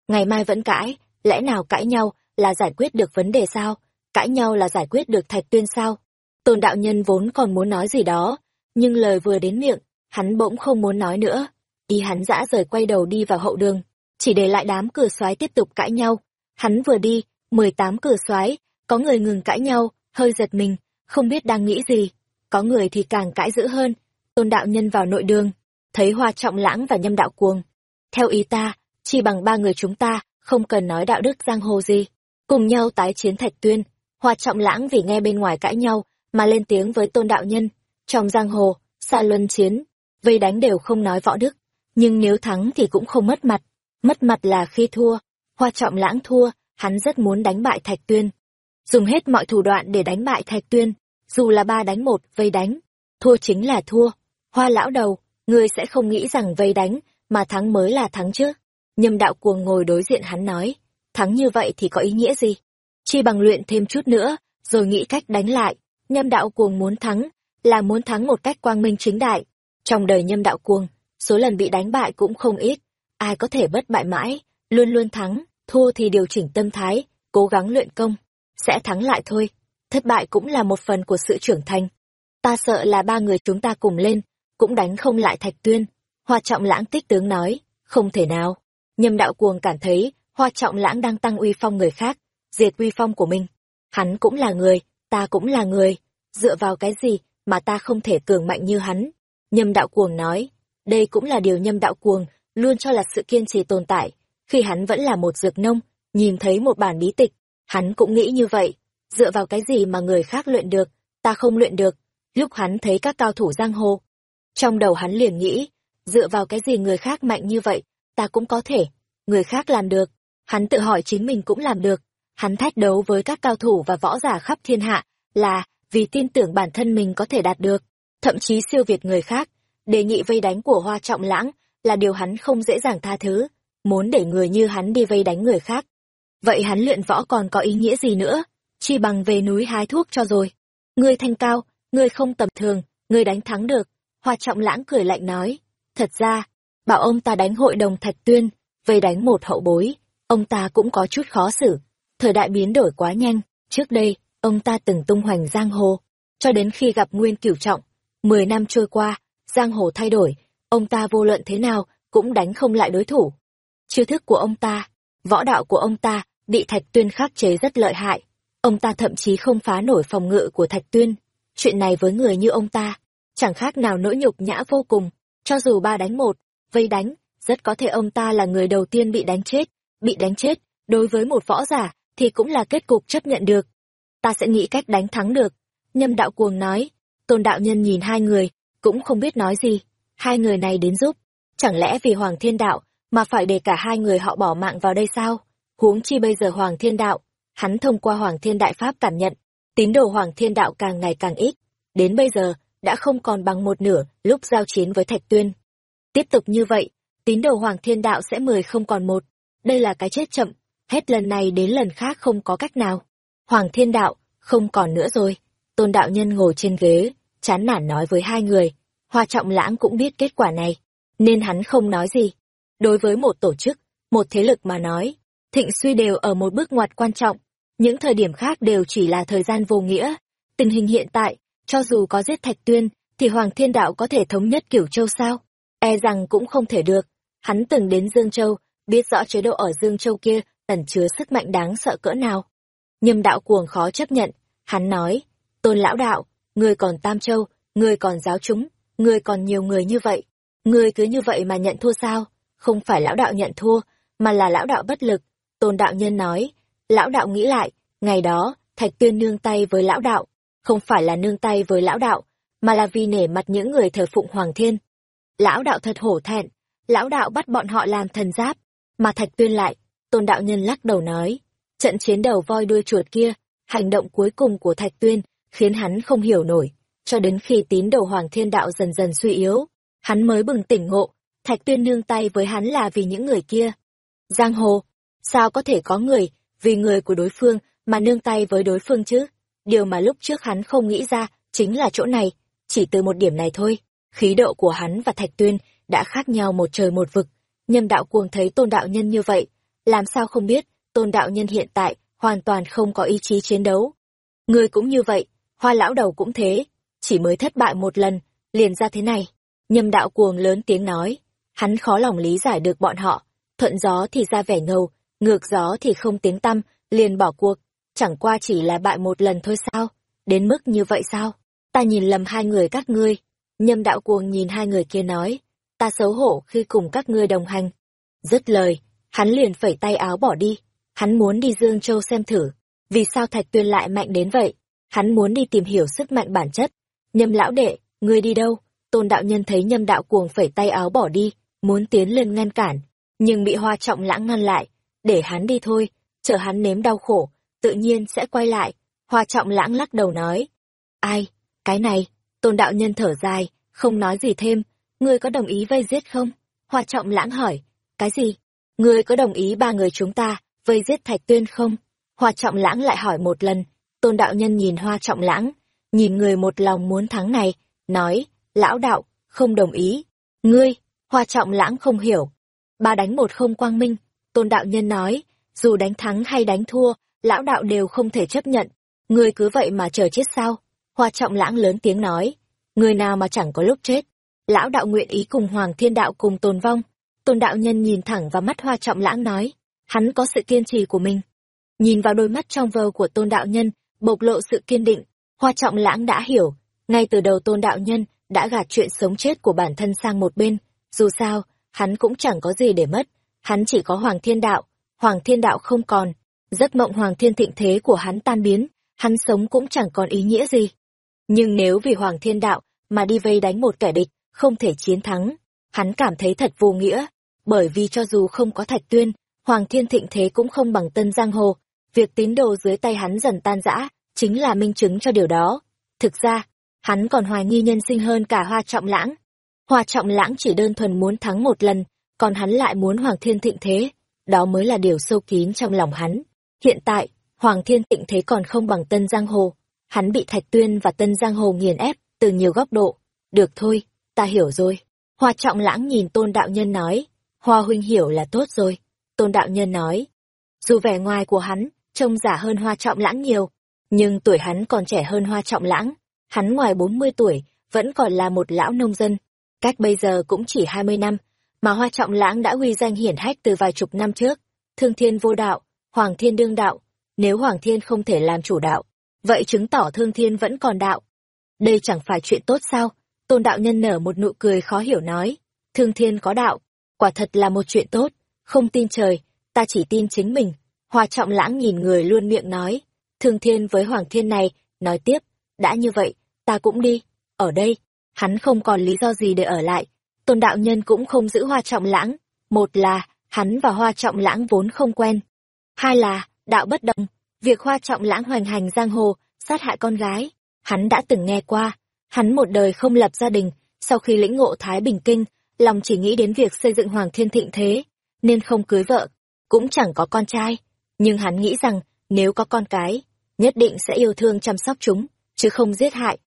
ngày mai vẫn cãi, lẽ nào cãi nhau là giải quyết được vấn đề sao? Cãi nhau là giải quyết được thạch tuyên sao? Tôn đạo nhân vốn còn muốn nói gì đó, nhưng lời vừa đến miệng, hắn bỗng không muốn nói nữa. Ý hắn dã rời quay đầu đi vào hậu đường, chỉ để lại đám cửa soái tiếp tục cãi nhau. Hắn vừa đi, mười tám cửa soái, có người ngừng cãi nhau, hơi giật mình, không biết đang nghĩ gì. Có người thì càng cãi dữ hơn. Tôn đạo nhân vào nội đường, thấy hoa trọng lãng và nhâm đạo cuồng. Theo ý ta, chỉ bằng ba người chúng ta, không cần nói đạo đức giang hồ gì. Cùng nhau tái chiến thạch tuyên, hoa trọng lãng vì nghe bên ngoài cãi nhau, mà lên tiếng với tôn đạo nhân. Trong giang hồ, xa luân chiến, vây đánh đều không nói võ đức. Nhưng nếu thắng thì cũng không mất mặt. Mất mặt là khi thua. Hoa trọng lãng thua, hắn rất muốn đánh bại thạch tuyên. Dùng hết mọi thủ đoạn để đánh bại thạch tuyên. Dù là ba đánh một, vây đánh. Thua chính là thua. Hoa lão đầu, ngươi sẽ không nghĩ rằng vây đánh, mà thắng mới là thắng chứ. Nhâm đạo cuồng ngồi đối diện hắn nói, thắng như vậy thì có ý nghĩa gì? Chi bằng luyện thêm chút nữa, rồi nghĩ cách đánh lại. Nhâm đạo cuồng muốn thắng, là muốn thắng một cách quang minh chính đại. Trong đời nhâm đạo cuồng, số lần bị đánh bại cũng không ít. Ai có thể bất bại mãi, luôn luôn thắng, thua thì điều chỉnh tâm thái, cố gắng luyện công. Sẽ thắng lại thôi. Thất bại cũng là một phần của sự trưởng thành. Ta sợ là ba người chúng ta cùng lên, cũng đánh không lại thạch tuyên. Hoa trọng lãng tích tướng nói, không thể nào. Nhâm đạo cuồng cảm thấy, hoa trọng lãng đang tăng uy phong người khác, diệt uy phong của mình. Hắn cũng là người, ta cũng là người. Dựa vào cái gì mà ta không thể cường mạnh như hắn? Nhâm đạo cuồng nói, đây cũng là điều nhâm đạo cuồng luôn cho là sự kiên trì tồn tại. Khi hắn vẫn là một dược nông, nhìn thấy một bản bí tịch, hắn cũng nghĩ như vậy. Dựa vào cái gì mà người khác luyện được, ta không luyện được. Lúc hắn thấy các cao thủ giang hồ, trong đầu hắn liền nghĩ, dựa vào cái gì người khác mạnh như vậy, ta cũng có thể. Người khác làm được, hắn tự hỏi chính mình cũng làm được. Hắn thách đấu với các cao thủ và võ giả khắp thiên hạ, là vì tin tưởng bản thân mình có thể đạt được, thậm chí siêu việt người khác. Đề nghị vây đánh của Hoa Trọng Lãng là điều hắn không dễ dàng tha thứ, muốn để người như hắn đi vây đánh người khác. Vậy hắn luyện võ còn có ý nghĩa gì nữa, chi bằng về núi hái thuốc cho rồi. Ngươi thanh cao, ngươi không tầm thường, ngươi đánh thắng được. Hoa Trọng Lãng cười lạnh nói, thật ra, bảo ông ta đánh hội đồng Thạch Tuyên, vây đánh một hậu bối, ông ta cũng có chút khó xử. Thời đại biến đổi quá nhanh, trước đây, ông ta từng tung hoành giang hồ, cho đến khi gặp Nguyên Cửu Trọng. Mười năm trôi qua, giang hồ thay đổi, ông ta vô luận thế nào cũng đánh không lại đối thủ. Chiêu thức của ông ta, võ đạo của ông ta bị Thạch Tuyên khắc chế rất lợi hại. Ông ta thậm chí không phá nổi phòng ngự của Thạch Tuyên. Chuyện này với người như ông ta, chẳng khác nào nỗi nhục nhã vô cùng. Cho dù ba đánh một, vây đánh, rất có thể ông ta là người đầu tiên bị đánh chết. Bị đánh chết, đối với một võ giả, thì cũng là kết cục chấp nhận được. Ta sẽ nghĩ cách đánh thắng được. Nhâm đạo cuồng nói, tôn đạo nhân nhìn hai người, cũng không biết nói gì. Hai người này đến giúp. Chẳng lẽ vì Hoàng Thiên Đạo, mà phải để cả hai người họ bỏ mạng vào đây sao? Huống chi bây giờ Hoàng Thiên Đạo, hắn thông qua Hoàng Thiên Đại Pháp cảm nhận, tín đồ Hoàng Thiên Đạo càng ngày càng ít. Đến bây giờ, đã không còn bằng một nửa lúc giao chiến với Thạch Tuyên. Tiếp tục như vậy, tín đồ Hoàng Thiên Đạo sẽ mười không còn một. Đây là cái chết chậm, hết lần này đến lần khác không có cách nào. Hoàng Thiên Đạo, không còn nữa rồi. Tôn Đạo Nhân ngồi trên ghế, chán nản nói với hai người. Hoa Trọng Lãng cũng biết kết quả này, nên hắn không nói gì. Đối với một tổ chức, một thế lực mà nói, thịnh suy đều ở một bước ngoặt quan trọng. Những thời điểm khác đều chỉ là thời gian vô nghĩa. Tình hình hiện tại, cho dù có giết Thạch Tuyên, thì Hoàng Thiên Đạo có thể thống nhất Cửu Châu sao? E rằng cũng không thể được. Hắn từng đến Dương Châu, biết rõ chế độ ở Dương Châu kia ẩn chứa sức mạnh đáng sợ cỡ nào. Nhâm đạo cuồng khó chấp nhận, hắn nói, tôn lão đạo, ngươi còn Tam Châu, ngươi còn giáo chúng, ngươi còn nhiều người như vậy. Ngươi cứ như vậy mà nhận thua sao? Không phải lão đạo nhận thua, mà là lão đạo bất lực. Tôn đạo nhân nói, lão đạo nghĩ lại, ngày đó, Thạch Tuyên nương tay với lão đạo, không phải là nương tay với lão đạo, mà là vì nể mặt những người thờ phụng Hoàng Thiên. Lão đạo thật hổ thẹn, lão đạo bắt bọn họ làm thần giáp, mà Thạch Tuyên lại, tôn đạo nhân lắc đầu nói, trận chiến đầu voi đuôi chuột kia, hành động cuối cùng của Thạch Tuyên khiến hắn không hiểu nổi, cho đến khi tín đồ Hoàng Thiên Đạo dần dần suy yếu, hắn mới bừng tỉnh ngộ, Thạch Tuyên nương tay với hắn là vì những người kia. Giang hồ, sao có thể có người, vì người của đối phương mà nương tay với đối phương chứ? Điều mà lúc trước hắn không nghĩ ra, chính là chỗ này, chỉ từ một điểm này thôi. Khí độ của hắn và Thạch Tuyên đã khác nhau một trời một vực. Nhâm đạo cuồng thấy tôn đạo nhân như vậy, làm sao không biết, tôn đạo nhân hiện tại hoàn toàn không có ý chí chiến đấu. Ngươi cũng như vậy, hoa lão đầu cũng thế, chỉ mới thất bại một lần, liền ra thế này. Nhâm đạo cuồng lớn tiếng nói, hắn khó lòng lý giải được bọn họ, thuận gió thì ra vẻ ngầu, ngược gió thì không tiếng tăm, liền bỏ cuộc, chẳng qua chỉ là bại một lần thôi sao, đến mức như vậy sao, ta nhìn lầm hai người các ngươi, nhâm đạo cuồng nhìn hai người kia nói, ta xấu hổ khi cùng các ngươi đồng hành. Dứt lời, hắn liền phẩy tay áo bỏ đi, hắn muốn đi Dương Châu xem thử, vì sao Thạch Tuyên lại mạnh đến vậy, hắn muốn đi tìm hiểu sức mạnh bản chất. Nhâm lão đệ, ngươi đi đâu? Tôn đạo nhân thấy nhâm đạo cuồng phẩy tay áo bỏ đi, muốn tiến lên ngăn cản, nhưng bị hoa trọng lãng ngăn lại, để hắn đi thôi, chờ hắn nếm đau khổ, tự nhiên sẽ quay lại. Hoa trọng lãng lắc đầu nói, ai, cái này, tôn đạo nhân thở dài, không nói gì thêm, ngươi có đồng ý vây giết không? Hoa trọng lãng hỏi, cái gì? Ngươi có đồng ý ba người chúng ta vây giết thạch tuyên không? Hoa trọng lãng lại hỏi một lần, tôn đạo nhân nhìn hoa trọng lãng, nhìn người một lòng muốn thắng này, nói, lão đạo, không đồng ý. Ngươi, hoa trọng lãng không hiểu. Ba đánh một không quang minh, tôn đạo nhân nói, dù đánh thắng hay đánh thua, lão đạo đều không thể chấp nhận. Ngươi cứ vậy mà chờ chết sao? Hoa trọng lãng lớn tiếng nói, người nào mà chẳng có lúc chết. Lão đạo nguyện ý cùng Hoàng Thiên Đạo cùng tồn vong. Tôn đạo nhân nhìn thẳng vào mắt hoa trọng lãng nói, hắn có sự kiên trì của mình. Nhìn vào đôi mắt trong veo của tôn đạo nhân, bộc lộ sự kiên định, hoa trọng lãng đã hiểu, ngay từ đầu tôn đạo nhân đã gạt chuyện sống chết của bản thân sang một bên, dù sao, hắn cũng chẳng có gì để mất, hắn chỉ có Hoàng Thiên Đạo, Hoàng Thiên Đạo không còn, giấc mộng Hoàng Thiên thịnh thế của hắn tan biến, hắn sống cũng chẳng còn ý nghĩa gì. Nhưng nếu vì Hoàng Thiên Đạo mà đi vây đánh một kẻ địch, không thể chiến thắng, hắn cảm thấy thật vô nghĩa, bởi vì cho dù không có Thạch Tuyên, Hoàng Thiên thịnh thế cũng không bằng Tân Giang Hồ, việc tín đồ dưới tay hắn dần tan rã, chính là minh chứng cho điều đó. Thực ra, hắn còn hoài nghi nhân sinh hơn cả Hoa Trọng Lãng. Hoa Trọng Lãng chỉ đơn thuần muốn thắng một lần, còn hắn lại muốn Hoàng Thiên thịnh thế, đó mới là điều sâu kín trong lòng hắn. Hiện tại, Hoàng Thiên thịnh thế còn không bằng Tân Giang Hồ, hắn bị Thạch Tuyên và Tân Giang Hồ nghiền ép từ nhiều góc độ. Được thôi, ta hiểu rồi. Hoa Trọng Lãng nhìn Tôn Đạo Nhân nói, Hoa huynh hiểu là tốt rồi. Tôn Đạo Nhân nói, dù vẻ ngoài của hắn trông giả hơn Hoa Trọng Lãng nhiều, nhưng tuổi hắn còn trẻ hơn Hoa Trọng Lãng. Hắn ngoài 40 tuổi, vẫn còn là một lão nông dân. Cách bây giờ cũng chỉ 20 năm, mà Hoa Trọng Lãng đã huy danh hiển hách từ vài chục năm trước. Thương Thiên vô đạo, Hoàng Thiên đương đạo. Nếu Hoàng Thiên không thể làm chủ đạo, vậy chứng tỏ Thương Thiên vẫn còn đạo. Đây chẳng phải chuyện tốt sao? Tôn đạo nhân nở một nụ cười khó hiểu nói. Thương Thiên có đạo, quả thật là một chuyện tốt. Không tin trời, ta chỉ tin chính mình. Hoa Trọng Lãng nhìn người luôn miệng nói. Thương Thiên với Hoàng Thiên này, nói tiếp, đã như vậy, ta cũng đi. Ở đây, hắn không còn lý do gì để ở lại, tôn đạo nhân cũng không giữ hoa trọng lãng. Một là, hắn và hoa trọng lãng vốn không quen. Hai là, đạo bất đồng, việc hoa trọng lãng hoành hành giang hồ, sát hại con gái. Hắn đã từng nghe qua, hắn một đời không lập gia đình, sau khi lĩnh ngộ Thái Bình Kinh, lòng chỉ nghĩ đến việc xây dựng Hoàng Thiên Thịnh Thế, nên không cưới vợ, cũng chẳng có con trai. Nhưng hắn nghĩ rằng, nếu có con cái, nhất định sẽ yêu thương chăm sóc chúng, chứ không giết hại.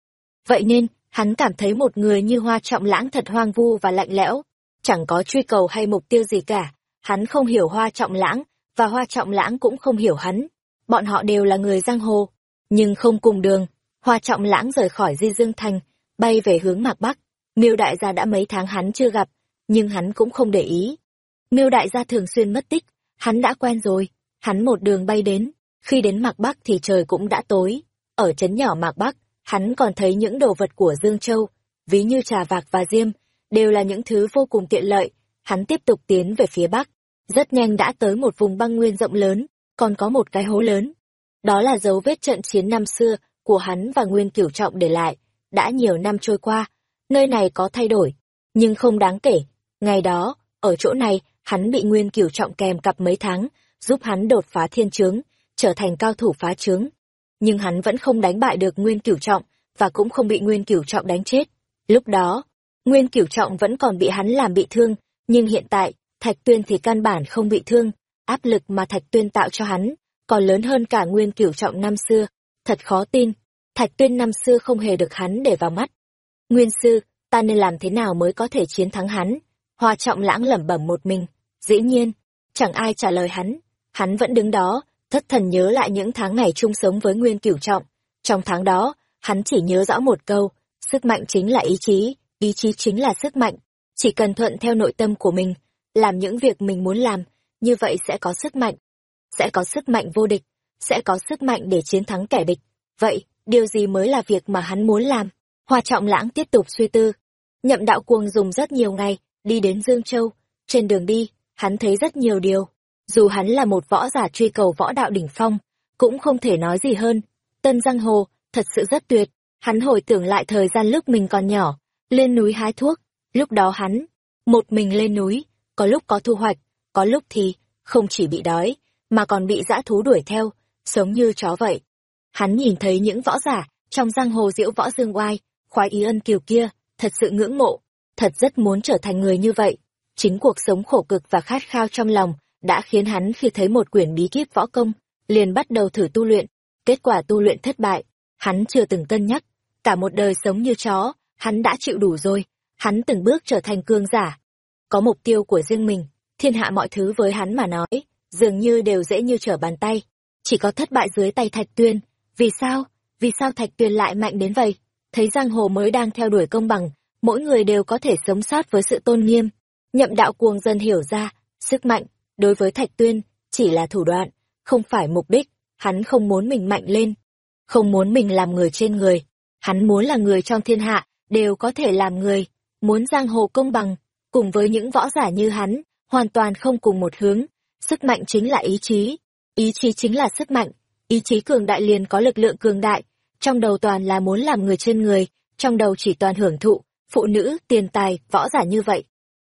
Vậy nên, hắn cảm thấy một người như hoa trọng lãng thật hoang vu và lạnh lẽo, chẳng có truy cầu hay mục tiêu gì cả. Hắn không hiểu hoa trọng lãng, và hoa trọng lãng cũng không hiểu hắn. Bọn họ đều là người giang hồ, nhưng không cùng đường. Hoa trọng lãng rời khỏi Di Dương Thành, bay về hướng Mạc Bắc. Miêu đại gia đã mấy tháng hắn chưa gặp, nhưng hắn cũng không để ý. Miêu đại gia thường xuyên mất tích, hắn đã quen rồi. Hắn một đường bay đến, khi đến Mạc Bắc thì trời cũng đã tối. Ở trấn nhỏ Mạc Bắc, hắn còn thấy những đồ vật của Dương Châu, ví như trà vạc và diêm, đều là những thứ vô cùng tiện lợi. Hắn tiếp tục tiến về phía bắc, rất nhanh đã tới một vùng băng nguyên rộng lớn, còn có một cái hố lớn. Đó là dấu vết trận chiến năm xưa của hắn và Nguyên Cửu Trọng để lại. Đã nhiều năm trôi qua, nơi này có thay đổi, nhưng không đáng kể. Ngày đó, ở chỗ này, hắn bị Nguyên Cửu Trọng kèm cặp mấy tháng, giúp hắn đột phá thiên chướng, trở thành cao thủ phá chướng nhưng hắn vẫn không đánh bại được Nguyên Cửu Trọng, và cũng không bị Nguyên Cửu Trọng đánh chết. Lúc đó, Nguyên Cửu Trọng vẫn còn bị hắn làm bị thương, nhưng hiện tại, Thạch Tuyên thì căn bản không bị thương, áp lực mà Thạch Tuyên tạo cho hắn, còn lớn hơn cả Nguyên Cửu Trọng năm xưa. Thật khó tin, Thạch Tuyên năm xưa không hề được hắn để vào mắt. Nguyên sư, ta nên làm thế nào mới có thể chiến thắng hắn? Hoa Trọng lãng lẩm bẩm một mình, dĩ nhiên, chẳng ai trả lời hắn, hắn vẫn đứng đó, thất thần nhớ lại những tháng ngày chung sống với Nguyên Cửu Trọng. Trong tháng đó, hắn chỉ nhớ rõ một câu, sức mạnh chính là ý chí, ý chí chính là sức mạnh. Chỉ cần thuận theo nội tâm của mình, làm những việc mình muốn làm, như vậy sẽ có sức mạnh. Sẽ có sức mạnh vô địch, sẽ có sức mạnh để chiến thắng kẻ địch. Vậy, điều gì mới là việc mà hắn muốn làm? Hoa Trọng Lãng tiếp tục suy tư. Nhậm đạo cuồng dùng rất nhiều ngày, đi đến Dương Châu. Trên đường đi, hắn thấy rất nhiều điều dù hắn là một võ giả truy cầu võ đạo đỉnh phong, cũng không thể nói gì hơn. Tân Giang Hồ, thật sự rất tuyệt, hắn hồi tưởng lại thời gian lúc mình còn nhỏ, lên núi hái thuốc, lúc đó hắn, một mình lên núi, có lúc có thu hoạch, có lúc thì, không chỉ bị đói, mà còn bị dã thú đuổi theo, sống như chó vậy. Hắn nhìn thấy những võ giả, trong giang hồ diễu võ dương oai, khoái ý ân kiều kia, thật sự ngưỡng mộ, thật rất muốn trở thành người như vậy. Chính cuộc sống khổ cực và khát khao trong lòng, đã khiến hắn khi thấy một quyển bí kíp võ công, liền bắt đầu thử tu luyện. Kết quả tu luyện thất bại, hắn chưa từng cân nhắc. Cả một đời sống như chó, hắn đã chịu đủ rồi. Hắn từng bước trở thành cương giả. Có mục tiêu của riêng mình, thiên hạ mọi thứ với hắn mà nói, dường như đều dễ như trở bàn tay. Chỉ có thất bại dưới tay Thạch Tuyên. Vì sao? Vì sao Thạch Tuyên lại mạnh đến vậy? Thấy giang hồ mới đang theo đuổi công bằng, mỗi người đều có thể sống sót với sự tôn nghiêm. Nhậm đạo cuồng dân hiểu ra, sức mạnh đối với Thạch Tuyên, chỉ là thủ đoạn, không phải mục đích, hắn không muốn mình mạnh lên, không muốn mình làm người trên người, hắn muốn là người trong thiên hạ, đều có thể làm người, muốn giang hồ công bằng, cùng với những võ giả như hắn, hoàn toàn không cùng một hướng. Sức mạnh chính là ý chí, ý chí chính là sức mạnh, ý chí cường đại liền có lực lượng cường đại, trong đầu toàn là muốn làm người trên người, trong đầu chỉ toàn hưởng thụ, phụ nữ, tiền tài, võ giả như vậy.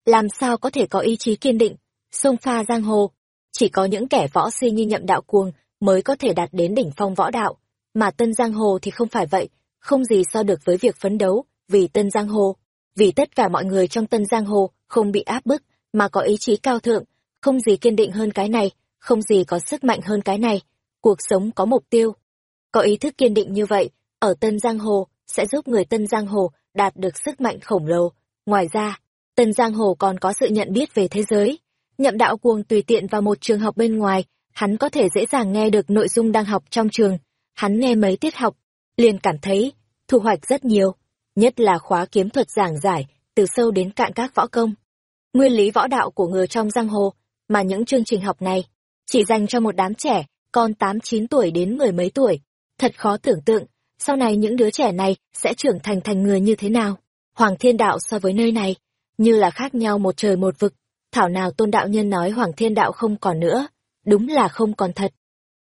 Làm sao có thể có ý chí kiên định, xông pha giang hồ, chỉ có những kẻ võ suy như nhậm đạo cuồng mới có thể đạt đến đỉnh phong võ đạo, mà tân giang hồ thì không phải vậy, không gì so được với việc phấn đấu, vì tân giang hồ, vì tất cả mọi người trong tân giang hồ không bị áp bức, mà có ý chí cao thượng, không gì kiên định hơn cái này, không gì có sức mạnh hơn cái này, cuộc sống có mục tiêu. Có ý thức kiên định như vậy, ở tân giang hồ, sẽ giúp người tân giang hồ đạt được sức mạnh khổng lồ. Ngoài ra, tân giang hồ còn có sự nhận biết về thế giới. Nhậm đạo cuồng tùy tiện vào một trường học bên ngoài, hắn có thể dễ dàng nghe được nội dung đang học trong trường. Hắn nghe mấy tiết học, liền cảm thấy thu hoạch rất nhiều, nhất là khóa kiếm thuật giảng giải, từ sâu đến cạn các võ công. Nguyên lý võ đạo của người trong giang hồ, mà những chương trình học này chỉ dành cho một đám trẻ, con tám chín tuổi đến mười mấy tuổi. Thật khó tưởng tượng, sau này những đứa trẻ này sẽ trưởng thành thành người như thế nào. Hoàng thiên đạo so với nơi này, như là khác nhau một trời một vực. Thảo nào tôn đạo nhân nói Hoàng thiên đạo không còn nữa, đúng là không còn thật.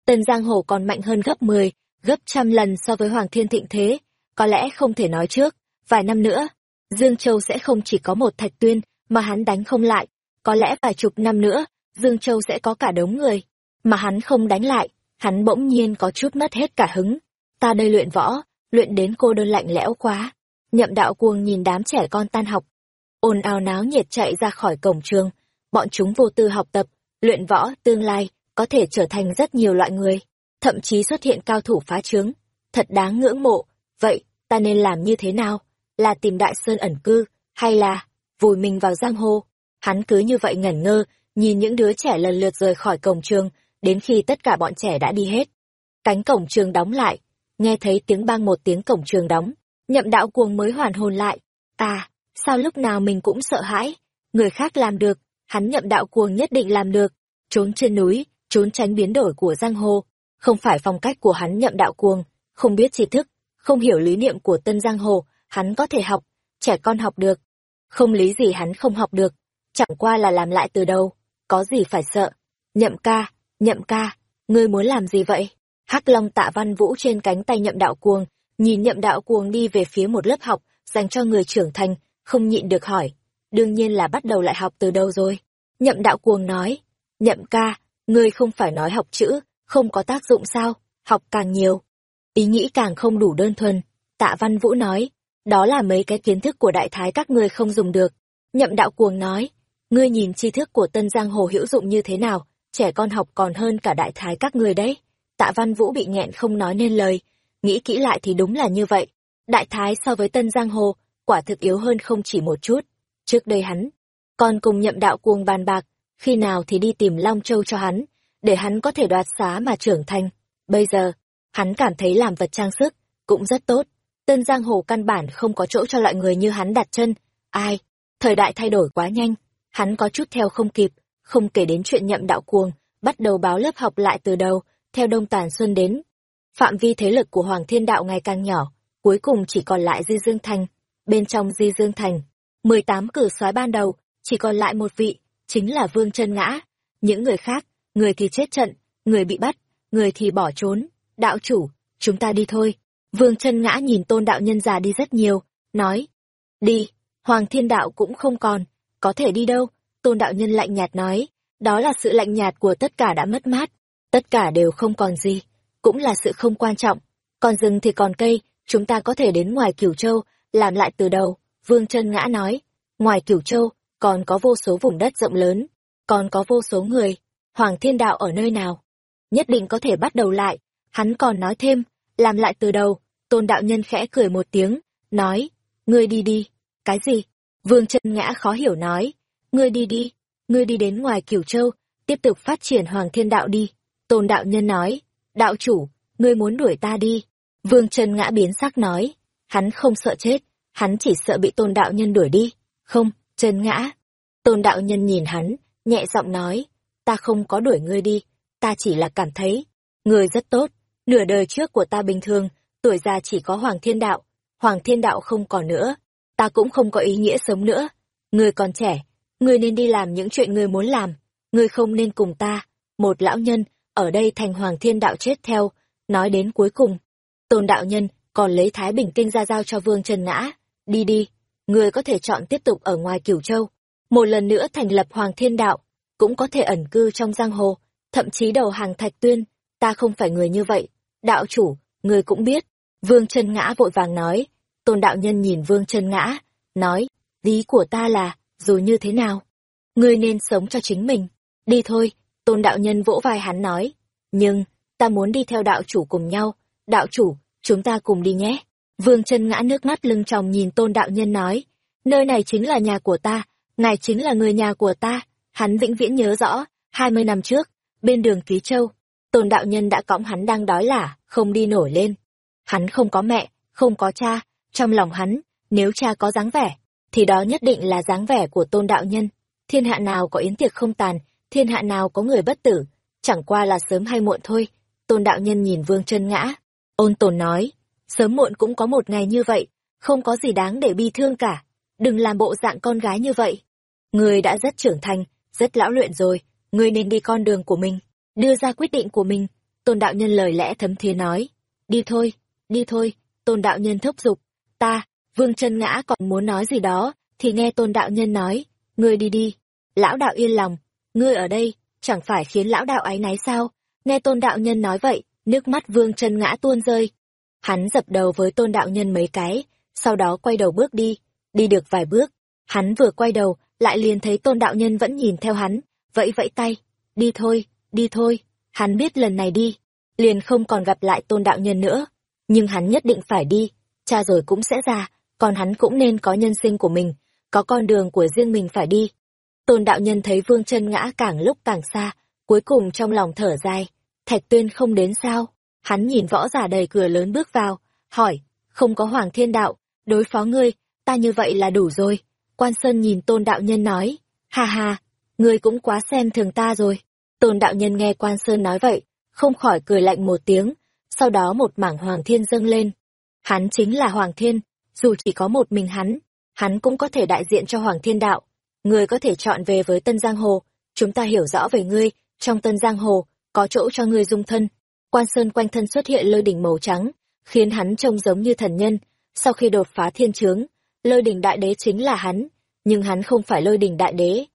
tần Giang Hồ còn mạnh hơn gấp 10, gấp trăm lần so với Hoàng Thiên Thịnh Thế, có lẽ không thể nói trước, vài năm nữa, Dương Châu sẽ không chỉ có một thạch tuyên, mà hắn đánh không lại, có lẽ vài chục năm nữa, Dương Châu sẽ có cả đống người, mà hắn không đánh lại, hắn bỗng nhiên có chút mất hết cả hứng. Ta đây luyện võ, luyện đến cô đơn lạnh lẽo quá. Nhậm đạo cuồng nhìn đám trẻ con tan học, ồn ào náo nhiệt chạy ra khỏi cổng trường, bọn chúng vô tư học tập, luyện võ tương lai có thể trở thành rất nhiều loại người, thậm chí xuất hiện cao thủ phá trướng, thật đáng ngưỡng mộ. Vậy, ta nên làm như thế nào? Là tìm đại sơn ẩn cư, hay là vùi mình vào giang hồ? Hắn cứ như vậy ngẩn ngơ, nhìn những đứa trẻ lần lượt rời khỏi cổng trường, đến khi tất cả bọn trẻ đã đi hết. Cánh cổng trường đóng lại, nghe thấy tiếng bang một tiếng cổng trường đóng, nhậm đạo cuồng mới hoàn hồn lại. À, sao lúc nào mình cũng sợ hãi, người khác làm được, hắn nhậm đạo cuồng nhất định làm được, trốn trên núi, trốn tránh biến đổi của giang hồ, không phải phong cách của hắn nhậm đạo cuồng, không biết tri thức, không hiểu lý niệm của tân giang hồ, hắn có thể học, trẻ con học được, không lý gì hắn không học được, chẳng qua là làm lại từ đầu, có gì phải sợ. Nhậm ca, nhậm ca, ngươi muốn làm gì vậy? Hắc Long tạ văn vũ trên cánh tay nhậm đạo cuồng, nhìn nhậm đạo cuồng đi về phía một lớp học, dành cho người trưởng thành, không nhịn được hỏi. Đương nhiên là bắt đầu lại học từ đâu rồi? Nhậm đạo cuồng nói, nhậm ca, ngươi không phải nói học chữ, không có tác dụng sao, học càng nhiều. Ý nghĩ càng không đủ đơn thuần, tạ văn vũ nói, đó là mấy cái kiến thức của đại thái các ngươi không dùng được. Nhậm đạo cuồng nói, ngươi nhìn tri thức của tân giang hồ hữu dụng như thế nào, trẻ con học còn hơn cả đại thái các ngươi đấy. Tạ văn vũ bị nghẹn không nói nên lời, nghĩ kỹ lại thì đúng là như vậy. Đại thái so với tân giang hồ, quả thực yếu hơn không chỉ một chút. Trước đây hắn, còn cùng nhậm đạo cuồng bàn bạc, khi nào thì đi tìm Long Châu cho hắn, để hắn có thể đoạt xá mà trưởng thành. Bây giờ, hắn cảm thấy làm vật trang sức, cũng rất tốt. Tân giang hồ căn bản không có chỗ cho loại người như hắn đặt chân. Ai? Thời đại thay đổi quá nhanh, hắn có chút theo không kịp, không kể đến chuyện nhậm đạo cuồng, bắt đầu báo lớp học lại từ đầu, theo đông tàn xuân đến. Phạm vi thế lực của Hoàng Thiên Đạo ngày càng nhỏ, cuối cùng chỉ còn lại Di Dương Thành. Bên trong Di Dương Thành, 18 cử soái ban đầu, chỉ còn lại một vị, chính là Vương chân Ngã. Những người khác, người thì chết trận, người bị bắt, người thì bỏ trốn. Đạo chủ, chúng ta đi thôi. Vương chân Ngã nhìn tôn đạo nhân già đi rất nhiều, nói. Đi, Hoàng Thiên Đạo cũng không còn, có thể đi đâu? Tôn đạo nhân lạnh nhạt nói, đó là sự lạnh nhạt của tất cả đã mất mát, tất cả đều không còn gì, cũng là sự không quan trọng. Còn rừng thì còn cây, chúng ta có thể đến ngoài Cửu Châu, làm lại từ đầu. Vương chân Ngã nói, ngoài Cửu Châu, còn có vô số vùng đất rộng lớn, còn có vô số người. Hoàng Thiên Đạo ở nơi nào? Nhất định có thể bắt đầu lại. Hắn còn nói thêm, làm lại từ đầu. Tôn đạo nhân khẽ cười một tiếng, nói, ngươi đi đi. Cái gì? Vương chân ngã khó hiểu nói, ngươi đi đi, ngươi đi đến ngoài Cửu Châu, tiếp tục phát triển Hoàng Thiên Đạo đi. Tôn đạo nhân nói, đạo chủ, ngươi muốn đuổi ta đi. Vương chân ngã biến sắc nói, hắn không sợ chết, hắn chỉ sợ bị tôn đạo nhân đuổi đi. Không, chân ngã. Tôn đạo nhân nhìn hắn, nhẹ giọng nói, ta không có đuổi ngươi đi, ta chỉ là cảm thấy, ngươi rất tốt, nửa đời trước của ta bình thường, tuổi già chỉ có Hoàng Thiên Đạo, Hoàng Thiên Đạo không còn nữa, ta cũng không có ý nghĩa sống nữa. Ngươi còn trẻ, ngươi nên đi làm những chuyện ngươi muốn làm, ngươi không nên cùng ta, một lão nhân, ở đây thành hoàng thiên đạo chết theo, nói đến cuối cùng. Tôn đạo nhân còn lấy Thái Bình Kinh ra giao cho Vương Trần Ngã, đi đi, người có thể chọn tiếp tục ở ngoài Cửu Châu, một lần nữa thành lập Hoàng Thiên Đạo, cũng có thể ẩn cư trong giang hồ, thậm chí đầu hàng Thạch Tuyên, ta không phải người như vậy, đạo chủ, người cũng biết. Vương Trần Ngã vội vàng nói, Tôn đạo nhân nhìn Vương Trần Ngã, nói, lý của ta là, dù như thế nào, ngươi nên sống cho chính mình, đi thôi, Tôn đạo nhân vỗ vai hắn nói, nhưng, ta muốn đi theo đạo chủ cùng nhau, đạo chủ, chúng ta cùng đi nhé. Vương chân ngã nước mắt lưng tròng nhìn tôn đạo nhân nói, nơi này chính là nhà của ta, ngài chính là người nhà của ta. Hắn vĩnh viễn nhớ rõ, hai mươi năm trước, bên đường Ký Châu, tôn đạo nhân đã cõng hắn đang đói lả, không đi nổi lên. Hắn không có mẹ, không có cha, trong lòng hắn, nếu cha có dáng vẻ, thì đó nhất định là dáng vẻ của tôn đạo nhân. Thiên hạ nào có yến tiệc không tàn, thiên hạ nào có người bất tử, chẳng qua là sớm hay muộn thôi. Tôn đạo nhân nhìn vương chân ngã, ôn tồn nói, sớm muộn cũng có một ngày như vậy, không có gì đáng để bi thương cả. Đừng làm bộ dạng con gái như vậy. Người đã rất trưởng thành, rất lão luyện rồi, người nên đi con đường của mình, đưa ra quyết định của mình. Tôn đạo nhân lời lẽ thấm thía nói, đi thôi, đi thôi, tôn đạo nhân thúc giục, ta, vương chân ngã còn muốn nói gì đó, thì nghe tôn đạo nhân nói, ngươi đi đi, lão đạo yên lòng, ngươi ở đây, chẳng phải khiến lão đạo ái náy sao, nghe tôn đạo nhân nói vậy, nước mắt vương chân ngã tuôn rơi, Hắn dập đầu với tôn đạo nhân mấy cái, sau đó quay đầu bước đi, đi được vài bước. Hắn vừa quay đầu, lại liền thấy tôn đạo nhân vẫn nhìn theo hắn, vẫy vẫy tay, đi thôi, đi thôi. Hắn biết lần này đi, liền không còn gặp lại tôn đạo nhân nữa. Nhưng hắn nhất định phải đi, cha rồi cũng sẽ ra, còn hắn cũng nên có nhân sinh của mình, có con đường của riêng mình phải đi. Tôn đạo nhân thấy vương chân ngã càng lúc càng xa, cuối cùng trong lòng thở dài, thạch tuyên không đến sao. Hắn nhìn võ giả đầy cửa lớn bước vào, hỏi, không có Hoàng Thiên Đạo, đối phó ngươi, ta như vậy là đủ rồi. Quan Sơn nhìn Tôn Đạo Nhân nói, ha ha, ngươi cũng quá xem thường ta rồi. Tôn Đạo Nhân nghe Quan Sơn nói vậy, không khỏi cười lạnh một tiếng, sau đó một mảng Hoàng Thiên dâng lên. Hắn chính là Hoàng Thiên, dù chỉ có một mình hắn, hắn cũng có thể đại diện cho Hoàng Thiên Đạo. Ngươi có thể chọn về với Tân Giang Hồ, chúng ta hiểu rõ về ngươi, trong Tân Giang Hồ, có chỗ cho ngươi dung thân, Quan Sơn quanh thân xuất hiện lôi đỉnh màu trắng, khiến hắn trông giống như thần nhân. Sau khi đột phá thiên chướng, lôi đỉnh đại đế chính là hắn, nhưng hắn không phải lôi đỉnh đại đế,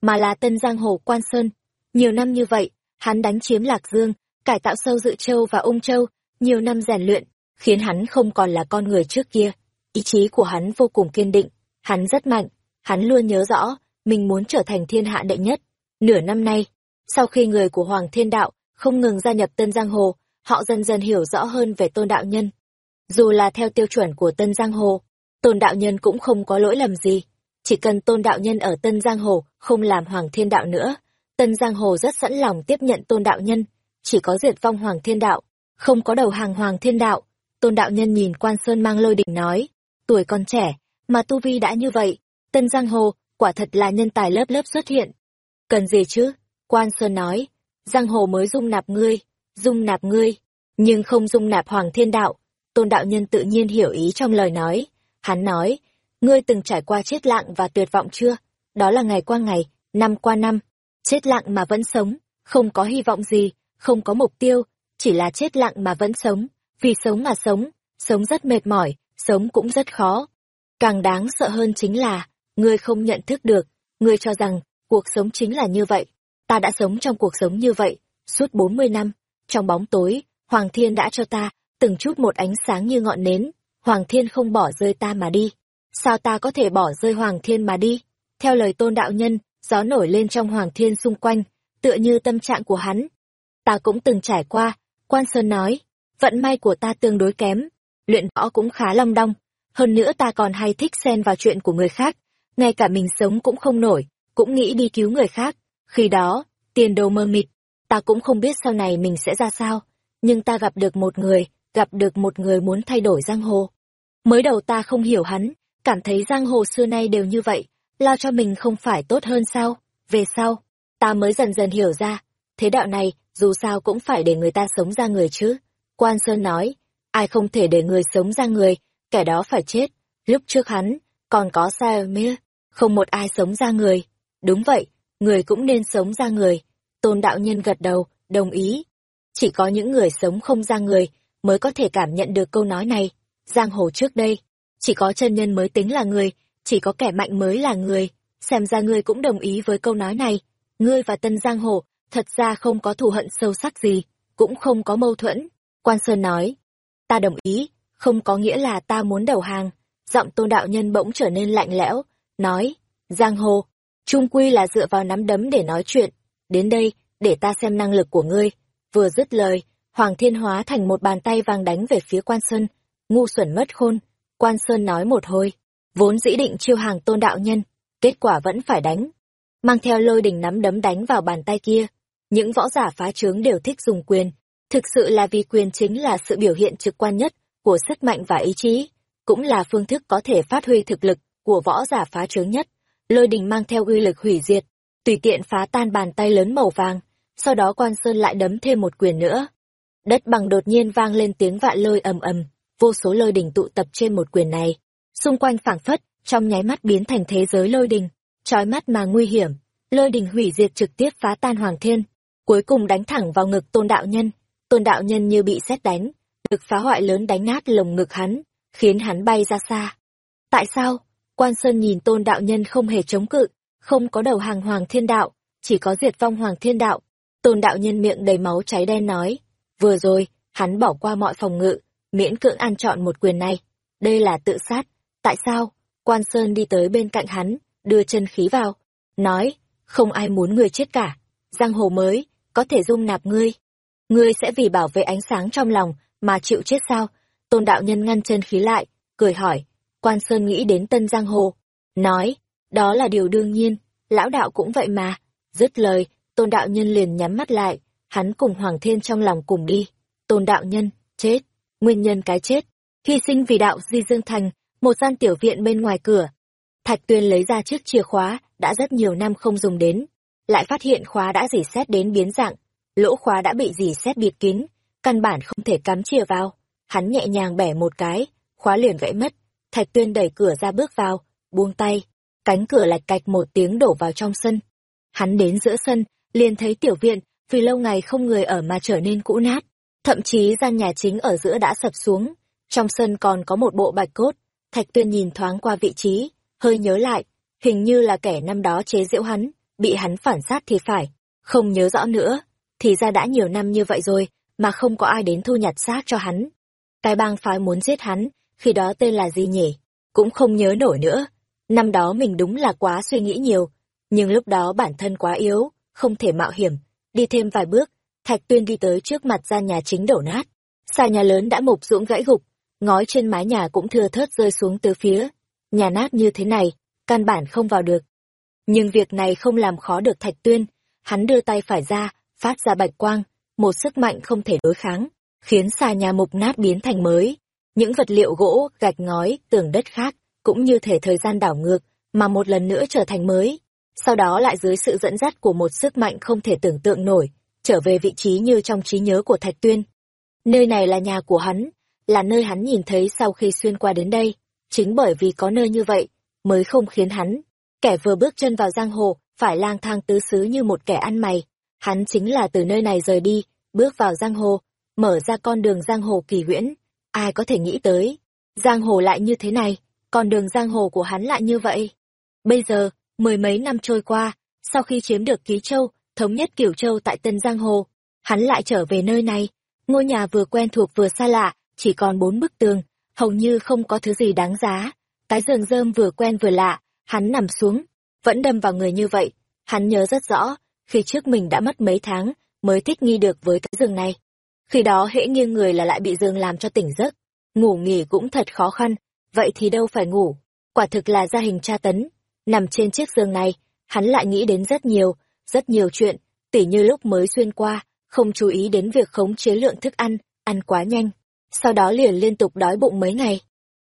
mà là tân giang hồ Quan Sơn. Nhiều năm như vậy, hắn đánh chiếm Lạc Dương, cải tạo sâu dự châu và ung châu, nhiều năm rèn luyện, khiến hắn không còn là con người trước kia. Ý chí của hắn vô cùng kiên định, hắn rất mạnh, hắn luôn nhớ rõ, mình muốn trở thành thiên hạ đệ nhất. Nửa năm nay, sau khi người của Hoàng Thiên Đạo không ngừng gia nhập Tân Giang Hồ, họ dần dần hiểu rõ hơn về tôn đạo nhân. Dù là theo tiêu chuẩn của Tân Giang Hồ, tôn đạo nhân cũng không có lỗi lầm gì. Chỉ cần tôn đạo nhân ở Tân Giang Hồ không làm Hoàng Thiên Đạo nữa, Tân Giang Hồ rất sẵn lòng tiếp nhận tôn đạo nhân, chỉ có diệt vong Hoàng Thiên Đạo, không có đầu hàng Hoàng Thiên Đạo. Tôn đạo nhân nhìn quan sơn mang lôi đỉnh nói, tuổi còn trẻ, mà tu vi đã như vậy, Tân Giang Hồ, quả thật là nhân tài lớp lớp xuất hiện. Cần gì chứ? Quan Sơn nói, giang hồ mới dung nạp ngươi, dung nạp ngươi, nhưng không dung nạp Hoàng Thiên Đạo. Tôn đạo nhân tự nhiên hiểu ý trong lời nói. Hắn nói, ngươi từng trải qua chết lặng và tuyệt vọng chưa? Đó là ngày qua ngày, năm qua năm, chết lặng mà vẫn sống, không có hy vọng gì, không có mục tiêu, chỉ là chết lặng mà vẫn sống, vì sống mà sống, sống rất mệt mỏi, sống cũng rất khó. Càng đáng sợ hơn chính là, ngươi không nhận thức được, ngươi cho rằng, cuộc sống chính là như vậy ta đã sống trong cuộc sống như vậy, suốt 40 năm, trong bóng tối, Hoàng Thiên đã cho ta, từng chút một ánh sáng như ngọn nến, Hoàng Thiên không bỏ rơi ta mà đi. Sao ta có thể bỏ rơi Hoàng Thiên mà đi? Theo lời tôn đạo nhân, gió nổi lên trong Hoàng Thiên xung quanh, tựa như tâm trạng của hắn. Ta cũng từng trải qua, Quan Sơn nói, vận may của ta tương đối kém, luyện võ cũng khá long đong, hơn nữa ta còn hay thích xen vào chuyện của người khác, ngay cả mình sống cũng không nổi, cũng nghĩ đi cứu người khác, khi đó, tiền đồ mơ mịt, ta cũng không biết sau này mình sẽ ra sao, nhưng ta gặp được một người, gặp được một người muốn thay đổi giang hồ. Mới đầu ta không hiểu hắn, cảm thấy giang hồ xưa nay đều như vậy, lo cho mình không phải tốt hơn sao, về sau, ta mới dần dần hiểu ra, thế đạo này, dù sao cũng phải để người ta sống ra người chứ. Quan Sơn nói, ai không thể để người sống ra người, kẻ đó phải chết, lúc trước hắn, còn có Saemir, không một ai sống ra người. Đúng vậy, người cũng nên sống ra người. Tôn đạo nhân gật đầu, đồng ý. Chỉ có những người sống không ra người mới có thể cảm nhận được câu nói này. Giang hồ trước đây, chỉ có chân nhân mới tính là người, chỉ có kẻ mạnh mới là người. Xem ra ngươi cũng đồng ý với câu nói này. Ngươi và Tân Giang Hồ thật ra không có thù hận sâu sắc gì, cũng không có mâu thuẫn. Quan Sơn nói, ta đồng ý, không có nghĩa là ta muốn đầu hàng. Giọng tôn đạo nhân bỗng trở nên lạnh lẽo, nói, Giang Hồ, trung quy là dựa vào nắm đấm để nói chuyện. Đến đây, để ta xem năng lực của ngươi. Vừa dứt lời, Hoàng Thiên hóa thành một bàn tay vàng đánh về phía Quan Sơn. Ngu xuẩn mất khôn. Quan Sơn nói một hồi, vốn dĩ định chiêu hàng tôn đạo nhân, kết quả vẫn phải đánh. Mang theo lôi đình nắm đấm đánh vào bàn tay kia. Những võ giả phá trướng đều thích dùng quyền. Thực sự là vì quyền chính là sự biểu hiện trực quan nhất của sức mạnh và ý chí, cũng là phương thức có thể phát huy thực lực của võ giả phá trướng nhất. Lôi đình mang theo uy lực hủy diệt, tùy tiện phá tan bàn tay lớn màu vàng, sau đó quan sơn lại đấm thêm một quyền nữa. Đất bằng đột nhiên vang lên tiếng vạn lôi ầm ầm, vô số lôi đình tụ tập trên một quyền này. Xung quanh phảng phất, trong nháy mắt biến thành thế giới lôi đình, trói mắt mà nguy hiểm. Lôi đình hủy diệt trực tiếp phá tan hoàng thiên, cuối cùng đánh thẳng vào ngực tôn đạo nhân. Tôn đạo nhân như bị xét đánh, lực phá hoại lớn đánh nát lồng ngực hắn, khiến hắn bay ra xa. Tại sao? Quan Sơn nhìn tôn đạo nhân không hề chống cự, không có đầu hàng hoàng thiên đạo, chỉ có diệt vong hoàng thiên đạo. Tôn đạo nhân miệng đầy máu cháy đen nói, vừa rồi, hắn bỏ qua mọi phòng ngự, miễn cưỡng ăn chọn một quyền này. Đây là tự sát. Tại sao? Quan Sơn đi tới bên cạnh hắn, đưa chân khí vào, nói, không ai muốn ngươi chết cả. Giang hồ mới, có thể dung nạp ngươi. Ngươi sẽ vì bảo vệ ánh sáng trong lòng, mà chịu chết sao? Tôn đạo nhân ngăn chân khí lại, cười hỏi. Quan Sơn nghĩ đến tân giang hồ. Nói, đó là điều đương nhiên, lão đạo cũng vậy mà. Dứt lời, tôn đạo nhân liền nhắm mắt lại, hắn cùng Hoàng Thiên trong lòng cùng đi. Tôn đạo nhân, chết, nguyên nhân cái chết, hy sinh vì đạo Di Dương Thành, một gian tiểu viện bên ngoài cửa. Thạch Tuyên lấy ra chiếc chìa khóa, đã rất nhiều năm không dùng đến, lại phát hiện khóa đã dỉ xét đến biến dạng, lỗ khóa đã bị dỉ xét bịt kín, căn bản không thể cắm chìa vào. Hắn nhẹ nhàng bẻ một cái, khóa liền gãy mất. Thạch Tuyên đẩy cửa ra bước vào, buông tay, cánh cửa lạch cạch một tiếng đổ vào trong sân. Hắn đến giữa sân, liền thấy tiểu viện, vì lâu ngày không người ở mà trở nên cũ nát. Thậm chí gian nhà chính ở giữa đã sập xuống. Trong sân còn có một bộ bạch cốt. Thạch Tuyên nhìn thoáng qua vị trí, hơi nhớ lại, hình như là kẻ năm đó chế giễu hắn, bị hắn phản sát thì phải. Không nhớ rõ nữa, thì ra đã nhiều năm như vậy rồi, mà không có ai đến thu nhặt xác cho hắn. Cái bang phái muốn giết hắn, khi đó tên là gì nhỉ? Cũng không nhớ nổi nữa. Năm đó mình đúng là quá suy nghĩ nhiều, nhưng lúc đó bản thân quá yếu, không thể mạo hiểm. Đi thêm vài bước, Thạch Tuyên đi tới trước mặt gian nhà chính đổ nát. xà nhà lớn đã mục ruỗng gãy gục, ngói trên mái nhà cũng thưa thớt rơi xuống từ phía. Nhà nát như thế này, căn bản không vào được. Nhưng việc này không làm khó được Thạch Tuyên, hắn đưa tay phải ra, phát ra bạch quang, một sức mạnh không thể đối kháng, khiến xà nhà mục nát biến thành mới. Những vật liệu gỗ, gạch ngói, tường đất khác, cũng như thể thời gian đảo ngược, mà một lần nữa trở thành mới. Sau đó lại dưới sự dẫn dắt của một sức mạnh không thể tưởng tượng nổi, trở về vị trí như trong trí nhớ của Thạch Tuyên. Nơi này là nhà của hắn, là nơi hắn nhìn thấy sau khi xuyên qua đến đây. Chính bởi vì có nơi như vậy, mới không khiến hắn, kẻ vừa bước chân vào giang hồ, phải lang thang tứ xứ như một kẻ ăn mày. Hắn chính là từ nơi này rời đi, bước vào giang hồ, mở ra con đường giang hồ kỳ huyễn. Ai có thể nghĩ tới, giang hồ lại như thế này, còn đường giang hồ của hắn lại như vậy. Bây giờ, mười mấy năm trôi qua, sau khi chiếm được Ký Châu, thống nhất kiểu Châu tại Tân Giang Hồ, hắn lại trở về nơi này. Ngôi nhà vừa quen thuộc vừa xa lạ, chỉ còn bốn bức tường, hầu như không có thứ gì đáng giá. Cái giường rơm vừa quen vừa lạ, hắn nằm xuống, vẫn đâm vào người như vậy. Hắn nhớ rất rõ, khi trước mình đã mất mấy tháng, mới thích nghi được với cái giường này. Khi đó hễ nghiêng người là lại bị giường làm cho tỉnh giấc, ngủ nghỉ cũng thật khó khăn, vậy thì đâu phải ngủ, quả thực là gia hình tra tấn. Nằm trên chiếc giường này, hắn lại nghĩ đến rất nhiều, rất nhiều chuyện, tỉ như lúc mới xuyên qua, không chú ý đến việc khống chế lượng thức ăn, ăn quá nhanh, sau đó liền liên tục đói bụng mấy ngày.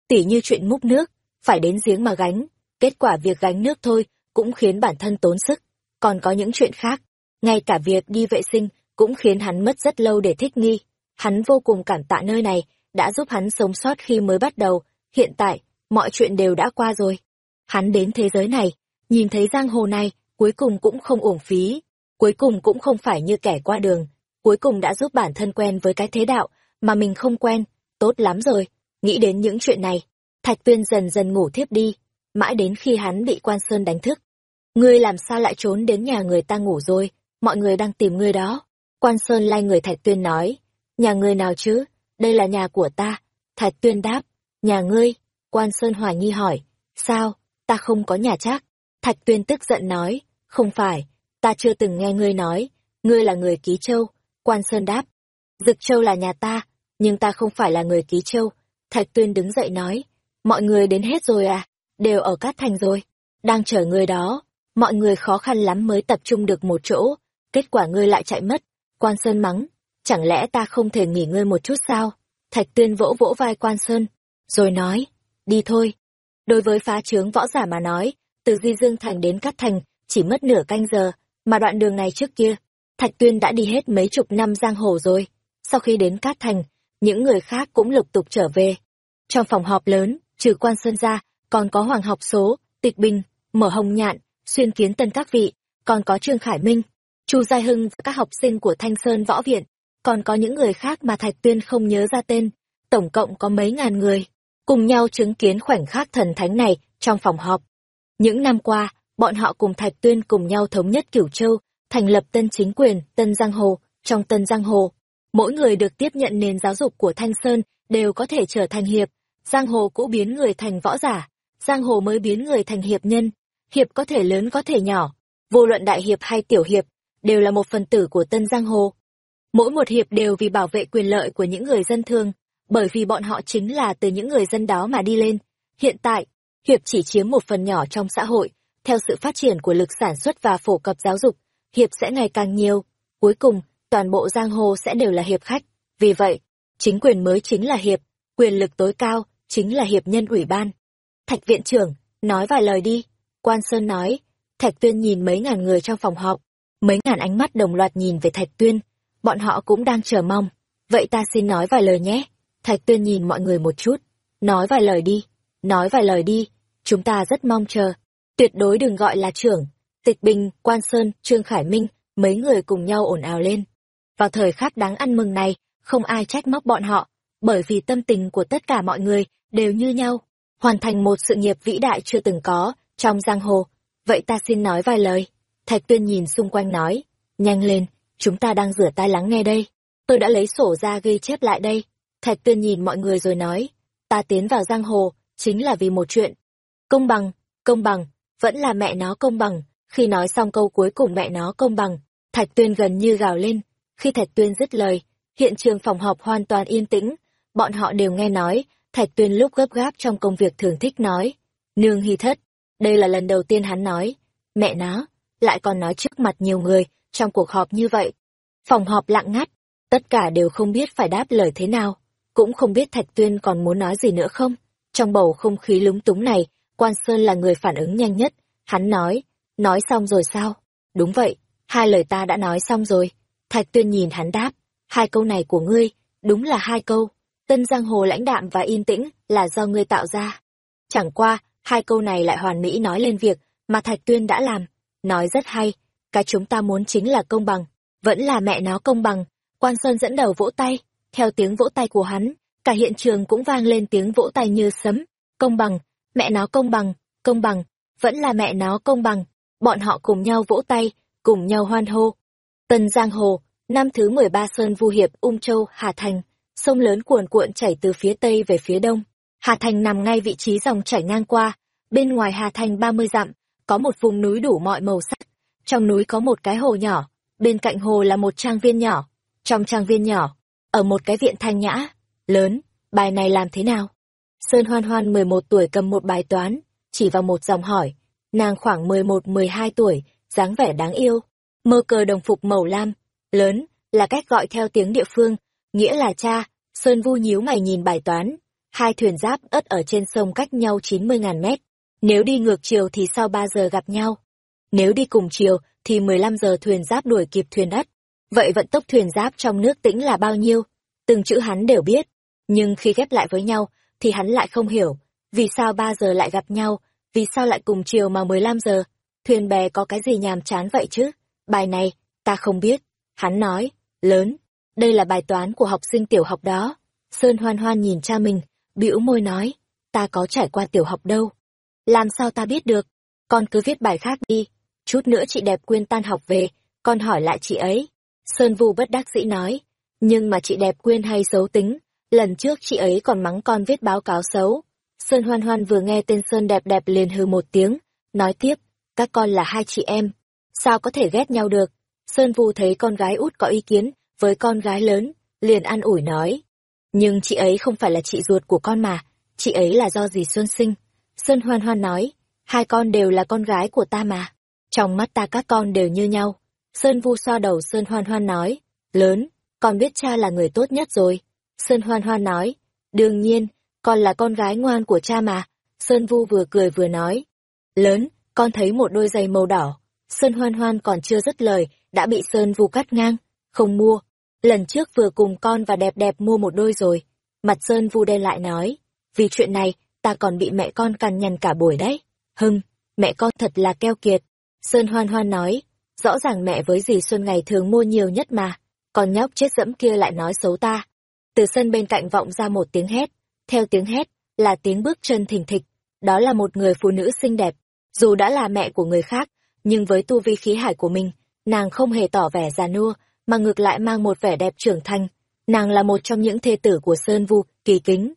Tỉ như chuyện múc nước, phải đến giếng mà gánh, kết quả việc gánh nước thôi cũng khiến bản thân tốn sức, còn có những chuyện khác, ngay cả việc đi vệ sinh cũng khiến hắn mất rất lâu để thích nghi. Hắn vô cùng cảm tạ nơi này, đã giúp hắn sống sót khi mới bắt đầu, hiện tại, mọi chuyện đều đã qua rồi. hắn đến thế giới này, nhìn thấy giang hồ này, cuối cùng cũng không uổng phí, cuối cùng cũng không phải như kẻ qua đường, cuối cùng đã giúp bản thân quen với cái thế đạo mà mình không quen, tốt lắm rồi. Nghĩ đến những chuyện này, Thạch Tuyên dần dần ngủ thiếp đi, mãi đến khi hắn bị Quan Sơn đánh thức. Ngươi làm sao lại trốn đến nhà người ta ngủ rồi, mọi người đang tìm ngươi đó. Quan Sơn lai người Thạch Tuyên nói, nhà ngươi nào chứ, đây là nhà của ta. Thạch Tuyên đáp, nhà ngươi. Quan Sơn hoài nghi hỏi, sao, ta không có nhà chắc. Thạch Tuyên tức giận nói, không phải, ta chưa từng nghe ngươi nói, ngươi là người Ký Châu. Quan Sơn đáp, Dực Châu là nhà ta, nhưng ta không phải là người Ký Châu. Thạch Tuyên đứng dậy nói, mọi người đến hết rồi à, đều ở Cát Thành rồi, đang chờ ngươi đó, mọi người khó khăn lắm mới tập trung được một chỗ, kết quả ngươi lại chạy mất. Quan Sơn mắng, chẳng lẽ ta không thể nghỉ ngơi một chút sao? Thạch Tuyên vỗ vỗ vai Quan Sơn, rồi nói, đi thôi. Đối với phá trướng võ giả mà nói, từ Di Dương Thành đến Cát Thành chỉ mất nửa canh giờ, mà đoạn đường này trước kia, Thạch Tuyên đã đi hết mấy chục năm giang hồ rồi. Sau khi đến Cát Thành, những người khác cũng lục tục trở về. Trong phòng họp lớn, trừ quan sơn ra, còn có Hoàng học số, Tịch Bình, Mở Hồng Nhạn, Xuyên Kiến Tân các vị, còn có Trương Khải Minh, Chu Giai Hưng và các học sinh của Thanh Sơn Võ Viện, còn có những người khác mà Thạch Tuyên không nhớ ra tên, tổng cộng có mấy ngàn người, cùng nhau chứng kiến khoảnh khắc thần thánh này trong phòng họp. Những năm qua, bọn họ cùng Thạch Tuyên cùng nhau thống nhất Cửu Châu, thành lập tân chính quyền, tân giang hồ, trong tân giang hồ. Mỗi người được tiếp nhận nền giáo dục của Thanh Sơn đều có thể trở thành hiệp, giang hồ cũ biến người thành võ giả, giang hồ mới biến người thành hiệp nhân. Hiệp có thể lớn có thể nhỏ, vô luận đại hiệp hay tiểu hiệp, đều là một phần tử của tân giang hồ. Mỗi một hiệp đều vì bảo vệ quyền lợi của những người dân thường, bởi vì bọn họ chính là từ những người dân đó mà đi lên. Hiện tại, hiệp chỉ chiếm một phần nhỏ trong xã hội, theo sự phát triển của lực sản xuất và phổ cập giáo dục, hiệp sẽ ngày càng nhiều. Cuối cùng, toàn bộ giang hồ sẽ đều là hiệp khách. Vì vậy, chính quyền mới chính là hiệp, quyền lực tối cao, chính là hiệp nhân ủy ban. Thạch viện trưởng, nói vài lời đi. Quan Sơn nói, Thạch Tuyên nhìn mấy ngàn người trong phòng họp, mấy ngàn ánh mắt đồng loạt nhìn về Thạch Tuyên, bọn họ cũng đang chờ mong. Vậy ta xin nói vài lời nhé. Thạch Tuyên nhìn mọi người một chút, nói vài lời đi, nói vài lời đi, chúng ta rất mong chờ. Tuyệt đối đừng gọi là trưởng, Tịch Bình, Quan Sơn, Trương Khải Minh, mấy người cùng nhau ồn ào lên. Vào thời khắc đáng ăn mừng này, không ai trách móc bọn họ, bởi vì tâm tình của tất cả mọi người đều như nhau, hoàn thành một sự nghiệp vĩ đại chưa từng có trong giang hồ. Vậy ta xin nói vài lời. Thạch Tuyên nhìn xung quanh nói, nhanh lên, chúng ta đang rửa tai lắng nghe đây. Tôi đã lấy sổ ra ghi chép lại đây. Thạch Tuyên nhìn mọi người rồi nói, ta tiến vào giang hồ, chính là vì một chuyện. Công bằng, công bằng, vẫn là mẹ nó công bằng. Khi nói xong câu cuối cùng mẹ nó công bằng, Thạch Tuyên gần như gào lên. Khi Thạch Tuyên dứt lời, hiện trường phòng họp hoàn toàn yên tĩnh. Bọn họ đều nghe nói, Thạch Tuyên lúc gấp gáp trong công việc thường thích nói. Nương hy thất. Đây là lần đầu tiên hắn nói. Mẹ nó, lại còn nói trước mặt nhiều người, trong cuộc họp như vậy. Phòng họp lặng ngắt, tất cả đều không biết phải đáp lời thế nào. Cũng không biết Thạch Tuyên còn muốn nói gì nữa không. Trong bầu không khí lúng túng này, Quan Sơn là người phản ứng nhanh nhất. Hắn nói, nói xong rồi sao? Đúng vậy, hai lời ta đã nói xong rồi. Thạch Tuyên nhìn hắn đáp, hai câu này của ngươi, đúng là hai câu. Tân giang hồ lãnh đạm và yên tĩnh là do ngươi tạo ra. Chẳng qua, hai câu này lại hoàn mỹ nói lên việc mà Thạch Tuyên đã làm. Nói rất hay, cái chúng ta muốn chính là công bằng. Vẫn là mẹ nó công bằng. Quan Sơn dẫn đầu vỗ tay, theo tiếng vỗ tay của hắn, cả hiện trường cũng vang lên tiếng vỗ tay như sấm. Công bằng, mẹ nó công bằng, công bằng, vẫn là mẹ nó công bằng. Bọn họ cùng nhau vỗ tay, cùng nhau hoan hô. Tân Giang Hồ, năm thứ 13 Sơn Vu Hiệp, Ung Châu, Hà Thành, sông lớn cuồn cuộn chảy từ phía tây về phía đông. Hà Thành nằm ngay vị trí dòng chảy ngang qua, bên ngoài Hà Thành 30 dặm, có một vùng núi đủ mọi màu sắc. Trong núi có một cái hồ nhỏ, bên cạnh hồ là một trang viên nhỏ. Trong trang viên nhỏ, ở một cái viện thanh nhã, lớn, bài này làm thế nào? Sơn Hoan Hoan 11 tuổi cầm một bài toán, chỉ vào một dòng hỏi. Nàng khoảng 11-12 tuổi, dáng vẻ đáng yêu. Mơ cờ đồng phục màu lam, lớn, là cách gọi theo tiếng địa phương, nghĩa là cha. Sơn Vu nhíu mày nhìn bài toán. Hai thuyền giáp ất ở trên sông cách nhau 90.000 mét. Nếu đi ngược chiều thì sau 3 giờ gặp nhau. Nếu đi cùng chiều thì 15 giờ thuyền giáp đuổi kịp thuyền đất. Vậy vận tốc thuyền giáp trong nước tĩnh là bao nhiêu? Từng chữ hắn đều biết. Nhưng khi ghép lại với nhau, thì hắn lại không hiểu. Vì sao 3 giờ lại gặp nhau, vì sao lại cùng chiều mà 15 giờ? Thuyền bè có cái gì nhàm chán vậy chứ? Bài này, ta không biết. Hắn nói, lớn, đây là bài toán của học sinh tiểu học đó. Sơn hoan hoan nhìn cha mình, bĩu môi nói, ta có trải qua tiểu học đâu. Làm sao ta biết được? Con cứ viết bài khác đi. Chút nữa chị đẹp quyên tan học về, con hỏi lại chị ấy. Sơn Vu bất đắc dĩ nói, nhưng mà chị đẹp quyên hay xấu tính, lần trước chị ấy còn mắng con viết báo cáo xấu. Sơn Hoan Hoan vừa nghe tên Sơn đẹp đẹp liền hừ một tiếng, nói tiếp, các con là hai chị em, sao có thể ghét nhau được. Sơn Vu thấy con gái út có ý kiến với con gái lớn, liền an ủi nói. Nhưng chị ấy không phải là chị ruột của con mà, chị ấy là do gì Xuân sinh. Sơn Hoan Hoan nói, hai con đều là con gái của ta mà. Trong mắt ta các con đều như nhau. Sơn Vu xoa đầu Sơn Hoan Hoan nói, lớn, con biết cha là người tốt nhất rồi. Sơn Hoan Hoan nói, đương nhiên, con là con gái ngoan của cha mà. Sơn Vu vừa cười vừa nói, lớn, con thấy một đôi giày màu đỏ. Sơn Hoan Hoan còn chưa dứt lời, đã bị Sơn Vu cắt ngang, không mua. Lần trước vừa cùng con và đẹp đẹp mua một đôi rồi. Mặt Sơn Vu đen lại nói, vì chuyện này, ta còn bị mẹ con cằn nhằn cả buổi đấy. Hưng, mẹ con thật là keo kiệt. Sơn Hoan Hoan nói, rõ ràng mẹ với dì Xuân ngày thường mua nhiều nhất mà, còn nhóc chết dẫm kia lại nói xấu ta. Từ sân bên cạnh vọng ra một tiếng hét, theo tiếng hét là tiếng bước chân thình thịch, đó là một người phụ nữ xinh đẹp, dù đã là mẹ của người khác, nhưng với tu vi khí hải của mình, nàng không hề tỏ vẻ già nua, mà ngược lại mang một vẻ đẹp trưởng thành. Nàng là một trong những thê tử của Sơn Vu, kỳ kính.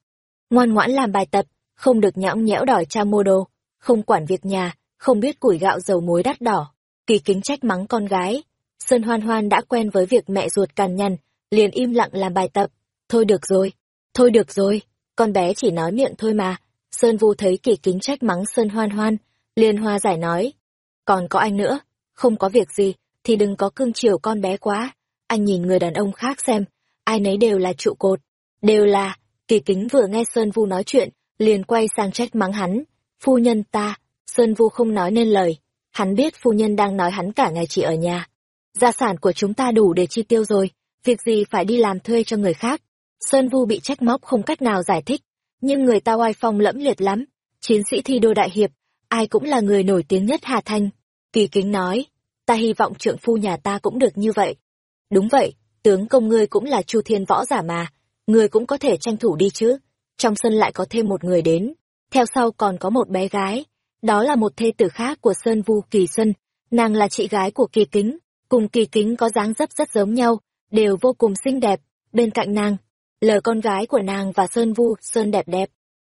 Ngoan ngoãn làm bài tập, không được nhõng nhẽo đòi cha mua đồ, không quản việc nhà, không biết củi gạo dầu muối đắt đỏ. Kỳ kính trách mắng con gái. Sơn Hoan Hoan đã quen với việc mẹ ruột cằn nhằn, liền im lặng làm bài tập. Thôi được rồi, thôi được rồi, con bé chỉ nói miệng thôi mà. Sơn Vu thấy kỳ kính trách mắng Sơn Hoan Hoan, liền hoa giải nói. Còn có anh nữa, không có việc gì, thì đừng có cưng chiều con bé quá. Anh nhìn người đàn ông khác xem, ai nấy đều là trụ cột. Đều là, kỳ kính vừa nghe Sơn Vu nói chuyện, liền quay sang trách mắng hắn. Phu nhân ta, Sơn Vu không nói nên lời. Hắn biết phu nhân đang nói hắn cả ngày chỉ ở nhà. Gia sản của chúng ta đủ để chi tiêu rồi, việc gì phải đi làm thuê cho người khác. Sơn Vu bị trách móc không cách nào giải thích, nhưng người ta oai phong lẫm liệt lắm. Chiến sĩ thi đô đại hiệp, ai cũng là người nổi tiếng nhất Hà Thanh. Kỳ kính nói, ta hy vọng trượng phu nhà ta cũng được như vậy. Đúng vậy, tướng công ngươi cũng là chu thiên võ giả mà, ngươi cũng có thể tranh thủ đi chứ. Trong sân lại có thêm một người đến, theo sau còn có một bé gái, đó là một thê tử khác của Sơn Vu Kỳ Xuân, nàng là chị gái của Kỳ Kính, cùng Kỳ Kính có dáng dấp rất giống nhau, đều vô cùng xinh đẹp, bên cạnh nàng, lờ con gái của nàng và Sơn Vu, Sơn đẹp đẹp.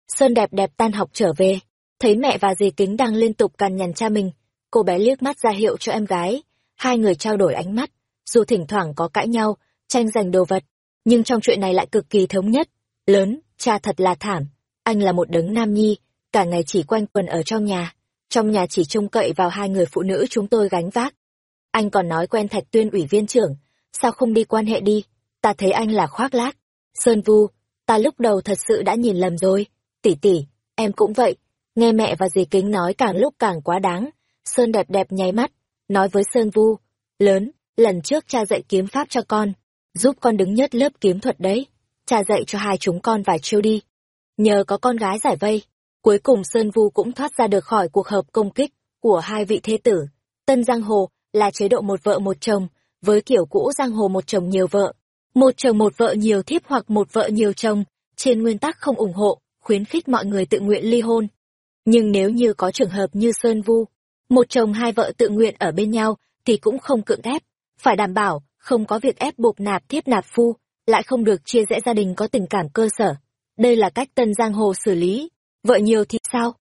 Sơn đẹp đẹp tan học trở về, thấy mẹ và dì Kính đang liên tục cằn nhằn cha mình, cô bé liếc mắt ra hiệu cho em gái, hai người trao đổi ánh mắt, dù thỉnh thoảng có cãi nhau, tranh giành đồ vật, nhưng trong chuyện này lại cực kỳ thống nhất. Lớn, cha thật là thảm, anh là một đấng nam nhi, cả ngày chỉ quanh quần ở trong nhà, trong nhà chỉ trông cậy vào hai người phụ nữ chúng tôi gánh vác. Anh còn nói quen Thạch Tuyên ủy viên trưởng, sao không đi quan hệ đi, ta thấy anh là khoác lác. Sơn Vu, ta lúc đầu thật sự đã nhìn lầm rồi, tỷ tỷ, em cũng vậy, nghe mẹ và dì kính nói càng lúc càng quá đáng. Sơn đẹp đẹp nháy mắt, nói với Sơn Vu, lớn, lần trước cha dạy kiếm pháp cho con, giúp con đứng nhất lớp kiếm thuật đấy, cha dạy cho hai chúng con vài chiêu đi. Nhờ có con gái giải vây, Cuối cùng Sơn Vu cũng thoát ra được khỏi cuộc hợp công kích của hai vị thế tử. Tân Giang Hồ là chế độ một vợ một chồng, với kiểu cũ Giang Hồ một chồng nhiều vợ. Một chồng một vợ nhiều thiếp hoặc một vợ nhiều chồng, trên nguyên tắc không ủng hộ, khuyến khích mọi người tự nguyện ly hôn. Nhưng nếu như có trường hợp như Sơn Vu, một chồng hai vợ tự nguyện ở bên nhau thì cũng không cưỡng ép, phải đảm bảo không có việc ép buộc nạp thiếp nạp phu, lại không được chia rẽ gia đình có tình cảm cơ sở. Đây là cách Tân Giang Hồ xử lý Vợ nhiều thì sao?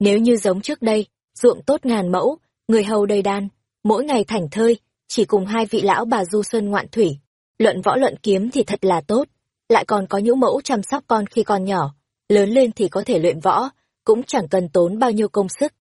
Nếu như giống trước đây, ruộng tốt ngàn mẫu, người hầu đầy đàn, mỗi ngày thảnh thơi, chỉ cùng hai vị lão bà du xuân ngoạn thủy. Luận võ luận kiếm thì thật là tốt, lại còn có những mẫu chăm sóc con khi còn nhỏ, lớn lên thì có thể luyện võ, cũng chẳng cần tốn bao nhiêu công sức.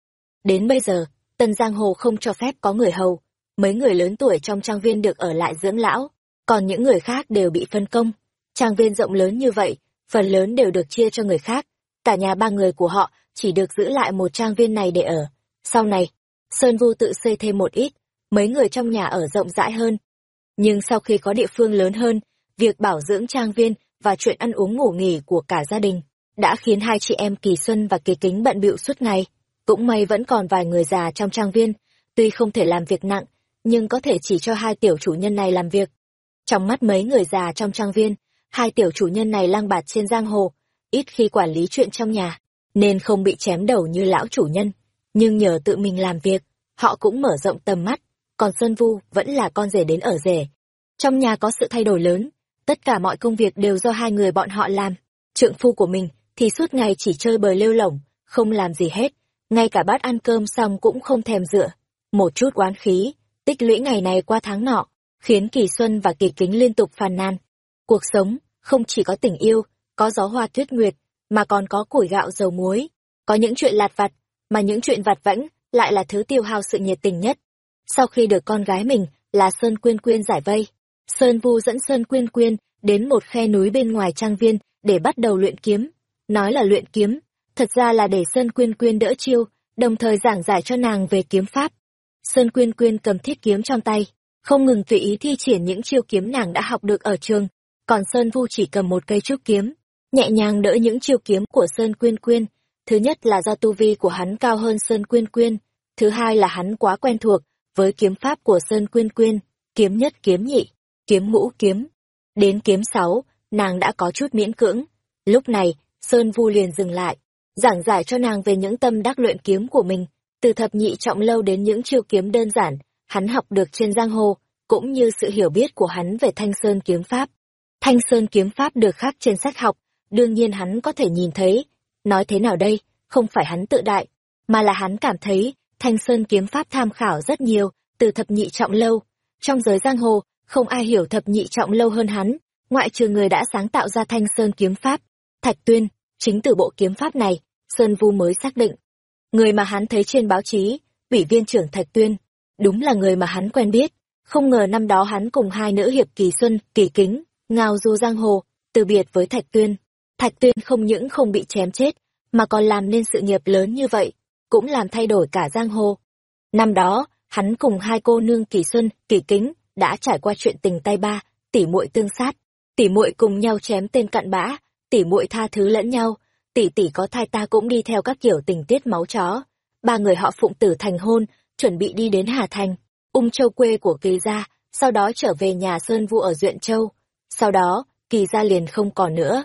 Đến bây giờ, Tân Giang Hồ không cho phép có người hầu, mấy người lớn tuổi trong trang viên được ở lại dưỡng lão, còn những người khác đều bị phân công. Trang viên rộng lớn như vậy, phần lớn đều được chia cho người khác, cả nhà ba người của họ chỉ được giữ lại một trang viên này để ở. Sau này, Sơn Vu tự xây thêm một ít, mấy người trong nhà ở rộng rãi hơn. Nhưng sau khi có địa phương lớn hơn, việc bảo dưỡng trang viên và chuyện ăn uống ngủ nghỉ của cả gia đình đã khiến hai chị em Kỳ Xuân và Kỳ Kính bận bịu suốt ngày. Cũng may vẫn còn vài người già trong trang viên, tuy không thể làm việc nặng, nhưng có thể chỉ cho hai tiểu chủ nhân này làm việc. Trong mắt mấy người già trong trang viên, hai tiểu chủ nhân này lang bạt trên giang hồ, ít khi quản lý chuyện trong nhà, nên không bị chém đầu như lão chủ nhân. Nhưng nhờ tự mình làm việc, họ cũng mở rộng tầm mắt, còn Sơn Vu vẫn là con rể đến ở rể. Trong nhà có sự thay đổi lớn, tất cả mọi công việc đều do hai người bọn họ làm. Trượng phu của mình thì suốt ngày chỉ chơi bời lêu lỏng, không làm gì hết, ngay cả bát ăn cơm xong cũng không thèm dựa. Một chút oán khí, tích lũy ngày này qua tháng nọ, khiến Kỳ Xuân và Kỳ Kính liên tục phàn nàn. Cuộc sống, không chỉ có tình yêu, có gió hoa tuyết nguyệt, mà còn có củi gạo dầu muối, có những chuyện lạt vặt, mà những chuyện vặt vãnh lại là thứ tiêu hao sự nhiệt tình nhất. Sau khi được con gái mình là Sơn Quyên Quyên giải vây, Sơn Vu dẫn Sơn Quyên Quyên đến một khe núi bên ngoài trang viên để bắt đầu luyện kiếm. Nói là luyện kiếm, thật ra là để Sơn Quyên Quyên đỡ chiêu, đồng thời giảng giải cho nàng về kiếm pháp. Sơn Quyên Quyên cầm thiết kiếm trong tay, không ngừng tùy ý thi triển những chiêu kiếm nàng đã học được ở trường, còn Sơn Vu chỉ cầm một cây trúc kiếm, nhẹ nhàng đỡ những chiêu kiếm của Sơn Quyên Quyên. Thứ nhất là do tu vi của hắn cao hơn Sơn Quyên Quyên, thứ hai là hắn quá quen thuộc với kiếm pháp của Sơn Quyên Quyên, kiếm nhất kiếm nhị, kiếm ngũ kiếm. Đến kiếm sáu, nàng đã có chút miễn cưỡng. Lúc này, Sơn Vu liền dừng lại, giảng giải cho nàng về những tâm đắc luyện kiếm của mình, từ thập nhị trọng lâu đến những chiêu kiếm đơn giản, hắn học được trên giang hồ, cũng như sự hiểu biết của hắn về Thanh Sơn kiếm pháp. Thanh Sơn kiếm pháp được khắc trên sách học, đương nhiên hắn có thể nhìn thấy. Nói thế nào đây, không phải hắn tự đại, mà là hắn cảm thấy Thanh Sơn kiếm pháp tham khảo rất nhiều, từ thập nhị trọng lâu. Trong giới giang hồ, không ai hiểu thập nhị trọng lâu hơn hắn, ngoại trừ người đã sáng tạo ra Thanh Sơn kiếm pháp. Thạch Tuyên, chính từ bộ kiếm pháp này, Sơn Vu mới xác định. Người mà hắn thấy trên báo chí, ủy viên trưởng Thạch Tuyên, đúng là người mà hắn quen biết. Không ngờ năm đó hắn cùng hai nữ hiệp kỳ xuân, kỳ kính, ngao du giang hồ, từ biệt với Thạch Tuyên. Thạch Tuyên không những không bị chém chết, mà còn làm nên sự nghiệp lớn như vậy, cũng làm thay đổi cả giang hồ. Năm đó, hắn cùng hai cô nương Kỳ Xuân, Kỳ Kính đã trải qua chuyện tình tay ba, tỉ muội tương sát, tỉ muội cùng nhau chém tên cặn bã, tỉ muội tha thứ lẫn nhau, tỷ tỷ có thai ta cũng đi theo các kiểu tình tiết máu chó. Ba người họ phụng tử thành hôn, chuẩn bị đi đến Hà Thành, ung châu quê của Kỳ gia, sau đó trở về nhà Sơn Vu ở Duyện Châu. Sau đó, Kỳ gia liền không còn nữa.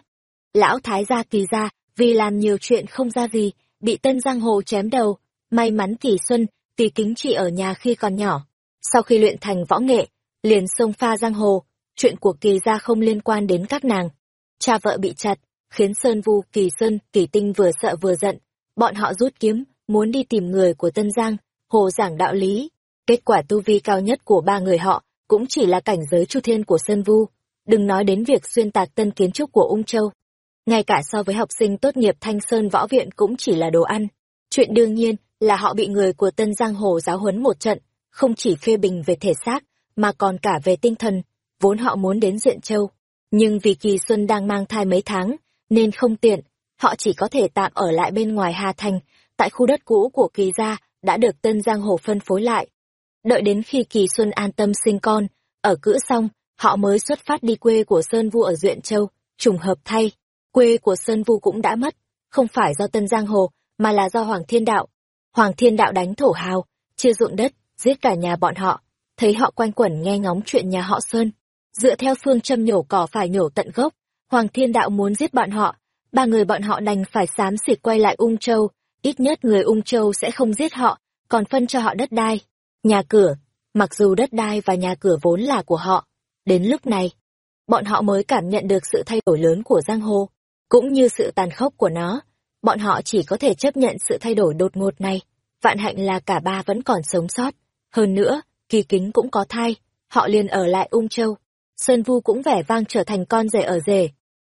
Lão thái gia Kỳ gia, vì làm nhiều chuyện không ra gì, bị tân giang hồ chém đầu. May mắn Kỳ Xuân, Kỳ kính chỉ ở nhà khi còn nhỏ. Sau khi luyện thành võ nghệ, liền xông pha giang hồ, chuyện của Kỳ gia không liên quan đến các nàng. Cha vợ bị chặt, khiến Sơn Vu, Kỳ Sơn, Kỳ Tinh vừa sợ vừa giận. Bọn họ rút kiếm, muốn đi tìm người của Tân Giang, hồ giảng đạo lý. Kết quả tu vi cao nhất của ba người họ cũng chỉ là cảnh giới chu thiên của Sơn Vu, đừng nói đến việc xuyên tạc tân kiến trúc của Ung Châu. Ngay cả so với học sinh tốt nghiệp Thanh Sơn Võ Viện cũng chỉ là đồ ăn. Chuyện đương nhiên là họ bị người của Tân Giang Hồ giáo huấn một trận, không chỉ phê bình về thể xác, mà còn cả về tinh thần, vốn họ muốn đến Duyện Châu. Nhưng vì Kỳ Xuân đang mang thai mấy tháng, nên không tiện, họ chỉ có thể tạm ở lại bên ngoài Hà Thành, tại khu đất cũ của Kỳ gia đã được Tân Giang Hồ phân phối lại. Đợi đến khi Kỳ Xuân an tâm sinh con, ở cữ xong, họ mới xuất phát đi quê của Sơn Vu ở Duyện Châu, trùng hợp thay, quê của Sơn Vu cũng đã mất, không phải do Tân Giang Hồ, mà là do Hoàng Thiên Đạo. Hoàng Thiên Đạo đánh thổ hào, chia ruộng đất, giết cả nhà bọn họ, thấy họ quanh quẩn nghe ngóng chuyện nhà họ Sơn. Dựa theo phương châm nhổ cỏ phải nhổ tận gốc, Hoàng Thiên Đạo muốn giết bọn họ, ba người bọn họ đành phải xám xịt quay lại Ung Châu, ít nhất người Ung Châu sẽ không giết họ, còn phân cho họ đất đai, nhà cửa, mặc dù đất đai và nhà cửa vốn là của họ. Đến lúc này, bọn họ mới cảm nhận được sự thay đổi lớn của giang hồ, cũng như sự tàn khốc của nó. Bọn họ chỉ có thể chấp nhận sự thay đổi đột ngột này. Vạn hạnh là cả ba vẫn còn sống sót. Hơn nữa, kỳ kính cũng có thai, họ liền ở lại Ung Châu. Sơn Vu cũng vẻ vang trở thành con rể ở rể.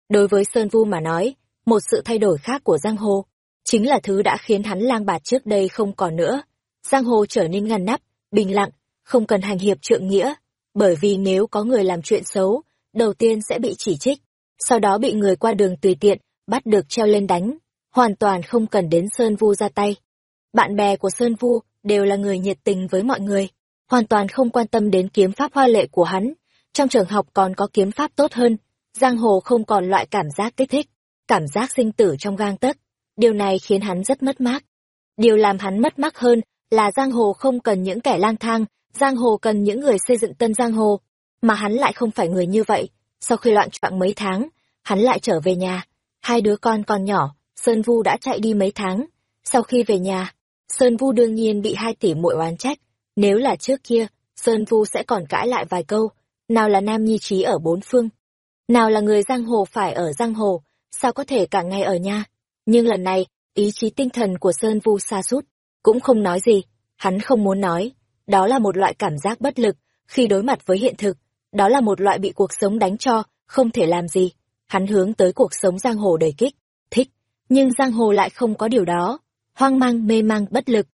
Đối với Sơn Vu mà nói, một sự thay đổi khác của giang hồ, chính là thứ đã khiến hắn lang bạt trước đây không còn nữa. Giang hồ trở nên ngăn nắp, bình lặng, không cần hành hiệp trượng nghĩa, bởi vì nếu có người làm chuyện xấu, đầu tiên sẽ bị chỉ trích, sau đó bị người qua đường tùy tiện, bắt được treo lên đánh, hoàn toàn không cần đến Sơn Vu ra tay. Bạn bè của Sơn Vu đều là người nhiệt tình với mọi người, hoàn toàn không quan tâm đến kiếm pháp hoa lệ của hắn. Trong trường học còn có kiếm pháp tốt hơn, giang hồ không còn loại cảm giác kích thích, cảm giác sinh tử trong gang tấc. Điều này khiến hắn rất mất mát. Điều làm hắn mất mát hơn là giang hồ không cần những kẻ lang thang, giang hồ cần những người xây dựng tân giang hồ. Mà hắn lại không phải người như vậy. Sau khi loạn trọng mấy tháng, hắn lại trở về nhà. Hai đứa con còn nhỏ, Sơn Vu đã chạy đi mấy tháng. Sau khi về nhà, Sơn Vu đương nhiên bị hai tỷ muội oán trách. Nếu là trước kia, Sơn Vu sẽ còn cãi lại vài câu. Nào là nam nhi trí ở bốn phương. Nào là người giang hồ phải ở giang hồ, sao có thể cả ngày ở nhà. Nhưng lần này, ý chí tinh thần của Sơn Vu xa sút cũng không nói gì. Hắn không muốn nói. Đó là một loại cảm giác bất lực, khi đối mặt với hiện thực. Đó là một loại bị cuộc sống đánh cho, không thể làm gì. Hắn hướng tới cuộc sống giang hồ đầy kích, thích. Nhưng giang hồ lại không có điều đó. Hoang mang, mê mang, bất lực.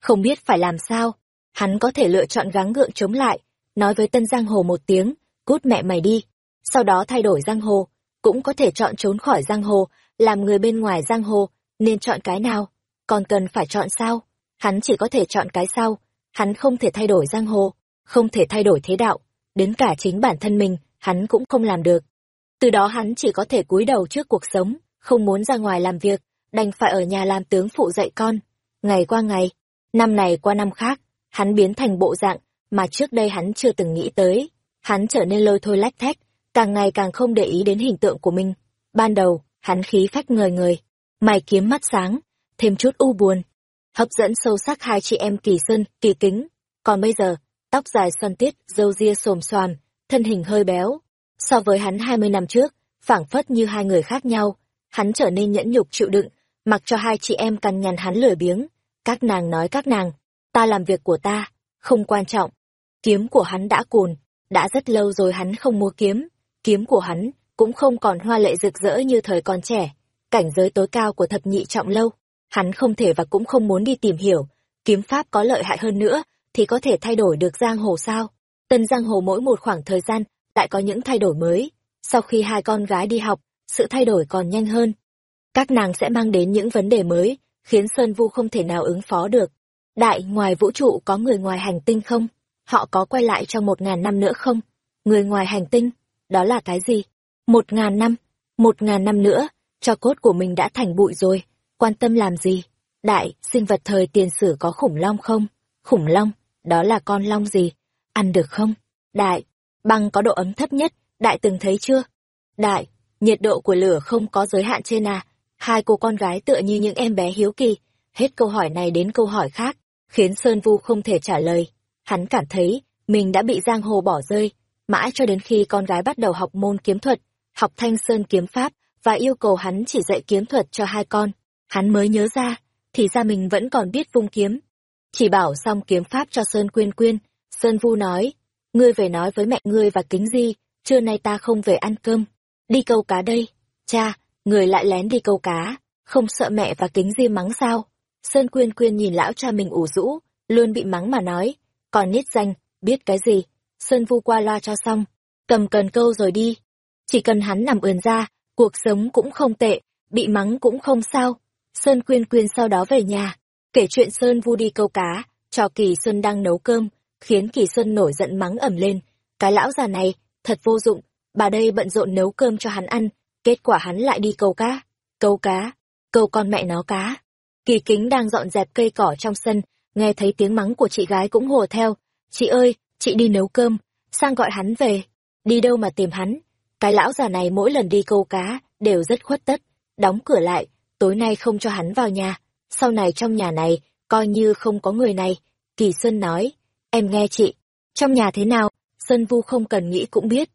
Không biết phải làm sao. Hắn có thể lựa chọn gắng gượng chống lại, nói với tân giang hồ một tiếng, cút mẹ mày đi. Sau đó thay đổi giang hồ, cũng có thể chọn trốn khỏi giang hồ, làm người bên ngoài giang hồ, nên chọn cái nào? Còn cần phải chọn sao? Hắn chỉ có thể chọn cái sau, hắn không thể thay đổi giang hồ, không thể thay đổi thế đạo, đến cả chính bản thân mình, hắn cũng không làm được. Từ đó hắn chỉ có thể cúi đầu trước cuộc sống, không muốn ra ngoài làm việc, đành phải ở nhà làm tướng phụ dạy con. Ngày qua ngày, năm này qua năm khác, hắn biến thành bộ dạng mà trước đây hắn chưa từng nghĩ tới. Hắn trở nên lôi thôi lách thách, càng ngày càng không để ý đến hình tượng của mình. Ban đầu, hắn khí phách ngời người mày kiếm mắt sáng, thêm chút u buồn. Hấp dẫn sâu sắc hai chị em kỳ sơn, kỳ kính. Còn bây giờ, tóc dài xoăn tiết, râu ria xồm xoàm, thân hình hơi béo. So với hắn hai mươi năm trước, phảng phất như hai người khác nhau. Hắn trở nên nhẫn nhục chịu đựng, mặc cho hai chị em cằn nhằn hắn lười biếng. Các nàng nói các nàng, ta làm việc của ta, không quan trọng. Kiếm của hắn đã cùn, đã rất lâu rồi hắn không mua kiếm. Kiếm của hắn cũng không còn hoa lệ rực rỡ như thời còn trẻ. Cảnh giới tối cao của thập nhị trọng lâu, hắn không thể và cũng không muốn đi tìm hiểu. Kiếm pháp có lợi hại hơn nữa, thì có thể thay đổi được giang hồ sao. Tân giang hồ mỗi một khoảng thời gian, lại có những thay đổi mới. Sau khi hai con gái đi học, sự thay đổi còn nhanh hơn. Các nàng sẽ mang đến những vấn đề mới, khiến Sơn Vu không thể nào ứng phó được. Đại, ngoài vũ trụ có người ngoài hành tinh không? Họ có quay lại trong một ngàn năm nữa không? Người ngoài hành tinh? Đó là cái gì? Một ngàn năm? Một ngàn năm nữa, cho cốt của mình đã thành bụi rồi. Quan tâm làm gì? Đại, sinh vật thời tiền sử có khủng long không? Khủng long? Đó là con long gì? Ăn được không? Đại, băng có độ ấm thấp nhất, đại từng thấy chưa? Đại, nhiệt độ của lửa không có giới hạn trên à? Hai cô con gái tựa như những em bé hiếu kỳ, hết câu hỏi này đến câu hỏi khác, khiến Sơn Vu không thể trả lời. Hắn cảm thấy mình đã bị giang hồ bỏ rơi, mãi cho đến khi con gái bắt đầu học môn kiếm thuật, học thanh sơn kiếm pháp và yêu cầu hắn chỉ dạy kiếm thuật cho hai con. Hắn mới nhớ ra, thì ra mình vẫn còn biết vung kiếm. Chỉ bảo xong kiếm pháp cho Sơn Quyên Quyên, Sơn Vu nói, ngươi về nói với mẹ ngươi và kính di, trưa nay ta không về ăn cơm, đi câu cá đây. Cha, người lại lén đi câu cá, không sợ mẹ và kính di mắng sao? Sơn Quyên Quyên nhìn lão cha mình ủ rũ, luôn bị mắng mà nói, còn nít danh, biết cái gì? Sơn Vu qua loa cho xong, cầm cần câu rồi đi. Chỉ cần hắn nằm ườn ra, cuộc sống cũng không tệ, bị mắng cũng không sao. Sơn Quyên Quyên sau đó về nhà, kể chuyện Sơn Vu đi câu cá, cho Kỳ Xuân đang nấu cơm, khiến Kỳ Xuân nổi giận mắng ẩm lên. Cái lão già này, thật vô dụng, bà đây bận rộn nấu cơm cho hắn ăn, kết quả hắn lại đi câu cá. Câu cá, câu con mẹ nó cá. Kỳ kính đang dọn dẹp cây cỏ trong sân, nghe thấy tiếng mắng của chị gái cũng hùa theo. Chị ơi, chị đi nấu cơm, sang gọi hắn về. Đi đâu mà tìm hắn? Cái lão già này mỗi lần đi câu cá, đều rất khuất tất. Đóng cửa lại, tối nay không cho hắn vào nhà. Sau này trong nhà này, coi như không có người này. Kỳ Sơn nói, em nghe chị, trong nhà thế nào, Sơn Vu không cần nghĩ cũng biết.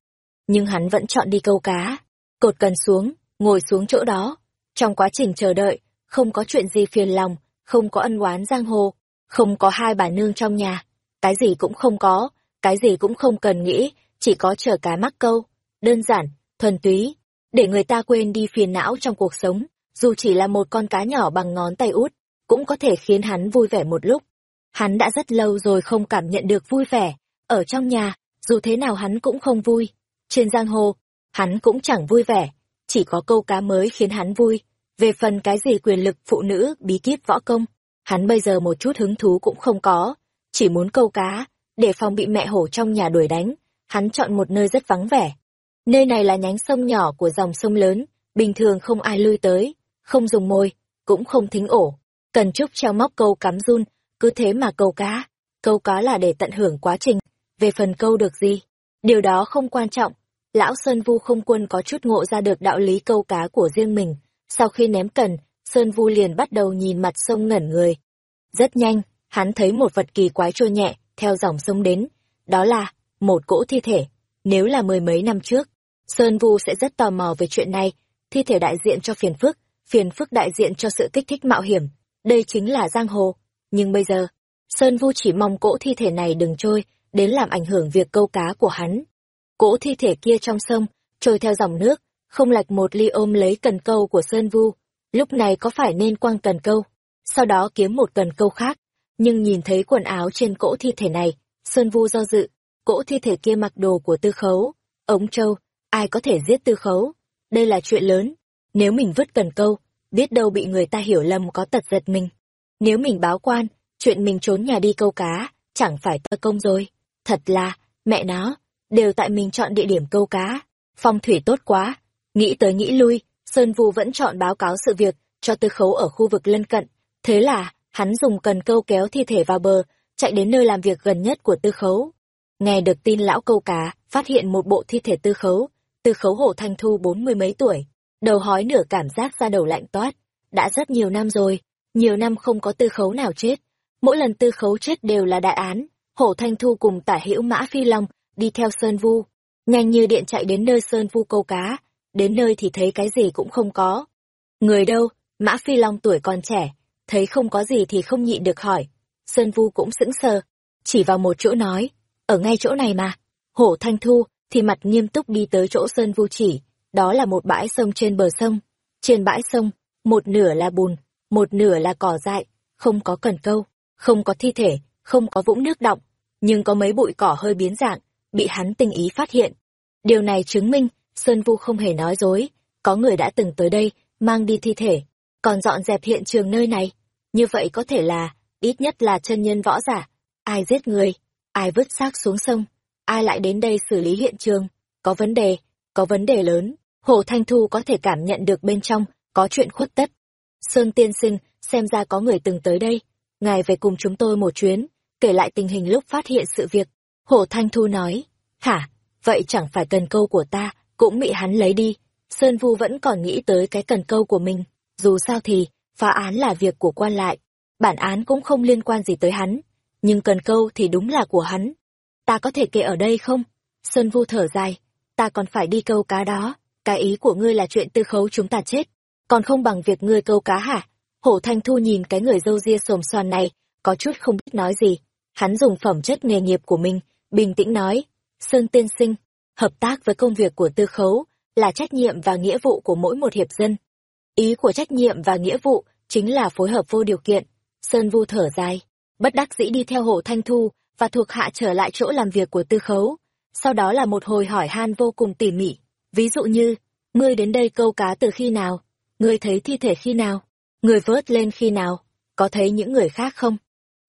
Nhưng hắn vẫn chọn đi câu cá. Cột cần xuống, ngồi xuống chỗ đó. Trong quá trình chờ đợi, không có chuyện gì phiền lòng, không có ân oán giang hồ, không có hai bà nương trong nhà, cái gì cũng không có, cái gì cũng không cần nghĩ, chỉ có chờ cá mắc câu, đơn giản, thuần túy, để người ta quên đi phiền não trong cuộc sống, dù chỉ là một con cá nhỏ bằng ngón tay út, cũng có thể khiến hắn vui vẻ một lúc. Hắn đã rất lâu rồi không cảm nhận được vui vẻ, ở trong nhà, dù thế nào hắn cũng không vui. Trên giang hồ, hắn cũng chẳng vui vẻ, chỉ có câu cá mới khiến hắn vui. Về phần cái gì quyền lực phụ nữ, bí kíp võ công, hắn bây giờ một chút hứng thú cũng không có, chỉ muốn câu cá, để phòng bị mẹ hổ trong nhà đuổi đánh, hắn chọn một nơi rất vắng vẻ. Nơi này là nhánh sông nhỏ của dòng sông lớn, bình thường không ai lui tới, không dùng môi, cũng không thính ổ. Cần Trúc treo móc câu cắm run, cứ thế mà câu cá. Câu cá là để tận hưởng quá trình, về phần câu được gì. Điều đó không quan trọng. Lão Sơn Vu không quân có chút ngộ ra được đạo lý câu cá của riêng mình. Sau khi ném cần, Sơn Vu liền bắt đầu nhìn mặt sông ngẩn người. Rất nhanh, hắn thấy một vật kỳ quái trôi nhẹ, theo dòng sông đến. Đó là, một cỗ thi thể. Nếu là mười mấy năm trước, Sơn Vu sẽ rất tò mò về chuyện này. Thi thể đại diện cho phiền phức, phiền phức đại diện cho sự kích thích mạo hiểm. Đây chính là giang hồ. Nhưng bây giờ, Sơn Vu chỉ mong cỗ thi thể này đừng trôi, đến làm ảnh hưởng việc câu cá của hắn. Cỗ thi thể kia trong sông, trôi theo dòng nước, không lạch một ly ôm lấy cần câu của Sơn Vu. Lúc này có phải nên quăng cần câu, sau đó kiếm một cần câu khác, nhưng nhìn thấy quần áo trên cỗ thi thể này, Sơn Vu do dự, cỗ thi thể kia mặc đồ của tư khấu, ống châu, ai có thể giết tư khấu, đây là chuyện lớn, nếu mình vứt cần câu, biết đâu bị người ta hiểu lầm có tật giật mình. Nếu mình báo quan, chuyện mình trốn nhà đi câu cá, chẳng phải tơ công rồi. Thật là, mẹ nó, đều tại mình chọn địa điểm câu cá. Phong thủy tốt quá. Nghĩ tới nghĩ lui, Sơn Vu vẫn chọn báo cáo sự việc cho tư khấu ở khu vực lân cận. Thế là, hắn dùng cần câu kéo thi thể vào bờ, chạy đến nơi làm việc gần nhất của tư khấu. Nghe được tin lão câu cá, phát hiện một bộ thi thể tư khấu, tư khấu hổ thanh thu bốn mươi mấy tuổi, đầu hói nửa cảm giác ra đầu lạnh toát. Đã rất nhiều năm rồi, nhiều năm không có tư khấu nào chết. Mỗi lần tư khấu chết đều là đại án, hổ thanh thu cùng tả hữu mã phi long, đi theo Sơn Vu. Nhanh như điện chạy đến nơi Sơn Vu câu cá, đến nơi thì thấy cái gì cũng không có. Người đâu, mã phi long tuổi còn trẻ, thấy không có gì thì không nhịn được hỏi. Sơn Vu cũng sững sờ, chỉ vào một chỗ nói, ở ngay chỗ này mà. Hổ Thanh Thu thì mặt nghiêm túc đi tới chỗ Sơn Vu chỉ, đó là một bãi sông trên bờ sông. Trên bãi sông, một nửa là bùn, một nửa là cỏ dại, không có cần câu, không có thi thể, không có vũng nước động, nhưng có mấy bụi cỏ hơi biến dạng, bị hắn tình ý phát hiện. Điều này chứng minh, Sơn Vu không hề nói dối, có người đã từng tới đây, mang đi thi thể, còn dọn dẹp hiện trường nơi này. Như vậy có thể là, ít nhất là chân nhân võ giả, ai giết người, ai vứt xác xuống sông, ai lại đến đây xử lý hiện trường, có vấn đề, có vấn đề lớn, Hồ Thanh Thu có thể cảm nhận được bên trong, có chuyện khuất tất. Sơn tiên sinh, xem ra có người từng tới đây, ngài về cùng chúng tôi một chuyến, kể lại tình hình lúc phát hiện sự việc. Hồ Thanh Thu nói, hả, vậy chẳng phải cần câu của ta, cũng bị hắn lấy đi. Sơn Vu vẫn còn nghĩ tới cái cần câu của mình, dù sao thì, phá án là việc của quan lại, bản án cũng không liên quan gì tới hắn, nhưng cần câu thì đúng là của hắn. Ta có thể kể ở đây không? Sơn Vu thở dài, ta còn phải đi câu cá đó, cái ý của ngươi là chuyện tư khấu chúng ta chết, còn không bằng việc ngươi câu cá hả? Hổ Thanh Thu nhìn cái người dâu ria xồm xoàn này, có chút không biết nói gì. Hắn dùng phẩm chất nghề nghiệp của mình, bình tĩnh nói, Sơn tiên sinh, hợp tác với công việc của tư khấu, là trách nhiệm và nghĩa vụ của mỗi một hiệp dân. Ý của trách nhiệm và nghĩa vụ chính là phối hợp vô điều kiện. Sơn Vu thở dài, bất đắc dĩ đi theo Hổ Thanh Thu và thuộc hạ trở lại chỗ làm việc của tư khấu. Sau đó là một hồi hỏi han vô cùng tỉ mỉ. Ví dụ như, ngươi đến đây câu cá từ khi nào? Ngươi thấy thi thể khi nào? Ngươi vớt lên khi nào? Có thấy những người khác không?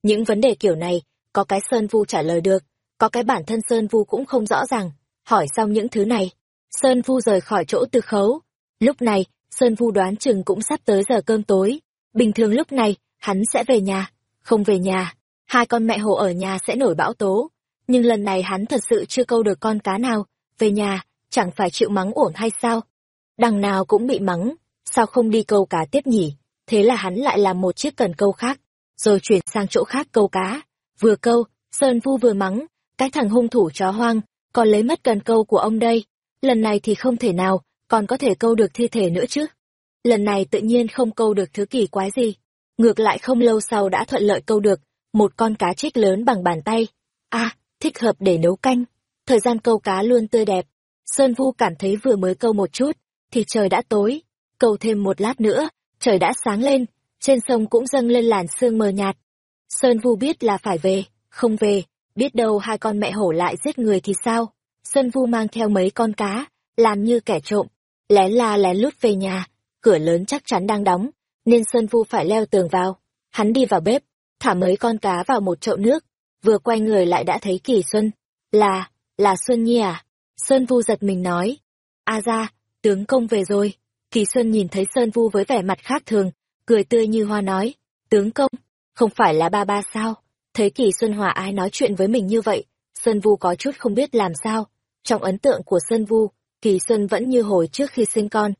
Những vấn đề kiểu này, có cái Sơn Vu trả lời được, có cái bản thân Sơn Vu cũng không rõ ràng. Hỏi xong những thứ này, Sơn Vu rời khỏi chỗ tư khấu. Lúc này, Sơn Vu đoán chừng cũng sắp tới giờ cơm tối. Bình thường lúc này, hắn sẽ về nhà. Không về nhà, hai con mẹ hồ ở nhà sẽ nổi bão tố. Nhưng lần này hắn thật sự chưa câu được con cá nào. Về nhà, chẳng phải chịu mắng uổng hay sao? Đằng nào cũng bị mắng, sao không đi câu cá tiếp nhỉ? Thế là hắn lại làm một chiếc cần câu khác, rồi chuyển sang chỗ khác câu cá. Vừa câu, Sơn Vu vừa mắng, cái thằng hung thủ chó hoang, còn lấy mất cần câu của ông đây. Lần này thì không thể nào, còn có thể câu được thi thể nữa chứ. Lần này tự nhiên không câu được thứ kỳ quái gì. Ngược lại không lâu sau đã thuận lợi câu được, một con cá trích lớn bằng bàn tay. a thích hợp để nấu canh. Thời gian câu cá luôn tươi đẹp. Sơn Vu cảm thấy vừa mới câu một chút, thì trời đã tối. Câu thêm một lát nữa, trời đã sáng lên, trên sông cũng dâng lên làn sương mờ nhạt. Sơn Vu biết là phải về, không về, biết đâu hai con mẹ hổ lại giết người thì sao? Sơn Vu mang theo mấy con cá, làm như kẻ trộm, lén la lén lút về nhà, cửa lớn chắc chắn đang đóng, nên Sơn Vu phải leo tường vào. Hắn đi vào bếp, thả mấy con cá vào một chậu nước, vừa quay người lại đã thấy Kỳ Xuân. Là, là Xuân Nhi à? Sơn Vu giật mình nói. A ra, tướng công về rồi. Kỳ Xuân nhìn thấy Sơn Vu với vẻ mặt khác thường, cười tươi như hoa nói. Tướng công, không phải là ba ba sao? Thấy Kỳ Xuân Hòa ai nói chuyện với mình như vậy, Sơn Vu có chút không biết làm sao. Trong ấn tượng của Sơn Vu, Kỳ Xuân vẫn như hồi trước khi sinh con.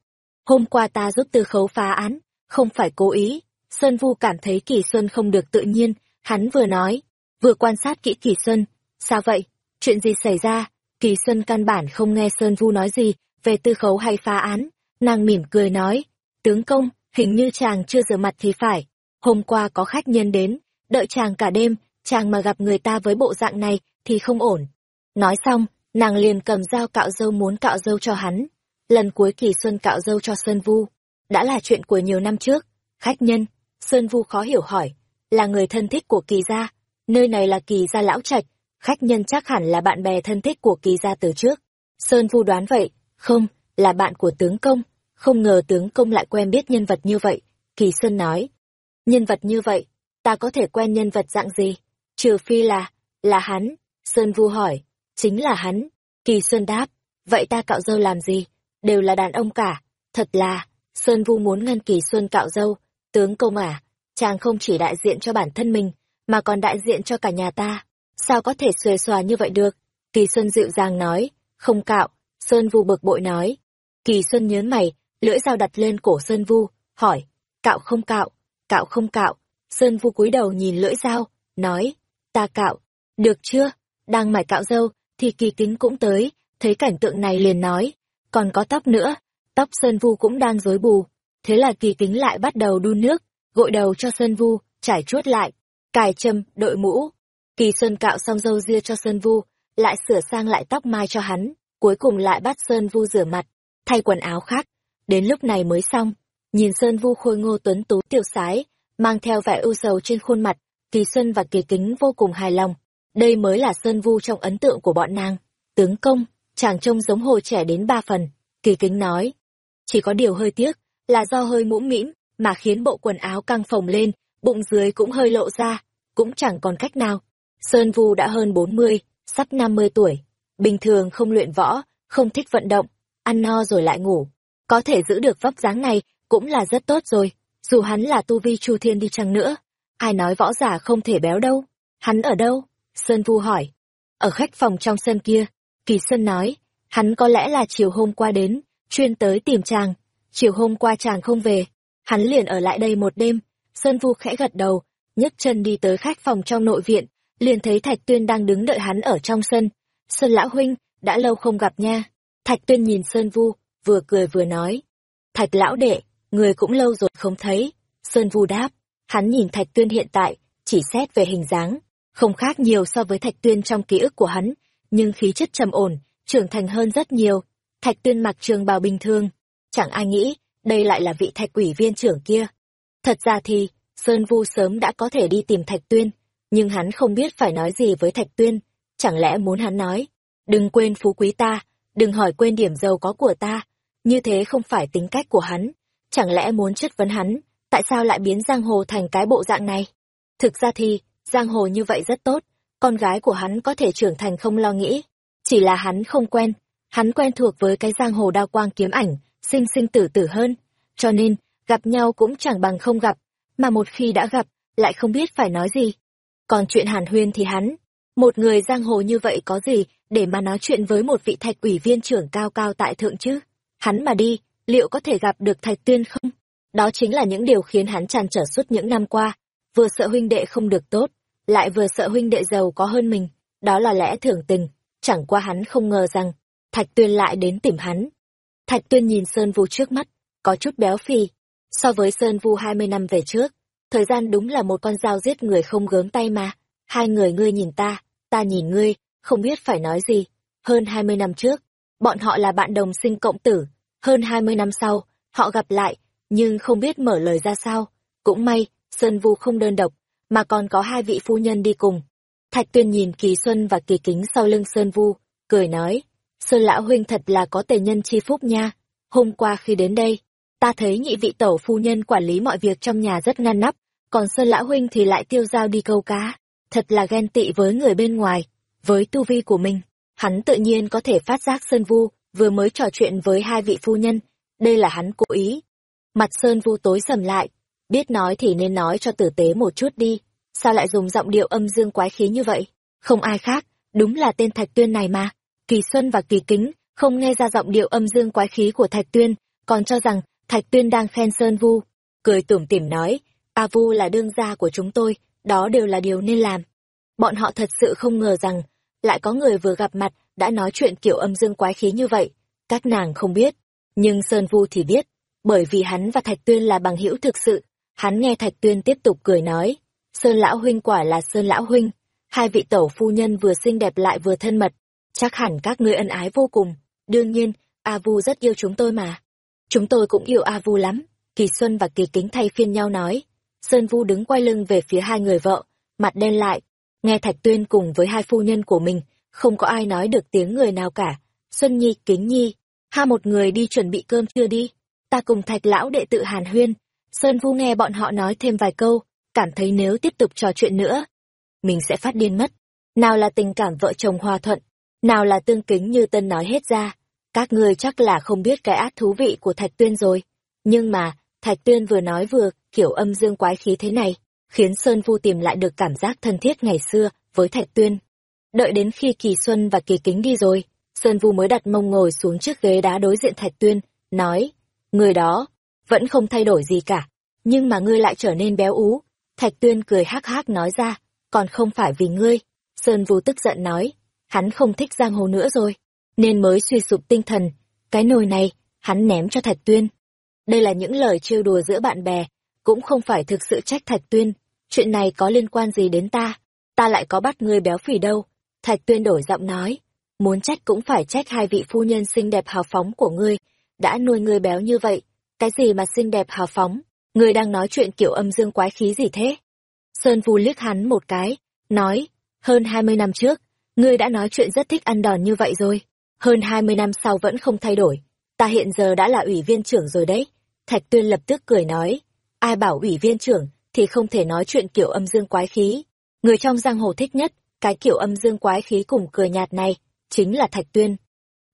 Hôm qua ta giúp tư khấu phá án, không phải cố ý. Sơn Vu cảm thấy Kỳ Xuân không được tự nhiên, hắn vừa nói, vừa quan sát kỹ Kỳ Xuân. Sao vậy? Chuyện gì xảy ra? Kỳ Xuân căn bản không nghe Sơn Vu nói gì về tư khấu hay phá án. Nàng mỉm cười nói, tướng công, hình như chàng chưa rửa mặt thì phải. Hôm qua có khách nhân đến, đợi chàng cả đêm, chàng mà gặp người ta với bộ dạng này thì không ổn. Nói xong, nàng liền cầm dao cạo dâu muốn cạo dâu cho hắn. Lần cuối kỳ xuân cạo dâu cho Sơn Vu, đã là chuyện của nhiều năm trước. Khách nhân, Sơn Vu khó hiểu hỏi, là người thân thích của kỳ gia, nơi này là kỳ gia lão trạch, khách nhân chắc hẳn là bạn bè thân thích của kỳ gia từ trước. Sơn Vu đoán vậy, không, là bạn của tướng công, không ngờ tướng công lại quen biết nhân vật như vậy. Kỳ Sơn nói, nhân vật như vậy, ta có thể quen nhân vật dạng gì? Trừ phi là, là hắn. Sơn Vu hỏi, chính là hắn. Kỳ Sơn đáp, vậy ta cạo dâu làm gì? Đều là đàn ông cả. Thật là, Sơn Vu muốn ngăn Kỳ Xuân cạo dâu. Tướng công à, chàng không chỉ đại diện cho bản thân mình, mà còn đại diện cho cả nhà ta. Sao có thể xuề xòa như vậy được? Kỳ Xuân dịu dàng nói, không cạo. Sơn Vu bực bội nói. Kỳ Xuân nhớ mày, lưỡi dao đặt lên cổ Sơn Vu, hỏi, cạo không cạo, cạo không cạo. Sơn Vu cúi đầu nhìn lưỡi dao, nói, ta cạo, được chưa? Đang mải cạo dâu, thì kỳ kính cũng tới, thấy cảnh tượng này liền nói, còn có tóc nữa, tóc Sơn Vu cũng đang rối bù. Thế là kỳ kính lại bắt đầu đun nước, gội đầu cho Sơn Vu, trải chuốt lại, cài châm, đội mũ. Kỳ Sơn cạo xong râu ria cho Sơn Vu, lại sửa sang lại tóc mai cho hắn, cuối cùng lại bắt Sơn Vu rửa mặt, thay quần áo khác. Đến lúc này mới xong, nhìn Sơn Vu khôi ngô tuấn tú tiểu sái, mang theo vẻ ưu sầu trên khuôn mặt, Kỳ Xuân và Kỳ Kính vô cùng hài lòng. Đây mới là Sơn Vu trong ấn tượng của bọn nàng. Tướng công, chàng trông giống hồ trẻ đến ba phần. Kỳ Kính nói. Chỉ có điều hơi tiếc, là do hơi mũm mĩm, mà khiến bộ quần áo căng phồng lên, bụng dưới cũng hơi lộ ra, cũng chẳng còn cách nào. Sơn Vu đã hơn bốn mươi, sắp năm mươi tuổi. Bình thường không luyện võ, không thích vận động, ăn no rồi lại ngủ. Có thể giữ được vóc dáng này cũng là rất tốt rồi, dù hắn là tu vi chu thiên đi chăng nữa. Ai nói võ giả không thể béo đâu? Hắn ở đâu? Sơn Vu hỏi. Ở khách phòng trong sân kia. Kỳ Sơn nói, hắn có lẽ là chiều hôm qua đến, chuyên tới tìm chàng. Chiều hôm qua chàng không về, hắn liền ở lại đây một đêm. Sơn Vu khẽ gật đầu, nhấc chân đi tới khách phòng trong nội viện, liền thấy Thạch Tuyên đang đứng đợi hắn ở trong sân. Sơn Lão Huynh, đã lâu không gặp nha. Thạch Tuyên nhìn Sơn Vu, vừa cười vừa nói. Thạch Lão Đệ, người cũng lâu rồi không thấy. Sơn Vu đáp, hắn nhìn Thạch Tuyên hiện tại, chỉ xét về hình dáng, không khác nhiều so với Thạch Tuyên trong ký ức của hắn, nhưng khí chất trầm ổn, trưởng thành hơn rất nhiều. Thạch Tuyên mặc trường bào bình thường, chẳng ai nghĩ đây lại là vị Thạch ủy viên trưởng kia. Thật ra thì, Sơn Vu sớm đã có thể đi tìm Thạch Tuyên, nhưng hắn không biết phải nói gì với Thạch Tuyên, chẳng lẽ muốn hắn nói, đừng quên phú quý ta, đừng hỏi quên điểm giàu có của ta, như thế không phải tính cách của hắn, chẳng lẽ muốn chất vấn hắn, tại sao lại biến giang hồ thành cái bộ dạng này? Thực ra thì, giang hồ như vậy rất tốt, con gái của hắn có thể trưởng thành không lo nghĩ, chỉ là hắn không quen, hắn quen thuộc với cái giang hồ đao quang kiếm ảnh, sinh sinh tử tử hơn, cho nên, gặp nhau cũng chẳng bằng không gặp, mà một khi đã gặp, lại không biết phải nói gì. Còn chuyện hàn huyên thì hắn, một người giang hồ như vậy có gì để mà nói chuyện với một vị thạch ủy viên trưởng cao cao tại thượng chứ? Hắn mà đi, liệu có thể gặp được thạch tuyên không? Đó chính là những điều khiến hắn tràn trở suốt những năm qua, vừa sợ huynh đệ không được tốt, lại vừa sợ huynh đệ giàu có hơn mình, đó là lẽ thường tình, chẳng qua hắn không ngờ rằng, Thạch Tuyên lại đến tìm hắn. Thạch Tuyên nhìn Sơn Vu trước mắt, có chút béo phì, so với Sơn Vu hai mươi năm về trước, thời gian đúng là một con dao giết người không gớm tay mà, hai người ngươi nhìn ta, ta nhìn ngươi, không biết phải nói gì, hơn hai mươi năm trước, bọn họ là bạn đồng sinh cộng tử, hơn hai mươi năm sau, họ gặp lại, nhưng không biết mở lời ra sao. Cũng may, Sơn Vu không đơn độc, mà còn có hai vị phu nhân đi cùng. Thạch Tuyên nhìn Kỳ Xuân và Kỳ Kính sau lưng Sơn Vu, cười nói, Sơn Lão Huynh thật là có tề nhân chi phúc nha. Hôm qua khi đến đây, ta thấy nhị vị tẩu phu nhân quản lý mọi việc trong nhà rất ngăn nắp, còn Sơn Lão Huynh thì lại tiêu dao đi câu cá. Thật là ghen tị với người bên ngoài, với tu vi của mình. Hắn tự nhiên có thể phát giác Sơn Vu vừa mới trò chuyện với hai vị phu nhân, đây là hắn cố ý, Mặt Sơn Vu tối sầm lại, biết nói thì nên nói cho tử tế một chút đi, sao lại dùng giọng điệu âm dương quái khí như vậy? Không ai khác, đúng là tên Thạch Tuyên này mà. Kỳ Xuân và Kỳ Kính không nghe ra giọng điệu âm dương quái khí của Thạch Tuyên, còn cho rằng Thạch Tuyên đang khen Sơn Vu. Cười tủm tỉm nói, A Vu là đương gia của chúng tôi, đó đều là điều nên làm. Bọn họ thật sự không ngờ rằng, lại có người vừa gặp mặt đã nói chuyện kiểu âm dương quái khí như vậy. Các nàng không biết, nhưng Sơn Vu thì biết, bởi vì hắn và Thạch Tuyên là bằng hữu thực sự. Hắn nghe Thạch Tuyên tiếp tục cười nói, Sơn Lão Huynh quả là Sơn Lão Huynh, hai vị tẩu phu nhân vừa xinh đẹp lại vừa thân mật, chắc hẳn các ngươi ân ái vô cùng. Đương nhiên, A Vu rất yêu chúng tôi mà. Chúng tôi cũng yêu A Vu lắm, Kỳ Xuân và Kỳ Kính thay phiên nhau nói. Sơn Vu đứng quay lưng về phía hai người vợ, mặt đen lại, nghe Thạch Tuyên cùng với hai phu nhân của mình, không có ai nói được tiếng người nào cả. Xuân Nhi, Kính Nhi, ha một người đi chuẩn bị cơm chưa đi, ta cùng Thạch lão đệ tự hàn huyên. Sơn Vu nghe bọn họ nói thêm vài câu, cảm thấy nếu tiếp tục trò chuyện nữa, mình sẽ phát điên mất. Nào là tình cảm vợ chồng hòa thuận, nào là tương kính như Tân nói hết ra. Các ngươi chắc là không biết cái ác thú vị của Thạch Tuyên rồi. Nhưng mà, Thạch Tuyên vừa nói vừa, kiểu âm dương quái khí thế này, khiến Sơn Vu tìm lại được cảm giác thân thiết ngày xưa với Thạch Tuyên. Đợi đến khi Kỳ Xuân và Kỳ Kính đi rồi, Sơn Vu mới đặt mông ngồi xuống chiếc ghế đá đối diện Thạch Tuyên, nói, người đó, vẫn không thay đổi gì cả, nhưng mà ngươi lại trở nên béo ú. Thạch Tuyên cười hắc hắc nói ra, còn không phải vì ngươi. Sơn Vu tức giận nói, hắn không thích giang hồ nữa rồi, nên mới suy sụp tinh thần. Cái nồi này, hắn ném cho Thạch Tuyên. Đây là những lời trêu đùa giữa bạn bè, cũng không phải thực sự trách Thạch Tuyên. Chuyện này có liên quan gì đến ta? Ta lại có bắt ngươi béo phì đâu? Thạch Tuyên đổi giọng nói, muốn trách cũng phải trách hai vị phu nhân xinh đẹp hào phóng của ngươi, đã nuôi ngươi béo như vậy. Cái gì mà xinh đẹp hào phóng? Ngươi đang nói chuyện kiểu âm dương quái khí gì thế? Sơn Vu liếc hắn một cái, nói, hơn hai mươi năm trước, ngươi đã nói chuyện rất thích ăn đòn như vậy rồi. Hơn hai mươi năm sau vẫn không thay đổi. Ta hiện giờ đã là ủy viên trưởng rồi đấy. Thạch Tuyên lập tức cười nói, ai bảo ủy viên trưởng thì không thể nói chuyện kiểu âm dương quái khí. Người trong giang hồ thích nhất, cái kiểu âm dương quái khí cùng cười nhạt này, chính là Thạch Tuyên.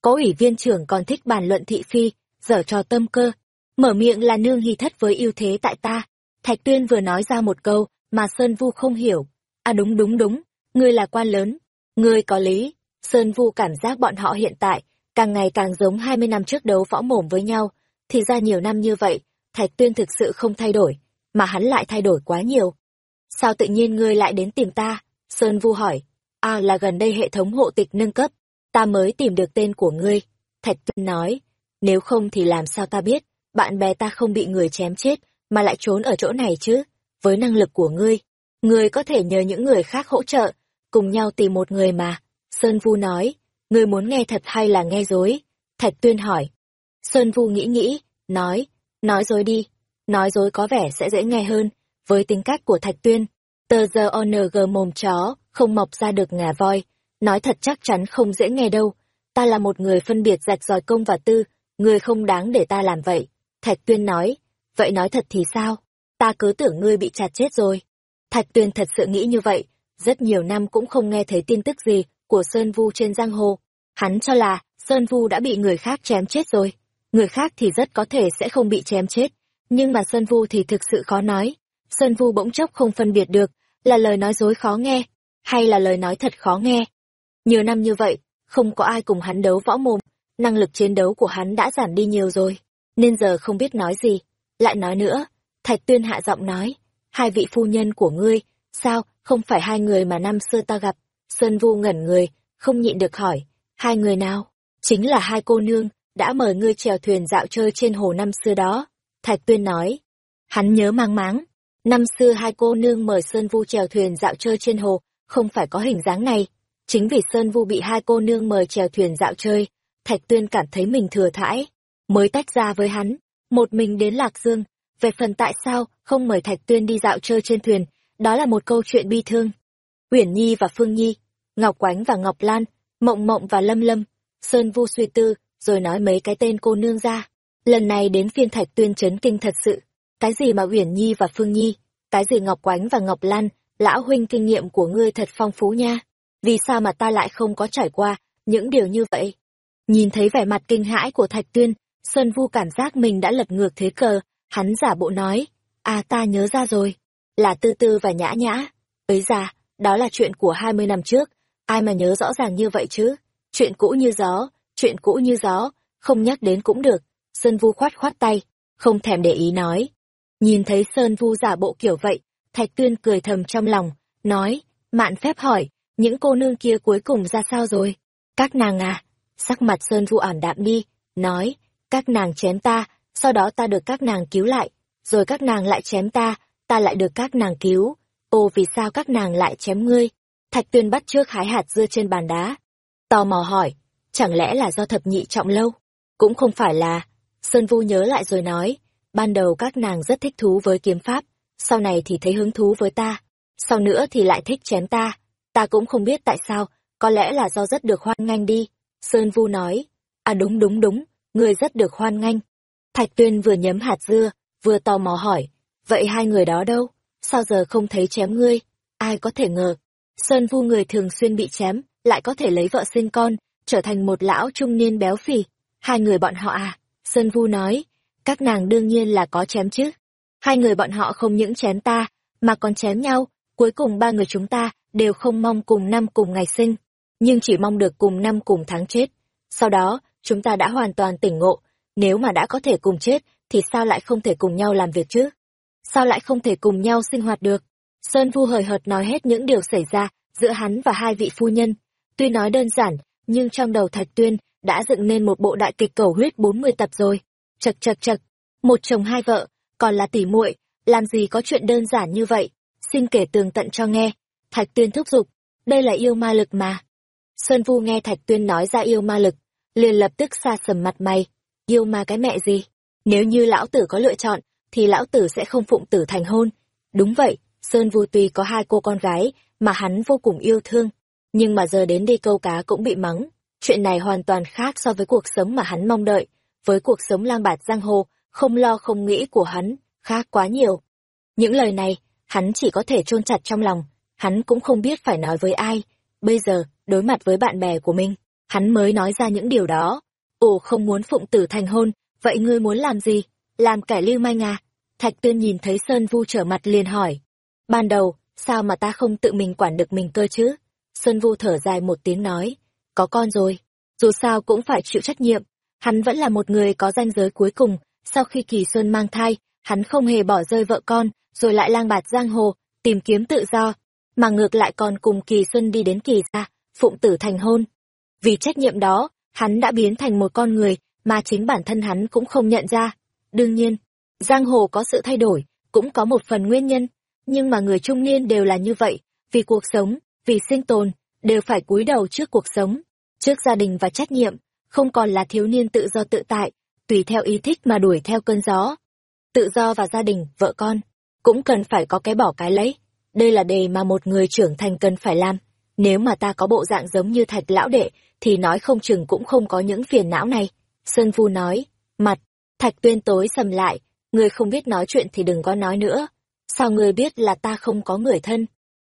Có ủy viên trưởng còn thích bàn luận thị phi, dở trò tâm cơ. Mở miệng là nương hy thất với ưu thế tại ta. Thạch Tuyên vừa nói ra một câu, mà Sơn Vu không hiểu. À đúng đúng đúng, ngươi là quan lớn, ngươi có lý. Sơn Vu cảm giác bọn họ hiện tại, càng ngày càng giống 20 năm trước đấu võ mồm với nhau, thì ra nhiều năm như vậy, Thạch Tuyên thực sự không thay đổi, mà hắn lại thay đổi quá nhiều. Sao tự nhiên ngươi lại đến tìm ta? Sơn Vu hỏi. À là gần đây hệ thống hộ tịch nâng cấp, ta mới tìm được tên của ngươi. Thạch Tuyên nói, nếu không thì làm sao ta biết, bạn bè ta không bị người chém chết, mà lại trốn ở chỗ này chứ với năng lực của ngươi, ngươi có thể nhờ những người khác hỗ trợ, cùng nhau tìm một người mà. Sơn Vu nói, ngươi muốn nghe thật hay là nghe dối? Thạch Tuyên hỏi. Sơn Vu nghĩ nghĩ, nói, nói dối đi, nói dối có vẻ sẽ dễ nghe hơn, với tính cách của Thạch Tuyên. Tờ giờ ONG mồm chó, không mọc ra được ngà voi, nói thật chắc chắn không dễ nghe đâu. Ta là một người phân biệt rạch ròi công và tư, ngươi không đáng để ta làm vậy. Thạch Tuyên nói, vậy nói thật thì sao? ta cứ tưởng ngươi bị chặt chết rồi. Thạch Tuyên thật sự nghĩ như vậy, rất nhiều năm cũng không nghe thấy tin tức gì của Sơn Vu trên giang hồ. Hắn cho là Sơn Vu đã bị người khác chém chết rồi. Người khác thì rất có thể sẽ không bị chém chết, nhưng mà Sơn Vu thì thực sự khó nói. Sơn Vu bỗng chốc không phân biệt được, là lời nói dối khó nghe, hay là lời nói thật khó nghe. Nhiều năm như vậy, không có ai cùng hắn đấu võ mồm, năng lực chiến đấu của hắn đã giảm đi nhiều rồi, nên giờ không biết nói gì. Lại nói nữa, Thạch Tuyên hạ giọng nói, hai vị phu nhân của ngươi, sao, không phải hai người mà năm xưa ta gặp. Sơn Vu ngẩn người, không nhịn được hỏi, hai người nào? Chính là hai cô nương, đã mời ngươi chèo thuyền dạo chơi trên hồ năm xưa đó. Thạch Tuyên nói, hắn nhớ mang máng, năm xưa hai cô nương mời Sơn Vu chèo thuyền dạo chơi trên hồ, không phải có hình dáng này. Chính vì Sơn Vu bị hai cô nương mời chèo thuyền dạo chơi, Thạch Tuyên cảm thấy mình thừa thãi, mới tách ra với hắn, một mình đến Lạc Dương, về phần tại sao không mời Thạch Tuyên đi dạo chơi trên thuyền, đó là một câu chuyện bi thương. Uyển Nhi và Phương Nhi, Ngọc Quánh và Ngọc Lan, Mộng Mộng và Lâm Lâm, Sơn Vu suy tư, rồi nói mấy cái tên cô nương ra. Lần này đến phiên Thạch Tuyên chấn kinh thật sự. Cái gì mà Uyển Nhi và Phương Nhi, cái gì Ngọc Quánh và Ngọc Lan, lão huynh kinh nghiệm của ngươi thật phong phú nha. Vì sao mà ta lại không có trải qua những điều như vậy? Nhìn thấy vẻ mặt kinh hãi của Thạch Tuyên, Sơn Vu cảm giác mình đã lật ngược thế cờ, Hắn giả bộ nói, À ta nhớ ra rồi. Là tư tư và nhã nhã. Ấy ra, đó là chuyện của hai mươi năm trước. Ai mà nhớ rõ ràng như vậy chứ? Chuyện cũ như gió, chuyện cũ như gió, không nhắc đến cũng được. Sơn Vu khoát khoát tay, không thèm để ý nói. Nhìn thấy Sơn Vu giả bộ kiểu vậy, Thạch Tuyên cười thầm trong lòng, nói, mạn phép hỏi, những cô nương kia cuối cùng ra sao rồi? Các nàng à? Sắc mặt Sơn Vu ảm đạm đi, nói, các nàng chém ta, sau đó ta được các nàng cứu lại, rồi các nàng lại chém ta, ta lại được các nàng cứu. Ô vì sao các nàng lại chém ngươi? Thạch Tuyên bắt trước hái hạt dưa trên bàn đá. Tò mò hỏi, chẳng lẽ là do thập nhị trọng lâu? Cũng không phải là. Sơn Vu nhớ lại rồi nói, ban đầu các nàng rất thích thú với kiếm pháp, sau này thì thấy hứng thú với ta, sau nữa thì lại thích chém ta. Ta cũng không biết tại sao, có lẽ là do rất được hoan nghênh đi. Sơn Vu nói, à đúng đúng đúng, người rất được hoan nghênh. Thạch Tuyên vừa nhấm hạt dưa, vừa tò mò hỏi, vậy hai người đó đâu? Sao giờ không thấy chém ngươi? Ai có thể ngờ, Sơn Vu người thường xuyên bị chém, lại có thể lấy vợ sinh con, trở thành một lão trung niên béo phì. Hai người bọn họ à? Sơn Vu nói, các nàng đương nhiên là có chém chứ. Hai người bọn họ không những chém ta, mà còn chém nhau, cuối cùng ba người chúng ta đều không mong cùng năm cùng ngày sinh, nhưng chỉ mong được cùng năm cùng tháng chết. Sau đó, chúng ta đã hoàn toàn tỉnh ngộ, nếu mà đã có thể cùng chết, thì sao lại không thể cùng nhau làm việc chứ? Sao lại không thể cùng nhau sinh hoạt được? Sơn Vu hời hợt nói hết những điều xảy ra giữa hắn và hai vị phu nhân. Tuy nói đơn giản, nhưng trong đầu Thạch Tuyên đã dựng nên một bộ đại kịch cầu huyết 40 tập rồi. Chật chật chật, một chồng hai vợ, còn là tỷ muội, làm gì có chuyện đơn giản như vậy? Xin kể tường tận cho nghe. Thạch Tuyên thúc giục, đây là yêu ma lực mà. Sơn Vu nghe Thạch Tuyên nói ra yêu ma lực, liền lập tức xa sầm mặt mày. Yêu ma cái mẹ gì? Nếu như lão tử có lựa chọn, thì lão tử sẽ không phụng tử thành hôn. Đúng vậy, Sơn Vu tuy có hai cô con gái mà hắn vô cùng yêu thương, nhưng mà giờ đến đi câu cá cũng bị mắng. Chuyện này hoàn toàn khác so với cuộc sống mà hắn mong đợi, với cuộc sống lang bạt giang hồ, không lo không nghĩ của hắn, khác quá nhiều. Những lời này, hắn chỉ có thể chôn chặt trong lòng, hắn cũng không biết phải nói với ai. Bây giờ, đối mặt với bạn bè của mình, hắn mới nói ra những điều đó. Ồ không muốn phụng tử thành hôn, vậy ngươi muốn làm gì? Làm kẻ lưu manh à? Thạch tuyên nhìn thấy Sơn Vu trở mặt liền hỏi. Ban đầu, sao mà ta không tự mình quản được mình cơ chứ? Sơn Vu thở dài một tiếng nói. Có con rồi, dù sao cũng phải chịu trách nhiệm. Hắn vẫn là một người có danh giới cuối cùng, sau khi Kỳ Sơn mang thai, hắn không hề bỏ rơi vợ con, rồi lại lang bạt giang hồ, tìm kiếm tự do, mà ngược lại còn cùng Kỳ Xuân đi đến Kỳ gia, phụng tử thành hôn. Vì trách nhiệm đó, hắn đã biến thành một con người mà chính bản thân hắn cũng không nhận ra. Đương nhiên, giang hồ có sự thay đổi, cũng có một phần nguyên nhân, nhưng mà người trung niên đều là như vậy, vì cuộc sống, vì sinh tồn, đều phải cúi đầu trước cuộc sống, trước gia đình và trách nhiệm, không còn là thiếu niên tự do tự tại, tùy theo ý thích mà đuổi theo cơn gió. Tự do và gia đình, vợ con, cũng cần phải có cái bỏ cái lấy. Đây là đề mà một người trưởng thành cần phải làm. Nếu mà ta có bộ dạng giống như thạch lão đệ, thì nói không chừng cũng không có những phiền não này. Sơn Phu nói, mặt, thạch tuyên tối sầm lại, người không biết nói chuyện thì đừng có nói nữa. Sao ngươi biết là ta không có người thân?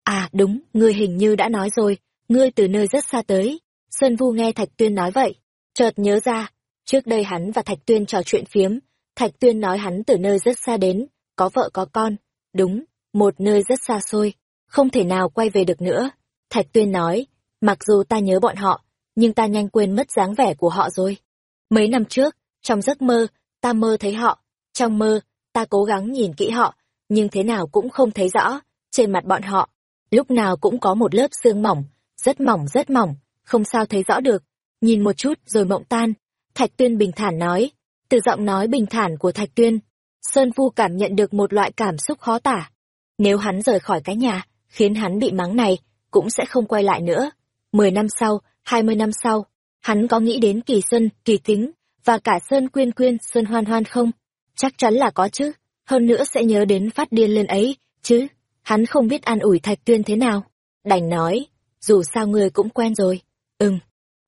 À đúng, ngươi hình như đã nói rồi, ngươi từ nơi rất xa tới. Sơn Vu nghe Thạch Tuyên nói vậy, chợt nhớ ra, trước đây hắn và Thạch Tuyên trò chuyện phiếm, Thạch Tuyên nói hắn từ nơi rất xa đến, có vợ có con, đúng, một nơi rất xa xôi, không thể nào quay về được nữa. Thạch Tuyên nói, mặc dù ta nhớ bọn họ, nhưng ta nhanh quên mất dáng vẻ của họ rồi. Mấy năm trước, trong giấc mơ, ta mơ thấy họ, trong mơ, ta cố gắng nhìn kỹ họ, nhưng thế nào cũng không thấy rõ, trên mặt bọn họ, lúc nào cũng có một lớp xương mỏng, rất mỏng rất mỏng, không sao thấy rõ được. Nhìn một chút rồi mộng tan, Thạch Tuyên bình thản nói, từ giọng nói bình thản của Thạch Tuyên, Sơn Phu cảm nhận được một loại cảm xúc khó tả. Nếu hắn rời khỏi cái nhà, khiến hắn bị mắng này, cũng sẽ không quay lại nữa. Mười năm sau, hai mươi năm sau, hắn có nghĩ đến Kỳ Xuân, Kỳ kính và cả Sơn Quyên Quyên, Sơn Hoan Hoan không? Chắc chắn là có chứ, hơn nữa sẽ nhớ đến phát điên lên ấy, chứ. Hắn không biết an ủi Thạch Tuyên thế nào. Đành nói, dù sao người cũng quen rồi. Ừm,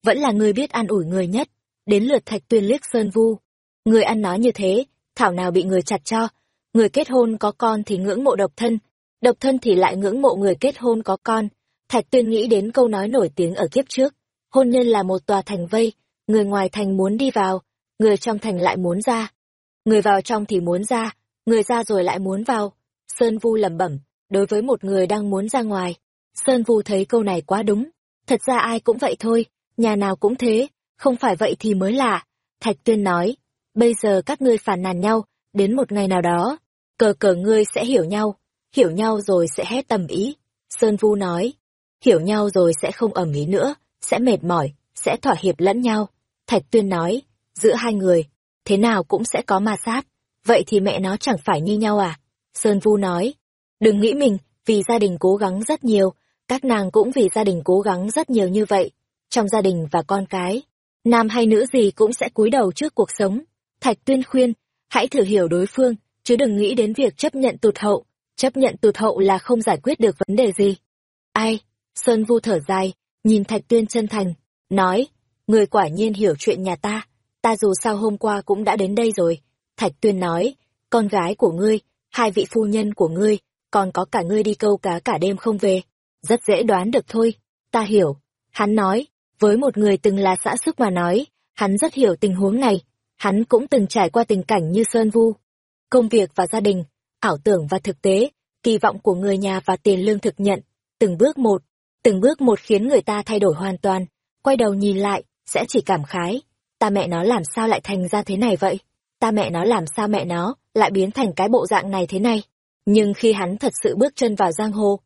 vẫn là người biết an ủi người nhất. Đến lượt Thạch Tuyên liếc Sơn Vu. Người ăn nói như thế, thảo nào bị người chặt cho. Người kết hôn có con thì ngưỡng mộ độc thân, độc thân thì lại ngưỡng mộ người kết hôn có con. Thạch Tuyên nghĩ đến câu nói nổi tiếng ở kiếp trước. Hôn nhân là một tòa thành vây, người ngoài thành muốn đi vào, người trong thành lại muốn ra. Người vào trong thì muốn ra, người ra rồi lại muốn vào. Sơn Vu lẩm bẩm, đối với một người đang muốn ra ngoài. Sơn Vu thấy câu này quá đúng. Thật ra ai cũng vậy thôi, nhà nào cũng thế, không phải vậy thì mới lạ. Thạch Tuyên nói, bây giờ các ngươi phản nàn nhau, đến một ngày nào đó, cờ cờ ngươi sẽ hiểu nhau, hiểu nhau rồi sẽ hét tầm ý. Sơn Vu nói, hiểu nhau rồi sẽ không ẩm ý nữa, sẽ mệt mỏi, sẽ thỏa hiệp lẫn nhau. Thạch Tuyên nói, giữa hai người, thế nào cũng sẽ có ma sát, vậy thì mẹ nó chẳng phải như nhau à? Sơn Vu nói, đừng nghĩ mình, vì gia đình cố gắng rất nhiều, các nàng cũng vì gia đình cố gắng rất nhiều như vậy. Trong gia đình và con cái, nam hay nữ gì cũng sẽ cúi đầu trước cuộc sống. Thạch Tuyên khuyên, hãy thử hiểu đối phương, chứ đừng nghĩ đến việc chấp nhận tụt hậu. Chấp nhận tụt hậu là không giải quyết được vấn đề gì. Ai? Sơn Vu thở dài, nhìn Thạch Tuyên chân thành, nói, người quả nhiên hiểu chuyện nhà ta, ta dù sao hôm qua cũng đã đến đây rồi. Thạch Tuyên nói, con gái của ngươi, hai vị phu nhân của ngươi, còn có cả ngươi đi câu cá cả đêm không về. Rất dễ đoán được thôi, ta hiểu. Hắn nói, với một người từng là xã sức mà nói, hắn rất hiểu tình huống này, hắn cũng từng trải qua tình cảnh như Sơn Vu. Công việc và gia đình, ảo tưởng và thực tế, kỳ vọng của người nhà và tiền lương thực nhận, từng bước một, từng bước một khiến người ta thay đổi hoàn toàn, quay đầu nhìn lại, sẽ chỉ cảm khái, ta mẹ nó làm sao lại thành ra thế này vậy? Ta mẹ nó làm sao mẹ nó lại biến thành cái bộ dạng này thế này? Nhưng khi hắn thật sự bước chân vào giang hồ,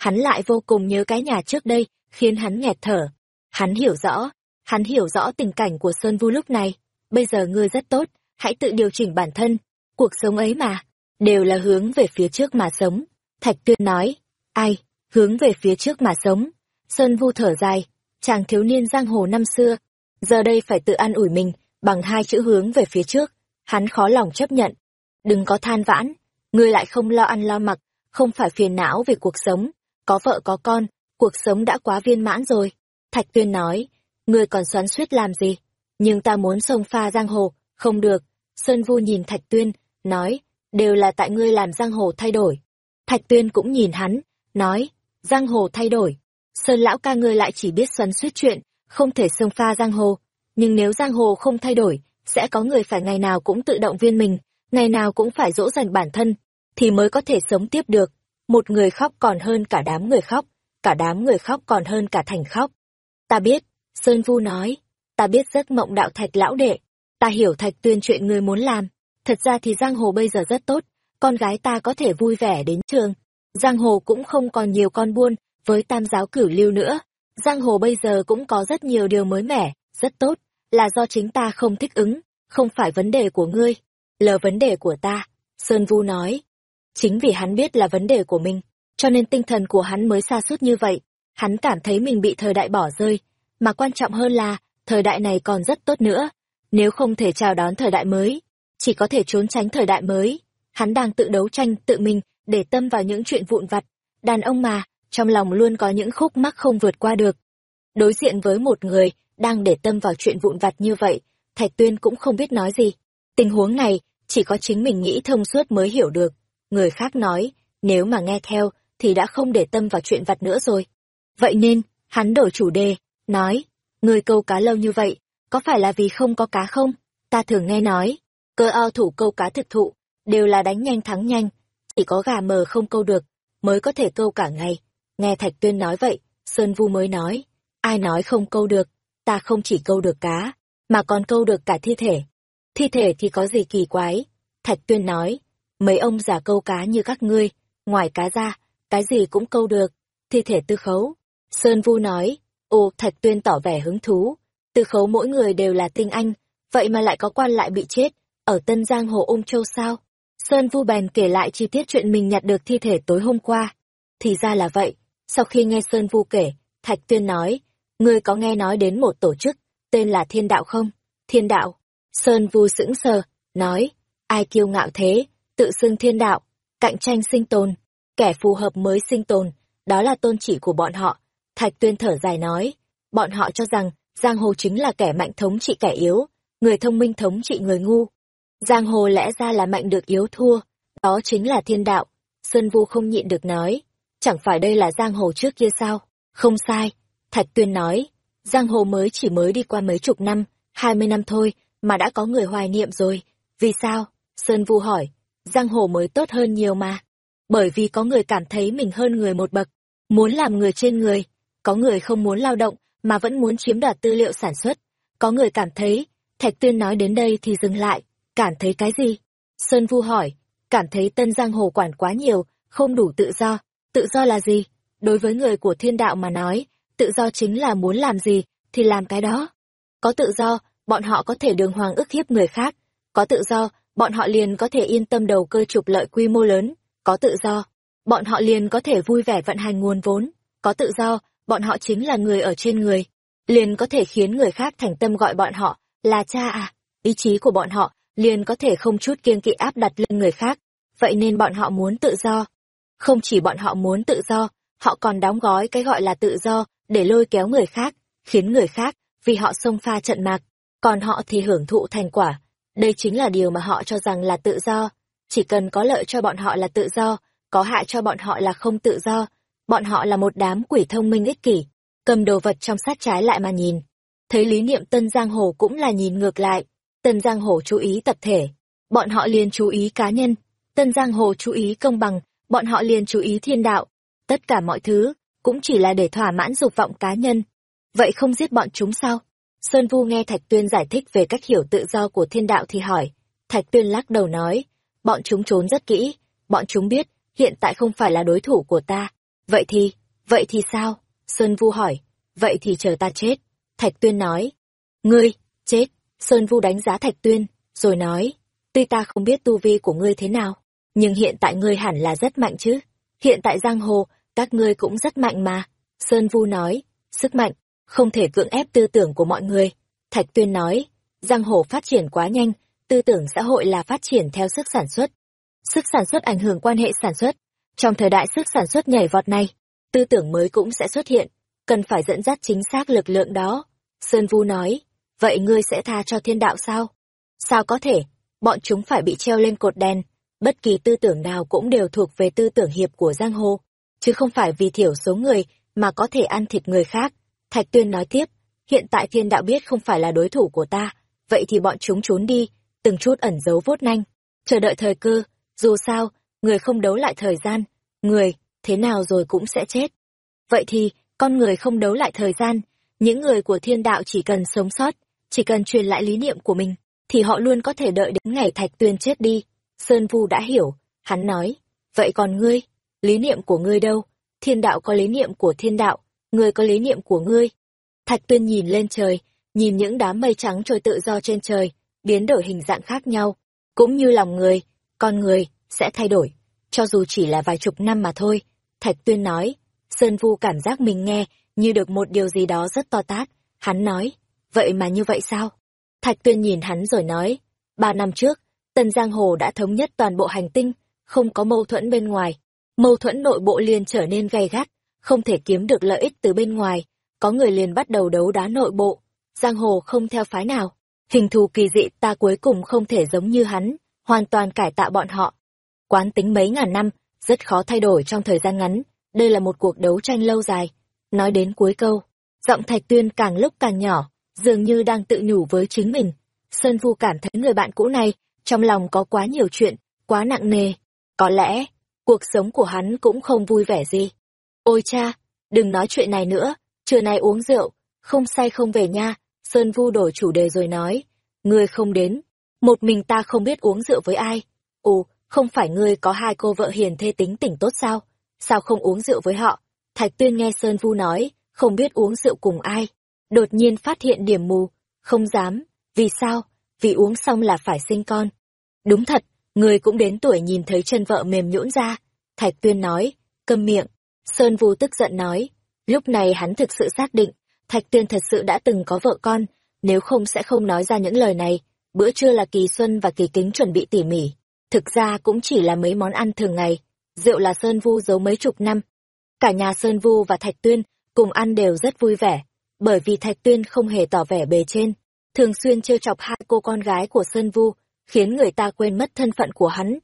hắn lại vô cùng nhớ cái nhà trước đây, khiến hắn nghẹt thở. Hắn hiểu rõ, hắn hiểu rõ tình cảnh của Sơn Vu lúc này. Bây giờ ngươi rất tốt, hãy tự điều chỉnh bản thân. Cuộc sống ấy mà, đều là hướng về phía trước mà sống. Thạch Tuyên nói, ai, hướng về phía trước mà sống. Sơn Vu thở dài, chàng thiếu niên giang hồ năm xưa, giờ đây phải tự an ủi mình bằng hai chữ hướng về phía trước. Hắn khó lòng chấp nhận. Đừng có than vãn, ngươi lại không lo ăn lo mặc, không phải phiền não về cuộc sống, có vợ có con, cuộc sống đã quá viên mãn rồi. Thạch Tuyên nói, ngươi còn xoắn suýt làm gì? Nhưng ta muốn sông pha giang hồ, không được. Sơn Vu nhìn Thạch Tuyên, nói, đều là tại ngươi làm giang hồ thay đổi. Thạch Tuyên cũng nhìn hắn, nói, giang hồ thay đổi. Sơn lão ca ngươi lại chỉ biết xoắn suýt chuyện, không thể xông pha giang hồ. Nhưng nếu giang hồ không thay đổi, sẽ có người phải ngày nào cũng tự động viên mình, ngày nào cũng phải dỗ dành bản thân, thì mới có thể sống tiếp được. Một người khóc còn hơn cả đám người khóc, cả đám người khóc còn hơn cả thành khóc. Ta biết, Sơn Vu nói, ta biết giấc mộng đạo thạch lão đệ, ta hiểu thạch tuyên chuyện người muốn làm. Thật ra thì giang hồ bây giờ rất tốt, con gái ta có thể vui vẻ đến trường. Giang hồ cũng không còn nhiều con buôn, với tam giáo cửu lưu nữa. Giang hồ bây giờ cũng có rất nhiều điều mới mẻ, rất tốt, là do chính ta không thích ứng, không phải vấn đề của ngươi, là vấn đề của ta. Sơn Vu nói, chính vì hắn biết là vấn đề của mình, cho nên tinh thần của hắn mới xa suốt như vậy. Hắn cảm thấy mình bị thời đại bỏ rơi, mà quan trọng hơn là, thời đại này còn rất tốt nữa. Nếu không thể chào đón thời đại mới, chỉ có thể trốn tránh thời đại mới. Hắn đang tự đấu tranh tự mình để tâm vào những chuyện vụn vặt. Đàn ông mà, trong lòng luôn có những khúc mắc không vượt qua được. Đối diện với một người đang để tâm vào chuyện vụn vặt như vậy, Thạch Tuyên cũng không biết nói gì. Tình huống này, chỉ có chính mình nghĩ thông suốt mới hiểu được. Người khác nói, nếu mà nghe theo, thì đã không để tâm vào chuyện vặt nữa rồi. Vậy nên, hắn đổi chủ đề, nói, người câu cá lâu như vậy, có phải là vì không có cá không? Ta thường nghe nói, cơ ao thủ câu cá thực thụ, đều là đánh nhanh thắng nhanh, chỉ có gà mờ không câu được, mới có thể câu cả ngày. Nghe Thạch Tuyên nói vậy, Sơn Vu mới nói, ai nói không câu được, ta không chỉ câu được cá, mà còn câu được cả thi thể. Thi thể thì có gì kỳ quái? Thạch Tuyên nói, mấy ông già câu cá như các ngươi, ngoài cá ra, cái gì cũng câu được, thi thể tư khấu. Sơn Vu nói, ồ Thạch Tuyên tỏ vẻ hứng thú, tư khấu mỗi người đều là tinh anh, vậy mà lại có quan lại bị chết, ở Tân Giang Hồ Ung Châu sao? Sơn Vu bèn kể lại chi tiết chuyện mình nhặt được thi thể tối hôm qua. Thì ra là vậy, sau khi nghe Sơn Vu kể, Thạch Tuyên nói, ngươi có nghe nói đến một tổ chức, tên là Thiên Đạo không? Thiên Đạo. Sơn Vu sững sờ, nói, ai kiêu ngạo thế, tự xưng Thiên Đạo, cạnh tranh sinh tồn, kẻ phù hợp mới sinh tồn, đó là tôn chỉ của bọn họ. Thạch Tuyên thở dài nói, bọn họ cho rằng, giang hồ chính là kẻ mạnh thống trị kẻ yếu, người thông minh thống trị người ngu. Giang hồ lẽ ra là mạnh được yếu thua, đó chính là thiên đạo. Sơn Vu không nhịn được nói, chẳng phải đây là giang hồ trước kia sao? Không sai, Thạch Tuyên nói, giang hồ mới chỉ mới đi qua mấy chục năm, hai mươi năm thôi, mà đã có người hoài niệm rồi. Vì sao? Sơn Vu hỏi, giang hồ mới tốt hơn nhiều mà. Bởi vì có người cảm thấy mình hơn người một bậc, muốn làm người trên người, có người không muốn lao động mà vẫn muốn chiếm đoạt tư liệu sản xuất, có người cảm thấy, Thạch Tuyên nói đến đây thì dừng lại, cảm thấy cái gì? Sơn Vu hỏi, cảm thấy tân giang hồ quản quá nhiều, không đủ tự do. Tự do là gì? Đối với người của thiên đạo mà nói, tự do chính là muốn làm gì, thì làm cái đó. Có tự do, bọn họ có thể đường hoàng ức hiếp người khác. Có tự do, bọn họ liền có thể yên tâm đầu cơ trục lợi quy mô lớn. Có tự do, bọn họ liền có thể vui vẻ vận hành nguồn vốn. Có tự do, bọn họ chính là người ở trên người. Liền có thể khiến người khác thành tâm gọi bọn họ là cha à. Ý chí của bọn họ liền có thể không chút kiêng kỵ áp đặt lên người khác. Vậy nên bọn họ muốn tự do. Không chỉ bọn họ muốn tự do, họ còn đóng gói cái gọi là tự do để lôi kéo người khác, khiến người khác vì họ xông pha trận mạc, còn họ thì hưởng thụ thành quả. Đây chính là điều mà họ cho rằng là tự do. Chỉ cần có lợi cho bọn họ là tự do, có hại cho bọn họ là không tự do. Bọn họ là một đám quỷ thông minh ích kỷ, cầm đồ vật trong sát trái lại mà nhìn. Thấy lý niệm Tân Giang Hồ cũng là nhìn ngược lại. Tân Giang Hồ chú ý tập thể, bọn họ liền chú ý cá nhân. Tân Giang Hồ chú ý công bằng, bọn họ liền chú ý thiên đạo. Tất cả mọi thứ, cũng chỉ là để thỏa mãn dục vọng cá nhân. Vậy không giết bọn chúng sao? Sơn Vu nghe Thạch Tuyên giải thích về cách hiểu tự do của thiên đạo thì hỏi. Thạch Tuyên lắc đầu nói, bọn chúng trốn rất kỹ, bọn chúng biết, hiện tại không phải là đối thủ của ta. Vậy thì, vậy thì sao? Sơn Vu hỏi, vậy thì chờ ta chết. Thạch Tuyên nói, ngươi, chết. Sơn Vu đánh giá Thạch Tuyên, rồi nói, tuy ta không biết tu vi của ngươi thế nào, nhưng hiện tại ngươi hẳn là rất mạnh chứ. Hiện tại giang hồ, các ngươi cũng rất mạnh mà. Sơn Vu nói, sức mạnh, không thể cưỡng ép tư tưởng của mọi người. Thạch Tuyên nói, giang hồ phát triển quá nhanh, tư tưởng xã hội là phát triển theo sức sản xuất. Sức sản xuất ảnh hưởng quan hệ sản xuất. Trong thời đại sức sản xuất nhảy vọt này, tư tưởng mới cũng sẽ xuất hiện, cần phải dẫn dắt chính xác lực lượng đó. Sơn Vu nói, vậy ngươi sẽ tha cho thiên đạo sao? Sao có thể, bọn chúng phải bị treo lên cột đèn, bất kỳ tư tưởng nào cũng đều thuộc về tư tưởng hiệp của giang hồ, chứ không phải vì thiểu số người mà có thể ăn thịt người khác. Thạch Tuyên nói tiếp, hiện tại thiên đạo biết không phải là đối thủ của ta, vậy thì bọn chúng trốn đi, từng chút ẩn giấu vốt nanh, chờ đợi thời cơ, dù sao, người không đấu lại thời gian, người, thế nào rồi cũng sẽ chết. Vậy thì, con người không đấu lại thời gian, những người của thiên đạo chỉ cần sống sót, chỉ cần truyền lại lý niệm của mình, thì họ luôn có thể đợi đến ngày Thạch Tuyên chết đi. Sơn Vu đã hiểu, hắn nói, vậy còn ngươi, lý niệm của ngươi đâu? Thiên đạo có lý niệm của thiên đạo, ngươi có lý niệm của ngươi. Thạch Tuyên nhìn lên trời, nhìn những đám mây trắng trôi tự do trên trời, biến đổi hình dạng khác nhau, cũng như lòng người, con người, sẽ thay đổi, cho dù chỉ là vài chục năm mà thôi. Thạch Tuyên nói, Sơn Vu cảm giác mình nghe như được một điều gì đó rất to tát, hắn nói, vậy mà như vậy sao? Thạch Tuyên nhìn hắn rồi nói, ba năm trước, Tân Giang Hồ đã thống nhất toàn bộ hành tinh, không có mâu thuẫn bên ngoài. Mâu thuẫn nội bộ liền trở nên gay gắt, không thể kiếm được lợi ích từ bên ngoài, có người liền bắt đầu đấu đá nội bộ. Giang Hồ không theo phái nào, hình thù kỳ dị ta cuối cùng không thể giống như hắn, hoàn toàn cải tạo bọn họ. Quán tính mấy ngàn năm, rất khó thay đổi trong thời gian ngắn, đây là một cuộc đấu tranh lâu dài. Nói đến cuối câu, giọng Thạch Tuyên càng lúc càng nhỏ, dường như đang tự nhủ với chính mình. Sơn Vu cảm thấy người bạn cũ này, trong lòng có quá nhiều chuyện, quá nặng nề. Có lẽ, cuộc sống của hắn cũng không vui vẻ gì. Ôi cha, đừng nói chuyện này nữa, trưa nay uống rượu, không say không về nha. Sơn Vu đổi chủ đề rồi nói, ngươi không đến, một mình ta không biết uống rượu với ai. Ồ, không phải ngươi có hai cô vợ hiền thê tính tỉnh tốt sao? Sao không uống rượu với họ? Thạch Tuyên nghe Sơn Vu nói, không biết uống rượu cùng ai. Đột nhiên phát hiện điểm mù, không dám. Vì sao? Vì uống xong là phải sinh con. Đúng thật, người cũng đến tuổi nhìn thấy chân vợ mềm nhũn ra. Thạch Tuyên nói, câm miệng. Sơn Vu tức giận nói, lúc này hắn thực sự xác định, Thạch Tuyên thật sự đã từng có vợ con, nếu không sẽ không nói ra những lời này. Bữa trưa là Kỳ Xuân và Kỳ Kính chuẩn bị tỉ mỉ, thực ra cũng chỉ là mấy món ăn thường ngày. Rượu là Sơn Vu giấu mấy chục năm. Cả nhà Sơn Vu và Thạch Tuyên cùng ăn đều rất vui vẻ, bởi vì Thạch Tuyên không hề tỏ vẻ bề trên, thường xuyên trêu chọc hai cô con gái của Sơn Vu, khiến người ta quên mất thân phận của hắn.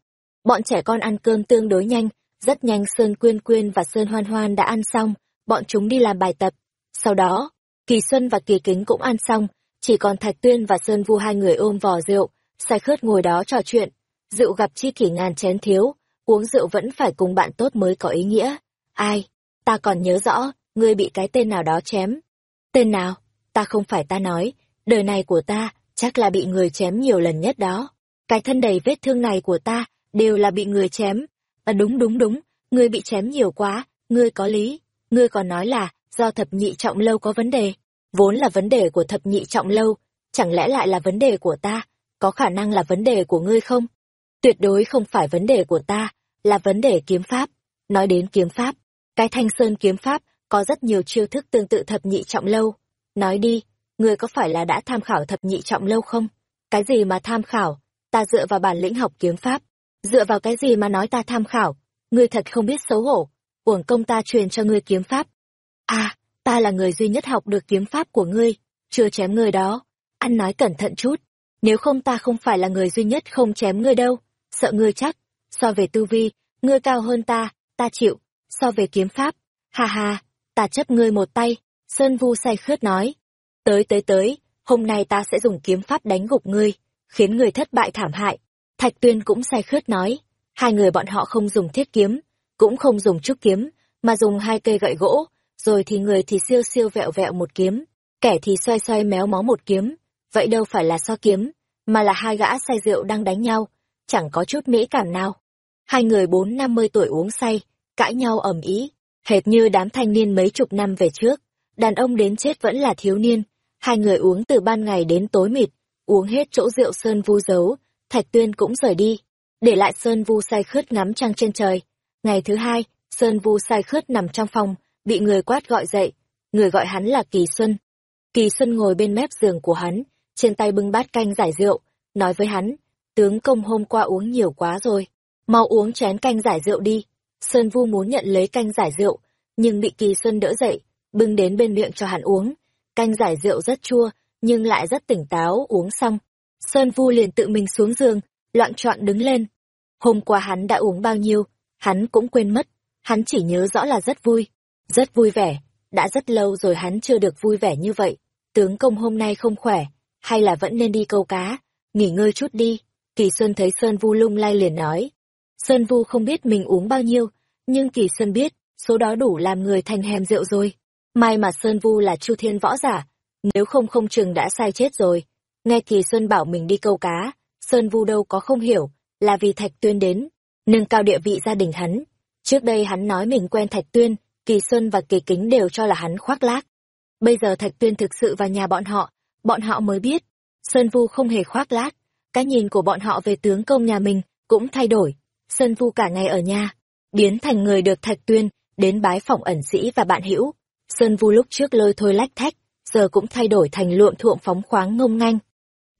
Bọn trẻ con ăn cơm tương đối nhanh, rất nhanh Sơn Quyên Quyên và Sơn Hoan Hoan đã ăn xong, bọn chúng đi làm bài tập. Sau đó, Kỳ Xuân và Kỳ Kính cũng ăn xong, chỉ còn Thạch Tuyên và Sơn Vu hai người ôm vò rượu, say khướt ngồi đó trò chuyện. rượu gặp chi kỷ ngàn chén thiếu, uống rượu vẫn phải cùng bạn tốt mới có ý nghĩa. Ai? Ta còn nhớ rõ, ngươi bị cái tên nào đó chém. Tên nào? Ta không phải ta nói, đời này của ta, chắc là bị người chém nhiều lần nhất đó. Cái thân đầy vết thương này của ta, đều là bị người chém. À đúng đúng đúng, ngươi bị chém nhiều quá, ngươi có lý. Ngươi còn nói là, do thập nhị trọng lâu có vấn đề. Vốn là vấn đề của thập nhị trọng lâu, chẳng lẽ lại là vấn đề của ta, có khả năng là vấn đề của ngươi không? Tuyệt đối không phải vấn đề của ta, là vấn đề kiếm pháp. Nói đến kiếm pháp, cái thanh sơn kiếm pháp có rất nhiều chiêu thức tương tự thập nhị trọng lâu. Nói đi, ngươi có phải là đã tham khảo thập nhị trọng lâu không? Cái gì mà tham khảo? Ta dựa vào bản lĩnh học kiếm pháp. Dựa vào cái gì mà nói ta tham khảo? Ngươi thật không biết xấu hổ. Uổng công ta truyền cho ngươi kiếm pháp. À, ta là người duy nhất học được kiếm pháp của ngươi, chưa chém ngươi đó. Ăn nói cẩn thận chút, nếu không ta không phải là người duy nhất không chém ngươi đâu, sợ ngươi chắc. So về tư vi, ngươi cao hơn ta, ta chịu. So về kiếm pháp, ha ha, ta chấp ngươi một tay, Sơn Vu say khướt nói. Tới tới tới, hôm nay ta sẽ dùng kiếm pháp đánh gục ngươi, khiến người thất bại thảm hại. Thạch Tuyên cũng say khướt nói, hai người bọn họ không dùng thiết kiếm, cũng không dùng trúc kiếm, mà dùng hai cây gậy gỗ, rồi thì người thì siêu siêu vẹo vẹo một kiếm, kẻ thì xoay xoay méo mó một kiếm, vậy đâu phải là so kiếm, mà là hai gã say rượu đang đánh nhau, chẳng có chút mỹ cảm nào. Hai người bốn năm mươi tuổi uống say, cãi nhau ầm ĩ, hệt như đám thanh niên mấy chục năm về trước, đàn ông đến chết vẫn là thiếu niên, hai người uống từ ban ngày đến tối mịt, uống hết chỗ rượu Sơn Vu giấu, Thạch Tuyên cũng rời đi, để lại Sơn Vu say khướt ngắm trăng trên trời. Ngày thứ hai, Sơn Vu say khướt nằm trong phòng, bị người quát gọi dậy, người gọi hắn là Kỳ Xuân. Kỳ Xuân ngồi bên mép giường của hắn, trên tay bưng bát canh giải rượu, nói với hắn, tướng công hôm qua uống nhiều quá rồi, mau uống chén canh giải rượu đi. Sơn Vu muốn nhận lấy canh giải rượu, nhưng bị Kỳ Xuân đỡ dậy, bưng đến bên miệng cho hắn uống. Canh giải rượu rất chua, nhưng lại rất tỉnh táo uống xong. Sơn Vu liền tự mình xuống giường, loạn trọn đứng lên. Hôm qua hắn đã uống bao nhiêu, hắn cũng quên mất, hắn chỉ nhớ rõ là rất vui. Rất vui vẻ, đã rất lâu rồi hắn chưa được vui vẻ như vậy. Tướng công hôm nay không khỏe, hay là vẫn nên đi câu cá, nghỉ ngơi chút đi. Kỳ Xuân thấy Sơn Vu lung lay liền nói. Sơn Vu không biết mình uống bao nhiêu, nhưng Kỳ Xuân biết, số đó đủ làm người thành hèm rượu rồi. May mà Sơn Vu là Chu Thiên võ giả, nếu không không chừng đã sai chết rồi. Nghe Kỳ Xuân bảo mình đi câu cá, Sơn Vu đâu có không hiểu, là vì Thạch Tuyên đến, nâng cao địa vị gia đình hắn. Trước đây hắn nói mình quen Thạch Tuyên, Kỳ Xuân và Kỳ Kính đều cho là hắn khoác lác. Bây giờ Thạch Tuyên thực sự vào nhà bọn họ, bọn họ mới biết. Sơn Vu không hề khoác lác, cái nhìn của bọn họ về tướng công nhà mình cũng thay đổi. Sơn Vu cả ngày ở nhà, biến thành người được Thạch Tuyên, đến bái phỏng ẩn sĩ và bạn hữu. Sơn Vu lúc trước lôi thôi lách thách, giờ cũng thay đổi thành luộm thuộm phóng khoáng ngông nganh.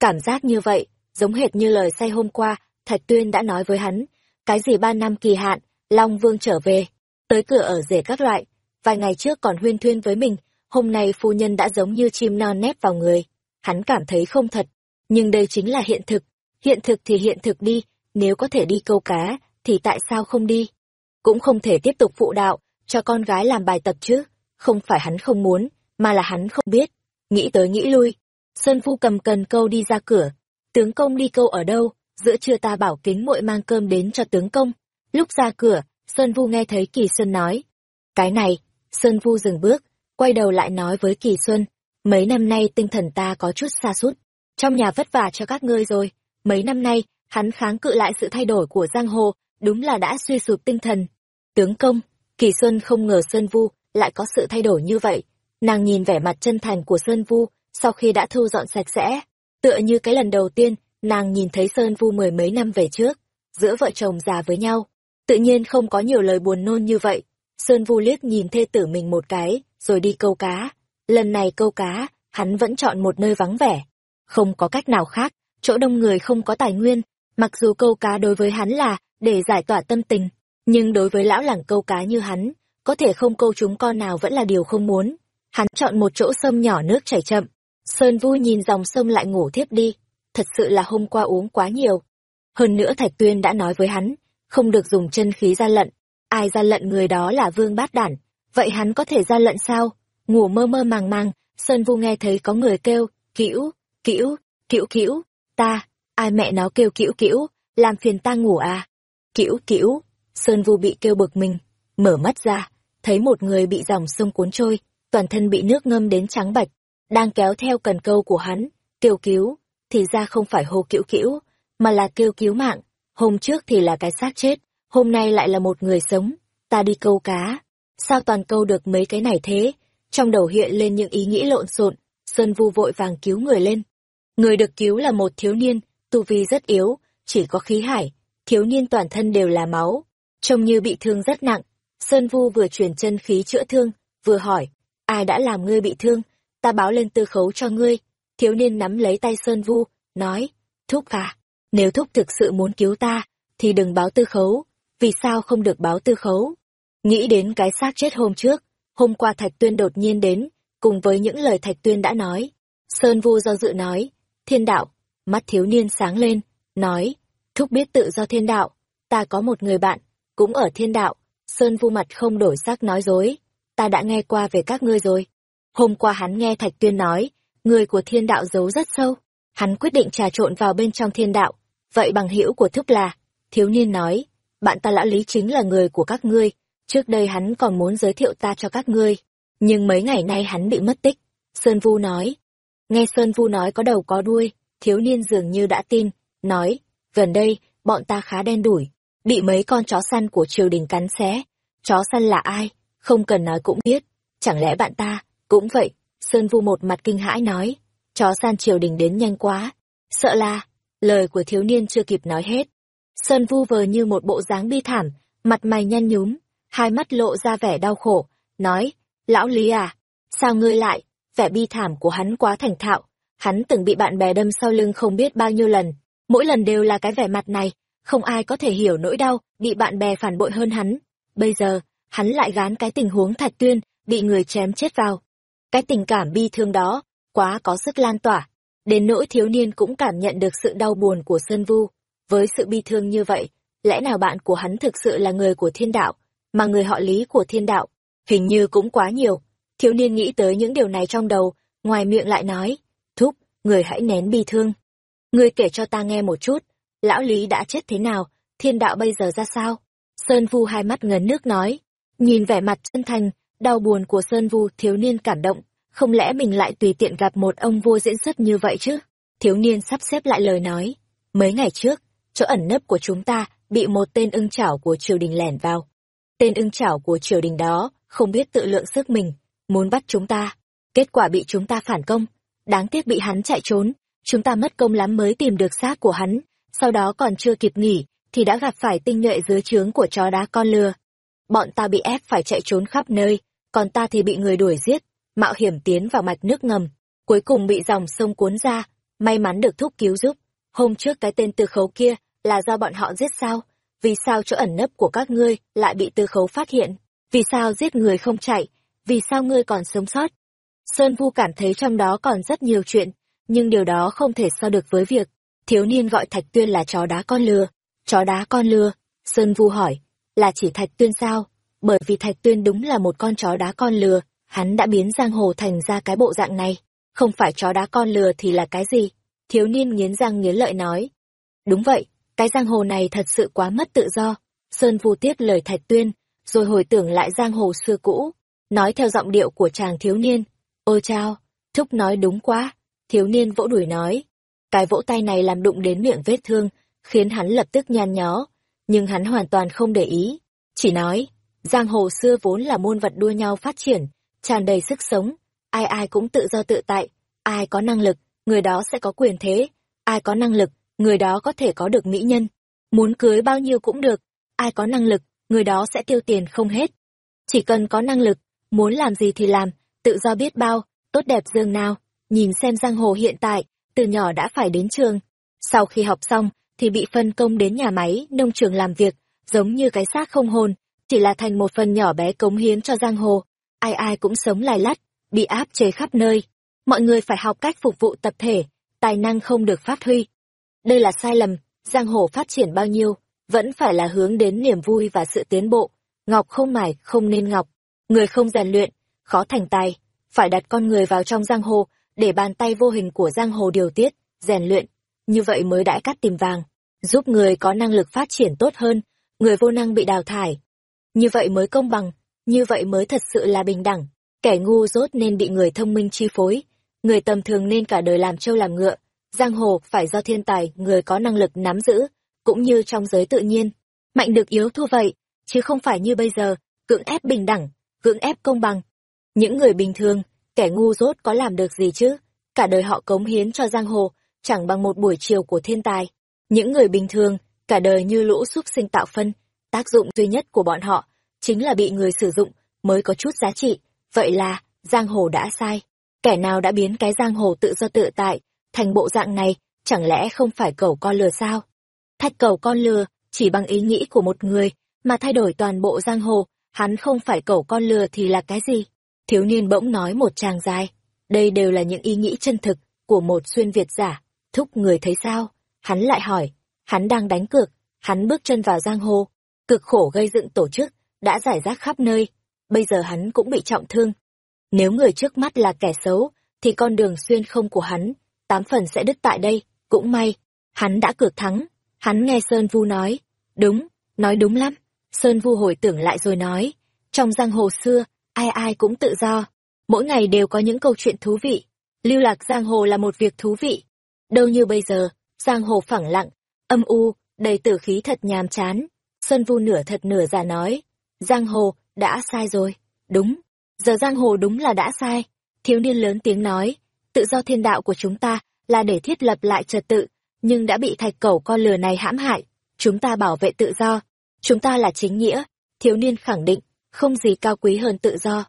Cảm giác như vậy, giống hệt như lời say hôm qua, Thạch Tuyên đã nói với hắn, cái gì ba năm kỳ hạn, Long Vương trở về, tới cửa ở rể các loại, vài ngày trước còn huyên thuyên với mình, hôm nay phu nhân đã giống như chim non nép vào người. Hắn cảm thấy không thật, nhưng đây chính là hiện thực. Hiện thực thì hiện thực đi, nếu có thể đi câu cá, thì tại sao không đi? Cũng không thể tiếp tục phụ đạo, cho con gái làm bài tập chứ. Không phải hắn không muốn, mà là hắn không biết. Nghĩ tới nghĩ lui. Sơn Phu cầm cần câu đi ra cửa. Tướng công đi câu ở đâu? Giữa trưa ta bảo kính muội mang cơm đến cho tướng công. Lúc ra cửa, Sơn Vu nghe thấy Kỳ Xuân nói. Cái này, Sơn Vu dừng bước, quay đầu lại nói với Kỳ Xuân. Mấy năm nay tinh thần ta có chút xa sút Trong nhà vất vả cho các ngươi rồi. Mấy năm nay, hắn kháng cự lại sự thay đổi của Giang Hồ, đúng là đã suy sụp tinh thần. Tướng công, Kỳ Xuân không ngờ Sơn Vu lại có sự thay đổi như vậy. Nàng nhìn vẻ mặt chân thành của Sơn Vu sau khi đã thu dọn sạch sẽ. Tựa như cái lần đầu tiên, nàng nhìn thấy Sơn Vu mười mấy năm về trước, giữa vợ chồng già với nhau tự nhiên không có nhiều lời buồn nôn như vậy. Sơn Vu liếc nhìn thê tử mình một cái, rồi đi câu cá. Lần này câu cá, hắn vẫn chọn một nơi vắng vẻ. Không có cách nào khác, chỗ đông người không có tài nguyên, mặc dù câu cá đối với hắn là để giải tỏa tâm tình, nhưng đối với lão làng câu cá như hắn, có thể không câu chúng con nào vẫn là điều không muốn. Hắn chọn một chỗ sông nhỏ nước chảy chậm. Sơn vui nhìn dòng sông lại ngủ thiếp đi. Thật sự là hôm qua uống quá nhiều. Hơn nữa Thạch Tuyên đã nói với hắn, không được dùng chân khí ra lận. Ai ra lận người đó là vương bát đản, vậy hắn có thể ra lận sao? Ngủ mơ mơ màng màng, Sơn Vu nghe thấy có người kêu, cữu, cữu, cữu cữu, ta, ai mẹ nó kêu cữu cữu, làm phiền ta ngủ à? Cữu cữu, Sơn Vu bị kêu bực mình, mở mắt ra, thấy một người bị dòng sông cuốn trôi, toàn thân bị nước ngâm đến trắng bạch, đang kéo theo cần câu của hắn, kêu cứu, thì ra không phải hô cứu cữu, mà là kêu cứu mạng, hôm trước thì là cái xác chết, hôm nay lại là một người sống, ta đi câu cá, sao toàn câu được mấy cái này thế? Trong đầu hiện lên những ý nghĩ lộn xộn, Sơn Vu vội vàng cứu người lên. Người được cứu là một thiếu niên, tu vi rất yếu, chỉ có khí hải, thiếu niên toàn thân đều là máu, trông như bị thương rất nặng. Sơn Vu vừa truyền chân khí chữa thương, vừa hỏi, ai đã làm ngươi bị thương, ta báo lên tư khấu cho ngươi. Thiếu niên nắm lấy tay Sơn Vu, nói, thúc à, nếu thúc thực sự muốn cứu ta, thì đừng báo tư khấu, vì sao không được báo tư khấu? Nghĩ đến cái xác chết hôm trước, hôm qua Thạch Tuyên đột nhiên đến, cùng với những lời Thạch Tuyên đã nói. Sơn Vu do dự nói, thiên đạo, mắt thiếu niên sáng lên, nói, thúc biết tự do thiên đạo, ta có một người bạn, cũng ở thiên đạo, Sơn Vu mặt không đổi sắc nói dối, ta đã nghe qua về các ngươi rồi. Hôm qua hắn nghe Thạch Tuyên nói, người của thiên đạo giấu rất sâu, hắn quyết định trà trộn vào bên trong thiên đạo, vậy bằng hữu của thúc là, thiếu niên nói, bạn ta lão lý chính là người của các ngươi, trước đây hắn còn muốn giới thiệu ta cho các ngươi, nhưng mấy ngày nay hắn bị mất tích. Sơn Vu nói. Nghe Sơn Vu nói có đầu có đuôi, thiếu niên dường như đã tin, nói, gần đây, bọn ta khá đen đủi, bị mấy con chó săn của triều đình cắn xé. Chó săn là ai? Không cần nói cũng biết. Chẳng lẽ bạn ta, cũng vậy. Sơn Vu một mặt kinh hãi nói, chó san triều đình đến nhanh quá. Sợ là, lời của thiếu niên chưa kịp nói hết. Sơn Vu vờ như một bộ dáng bi thảm, mặt mày nhăn nhúm, hai mắt lộ ra vẻ đau khổ, nói, lão Lý à, sao ngươi lại, vẻ bi thảm của hắn quá thành thạo, hắn từng bị bạn bè đâm sau lưng không biết bao nhiêu lần, mỗi lần đều là cái vẻ mặt này, không ai có thể hiểu nỗi đau, bị bạn bè phản bội hơn hắn. Bây giờ, hắn lại gán cái tình huống thạch tuyên, bị người chém chết vào. Cái tình cảm bi thương đó, quá có sức lan tỏa, đến nỗi thiếu niên cũng cảm nhận được sự đau buồn của Sơn Vu. Với sự bi thương như vậy, lẽ nào bạn của hắn thực sự là người của thiên đạo, mà người họ lý của thiên đạo, hình như cũng quá nhiều. Thiếu niên nghĩ tới những điều này trong đầu, ngoài miệng lại nói, thúc, người hãy nén bi thương. Người kể cho ta nghe một chút, lão lý đã chết thế nào, thiên đạo bây giờ ra sao? Sơn Vu hai mắt ngấn nước nói, nhìn vẻ mặt chân thành, đau buồn của Sơn Vu thiếu niên cảm động, không lẽ mình lại tùy tiện gặp một ông vua diễn xuất như vậy chứ? Thiếu niên sắp xếp lại lời nói, mấy ngày trước, chỗ ẩn nấp của chúng ta bị một tên ưng chảo của triều đình lẻn vào. Tên ưng chảo của triều đình đó không biết tự lượng sức mình, muốn bắt chúng ta. Kết quả bị chúng ta phản công. Đáng tiếc bị hắn chạy trốn, chúng ta mất công lắm mới tìm được xác của hắn, sau đó còn chưa kịp nghỉ, thì đã gặp phải tinh nhuệ dưới trướng của chó đá con lừa. Bọn ta bị ép phải chạy trốn khắp nơi, còn ta thì bị người đuổi giết, mạo hiểm tiến vào mạch nước ngầm, cuối cùng bị dòng sông cuốn ra, may mắn được thúc cứu giúp. Hôm trước cái tên tư khấu kia là do bọn họ giết sao? Vì sao chỗ ẩn nấp của các ngươi lại bị tư khấu phát hiện? Vì sao giết người không chạy? Vì sao ngươi còn sống sót? Sơn Vu cảm thấy trong đó còn rất nhiều chuyện, nhưng điều đó không thể so được với việc thiếu niên gọi Thạch Tuyên là chó đá con lừa. Chó đá con lừa? Sơn Vu hỏi, là chỉ Thạch Tuyên sao? Bởi vì Thạch Tuyên đúng là một con chó đá con lừa, hắn đã biến giang hồ thành ra cái bộ dạng này. Không phải chó đá con lừa thì là cái gì? Thiếu niên nghiến răng nghiến lợi nói. Đúng vậy, cái giang hồ này thật sự quá mất tự do. Sơn Vu tiếp lời Thạch Tuyên, rồi hồi tưởng lại giang hồ xưa cũ, nói theo giọng điệu của chàng thiếu niên. Ôi chao, thúc nói đúng quá. Thiếu niên vỗ đuổi nói. Cái vỗ tay này làm đụng đến miệng vết thương, khiến hắn lập tức nhăn nhó. Nhưng hắn hoàn toàn không để ý. Chỉ nói, giang hồ xưa vốn là môn vật đua nhau phát triển, tràn đầy sức sống. Ai ai cũng tự do tự tại, ai có năng lực, người đó sẽ có quyền thế. Ai có năng lực, người đó có thể có được mỹ nhân. Muốn cưới bao nhiêu cũng được, ai có năng lực, người đó sẽ tiêu tiền không hết. Chỉ cần có năng lực, muốn làm gì thì làm, tự do biết bao, tốt đẹp dương nào. Nhìn xem giang hồ hiện tại, từ nhỏ đã phải đến trường. Sau khi học xong, thì bị phân công đến nhà máy, nông trường làm việc, giống như cái xác không hồn, chỉ là thành một phần nhỏ bé cống hiến cho giang hồ. Ai ai cũng sống lai lắt, bị áp chế khắp nơi. Mọi người phải học cách phục vụ tập thể, tài năng không được phát huy. Đây là sai lầm, giang hồ phát triển bao nhiêu, vẫn phải là hướng đến niềm vui và sự tiến bộ. Ngọc không mài, không nên ngọc. Người không rèn luyện, khó thành tài. Phải đặt con người vào trong giang hồ, để bàn tay vô hình của giang hồ điều tiết, rèn luyện. Như vậy mới đãi cắt tìm vàng. giúp người có năng lực phát triển tốt hơn, người vô năng bị đào thải. Như vậy mới công bằng, như vậy mới thật sự là bình đẳng. Kẻ ngu dốt nên bị người thông minh chi phối, người tầm thường nên cả đời làm trâu làm ngựa, giang hồ phải do thiên tài, người có năng lực nắm giữ, cũng như trong giới tự nhiên. Mạnh được yếu thua vậy, chứ không phải như bây giờ, cưỡng ép bình đẳng, cưỡng ép công bằng. Những người bình thường, kẻ ngu dốt có làm được gì chứ? Cả đời họ cống hiến cho giang hồ, chẳng bằng một buổi chiều của thiên tài. Những người bình thường, cả đời như lũ xúc sinh tạo phân, tác dụng duy nhất của bọn họ chính là bị người sử dụng mới có chút giá trị. Vậy là, giang hồ đã sai. Kẻ nào đã biến cái giang hồ tự do tự tại thành bộ dạng này, chẳng lẽ không phải cầu con lừa sao? Thạch cầu con lừa, chỉ bằng ý nghĩ của một người, mà thay đổi toàn bộ giang hồ, hắn không phải cầu con lừa thì là cái gì? Thiếu niên bỗng nói một tràng dài. Đây đều là những ý nghĩ chân thực của một xuyên Việt giả. Thúc người thấy sao? Hắn lại hỏi. Hắn đang đánh cược, hắn bước chân vào giang hồ. Cực khổ gây dựng tổ chức, đã giải rác khắp nơi. Bây giờ hắn cũng bị trọng thương. Nếu người trước mắt là kẻ xấu, thì con đường xuyên không của hắn, tám phần sẽ đứt tại đây. Cũng may, hắn đã cược thắng. Hắn nghe Sơn Vu nói. Đúng, nói đúng lắm. Sơn Vu hồi tưởng lại rồi nói. Trong giang hồ xưa, ai ai cũng tự do. Mỗi ngày đều có những câu chuyện thú vị. Lưu lạc giang hồ là một việc thú vị. Đâu như bây giờ, giang hồ phẳng lặng, âm u, đầy tử khí thật nhàm chán. Sơn Vu nửa thật nửa giả nói. Giang hồ, đã sai rồi. Đúng. Giờ giang hồ đúng là đã sai. Thiếu niên lớn tiếng nói. Tự do thiên đạo của chúng ta là để thiết lập lại trật tự, nhưng đã bị thạch cẩu con lừa này hãm hại. Chúng ta bảo vệ tự do. Chúng ta là chính nghĩa. Thiếu niên khẳng định, không gì cao quý hơn tự do.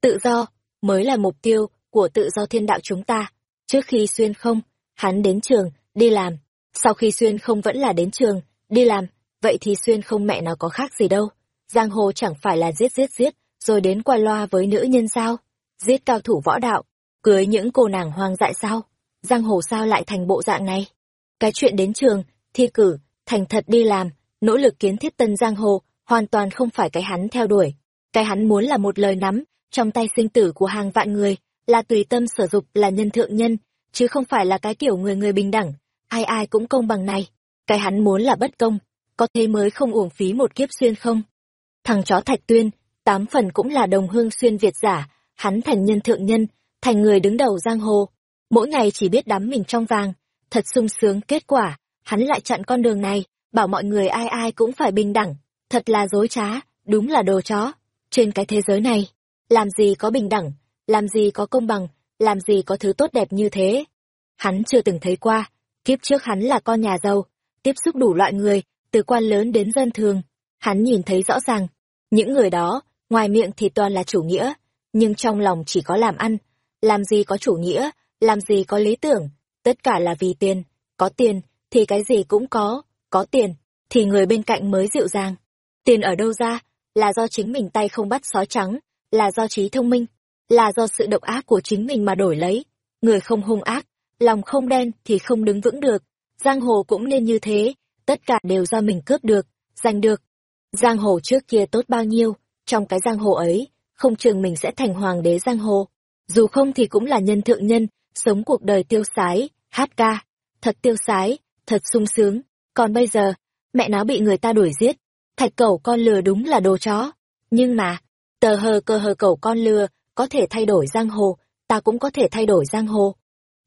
Tự do mới là mục tiêu của tự do thiên đạo chúng ta. Trước khi xuyên không, hắn đến trường, đi làm. Sau khi xuyên không vẫn là đến trường, đi làm, vậy thì xuyên không mẹ nó có khác gì đâu. Giang hồ chẳng phải là giết giết giết, rồi đến qua loa với nữ nhân sao? Giết cao thủ võ đạo, cưới những cô nàng hoang dại sao? Giang hồ sao lại thành bộ dạng này? Cái chuyện đến trường, thi cử, thành thật đi làm, nỗ lực kiến thiết tân giang hồ, hoàn toàn không phải cái hắn theo đuổi. Cái hắn muốn là một lời nắm, trong tay sinh tử của hàng vạn người, là tùy tâm sở dục là nhân thượng nhân, chứ không phải là cái kiểu người người bình đẳng, ai ai cũng công bằng này. Cái hắn muốn là bất công, có thế mới không uổng phí một kiếp xuyên không? Thằng chó Thạch Tuyên, tám phần cũng là đồng hương xuyên Việt giả, hắn thành nhân thượng nhân, thành người đứng đầu giang hồ. Mỗi ngày chỉ biết đắm mình trong vàng, thật sung sướng kết quả, hắn lại chặn con đường này, bảo mọi người ai ai cũng phải bình đẳng, thật là dối trá, đúng là đồ chó. Trên cái thế giới này, làm gì có bình đẳng, làm gì có công bằng, làm gì có thứ tốt đẹp như thế. Hắn chưa từng thấy qua, kiếp trước hắn là con nhà giàu, tiếp xúc đủ loại người, từ quan lớn đến dân thường. Hắn nhìn thấy rõ ràng, những người đó, ngoài miệng thì toàn là chủ nghĩa, nhưng trong lòng chỉ có làm ăn. Làm gì có chủ nghĩa, làm gì có lý tưởng, tất cả là vì tiền. Có tiền, thì cái gì cũng có, có tiền, thì người bên cạnh mới dịu dàng. Tiền ở đâu ra, là do chính mình tay không bắt sói trắng, là do trí thông minh, là do sự độc ác của chính mình mà đổi lấy. Người không hung ác, lòng không đen thì không đứng vững được. Giang hồ cũng nên như thế, tất cả đều do mình cướp được, giành được. Giang hồ trước kia tốt bao nhiêu, trong cái giang hồ ấy, không chừng mình sẽ thành hoàng đế giang hồ. Dù không thì cũng là nhân thượng nhân, sống cuộc đời tiêu sái, hát ca. Thật tiêu sái, thật sung sướng. Còn bây giờ, mẹ nó bị người ta đuổi giết. Thạch cẩu con lừa đúng là đồ chó. Nhưng mà, tờ hờ cơ hờ cẩu con lừa, có thể thay đổi giang hồ, ta cũng có thể thay đổi giang hồ.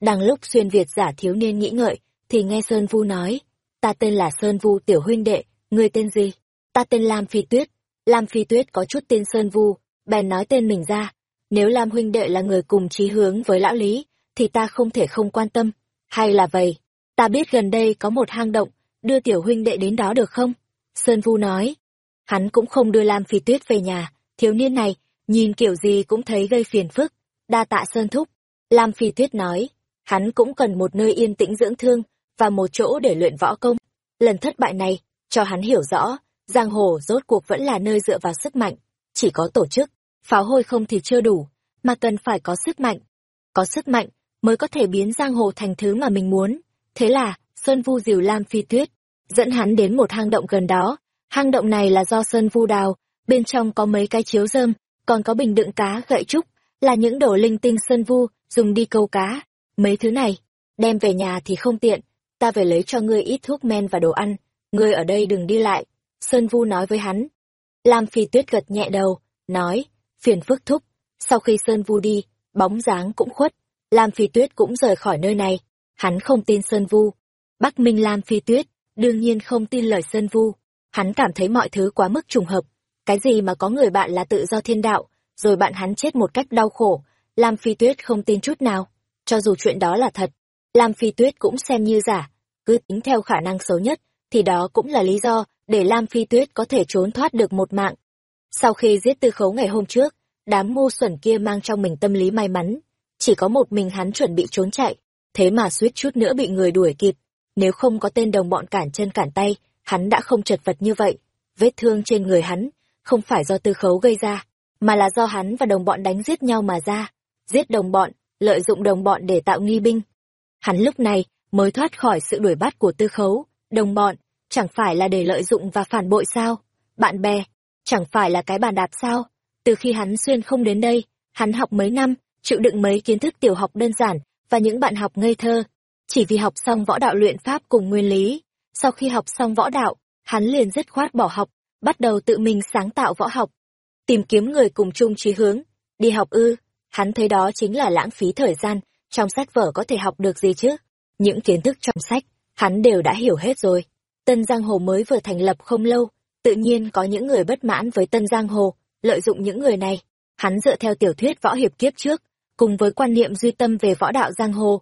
Đang lúc xuyên Việt giả thiếu niên nghĩ ngợi, thì nghe Sơn Vu nói, ta tên là Sơn Vu tiểu huynh đệ, ngươi tên gì? Ta tên Lam Phi Tuyết. Lam Phi Tuyết có chút tên Sơn Vu, bèn nói tên mình ra. Nếu Lam huynh đệ là người cùng chí hướng với lão Lý, thì ta không thể không quan tâm. Hay là vậy, ta biết gần đây có một hang động, đưa tiểu huynh đệ đến đó được không? Sơn Vu nói. Hắn cũng không đưa Lam Phi Tuyết về nhà, thiếu niên này, nhìn kiểu gì cũng thấy gây phiền phức. Đa tạ Sơn Thúc. Lam Phi Tuyết nói, hắn cũng cần một nơi yên tĩnh dưỡng thương, và một chỗ để luyện võ công. Lần thất bại này, cho hắn hiểu rõ, giang hồ rốt cuộc vẫn là nơi dựa vào sức mạnh. Chỉ có tổ chức, pháo hôi không thì chưa đủ, mà cần phải có sức mạnh. Có sức mạnh, mới có thể biến giang hồ thành thứ mà mình muốn. Thế là, Sơn Vu dìu Lam Phi Tuyết, dẫn hắn đến một hang động gần đó. Hang động này là do Sơn Vu đào, bên trong có mấy cái chiếu rơm, còn có bình đựng cá gậy trúc, là những đồ linh tinh Sơn Vu dùng đi câu cá. Mấy thứ này, đem về nhà thì không tiện, ta về lấy cho ngươi ít thuốc men và đồ ăn, ngươi ở đây đừng đi lại. Sơn Vu nói với hắn. Lam Phi Tuyết gật nhẹ đầu, nói, phiền phức thúc. Sau khi Sơn Vu đi, bóng dáng cũng khuất, Lam Phi Tuyết cũng rời khỏi nơi này. Hắn không tin Sơn Vu. Bắc Minh Lam Phi Tuyết, đương nhiên không tin lời Sơn Vu. Hắn cảm thấy mọi thứ quá mức trùng hợp. Cái gì mà có người bạn là tự do thiên đạo, rồi bạn hắn chết một cách đau khổ, Lam Phi Tuyết không tin chút nào. Cho dù chuyện đó là thật, Lam Phi Tuyết cũng xem như giả, cứ tính theo khả năng xấu nhất, thì đó cũng là lý do để Lam Phi Tuyết có thể trốn thoát được một mạng. Sau khi giết tư khấu ngày hôm trước, đám ngu xuẩn kia mang trong mình tâm lý may mắn, chỉ có một mình hắn chuẩn bị trốn chạy, thế mà suýt chút nữa bị người đuổi kịp. Nếu không có tên đồng bọn cản chân cản tay, hắn đã không chật vật như vậy. Vết thương trên người hắn, không phải do tư khấu gây ra, mà là do hắn và đồng bọn đánh giết nhau mà ra. Giết đồng bọn, lợi dụng đồng bọn để tạo nghi binh. Hắn lúc này mới thoát khỏi sự đuổi bắt của tư khấu, đồng bọn, chẳng phải là để lợi dụng và phản bội sao? Bạn bè, chẳng phải là cái bàn đạp sao? Từ khi hắn xuyên không đến đây, hắn học mấy năm, chịu đựng mấy kiến thức tiểu học đơn giản và những bạn học ngây thơ, chỉ vì học xong võ đạo luyện pháp cùng nguyên lý. Sau khi học xong võ đạo, hắn liền dứt khoát bỏ học, bắt đầu tự mình sáng tạo võ học, tìm kiếm người cùng chung chí hướng, đi học ư, hắn thấy đó chính là lãng phí thời gian, trong sách vở có thể học được gì chứ? Những kiến thức trong sách, hắn đều đã hiểu hết rồi. Tân Giang Hồ mới vừa thành lập không lâu, tự nhiên có những người bất mãn với Tân Giang Hồ, lợi dụng những người này. Hắn dựa theo tiểu thuyết võ hiệp kiếp trước, cùng với quan niệm duy tâm về võ đạo Giang Hồ,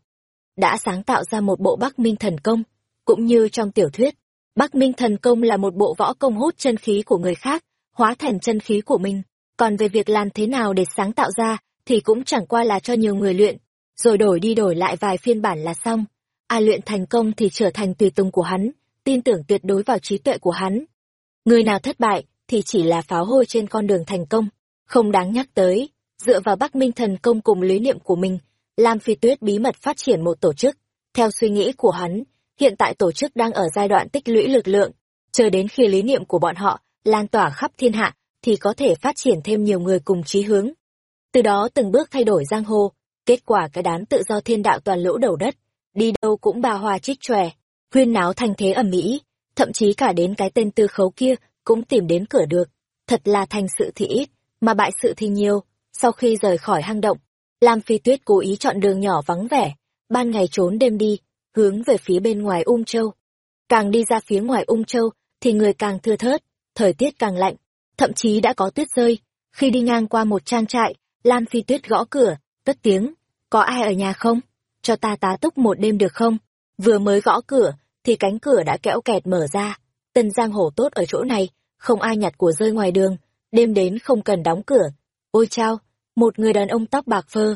đã sáng tạo ra một bộ Bắc Minh Thần Công, cũng như trong tiểu thuyết. Bắc Minh Thần Công là một bộ võ công hút chân khí của người khác, hóa thành chân khí của mình. Còn về việc làm thế nào để sáng tạo ra, thì cũng chẳng qua là cho nhiều người luyện, rồi đổi đi đổi lại vài phiên bản là xong. Ai luyện thành công thì trở thành tùy tùng của hắn, tin tưởng tuyệt đối vào trí tuệ của hắn. Người nào thất bại thì chỉ là pháo hôi trên con đường thành công, không đáng nhắc tới. Dựa vào Bắc Minh thần công cùng lý niệm của mình, Lam Phi Tuyết bí mật phát triển một tổ chức. Theo suy nghĩ của hắn, hiện tại tổ chức đang ở giai đoạn tích lũy lực lượng, chờ đến khi lý niệm của bọn họ lan tỏa khắp thiên hạ thì có thể phát triển thêm nhiều người cùng chí hướng. Từ đó từng bước thay đổi giang hồ, kết quả cái đám tự do thiên đạo toàn lũ đầu đất, đi đâu cũng ba hoa trích tròe, huyên náo thành thế ẩm mỹ, thậm chí cả đến cái tên tư khấu kia cũng tìm đến cửa được. Thật là thành sự thì ít, mà bại sự thì nhiều. Sau khi rời khỏi hang động, Lam Phi Tuyết cố ý chọn đường nhỏ vắng vẻ, ban ngày trốn đêm đi, hướng về phía bên ngoài Ung Châu. Càng đi ra phía ngoài Ung Châu, thì người càng thưa thớt, thời tiết càng lạnh, thậm chí đã có tuyết rơi. Khi đi ngang qua một trang trại, Lam Phi Tuyết gõ cửa, cất tiếng, có ai ở nhà không? Cho ta tá túc một đêm được không? Vừa mới gõ cửa, thì cánh cửa đã kẽo kẹt mở ra. Tân Giang Hồ tốt ở chỗ này, không ai nhặt của rơi ngoài đường, đêm đến không cần đóng cửa. Ôi chao, một người đàn ông tóc bạc phơ,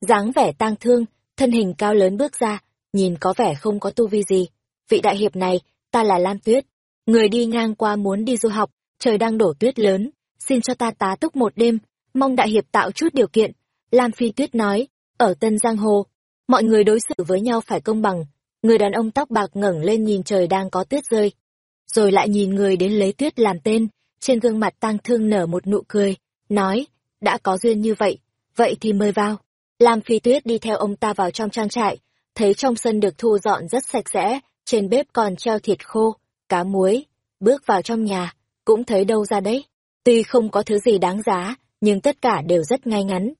dáng vẻ tang thương, thân hình cao lớn bước ra, nhìn có vẻ không có tu vi gì. Vị đại hiệp này, ta là Lan Tuyết, người đi ngang qua muốn đi du học, trời đang đổ tuyết lớn, xin cho ta tá túc một đêm, mong đại hiệp tạo chút điều kiện. Lam Phi Tuyết nói, ở Tân Giang Hồ, mọi người đối xử với nhau phải công bằng. Người đàn ông tóc bạc ngẩng lên nhìn trời đang có tuyết rơi, rồi lại nhìn người đến lấy tuyết làm tên, trên gương mặt tang thương nở một nụ cười, nói, đã có duyên như vậy, vậy thì mời vào. Lam Phi Tuyết đi theo ông ta vào trong trang trại, thấy trong sân được thu dọn rất sạch sẽ, trên bếp còn treo thịt khô, cá muối, bước vào trong nhà, cũng thấy đâu ra đấy. Tuy không có thứ gì đáng giá, nhưng tất cả đều rất ngay ngắn.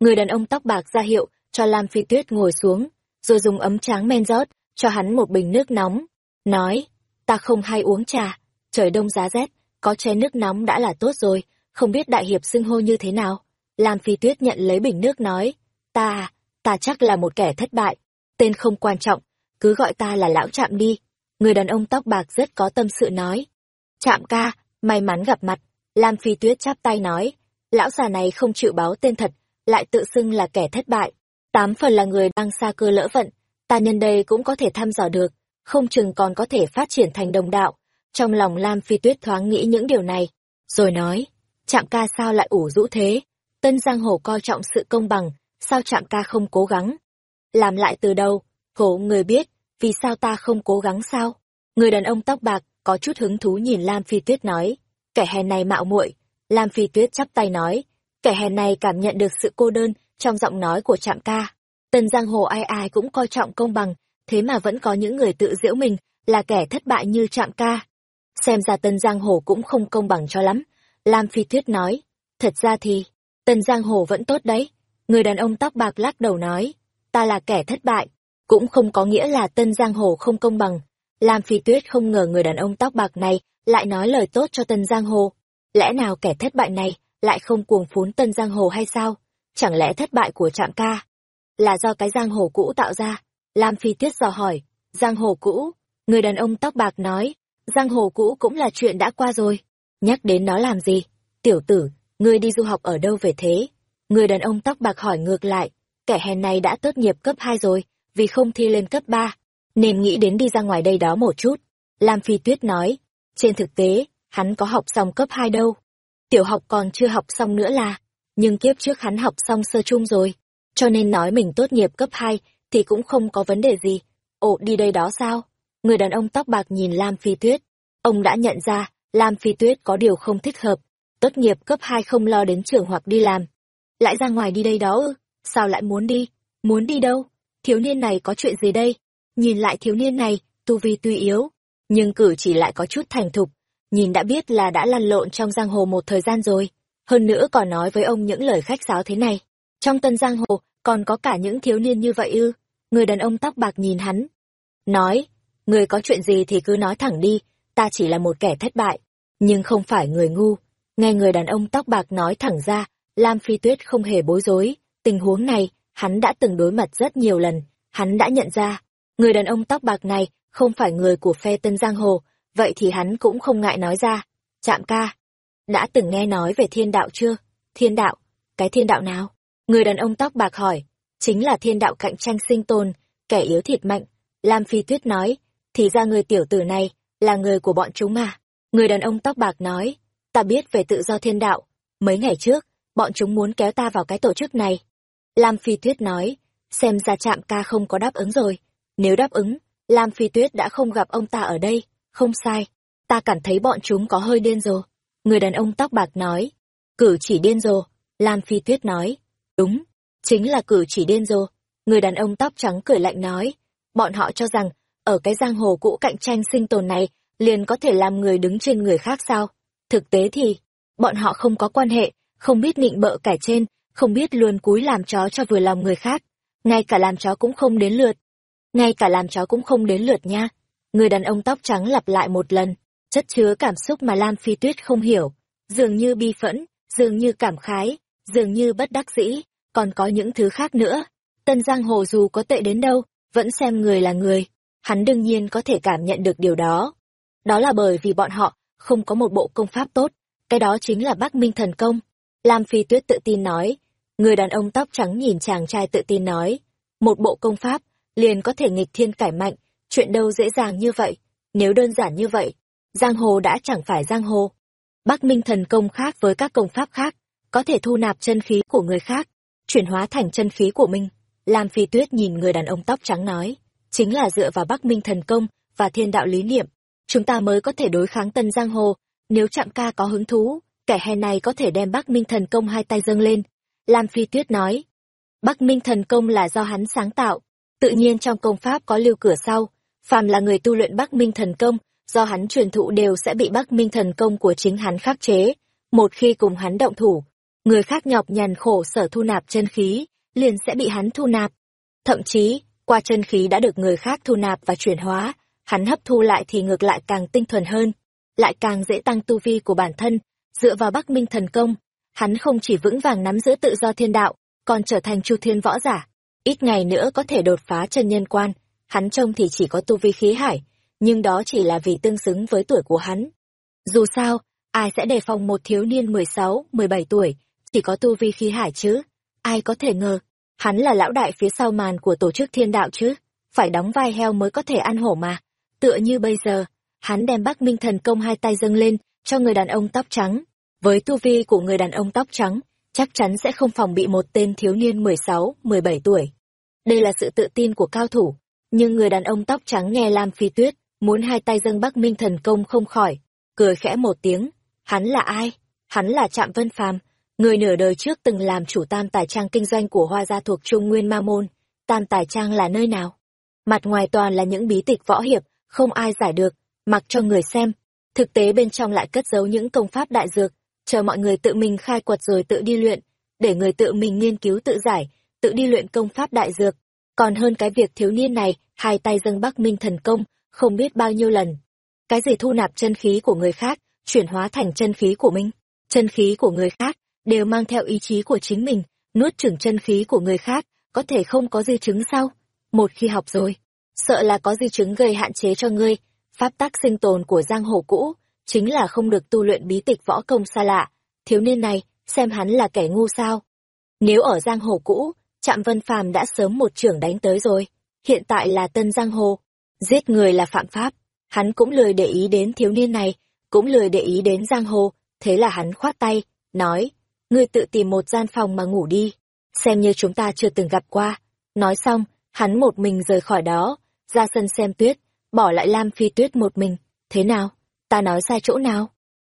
Người đàn ông tóc bạc ra hiệu, cho Lam Phi Tuyết ngồi xuống, rồi dùng ấm tráng men rót, cho hắn một bình nước nóng. Nói, ta không hay uống trà, trời đông giá rét, có chén nước nóng đã là tốt rồi, không biết đại hiệp xưng hô như thế nào. Lam Phi Tuyết nhận lấy bình nước nói, ta, à, ta chắc là một kẻ thất bại, tên không quan trọng, cứ gọi ta là lão trạm đi. Người đàn ông tóc bạc rất có tâm sự nói. Trạm ca, may mắn gặp mặt. Lam Phi Tuyết chắp tay nói. Lão già này không chịu báo tên thật, lại tự xưng là kẻ thất bại. Tám phần là người đang xa cơ lỡ vận. Ta nhân đây cũng có thể thăm dò được, không chừng còn có thể phát triển thành đồng đạo. Trong lòng Lam Phi Tuyết thoáng nghĩ những điều này, rồi nói, chạm ca sao lại ủ rũ thế? Tân Giang Hồ coi trọng sự công bằng, sao chạm ca không cố gắng? Làm lại từ đầu, khổ người biết, vì sao ta không cố gắng sao? Người đàn ông tóc bạc có chút hứng thú nhìn Lam Phi Tuyết nói, kẻ hèn này mạo muội. Lam Phi Tuyết chắp tay nói, kẻ hèn này cảm nhận được sự cô đơn trong giọng nói của Trạm Ca. Tần giang hồ ai ai cũng coi trọng công bằng, thế mà vẫn có những người tự giễu mình là kẻ thất bại như Trạm ca. Xem ra Tân Giang Hồ cũng không công bằng cho lắm. Lam Phi Tuyết nói, thật ra thì, Tân Giang Hồ vẫn tốt đấy. Người đàn ông tóc bạc lắc đầu nói, ta là kẻ thất bại, cũng không có nghĩa là Tân Giang Hồ không công bằng. Lam Phi Tuyết không ngờ người đàn ông tóc bạc này lại nói lời tốt cho Tân Giang Hồ. Lẽ nào kẻ thất bại này lại không cuồng phún Tân Giang Hồ hay sao? Chẳng lẽ thất bại của trạm ca là do cái Giang Hồ cũ tạo ra? Lam Phi Tuyết dò hỏi, Giang Hồ cũ? Người đàn ông tóc bạc nói, Giang Hồ cũ cũng là chuyện đã qua rồi. Nhắc đến nó làm gì? Tiểu tử, ngươi đi du học ở đâu về thế? Người đàn ông tóc bạc hỏi ngược lại, kẻ hèn này đã tốt nghiệp cấp 2 rồi, vì không thi lên cấp 3, nên nghĩ đến đi ra ngoài đây đó một chút. Lam Phi Tuyết nói, trên thực tế, hắn có học xong cấp 2 đâu. Tiểu học còn chưa học xong nữa là, nhưng kiếp trước hắn học xong sơ trung rồi, cho nên nói mình tốt nghiệp cấp 2 thì cũng không có vấn đề gì. Ồ, đi đây đó sao? Người đàn ông tóc bạc nhìn Lam Phi Tuyết. Ông đã nhận ra, Lam Phi Tuyết có điều không thích hợp. Tốt nghiệp cấp 2 không lo đến trường hoặc đi làm. Lại ra ngoài đi đây đó ư? Sao lại muốn đi? Muốn đi đâu? Thiếu niên này có chuyện gì đây? Nhìn lại thiếu niên này, tu vi tuy yếu, nhưng cử chỉ lại có chút thành thục. Nhìn đã biết là đã lăn lộn trong giang hồ một thời gian rồi. Hơn nữa còn nói với ông những lời khách sáo thế này. Trong tân giang hồ, còn có cả những thiếu niên như vậy ư? Người đàn ông tóc bạc nhìn hắn. Nói, người có chuyện gì thì cứ nói thẳng đi, ta chỉ là một kẻ thất bại, nhưng không phải người ngu. Nghe người đàn ông tóc bạc nói thẳng ra, Lam Phi Tuyết không hề bối rối, tình huống này, hắn đã từng đối mặt rất nhiều lần, hắn đã nhận ra, người đàn ông tóc bạc này không phải người của phe Tân Giang Hồ, vậy thì hắn cũng không ngại nói ra. Chạm ca, đã từng nghe nói về thiên đạo chưa? Thiên đạo? Cái thiên đạo nào? Người đàn ông tóc bạc hỏi, chính là thiên đạo cạnh tranh sinh tồn, kẻ yếu thịt mạnh. Lam Phi Tuyết nói, thì ra người tiểu tử này là người của bọn chúng à? Người đàn ông tóc bạc nói, ta biết về tự do thiên đạo. Mấy ngày trước, bọn chúng muốn kéo ta vào cái tổ chức này. Lam Phi Tuyết nói, xem ra Trạm ca không có đáp ứng rồi. Nếu đáp ứng, Lam Phi Tuyết đã không gặp ông ta ở đây. Không sai, ta cảm thấy bọn chúng có hơi điên rồ. Người đàn ông tóc bạc nói, cử chỉ điên rồ. Lam Phi Tuyết nói, đúng, chính là cử chỉ điên rồ. Người đàn ông tóc trắng cười lạnh nói, bọn họ cho rằng, ở cái giang hồ cũ cạnh tranh sinh tồn này, liền có thể làm người đứng trên người khác sao? Thực tế thì, bọn họ không có quan hệ, không biết nịnh bợ kẻ trên, không biết luôn cúi làm chó cho vừa lòng người khác. Ngay cả làm chó cũng không đến lượt. Ngay cả làm chó cũng không đến lượt nha. Người đàn ông tóc trắng lặp lại một lần, chất chứa cảm xúc mà Lam Phi Tuyết không hiểu. Dường như bi phẫn, dường như cảm khái, dường như bất đắc dĩ, còn có những thứ khác nữa. Tân Giang Hồ dù có tệ đến đâu, vẫn xem người là người. Hắn đương nhiên có thể cảm nhận được điều đó. Đó là bởi vì bọn họ không có một bộ công pháp tốt, cái đó chính là Bắc Minh Thần Công. Lam Phi Tuyết tự tin nói, người đàn ông tóc trắng nhìn chàng trai tự tin nói, một bộ công pháp, liền có thể nghịch thiên cải mạnh, chuyện đâu dễ dàng như vậy, nếu đơn giản như vậy, giang hồ đã chẳng phải giang hồ. Bắc Minh Thần Công khác với các công pháp khác, có thể thu nạp chân khí của người khác, chuyển hóa thành chân khí của mình. Lam Phi Tuyết nhìn người đàn ông tóc trắng nói, chính là dựa vào Bắc Minh Thần Công và thiên đạo lý niệm, chúng ta mới có thể đối kháng tân giang hồ, nếu trạm ca có hứng thú, kẻ hè này có thể đem Bắc Minh Thần Công hai tay dâng lên. Lam Phi Tuyết nói, Bắc Minh Thần Công là do hắn sáng tạo, tự nhiên trong công pháp có lưu cửa sau, phàm là người tu luyện Bắc Minh Thần Công, do hắn truyền thụ đều sẽ bị Bắc Minh Thần Công của chính hắn khắc chế. Một khi cùng hắn động thủ, người khác nhọc nhằn khổ sở thu nạp chân khí, liền sẽ bị hắn thu nạp. Thậm chí, qua chân khí đã được người khác thu nạp và chuyển hóa, hắn hấp thu lại thì ngược lại càng tinh thuần hơn, lại càng dễ tăng tu vi của bản thân, dựa vào Bắc Minh thần công, hắn không chỉ vững vàng nắm giữ tự do thiên đạo, còn trở thành chu thiên võ giả. Ít ngày nữa có thể đột phá chân nhân quan, hắn trông thì chỉ có tu vi khí hải, nhưng đó chỉ là vì tương xứng với tuổi của hắn. Dù sao, ai sẽ đề phòng một thiếu niên 16, 17 tuổi, chỉ có tu vi khí hải chứ? Ai có thể ngờ, hắn là lão đại phía sau màn của tổ chức thiên đạo chứ? Phải đóng vai heo mới có thể ăn hổ mà. Tựa như bây giờ, hắn đem Bắc Minh thần công hai tay dâng lên, cho người đàn ông tóc trắng. Với tu vi của người đàn ông tóc trắng, chắc chắn sẽ không phòng bị một tên thiếu niên 16, 17 tuổi. Đây là sự tự tin của cao thủ, nhưng người đàn ông tóc trắng nghe Lam Phi Tuyết, muốn hai tay dâng Bắc Minh thần công không khỏi, cười khẽ một tiếng, hắn là ai? Hắn là Trạm Vân Phàm, người nửa đời trước từng làm chủ tam tài trang kinh doanh của hoa gia thuộc Trung Nguyên Ma Môn. Tam tài trang là nơi nào? mặt ngoài toàn là những bí tịch võ hiệp, không ai giải được, mặc cho người xem. Thực tế bên trong lại cất giấu những công pháp đại dược, chờ mọi người tự mình khai quật rồi tự đi luyện, để người tự mình nghiên cứu tự giải, tự đi luyện công pháp đại dược. Còn hơn cái việc thiếu niên này, hai tay dâng Bắc Minh thần công, không biết bao nhiêu lần. Cái gì thu nạp chân khí của người khác, chuyển hóa thành chân khí của mình, chân khí của người khác, đều mang theo ý chí của chính mình, nuốt chửng chân khí của người khác, có thể không có di chứng sao? Một khi học rồi, sợ là có di chứng gây hạn chế cho ngươi, pháp tắc sinh tồn của giang hồ cũ, chính là không được tu luyện bí tịch võ công xa lạ. Thiếu niên này, xem hắn là kẻ ngu sao? Nếu ở giang hồ cũ, Trạm Vân Phàm đã sớm một trưởng đánh tới rồi, hiện tại là tân giang hồ, giết người là phạm pháp, hắn cũng lười để ý đến thiếu niên này, cũng lười để ý đến giang hồ, thế là hắn khoát tay, nói, ngươi tự tìm một gian phòng mà ngủ đi, xem như chúng ta chưa từng gặp qua. Nói xong, hắn một mình rời khỏi đó, ra sân xem tuyết, bỏ lại Lam Phi Tuyết một mình, thế nào? Ta nói sai chỗ nào?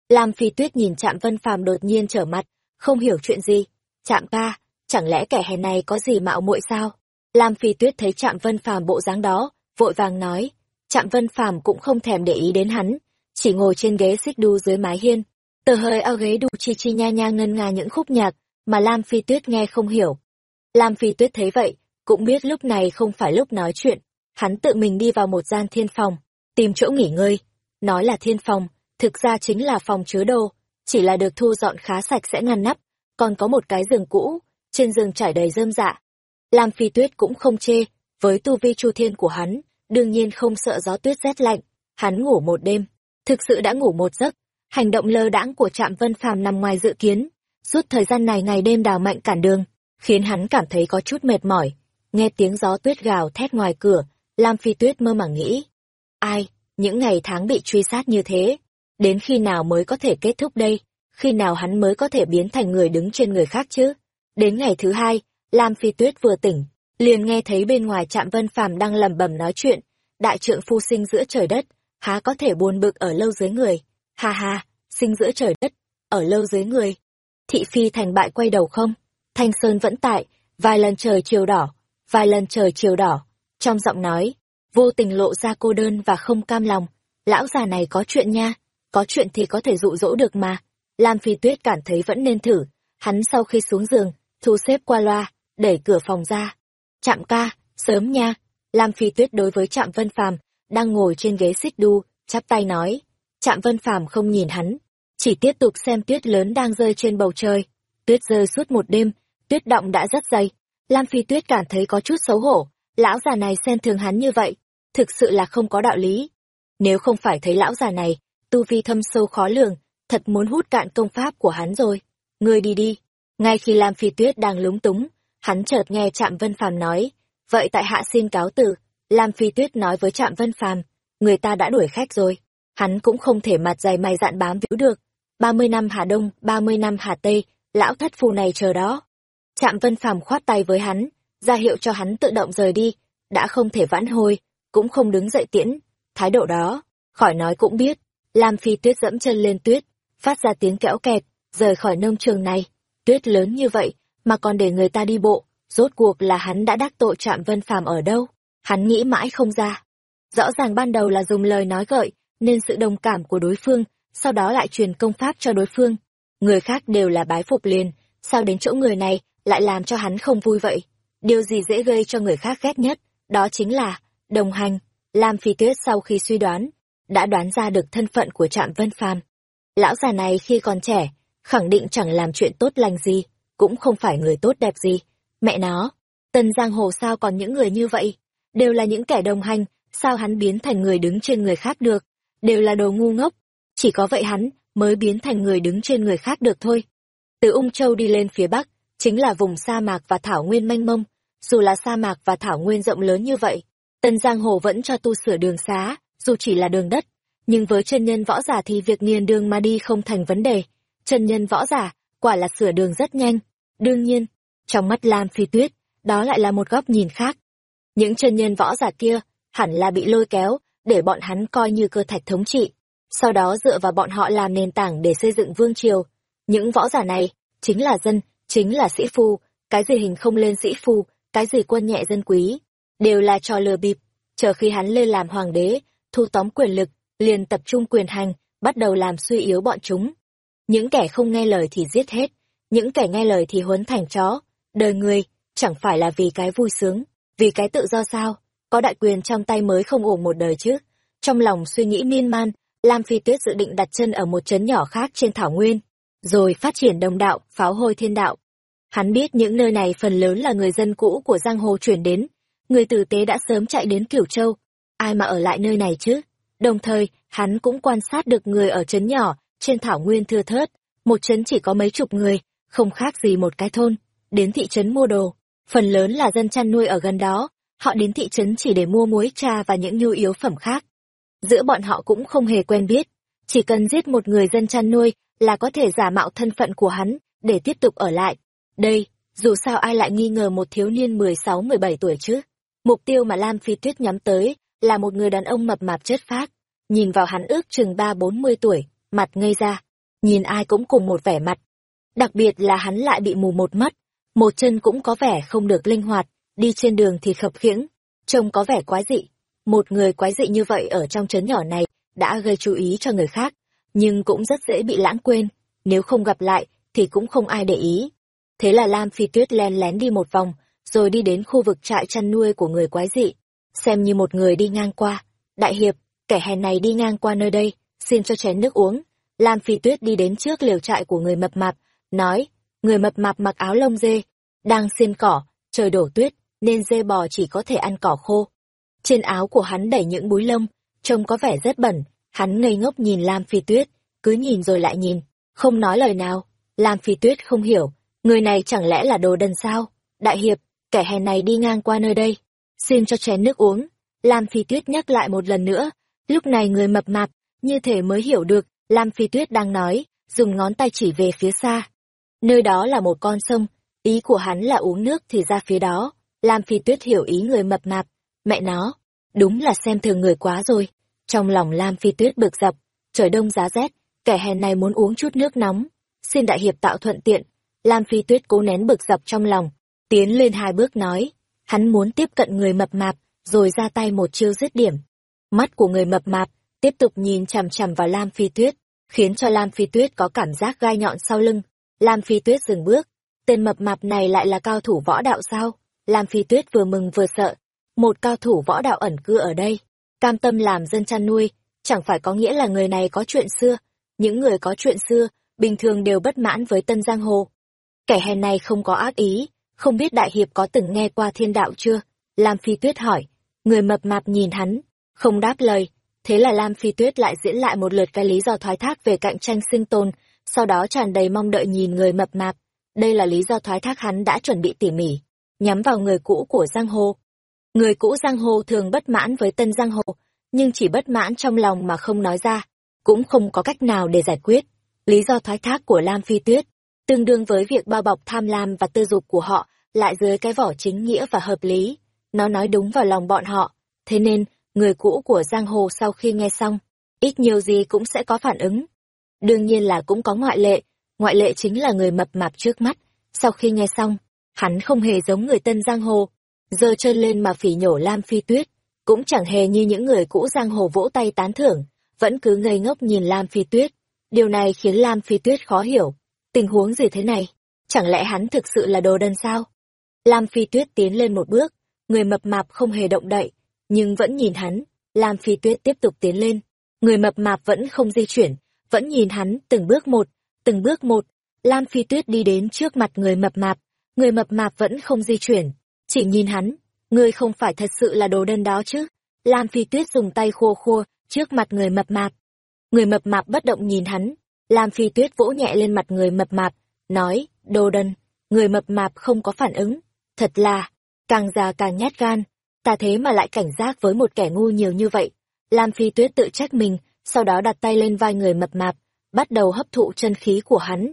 Lam Phi Tuyết nhìn Trạm Vân Phàm đột nhiên trở mặt, không hiểu chuyện gì. Trạm ca, chẳng lẽ kẻ hèn này có gì mạo muội sao? Lam Phi Tuyết thấy Trạm Vân Phàm bộ dáng đó, vội vàng nói, Trạm Vân Phàm cũng không thèm để ý đến hắn, chỉ ngồi trên ghế xích đu dưới mái hiên, tờ hơi ao ghế đu chi chi nha nha ngân nga những khúc nhạc mà Lam Phi Tuyết nghe không hiểu. Lam Phi Tuyết thấy vậy, cũng biết lúc này không phải lúc nói chuyện, hắn tự mình đi vào một gian thiên phòng, tìm chỗ nghỉ ngơi. Nói là thiên phòng, thực ra chính là phòng chứa đồ, chỉ là được thu dọn khá sạch sẽ ngăn nắp, còn có một cái giường cũ, trên giường trải đầy rơm dạ. Lam Phi Tuyết cũng không chê, với tu vi chu thiên của hắn, đương nhiên không sợ gió tuyết rét lạnh. Hắn ngủ một đêm, thực sự đã ngủ một giấc. Hành động lơ đãng của Trạm Vân Phàm nằm ngoài dự kiến, suốt thời gian này ngày đêm đào mạnh cản đường, khiến hắn cảm thấy có chút mệt mỏi. Nghe tiếng gió tuyết gào thét ngoài cửa, Lam Phi Tuyết mơ màng nghĩ. Ai, những ngày tháng bị truy sát như thế, đến khi nào mới có thể kết thúc đây? Khi nào hắn mới có thể biến thành người đứng trên người khác chứ? Đến ngày thứ hai, Lam Phi Tuyết vừa tỉnh, liền nghe thấy bên ngoài trạm Vân Phàm đang lẩm bẩm nói chuyện, đại trượng phu sinh giữa trời đất, há có thể buồn bực ở lâu dưới người. Ha ha, sinh giữa trời đất, ở lâu dưới người. Thị phi thành bại quay đầu không? Thanh Sơn vẫn tại, vài lần trời chiều đỏ, vài lần trời chiều đỏ. Trong giọng nói, vô tình lộ ra cô đơn và không cam lòng. Lão già này có chuyện nha, có chuyện thì có thể dụ dỗ được mà. Lam Phi Tuyết cảm thấy vẫn nên thử. Hắn sau khi xuống giường, thu xếp qua loa, đẩy cửa phòng ra. Chạm ca, sớm nha. Lam Phi Tuyết đối với Trạm Vân Phàm đang ngồi trên ghế xích đu, chắp tay nói. Trạm Vân Phàm không nhìn hắn, chỉ tiếp tục xem tuyết lớn đang rơi trên bầu trời. Tuyết rơi suốt một đêm, tuyết động đã rất dày. Lam Phi Tuyết cảm thấy có chút xấu hổ, lão già này xem thường hắn như vậy, thực sự là không có đạo lý. Nếu không phải thấy lão già này, tu vi thâm sâu khó lường, thật muốn hút cạn công pháp của hắn rồi. Ngươi đi đi. Ngay khi Lam Phi Tuyết đang lúng túng, hắn chợt nghe Trạm Vân Phàm nói, vậy tại hạ xin cáo từ. Lam Phi Tuyết nói với Trạm Vân Phàm, người ta đã đuổi khách rồi, hắn cũng không thể mặt dày mày dạn bám víu được. ba mươi năm Hà Đông, ba mươi năm Hà Tây, lão thất phù này chờ đó. Trạm Vân Phàm khoát tay với hắn, ra hiệu cho hắn tự động rời đi, đã không thể vãn hồi, cũng không đứng dậy tiễn. Thái độ đó, khỏi nói cũng biết, Lam Phi Tuyết dẫm chân lên tuyết, phát ra tiếng kẽo kẹt, rời khỏi nông trường này. Tuyết lớn như vậy, mà còn để người ta đi bộ, rốt cuộc là hắn đã đắc tội Trạm Vân Phàm ở đâu? Hắn nghĩ mãi không ra. Rõ ràng ban đầu là dùng lời nói gợi, nên sự đồng cảm của đối phương, sau đó lại truyền công pháp cho đối phương. Người khác đều là bái phục liền, sao đến chỗ người này lại làm cho hắn không vui vậy? Điều gì dễ gây cho người khác ghét nhất, đó chính là đồng hành. Lam Phi Tuyết sau khi suy đoán, đã đoán ra được thân phận của Trạm Vân Phàm. Lão già này khi còn trẻ, khẳng định chẳng làm chuyện tốt lành gì, cũng không phải người tốt đẹp gì. Mẹ nó, Tân Giang Hồ sao còn những người như vậy? Đều là những kẻ đồng hành, sao hắn biến thành người đứng trên người khác được? Đều là đồ ngu ngốc. Chỉ có vậy hắn mới biến thành người đứng trên người khác được thôi. Từ Ung Châu đi lên phía Bắc, chính là vùng sa mạc và thảo nguyên mênh mông. Dù là sa mạc và thảo nguyên rộng lớn như vậy, Tân Giang Hồ vẫn cho tu sửa đường xá, dù chỉ là đường đất. Nhưng với chân nhân võ giả thì việc nghiền đường mà đi không thành vấn đề. Chân nhân võ giả, quả là sửa đường rất nhanh. Đương nhiên, trong mắt Lam Phi Tuyết, đó lại là một góc nhìn khác. Những chân nhân võ giả kia, hẳn là bị lôi kéo, để bọn hắn coi như cơ thạch thống trị. Sau đó dựa vào bọn họ làm nền tảng để xây dựng vương triều. Những võ giả này, chính là dân, chính là sĩ phu, cái gì hình không lên sĩ phu, cái gì quân nhẹ dân quý, đều là trò lừa bịp. chờ khi hắn lên làm hoàng đế, thu tóm quyền lực, liền tập trung quyền hành, bắt đầu làm suy yếu bọn chúng. Những kẻ không nghe lời thì giết hết, những kẻ nghe lời thì huấn thành chó. Đời người, chẳng phải là vì cái vui sướng, vì cái tự do sao, có đại quyền trong tay mới không ổn một đời chứ. Trong lòng suy nghĩ miên man, Lam Phi Tuyết dự định đặt chân ở một trấn nhỏ khác trên thảo nguyên, rồi phát triển đồng đạo, pháo hôi thiên đạo. Hắn biết những nơi này phần lớn là người dân cũ của giang hồ chuyển đến, người tử tế đã sớm chạy đến Cửu Châu, ai mà ở lại nơi này chứ? Đồng thời, hắn cũng quan sát được người ở trấn nhỏ, trên thảo nguyên thưa thớt, một trấn chỉ có mấy chục người, không khác gì một cái thôn, đến thị trấn mua đồ, phần lớn là dân chăn nuôi ở gần đó, họ đến thị trấn chỉ để mua muối trà và những nhu yếu phẩm khác. Giữa bọn họ cũng không hề quen biết, chỉ cần giết một người dân chăn nuôi là có thể giả mạo thân phận của hắn để tiếp tục ở lại. Đây, dù sao ai lại nghi ngờ một thiếu niên 16-17 tuổi chứ? Mục tiêu mà Lam Phi Tuyết nhắm tới là một người đàn ông mập mạp chất phác, nhìn vào hắn ước chừng ba bốn mươi tuổi, mặt ngây ra, nhìn ai cũng cùng một vẻ mặt. Đặc biệt là hắn lại bị mù một mắt, một chân cũng có vẻ không được linh hoạt, đi trên đường thì khập khiễng, trông có vẻ quái dị. Một người quái dị như vậy ở trong trấn nhỏ này đã gây chú ý cho người khác, nhưng cũng rất dễ bị lãng quên, nếu không gặp lại thì cũng không ai để ý. Thế là Lam Phi Tuyết len lén đi một vòng, rồi đi đến khu vực trại chăn nuôi của người quái dị, xem như một người đi ngang qua. Đại hiệp, kẻ hèn này đi ngang qua nơi đây, xin cho chén nước uống. Lam Phi Tuyết đi đến trước liều trại của người mập mạp, nói, người mập mạp mặc áo lông dê, đang xiên cỏ, trời đổ tuyết, nên dê bò chỉ có thể ăn cỏ khô. Trên áo của hắn đẩy những búi lông, trông có vẻ rất bẩn, hắn ngây ngốc nhìn Lam Phi Tuyết, cứ nhìn rồi lại nhìn, không nói lời nào. Lam Phi Tuyết không hiểu, người này chẳng lẽ là đồ đần sao? Đại hiệp, kẻ hèn này đi ngang qua nơi đây, xin cho chén nước uống. Lam Phi Tuyết nhắc lại một lần nữa, lúc này người mập mạp, như thể mới hiểu được, Lam Phi Tuyết đang nói, dùng ngón tay chỉ về phía xa. Nơi đó là một con sông, ý của hắn là uống nước thì ra phía đó. Lam Phi Tuyết hiểu ý người mập mạp, mẹ nó, đúng là xem thường người quá rồi. Trong lòng Lam Phi Tuyết bực dọc, trời đông giá rét, kẻ hèn này muốn uống chút nước nóng. Xin đại hiệp tạo thuận tiện. Lam Phi Tuyết cố nén bực dọc trong lòng, tiến lên hai bước nói, hắn muốn tiếp cận người mập mạp, rồi ra tay một chiêu dứt điểm. Mắt của người mập mạp tiếp tục nhìn chằm chằm vào Lam Phi Tuyết, khiến cho Lam Phi Tuyết có cảm giác gai nhọn sau lưng. Lam Phi Tuyết dừng bước, tên mập mạp này lại là cao thủ võ đạo sao? Lam Phi Tuyết vừa mừng vừa sợ, một cao thủ võ đạo ẩn cư ở đây, cam tâm làm dân chăn nuôi, chẳng phải có nghĩa là người này có chuyện xưa. Những người có chuyện xưa, bình thường đều bất mãn với tân giang hồ. Kẻ hèn này không có ác ý, không biết đại hiệp có từng nghe qua thiên đạo chưa? Lam Phi Tuyết hỏi. Người mập mạp nhìn hắn, không đáp lời. Thế là Lam Phi Tuyết lại diễn lại một lượt cái lý do thoái thác về cạnh tranh sinh tồn, sau đó tràn đầy mong đợi nhìn người mập mạp. Đây là lý do thoái thác hắn đã chuẩn bị tỉ mỉ, nhắm vào người cũ của Giang Hồ. Người cũ Giang Hồ thường bất mãn với tân Giang Hồ, nhưng chỉ bất mãn trong lòng mà không nói ra, cũng không có cách nào để giải quyết. Lý do thoái thác của Lam Phi Tuyết tương đương với việc bao bọc tham lam và tư dục của họ lại dưới cái vỏ chính nghĩa và hợp lý. Nó nói đúng vào lòng bọn họ, thế nên, người cũ của Giang Hồ sau khi nghe xong, ít nhiều gì cũng sẽ có phản ứng. Đương nhiên là cũng có ngoại lệ, ngoại lệ chính là người mập mạp trước mắt, sau khi nghe xong, hắn không hề giống người tân Giang Hồ, giơ chân lên mà phỉ nhổ Lam Phi Tuyết, cũng chẳng hề như những người cũ Giang Hồ vỗ tay tán thưởng, vẫn cứ ngây ngốc nhìn Lam Phi Tuyết. Điều này khiến Lam Phi Tuyết khó hiểu, tình huống gì thế này? Chẳng lẽ hắn thực sự là đồ đần sao? Lam Phi Tuyết tiến lên một bước, người mập mạp không hề động đậy, nhưng vẫn nhìn hắn. Lam Phi Tuyết tiếp tục tiến lên, người mập mạp vẫn không di chuyển, vẫn nhìn hắn từng bước một, từng bước một. Lam Phi Tuyết đi đến trước mặt người mập mạp, người mập mạp vẫn không di chuyển, chỉ nhìn hắn. Ngươi không phải thật sự là đồ đần đó chứ? Lam Phi Tuyết dùng tay khô khô trước mặt người mập mạp. Người mập mạp bất động nhìn hắn, Lam Phi Tuyết vỗ nhẹ lên mặt người mập mạp, nói, đồ đần, người mập mạp không có phản ứng. Thật là, càng già càng nhát gan, ta thế mà lại cảnh giác với một kẻ ngu nhiều như vậy. Lam Phi Tuyết tự trách mình, sau đó đặt tay lên vai người mập mạp, bắt đầu hấp thụ chân khí của hắn.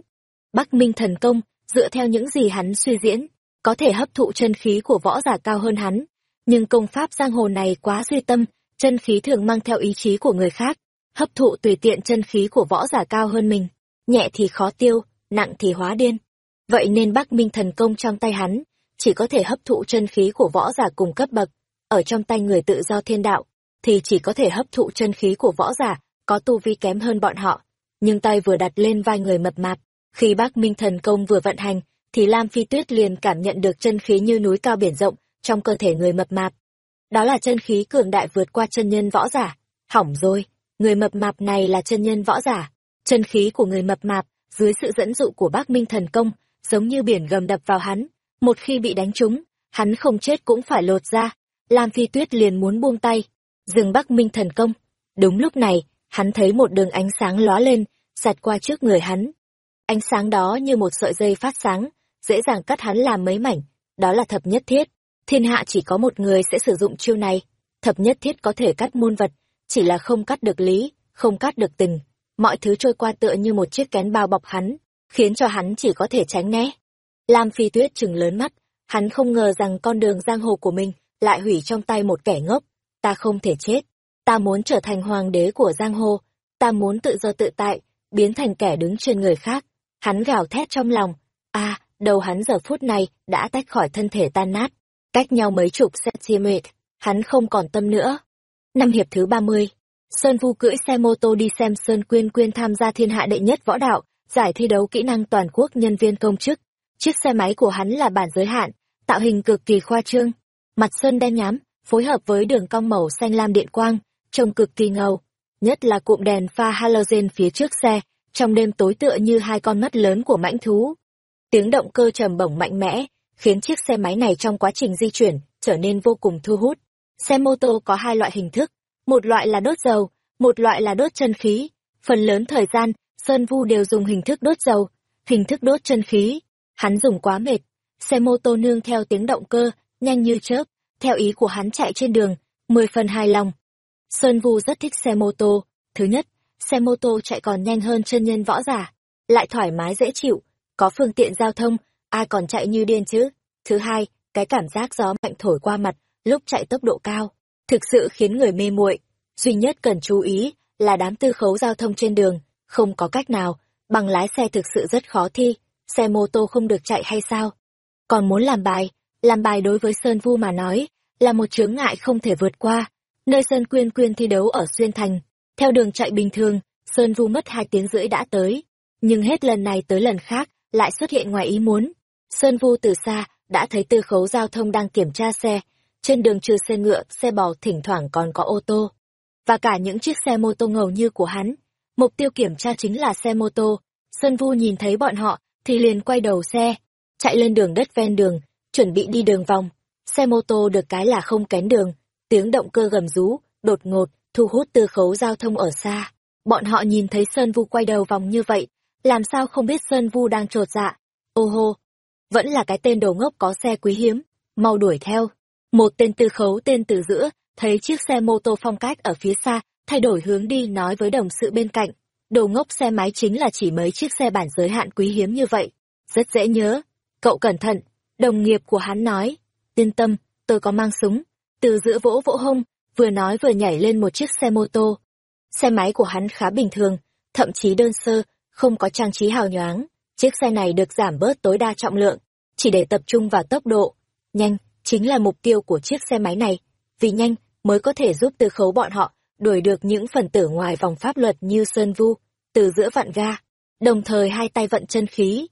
Bắc Minh thần công, dựa theo những gì hắn suy diễn, có thể hấp thụ chân khí của võ giả cao hơn hắn. Nhưng công pháp giang hồ này quá duy tâm, chân khí thường mang theo ý chí của người khác, hấp thụ tùy tiện chân khí của võ giả cao hơn mình, nhẹ thì khó tiêu, nặng thì hóa điên. Vậy nên Bắc Minh thần công trong tay hắn, chỉ có thể hấp thụ chân khí của võ giả cùng cấp bậc. ở trong tay người tự do thiên đạo, thì chỉ có thể hấp thụ chân khí của võ giả, có tu vi kém hơn bọn họ. Nhưng tay vừa đặt lên vai người mập mạp, khi bác Minh thần công vừa vận hành, thì Lam Phi Tuyết liền cảm nhận được chân khí như núi cao biển rộng trong cơ thể người mập mạp. Đó là chân khí cường đại vượt qua chân nhân võ giả. Hỏng rồi, người mập mạp này là chân nhân võ giả. Chân khí của người mập mạp, dưới sự dẫn dụ của bác Minh thần công, giống như biển gầm đập vào hắn. Một khi bị đánh trúng, hắn không chết cũng phải lột ra. Lam Phi Tuyết liền muốn buông tay, dừng Bắc Minh thần công. Đúng lúc này, hắn thấy một đường ánh sáng lóe lên, xẹt qua trước người hắn. Ánh sáng đó như một sợi dây phát sáng, dễ dàng cắt hắn làm mấy mảnh, đó là thập nhất thiết. Thiên hạ chỉ có một người sẽ sử dụng chiêu này. Thập nhất thiết có thể cắt muôn vật, chỉ là không cắt được lý, không cắt được tình. Mọi thứ trôi qua tựa như một chiếc kén bao bọc hắn, khiến cho hắn chỉ có thể tránh né. Lam Phi Tuyết trừng lớn mắt, hắn không ngờ rằng con đường giang hồ của mình lại hủy trong tay một kẻ ngốc. Ta không thể chết. Ta muốn trở thành hoàng đế của giang hồ. Ta muốn tự do tự tại, biến thành kẻ đứng trên người khác. Hắn gào thét trong lòng. a đầu hắn giờ phút này đã tách khỏi thân thể tan nát. Cách nhau mấy chục centimet, hắn không còn tâm nữa. Năm hiệp thứ ba mươi Sơn Vu cưỡi xe mô tô đi xem Sơn Quyên Quyên tham gia thiên hạ đệ nhất võ đạo, giải thi đấu kỹ năng toàn quốc nhân viên công chức. Chiếc xe máy của hắn là bản giới hạn, tạo hình cực kỳ khoa trương. Mặt sơn đen nhám, phối hợp với đường cong màu xanh lam điện quang, trông cực kỳ ngầu. Nhất là cụm đèn pha halogen phía trước xe, trong đêm tối tựa như hai con mắt lớn của mãnh thú. Tiếng động cơ trầm bổng mạnh mẽ, khiến chiếc xe máy này trong quá trình di chuyển trở nên vô cùng thu hút. Xe mô tô có hai loại hình thức, một loại là đốt dầu, một loại là đốt chân khí. Phần lớn thời gian, Sơn Vu đều dùng hình thức đốt dầu, hình thức đốt chân khí. Hắn dùng quá mệt, xe mô tô nương theo tiếng động cơ, nhanh như chớp, theo ý của hắn chạy trên đường, mười phần hài lòng. Sơn Vu rất thích xe mô tô, thứ nhất, xe mô tô chạy còn nhanh hơn chân nhân võ giả, lại thoải mái dễ chịu, có phương tiện giao thông, ai còn chạy như điên chứ. Thứ hai, cái cảm giác gió mạnh thổi qua mặt, lúc chạy tốc độ cao, thực sự khiến người mê muội. Duy nhất cần chú ý là đám tư khấu giao thông trên đường, không có cách nào, bằng lái xe thực sự rất khó thi, xe mô tô không được chạy hay sao? Còn muốn làm bài, làm bài đối với Sơn Vu mà nói, là một chướng ngại không thể vượt qua. Nơi Sơn Quyên Quyên thi đấu ở Xuyên Thành, theo đường chạy bình thường, Sơn Vu mất hai tiếng rưỡi đã tới. Nhưng hết lần này tới lần khác, lại xuất hiện ngoài ý muốn. Sơn Vu từ xa, đã thấy tư khấu giao thông đang kiểm tra xe. Trên đường trừ xe ngựa, xe bò thỉnh thoảng còn có ô tô. Và cả những chiếc xe mô tô ngầu như của hắn. Mục tiêu kiểm tra chính là xe mô tô. Sơn Vu nhìn thấy bọn họ, thì liền quay đầu xe, chạy lên đường đất ven đường, chuẩn bị đi đường vòng. Xe mô tô được cái là không kén đường, tiếng động cơ gầm rú, đột ngột, thu hút tư khấu giao thông ở xa. Bọn họ nhìn thấy Sơn Vu quay đầu vòng như vậy, làm sao không biết Sơn Vu đang trột dạ. Ô hô, vẫn là cái tên đồ ngốc có xe quý hiếm, mau đuổi theo. Một tên tư khấu tên từ giữa, thấy chiếc xe mô tô phong cách ở phía xa, thay đổi hướng đi nói với đồng sự bên cạnh. Đồ ngốc xe máy chính là chỉ mấy chiếc xe bản giới hạn quý hiếm như vậy. Rất dễ nhớ. Cậu cẩn thận, đồng nghiệp của hắn nói. Yên tâm, tôi có mang súng. Từ giữa vỗ vỗ hông, vừa nói vừa nhảy lên một chiếc xe mô tô. Xe máy của hắn khá bình thường, thậm chí đơn sơ, không có trang trí hào nhoáng. Chiếc xe này được giảm bớt tối đa trọng lượng, chỉ để tập trung vào tốc độ. Nhanh, chính là mục tiêu của chiếc xe máy này. Vì nhanh, mới có thể giúp tư khấu bọn họ đuổi được những phần tử ngoài vòng pháp luật như Sơn Vu, từ giữa vạn ga, đồng thời hai tay vận chân khí.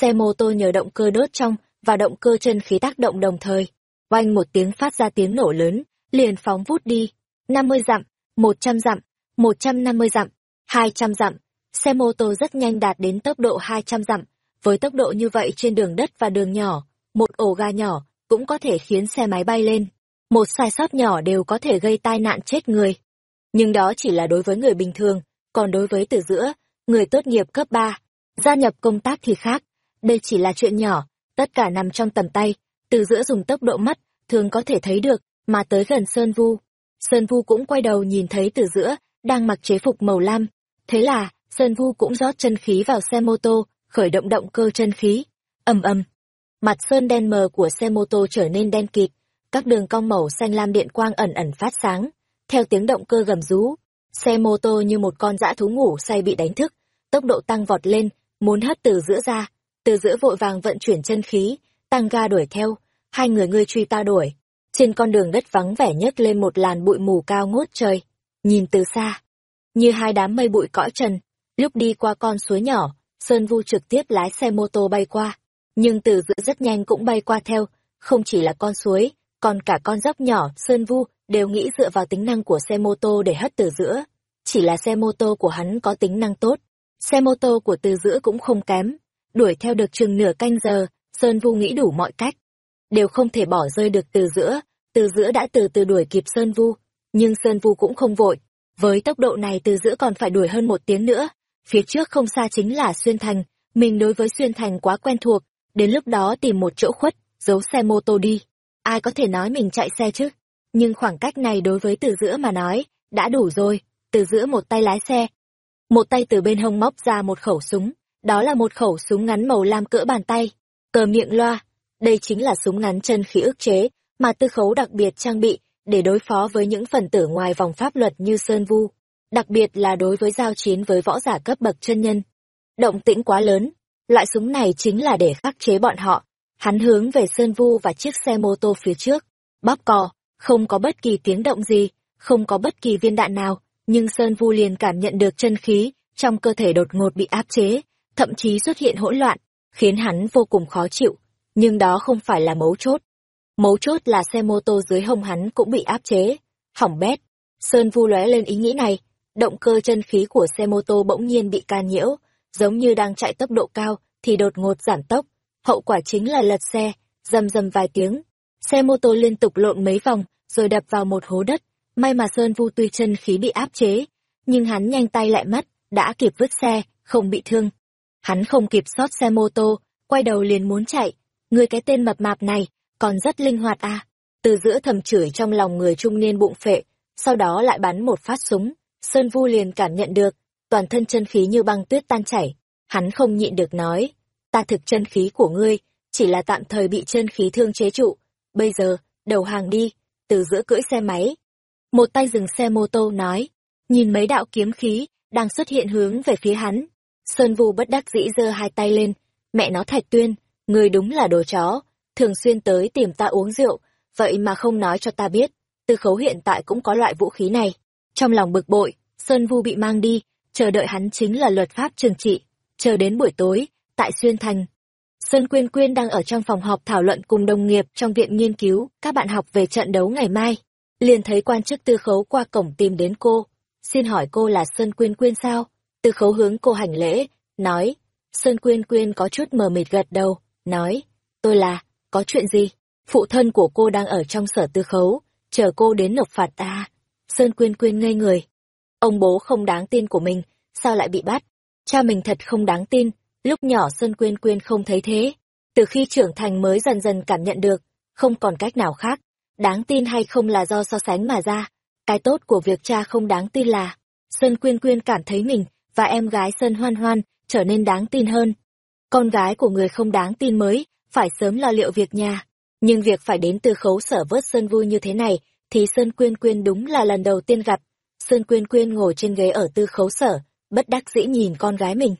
Xe mô tô nhờ động cơ đốt trong và động cơ chân khí tác động đồng thời. Oanh một tiếng phát ra tiếng nổ lớn, liền phóng vút đi. 50 dặm, 100 dặm, 150 dặm, 200 dặm. Xe mô tô rất nhanh đạt đến tốc độ 200 dặm. Với tốc độ như vậy trên đường đất và đường nhỏ, một ổ ga nhỏ cũng có thể khiến xe máy bay lên. Một sai sót nhỏ đều có thể gây tai nạn chết người. Nhưng đó chỉ là đối với người bình thường, còn đối với từ giữa, người tốt nghiệp cấp 3, gia nhập công tác thì khác. Đây chỉ là chuyện nhỏ, tất cả nằm trong tầm tay, từ giữa dùng tốc độ mắt, thường có thể thấy được, mà tới gần Sơn Vu. Sơn Vu cũng quay đầu nhìn thấy từ giữa, đang mặc chế phục màu lam. Thế là, Sơn Vu cũng rót chân khí vào xe mô tô, khởi động động cơ chân khí. ầm ầm, mặt sơn đen mờ của xe mô tô trở nên đen kịt, các đường cong màu xanh lam điện quang ẩn ẩn phát sáng, theo tiếng động cơ gầm rú. Xe mô tô như một con dã thú ngủ say bị đánh thức, tốc độ tăng vọt lên, muốn hất từ giữa ra, từ giữa vội vàng vận chuyển chân khí, tăng ga đuổi theo, hai người ngươi truy ta đuổi. Trên con đường đất vắng vẻ nhấc lên một làn bụi mù cao ngút trời. Nhìn từ xa, như hai đám mây bụi cõi trần, lúc đi qua con suối nhỏ, Sơn Vu trực tiếp lái xe mô tô bay qua. Nhưng từ giữa rất nhanh cũng bay qua theo, không chỉ là con suối, còn cả con dốc nhỏ, Sơn Vu đều nghĩ dựa vào tính năng của xe mô tô để hất từ giữa. Chỉ là xe mô tô của hắn có tính năng tốt, xe mô tô của từ giữa cũng không kém. Đuổi theo được chừng nửa canh giờ, Sơn Vu nghĩ đủ mọi cách. Đều không thể bỏ rơi được từ giữa, từ giữa đã từ từ đuổi kịp Sơn Vu. Nhưng Sơn Vu cũng không vội, với tốc độ này từ giữa còn phải đuổi hơn một tiếng nữa. Phía trước không xa chính là Xuyên Thành, mình đối với Xuyên Thành quá quen thuộc, đến lúc đó tìm một chỗ khuất, giấu xe mô tô đi. Ai có thể nói mình chạy xe chứ? Nhưng khoảng cách này đối với từ giữa mà nói, đã đủ rồi, từ giữa một tay lái xe. Một tay từ bên hông móc ra một khẩu súng, đó là một khẩu súng ngắn màu lam cỡ bàn tay, cờ miệng loa. Đây chính là súng ngắn chân khí ức chế, mà tư khấu đặc biệt trang bị để đối phó với những phần tử ngoài vòng pháp luật như Sơn Vu, đặc biệt là đối với giao chiến với võ giả cấp bậc chân nhân. Động tĩnh quá lớn, loại súng này chính là để khắc chế bọn họ. Hắn hướng về Sơn Vu và chiếc xe mô tô phía trước, bóp cò, không có bất kỳ tiếng động gì, không có bất kỳ viên đạn nào, nhưng Sơn Vu liền cảm nhận được chân khí trong cơ thể đột ngột bị áp chế, thậm chí xuất hiện hỗn loạn, khiến hắn vô cùng khó chịu. Nhưng đó không phải là mấu chốt. Mấu chốt là xe mô tô dưới hông hắn cũng bị áp chế. Hỏng bét. Sơn Vu lóe lên ý nghĩ này, động cơ chân khí của xe mô tô bỗng nhiên bị can nhiễu, giống như đang chạy tốc độ cao thì đột ngột giảm tốc. Hậu quả chính là lật xe, rầm rầm vài tiếng. Xe mô tô liên tục lộn mấy vòng, rồi đập vào một hố đất. May mà Sơn Vu tuy chân khí bị áp chế, nhưng hắn nhanh tay lại mất, đã kịp vứt xe, không bị thương. Hắn không kịp sót xe mô tô, quay đầu liền muốn chạy. Người cái tên mập mạp này, còn rất linh hoạt à. Từ giữa thầm chửi trong lòng người trung niên bụng phệ, sau đó lại bắn một phát súng. Sơn Vu liền cảm nhận được, toàn thân chân khí như băng tuyết tan chảy. Hắn không nhịn được nói, ta thực chân khí của ngươi, chỉ là tạm thời bị chân khí thương chế trụ. Bây giờ, đầu hàng đi, từ giữa cưỡi xe máy. Một tay dừng xe mô tô nói, nhìn mấy đạo kiếm khí, đang xuất hiện hướng về phía hắn. Sơn Vu bất đắc dĩ giơ hai tay lên, mẹ nó thạch tuyên, người đúng là đồ chó, thường xuyên tới tìm ta uống rượu, vậy mà không nói cho ta biết, tư khấu hiện tại cũng có loại vũ khí này. Trong lòng bực bội, Sơn Vu bị mang đi, chờ đợi hắn chính là luật pháp trừng trị. Chờ đến buổi tối, tại Xuyên Thành. Sơn Quyên Quyên đang ở trong phòng họp thảo luận cùng đồng nghiệp trong viện nghiên cứu các bạn học về trận đấu ngày mai. Liền thấy quan chức tư khấu qua cổng tìm đến cô. Xin hỏi cô là Sơn Quyên Quyên sao? Tư khấu hướng cô hành lễ, nói. Sơn Quyên Quyên có chút mờ mịt gật đầu, nói. Tôi là, có chuyện gì? Phụ thân của cô đang ở trong sở tư khấu, chờ cô đến nộp phạt ta. Sơn Quyên Quyên ngây người. Ông bố không đáng tin của mình, sao lại bị bắt? Cha mình thật không đáng tin, lúc nhỏ Sơn Quyên Quyên không thấy thế. Từ khi trưởng thành mới dần dần cảm nhận được, không còn cách nào khác. Đáng tin hay không là do so sánh mà ra. Cái tốt của việc cha không đáng tin là, Sơn Quyên Quyên cảm thấy mình và em gái Sơn Hoan Hoan trở nên đáng tin hơn. Con gái của người không đáng tin mới, phải sớm lo liệu việc nhà. Nhưng việc phải đến từ khấu sở vớt Sơn Vui như thế này, thì Sơn Quyên Quyên đúng là lần đầu tiên gặp. Sơn Quyên Quyên ngồi trên ghế ở tư khấu sở, bất đắc dĩ nhìn con gái mình.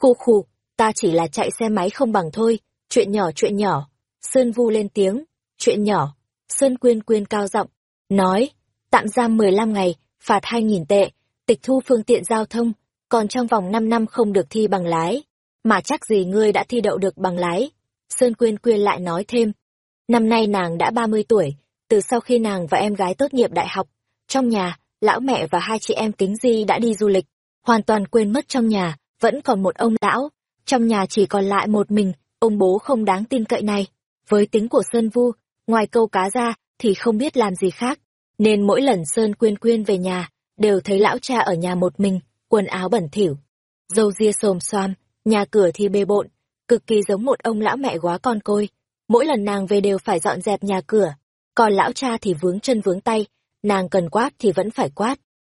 Khu khu ta chỉ là chạy xe máy không bằng thôi, chuyện nhỏ chuyện nhỏ. Sơn Vu lên tiếng, chuyện nhỏ. Sơn Quyên Quyên cao giọng, nói, tạm giam 15 ngày, phạt 2.000 tệ, tịch thu phương tiện giao thông, còn trong vòng 5 năm không được thi bằng lái. Mà chắc gì ngươi đã thi đậu được bằng lái. Sơn Quyên Quyên lại nói thêm, năm nay nàng đã 30 tuổi, từ sau khi nàng và em gái tốt nghiệp đại học, trong nhà, lão mẹ và hai chị em kính di đã đi du lịch, hoàn toàn quên mất trong nhà, vẫn còn một ông lão, trong nhà chỉ còn lại một mình, ông bố không đáng tin cậy này. Với tính của Sơn Vu, ngoài câu cá ra thì không biết làm gì khác, nên mỗi lần Sơn Quyên Quyên về nhà, đều thấy lão cha ở nhà một mình, quần áo bẩn thỉu, dâu ria xồm xoam, nhà cửa thì bê bộn, cực kỳ giống một ông lão mẹ quá con côi. Mỗi lần nàng về đều phải dọn dẹp nhà cửa, còn lão cha thì vướng chân vướng tay, nàng cần quát thì vẫn phải quát.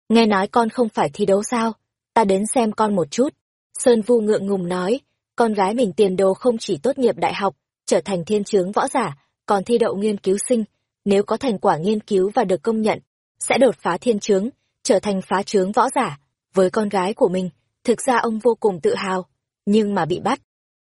Nghe nói con không phải thi đấu sao, ta đến xem con một chút. Sơn Vu ngượng ngùng nói, con gái mình tiền đồ không chỉ tốt nghiệp đại học, trở thành thiên chướng võ giả, còn thi đậu nghiên cứu sinh, nếu có thành quả nghiên cứu và được công nhận, sẽ đột phá thiên chướng, trở thành phá chướng võ giả. Với con gái của mình, thực ra ông vô cùng tự hào, nhưng mà bị bắt.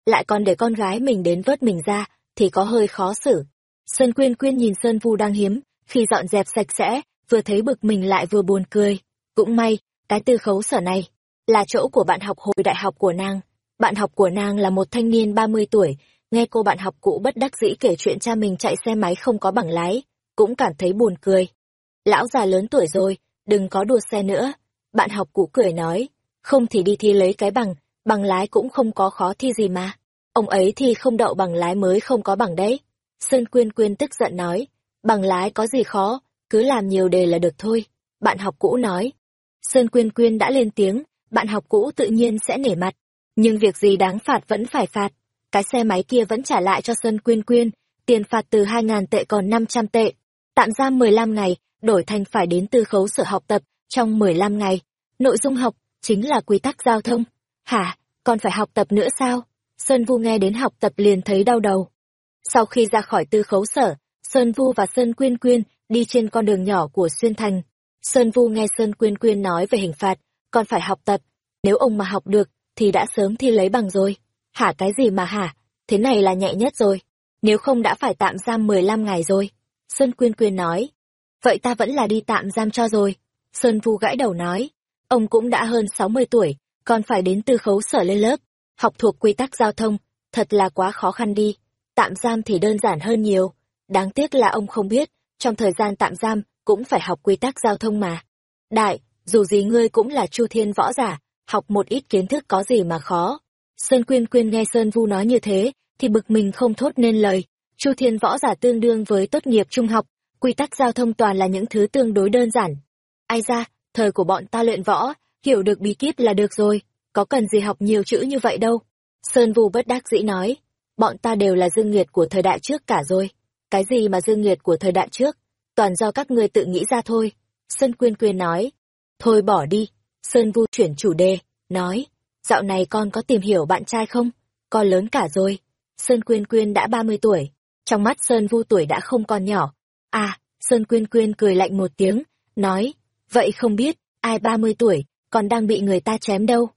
Lại còn để con gái mình đến vớt mình ra, thì có hơi khó xử. Sơn Quyên Quyên nhìn Sơn Vu đang hiếm, khi dọn dẹp sạch sẽ, vừa thấy bực mình lại vừa buồn cười. Cũng may, cái tư khấu sở này, là chỗ của bạn học hồi đại học của nàng. Bạn học của nàng là một thanh niên 30 tuổi, nghe cô bạn học cũ bất đắc dĩ kể chuyện cha mình chạy xe máy không có bằng lái, cũng cảm thấy buồn cười. Lão già lớn tuổi rồi, đừng có đua xe nữa. Bạn học cũ cười nói, không thì đi thi lấy cái bằng, bằng lái cũng không có khó thi gì mà. Ông ấy thì không đậu bằng lái mới không có bằng đấy. Sơn Quyên Quyên tức giận nói, bằng lái có gì khó, cứ làm nhiều đề là được thôi. Bạn học cũ nói. Sơn Quyên Quyên đã lên tiếng, bạn học cũ tự nhiên sẽ nể mặt. Nhưng việc gì đáng phạt vẫn phải phạt. Cái xe máy kia vẫn trả lại cho Sơn Quyên Quyên, tiền phạt từ 2.000 tệ còn 500 tệ. Tạm giam 15 ngày, đổi thành phải đến tư khấu sở học tập trong 15 ngày. Nội dung học chính là quy tắc giao thông. Hả, còn phải học tập nữa sao? Sơn Vu nghe đến học tập liền thấy đau đầu. Sau khi ra khỏi tư khấu sở, Sơn Vu và Sơn Quyên Quyên đi trên con đường nhỏ của Xuyên Thành. Sơn Vu nghe Sơn Quyên Quyên nói về hình phạt, còn phải học tập. Nếu ông mà học được, thì đã sớm thi lấy bằng rồi. Hả cái gì mà hả? Thế này là nhẹ nhất rồi. Nếu không đã phải tạm giam 15 ngày rồi. Sơn Quyên Quyên nói. Vậy ta vẫn là đi tạm giam cho rồi. Sơn Vu gãi đầu nói. Ông cũng đã hơn 60 tuổi, còn phải đến tư khấu sở lên lớp. Học thuộc quy tắc giao thông, thật là quá khó khăn đi. Tạm giam thì đơn giản hơn nhiều. Đáng tiếc là ông không biết, trong thời gian tạm giam, cũng phải học quy tắc giao thông mà. Đại, dù gì ngươi cũng là chu thiên võ giả, học một ít kiến thức có gì mà khó. Sơn Quyên Quyên nghe Sơn Vu nói như thế, thì bực mình không thốt nên lời. Chu thiên võ giả tương đương với tốt nghiệp trung học, quy tắc giao thông toàn là những thứ tương đối đơn giản. Ai ra, thời của bọn ta luyện võ, hiểu được bí kíp là được rồi, có cần gì học nhiều chữ như vậy đâu. Sơn Vu bất đắc dĩ nói, bọn ta đều là dương nghiệt của thời đại trước cả rồi. Cái gì mà dương nghiệt của thời đại trước, toàn do các ngươi tự nghĩ ra thôi. Sơn Quyên Quyên nói, thôi bỏ đi. Sơn Vu chuyển chủ đề, nói, dạo này con có tìm hiểu bạn trai không? Con lớn cả rồi. Sơn Quyên Quyên đã 30 tuổi, trong mắt Sơn Vu tuổi đã không còn nhỏ. À, Sơn Quyên Quyên cười lạnh một tiếng, nói, vậy không biết, ai 30 tuổi, còn đang bị người ta chém đâu?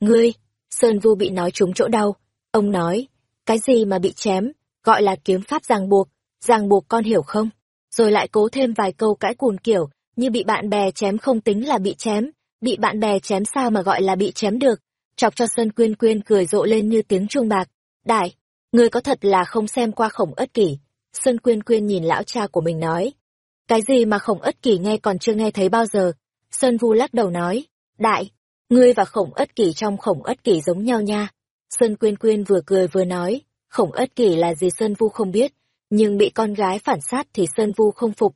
Ngươi, Sơn Vu bị nói trúng chỗ đau. Ông nói, cái gì mà bị chém, gọi là kiếm pháp ràng buộc, ràng buộc con hiểu không? Rồi lại cố thêm vài câu cãi cùn kiểu, như bị bạn bè chém không tính là bị chém, bị bạn bè chém sao mà gọi là bị chém được. Chọc cho Sơn Quyên Quyên cười rộ lên như tiếng chuông bạc. Đại, ngươi có thật là không xem qua khổng ất kỷ. Sơn Quyên Quyên nhìn lão cha của mình nói. Cái gì mà khổng ất kỷ nghe còn chưa nghe thấy bao giờ. Sơn Vu lắc đầu nói. Đại, ngươi và khổng ất kỷ trong khổng ất kỷ giống nhau nha. Sơn Quyên Quyên vừa cười vừa nói, khổng ất kỷ là gì Sơn Vu không biết, nhưng bị con gái phản sát thì Sơn Vu không phục.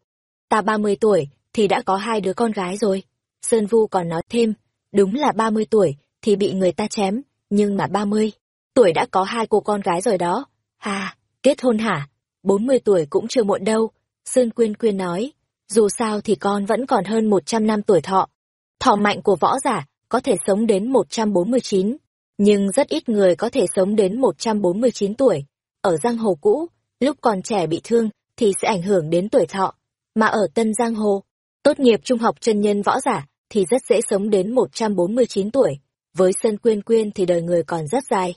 Ta 30 tuổi thì đã có hai đứa con gái rồi. Sơn Vu còn nói thêm, đúng là 30 tuổi thì bị người ta chém, nhưng mà 30 tuổi đã có hai cô con gái rồi đó. À, kết hôn hả? 40 tuổi cũng chưa muộn đâu. Sơn Quyên Quyên nói, dù sao thì con vẫn còn hơn 100 năm tuổi thọ. Thọ mạnh của võ giả có thể sống đến 149 nhưng rất ít người có thể sống đến một trăm bốn mươi chín tuổi. Ở giang hồ cũ, lúc còn trẻ bị thương thì sẽ ảnh hưởng đến tuổi thọ, mà ở Tân Giang Hồ, tốt nghiệp trung học chân nhân võ giả thì rất dễ sống đến 149 tuổi, với Sơn Quyên Quyên thì đời người còn rất dài.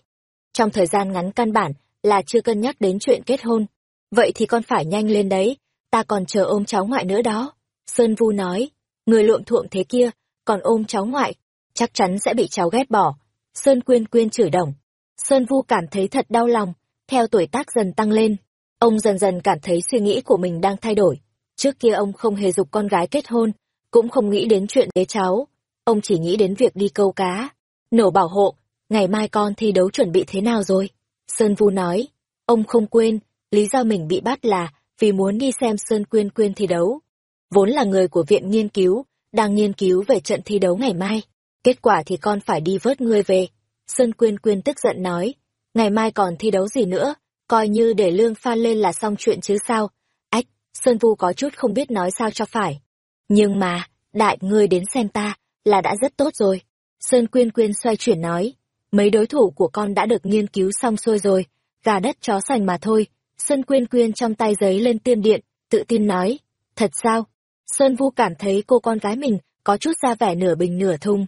Trong thời gian ngắn căn bản là chưa cân nhắc đến chuyện kết hôn, vậy thì con phải nhanh lên đấy, ta còn chờ ôm cháu ngoại nữa đó. Sơn Vu nói, người luộm thuộm thế kia, còn ôm cháu ngoại, chắc chắn sẽ bị cháu ghét bỏ. Sơn Quyên Quyên chửi đồng. Sơn Vu cảm thấy thật đau lòng, theo tuổi tác dần tăng lên, ông dần dần cảm thấy suy nghĩ của mình đang thay đổi. Trước kia ông không hề dục con gái kết hôn, cũng không nghĩ đến chuyện đế cháu. Ông chỉ nghĩ đến việc đi câu cá. Nổ bảo hộ, ngày mai con thi đấu chuẩn bị thế nào rồi? Sơn Vu nói, ông không quên, lý do mình bị bắt là vì muốn đi xem Sơn Quyên Quyên thi đấu. Vốn là người của viện nghiên cứu, đang nghiên cứu về trận thi đấu ngày mai. Kết quả thì con phải đi vớt ngươi về. Sơn Quyên Quyên tức giận nói, ngày mai còn thi đấu gì nữa, coi như để lương phan lên là xong chuyện chứ sao. Ách, Sơn Vu có chút không biết nói sao cho phải. Nhưng mà, đại ngươi đến xem ta, là đã rất tốt rồi. Sơn Quyên Quyên xoay chuyển nói, mấy đối thủ của con đã được nghiên cứu xong xuôi rồi, gà đất chó sành mà thôi. Sơn Quyên Quyên trong tay giấy lên tiêm điện, tự tin nói, thật sao? Sơn Vu cảm thấy cô con gái mình có chút ra vẻ nửa bình nửa thung.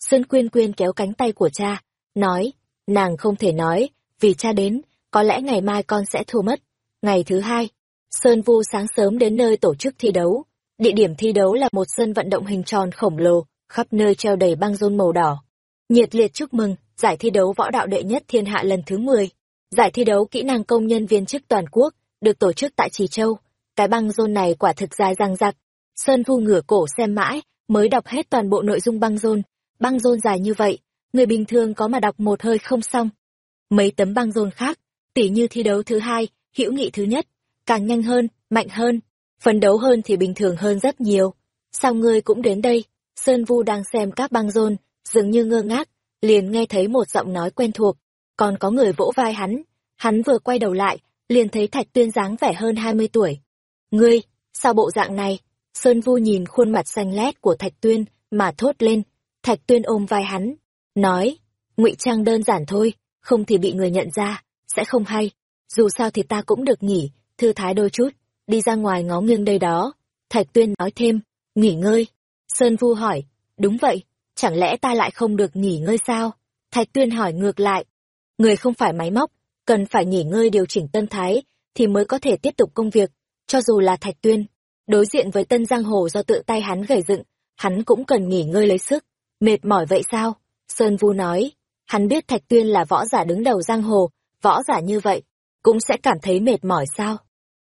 Sơn Quyên Quyên kéo cánh tay của cha, nói, nàng không thể nói, vì cha đến, có lẽ ngày mai con sẽ thua mất. Ngày thứ hai, Sơn Vu sáng sớm đến nơi tổ chức thi đấu. Địa điểm thi đấu là một sân vận động hình tròn khổng lồ, khắp nơi treo đầy băng rôn màu đỏ. Nhiệt liệt chúc mừng, giải thi đấu võ đạo đệ nhất thiên hạ lần thứ 10. Giải thi đấu kỹ năng công nhân viên chức toàn quốc, được tổ chức tại Trì Châu. Cái băng rôn này quả thực dài răng rặc. Sơn Vu ngửa cổ xem mãi, mới đọc hết toàn bộ nội dung băng rôn. Băng rôn dài như vậy, người bình thường có mà đọc một hơi không xong. Mấy tấm băng rôn khác, tỉ như thi đấu thứ hai, hữu nghị thứ nhất, càng nhanh hơn, mạnh hơn, phấn đấu hơn thì bình thường hơn rất nhiều. Sao ngươi cũng đến đây? Sơn Vu đang xem các băng rôn, dường như ngơ ngác, liền nghe thấy một giọng nói quen thuộc, còn có người vỗ vai hắn. Hắn vừa quay đầu lại, liền thấy Thạch Tuyên dáng vẻ hơn 20 tuổi. Ngươi, sao bộ dạng này? Sơn Vu nhìn khuôn mặt xanh lét của Thạch Tuyên, mà thốt lên. Thạch Tuyên ôm vai hắn, nói, ngụy trang đơn giản thôi, không thì bị người nhận ra, sẽ không hay. Dù sao thì ta cũng được nghỉ, thư thái đôi chút, đi ra ngoài ngó nghiêng đây đó. Thạch Tuyên nói thêm, nghỉ ngơi. Sơn Vu hỏi, đúng vậy, chẳng lẽ ta lại không được nghỉ ngơi sao? Thạch Tuyên hỏi ngược lại, người không phải máy móc, cần phải nghỉ ngơi điều chỉnh tân thái, thì mới có thể tiếp tục công việc, cho dù là Thạch Tuyên. Đối diện với tân giang hồ do tự tay hắn gầy dựng, hắn cũng cần nghỉ ngơi lấy sức. Mệt mỏi vậy sao? Sơn Vu nói, hắn biết Thạch Tuyên là võ giả đứng đầu giang hồ, võ giả như vậy, cũng sẽ cảm thấy mệt mỏi sao?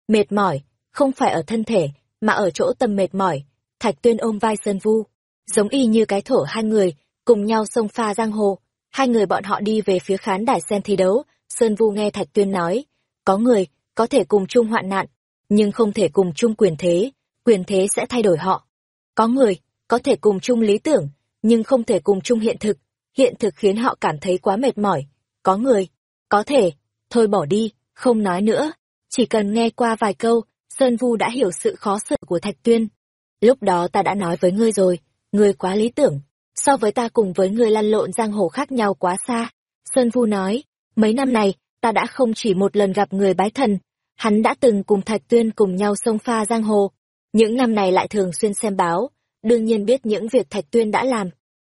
Mệt mỏi, không phải ở thân thể, mà ở chỗ tâm mệt mỏi. Thạch Tuyên ôm vai Sơn Vu, giống y như cái thổ hai người, cùng nhau xông pha giang hồ. Hai người bọn họ đi về phía khán đài xem thi đấu, Sơn Vu nghe Thạch Tuyên nói, có người, có thể cùng chung hoạn nạn, nhưng không thể cùng chung quyền thế, quyền thế sẽ thay đổi họ. Có người, có thể cùng chung lý tưởng, nhưng không thể cùng chung hiện thực, hiện thực khiến họ cảm thấy quá mệt mỏi. Có người, có thể, thôi bỏ đi, không nói nữa, chỉ cần nghe qua vài câu, Sơn Vu đã hiểu sự khó xử của Thạch Tuyên. Lúc đó ta đã nói với ngươi rồi, ngươi quá lý tưởng, so với ta cùng với ngươi lăn lộn giang hồ khác nhau quá xa. Sơn Vu nói, mấy năm này, ta đã không chỉ một lần gặp người bái thần, hắn đã từng cùng Thạch Tuyên cùng nhau sông pha giang hồ. Những năm này lại thường xuyên xem báo, đương nhiên biết những việc Thạch Tuyên đã làm.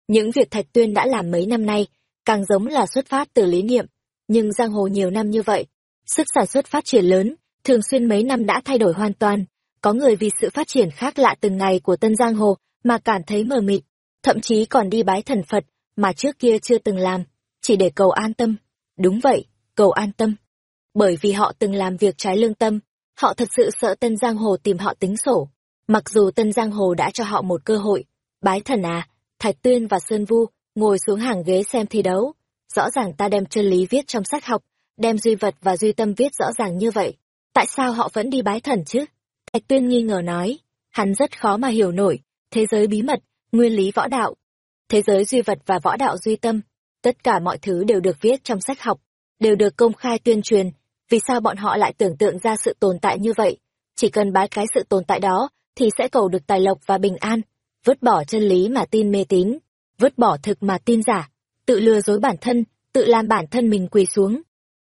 Những việc Thạch Tuyên đã làm mấy năm nay, càng giống là xuất phát từ lý niệm. Nhưng giang hồ nhiều năm như vậy, sức sản xuất phát triển lớn, thường xuyên mấy năm đã thay đổi hoàn toàn. Có người vì sự phát triển khác lạ từng ngày của tân giang hồ mà cảm thấy mờ mịt, thậm chí còn đi bái thần Phật mà trước kia chưa từng làm, chỉ để cầu an tâm. Đúng vậy, cầu an tâm. Bởi vì họ từng làm việc trái lương tâm, họ thật sự sợ tân giang hồ tìm họ tính sổ. Mặc dù tân giang hồ đã cho họ một cơ hội, bái thần à, Thạch Tuyên và Sơn Vu ngồi xuống hàng ghế xem thi đấu. Rõ ràng ta đem chân lý viết trong sách học, đem duy vật và duy tâm viết rõ ràng như vậy. Tại sao họ vẫn đi bái thần chứ? Thạch Tuyên nghi ngờ nói, hắn rất khó mà hiểu nổi, thế giới bí mật, nguyên lý võ đạo, thế giới duy vật và võ đạo duy tâm, tất cả mọi thứ đều được viết trong sách học, đều được công khai tuyên truyền, vì sao bọn họ lại tưởng tượng ra sự tồn tại như vậy? Chỉ cần bái cái sự tồn tại đó, thì sẽ cầu được tài lộc và bình an, vứt bỏ chân lý mà tin mê tín, vứt bỏ thực mà tin giả, tự lừa dối bản thân, tự làm bản thân mình quỳ xuống.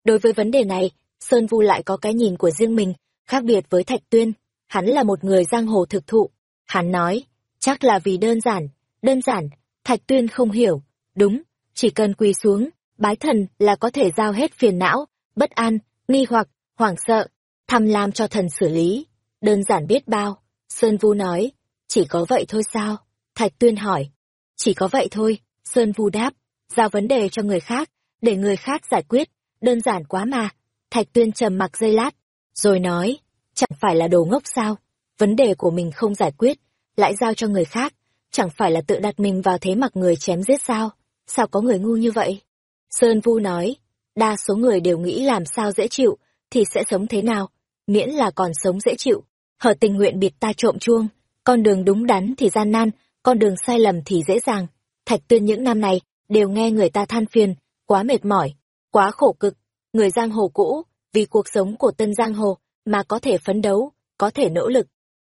Đối với vấn đề này, Sơn Vu lại có cái nhìn của riêng mình, khác biệt với Thạch Tuyên, hắn là một người giang hồ thực thụ. Hắn nói, chắc là vì đơn giản, đơn giản, Thạch Tuyên không hiểu, đúng, chỉ cần quỳ xuống, bái thần là có thể giao hết phiền não, bất an, nghi hoặc, hoảng sợ, thăm lam cho thần xử lý. Đơn giản biết bao, Sơn Vu nói, chỉ có vậy thôi sao? Thạch Tuyên hỏi, chỉ có vậy thôi, Sơn Vu đáp, giao vấn đề cho người khác, để người khác giải quyết, đơn giản quá mà. Thạch Tuyên trầm mặc giây lát, rồi nói, chẳng phải là đồ ngốc sao, vấn đề của mình không giải quyết, lại giao cho người khác, chẳng phải là tự đặt mình vào thế mặc người chém giết sao, sao có người ngu như vậy? Sơn Vu nói, đa số người đều nghĩ làm sao dễ chịu, thì sẽ sống thế nào, miễn là còn sống dễ chịu họ tình nguyện biệt ta trộm chuông, con đường đúng đắn thì gian nan, con đường sai lầm thì dễ dàng. Thạch tuyên những năm này, đều nghe người ta than phiền, quá mệt mỏi, quá khổ cực. Người giang hồ cũ, vì cuộc sống của tân giang hồ, mà có thể phấn đấu, có thể nỗ lực.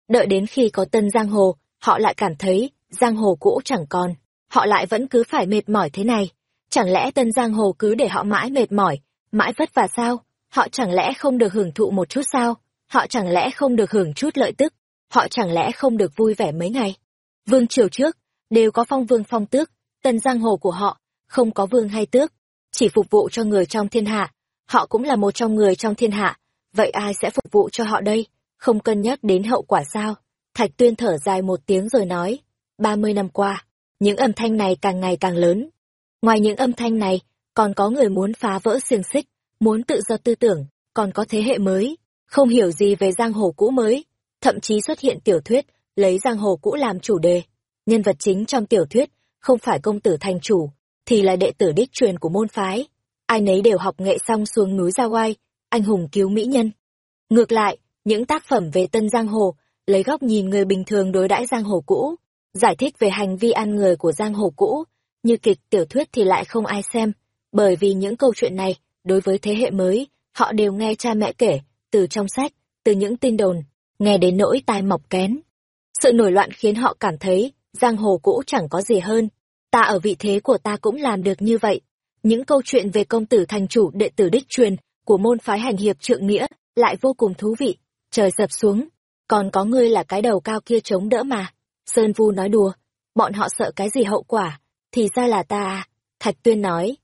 Đợi đến khi có tân giang hồ, họ lại cảm thấy, giang hồ cũ chẳng còn, họ lại vẫn cứ phải mệt mỏi thế này. Chẳng lẽ tân giang hồ cứ để họ mãi mệt mỏi, mãi vất vả sao? Họ chẳng lẽ không được hưởng thụ một chút sao? Họ chẳng lẽ không được hưởng chút lợi tức? Họ chẳng lẽ không được vui vẻ mấy ngày? Vương triều trước, đều có phong vương phong tước, tần giang hồ của họ, không có vương hay tước, chỉ phục vụ cho người trong thiên hạ. Họ cũng là một trong người trong thiên hạ, vậy ai sẽ phục vụ cho họ đây? Không cân nhắc đến hậu quả sao? Thạch tuyên thở dài một tiếng rồi nói, ba mươi năm qua, những âm thanh này càng ngày càng lớn. Ngoài những âm thanh này, còn có người muốn phá vỡ xiềng xích, muốn tự do tư tưởng, còn có thế hệ mới, không hiểu gì về giang hồ cũ mới, thậm chí xuất hiện tiểu thuyết, lấy giang hồ cũ làm chủ đề. Nhân vật chính trong tiểu thuyết, không phải công tử thành chủ, thì là đệ tử đích truyền của môn phái. Ai nấy đều học nghệ xong xuống núi ra Oai, anh hùng cứu mỹ nhân. Ngược lại, những tác phẩm về tân giang hồ, lấy góc nhìn người bình thường đối đãi giang hồ cũ, giải thích về hành vi ăn người của giang hồ cũ, như kịch tiểu thuyết thì lại không ai xem, bởi vì những câu chuyện này, đối với thế hệ mới, họ đều nghe cha mẹ kể, từ trong sách, từ những tin đồn, nghe đến nỗi tai mọc kén. Sự nổi loạn khiến họ cảm thấy, giang hồ cũ chẳng có gì hơn. Ta ở vị thế của ta cũng làm được như vậy. Những câu chuyện về công tử thành chủ đệ tử đích truyền của môn phái hành hiệp trượng nghĩa lại vô cùng thú vị. Trời sập xuống, còn có ngươi là cái đầu cao kia chống đỡ mà. Sơn Vu nói đùa, bọn họ sợ cái gì hậu quả, thì ra là ta à. Thạch Tuyên nói,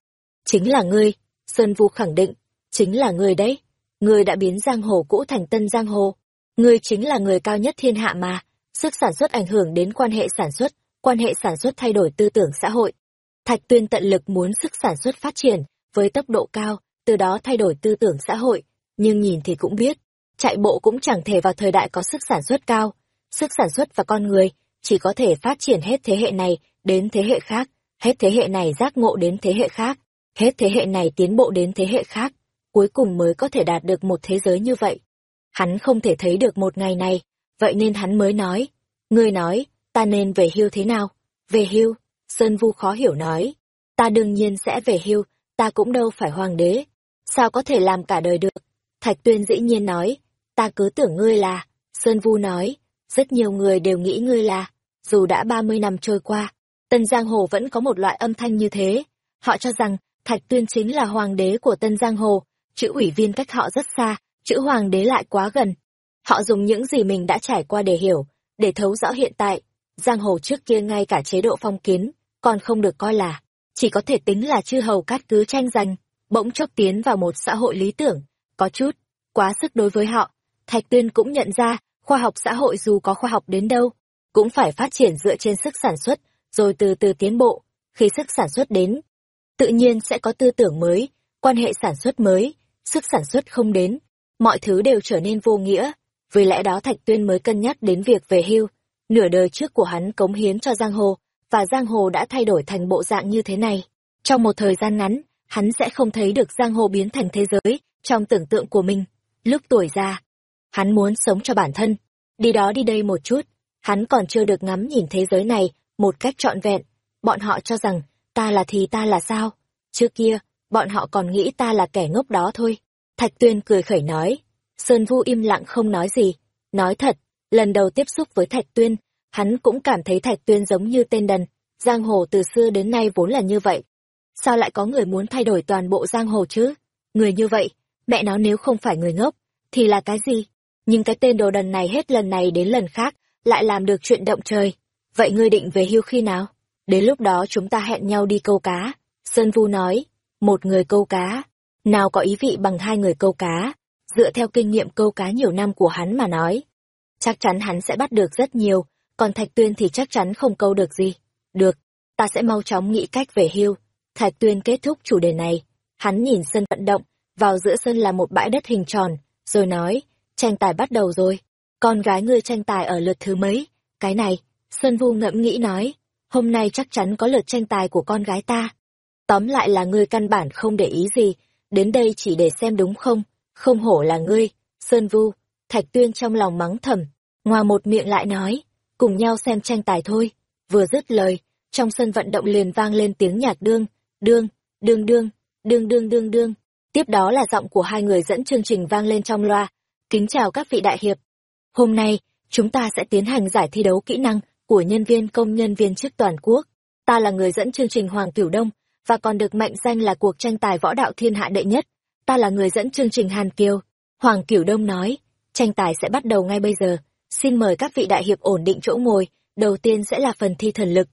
chính là ngươi. Sơn Vu khẳng định, chính là ngươi đấy. Ngươi đã biến giang hồ cũ thành tân giang hồ. Ngươi chính là người cao nhất thiên hạ mà. Sức sản xuất ảnh hưởng đến quan hệ sản xuất, quan hệ sản xuất thay đổi tư tưởng xã hội. Thạch Tuyên tận lực muốn sức sản xuất phát triển với tốc độ cao, từ đó thay đổi tư tưởng xã hội, nhưng nhìn thì cũng biết, chạy bộ cũng chẳng thể vào thời đại có sức sản xuất cao. Sức sản xuất và con người chỉ có thể phát triển hết thế hệ này đến thế hệ khác, hết thế hệ này giác ngộ đến thế hệ khác, hết thế hệ này tiến bộ đến thế hệ khác, cuối cùng mới có thể đạt được một thế giới như vậy. Hắn không thể thấy được một ngày này, vậy nên hắn mới nói. Ngươi nói, ta nên về hưu thế nào? Về hưu? Sơn Vu khó hiểu nói. Ta đương nhiên sẽ về hưu, ta cũng đâu phải hoàng đế. Sao có thể làm cả đời được? Thạch Tuyên dĩ nhiên nói, ta cứ tưởng ngươi là. Sơn Vu nói, rất nhiều người đều nghĩ ngươi là. Dù đã ba mươi năm trôi qua, Tân Giang Hồ vẫn có một loại âm thanh như thế. Họ cho rằng, Thạch Tuyên chính là hoàng đế của Tân Giang Hồ, chữ ủy viên cách họ rất xa, chữ hoàng đế lại quá gần. Họ dùng những gì mình đã trải qua để hiểu, để thấu rõ hiện tại. Giang hồ trước kia ngay cả chế độ phong kiến, còn không được coi là, chỉ có thể tính là chư hầu cát cứ tranh giành, bỗng chốc tiến vào một xã hội lý tưởng, có chút, quá sức đối với họ. Thạch Tuyên cũng nhận ra, khoa học xã hội dù có khoa học đến đâu, cũng phải phát triển dựa trên sức sản xuất, rồi từ từ tiến bộ. Khi sức sản xuất đến, tự nhiên sẽ có tư tưởng mới, quan hệ sản xuất mới, sức sản xuất không đến, mọi thứ đều trở nên vô nghĩa. Vì lẽ đó Thạch Tuyên mới cân nhắc đến việc về hưu. Nửa đời trước của hắn cống hiến cho Giang Hồ, và Giang Hồ đã thay đổi thành bộ dạng như thế này. Trong một thời gian ngắn, hắn sẽ không thấy được Giang Hồ biến thành thế giới, trong tưởng tượng của mình. Lúc tuổi già, hắn muốn sống cho bản thân, đi đó đi đây một chút, hắn còn chưa được ngắm nhìn thế giới này một cách trọn vẹn. Bọn họ cho rằng, ta là thì ta là sao? Trước kia, bọn họ còn nghĩ ta là kẻ ngốc đó thôi. Thạch Tuyên cười khẩy nói. Sơn Vu im lặng không nói gì. Nói thật, lần đầu tiếp xúc với Thạch Tuyên, hắn cũng cảm thấy Thạch Tuyên giống như tên đần. Giang hồ từ xưa đến nay vốn là như vậy. Sao lại có người muốn thay đổi toàn bộ giang hồ chứ? Người như vậy, mẹ nó nếu không phải người ngốc, thì là cái gì? Nhưng cái tên đồ đần này hết lần này đến lần khác, lại làm được chuyện động trời. Vậy ngươi định về hưu khi nào? Đến lúc đó chúng ta hẹn nhau đi câu cá. Sơn Vu nói, một người câu cá, nào có ý vị bằng hai người câu cá. Dựa theo kinh nghiệm câu cá nhiều năm của hắn mà nói, chắc chắn hắn sẽ bắt được rất nhiều, còn Thạch Tuyên thì chắc chắn không câu được gì. Được, ta sẽ mau chóng nghĩ cách về hưu. Thạch Tuyên kết thúc chủ đề này. Hắn nhìn sân vận động, vào giữa sân là một bãi đất hình tròn, rồi nói, tranh tài bắt đầu rồi. Con gái ngươi tranh tài ở lượt thứ mấy? Cái này, Xuân Vu ngẫm nghĩ nói, hôm nay chắc chắn có lượt tranh tài của con gái ta. Tóm lại là ngươi căn bản không để ý gì, đến đây chỉ để xem đúng không, không hổ là ngươi, Sơn Vu, Thạch Tuyên trong lòng mắng thầm, ngoa một miệng lại nói, cùng nhau xem tranh tài thôi. Vừa dứt lời, trong sân vận động liền vang lên tiếng nhạc đương, đương, đương đương, đương đương đương đương. Tiếp đó là giọng của hai người dẫn chương trình vang lên trong loa. Kính chào các vị đại hiệp. Hôm nay, chúng ta sẽ tiến hành giải thi đấu kỹ năng của nhân viên công nhân viên chức toàn quốc. Ta là người dẫn chương trình Hoàng Cửu Đông, và còn được mệnh danh là cuộc tranh tài võ đạo thiên hạ đệ nhất. Ta là người dẫn chương trình Hàn Kiều. Hoàng Cửu Đông nói, tranh tài sẽ bắt đầu ngay bây giờ. Xin mời các vị đại hiệp ổn định chỗ ngồi, đầu tiên sẽ là phần thi thần lực.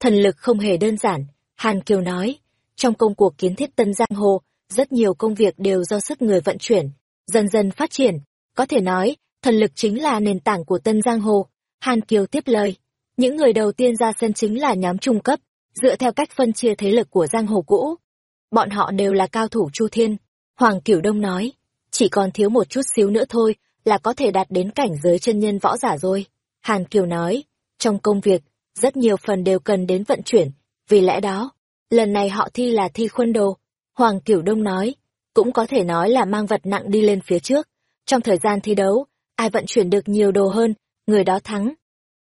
Thần lực không hề đơn giản, Hàn Kiều nói. Trong công cuộc kiến thiết tân giang hồ, rất nhiều công việc đều do sức người vận chuyển. dần dần phát triển. Có thể nói, thần lực chính là nền tảng của tân giang hồ. Hàn Kiều tiếp lời. Những người đầu tiên ra sân chính là nhóm trung cấp, dựa theo cách phân chia thế lực của giang hồ cũ. Bọn họ đều là cao thủ Chu Thiên. Hoàng Cửu Đông nói, chỉ còn thiếu một chút xíu nữa thôi là có thể đạt đến cảnh giới chân nhân võ giả rồi. Hàn Kiều nói, trong công việc, rất nhiều phần đều cần đến vận chuyển, vì lẽ đó, lần này họ thi là thi khuân đồ. Hoàng Cửu Đông nói, cũng có thể nói là mang vật nặng đi lên phía trước. Trong thời gian thi đấu, ai vận chuyển được nhiều đồ hơn, người đó thắng.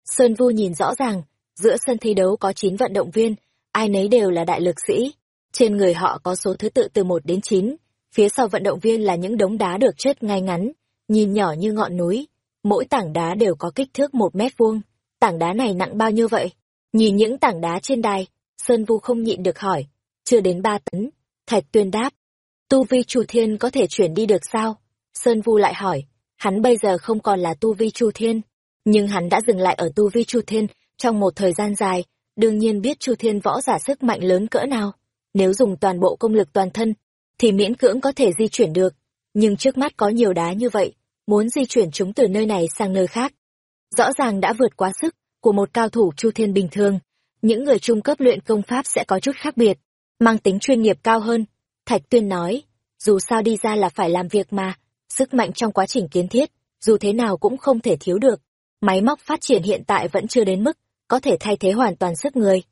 Sơn Vu nhìn rõ ràng, giữa sân thi đấu có 9 vận động viên, ai nấy đều là đại lực sĩ. Trên người họ có số thứ tự từ 1 đến 9, phía sau vận động viên là những đống đá được chất ngay ngắn, nhìn nhỏ như ngọn núi. Mỗi tảng đá đều có kích thước một mét vuông. Tảng đá này nặng bao nhiêu vậy? Nhìn những tảng đá trên đài, Sơn Vu không nhịn được hỏi. Chưa đến ba tấn. Thạch tuyên đáp. Tu vi Chu Thiên có thể chuyển đi được sao? Sơn Vu lại hỏi. Hắn bây giờ không còn là Tu vi Chu Thiên. Nhưng hắn đã dừng lại ở Tu vi Chu Thiên trong một thời gian dài. Đương nhiên biết Chu Thiên võ giả sức mạnh lớn cỡ nào. Nếu dùng toàn bộ công lực toàn thân, thì miễn cưỡng có thể di chuyển được. Nhưng trước mắt có nhiều đá như vậy, muốn di chuyển chúng từ nơi này sang nơi khác. Rõ ràng đã vượt quá sức của một cao thủ Chu Thiên bình thường những người trung cấp luyện công pháp sẽ có chút khác biệt, mang tính chuyên nghiệp cao hơn. Thạch Tuyên nói, dù sao đi ra là phải làm việc mà, sức mạnh trong quá trình kiến thiết, dù thế nào cũng không thể thiếu được. Máy móc phát triển hiện tại vẫn chưa đến mức, có thể thay thế hoàn toàn sức người.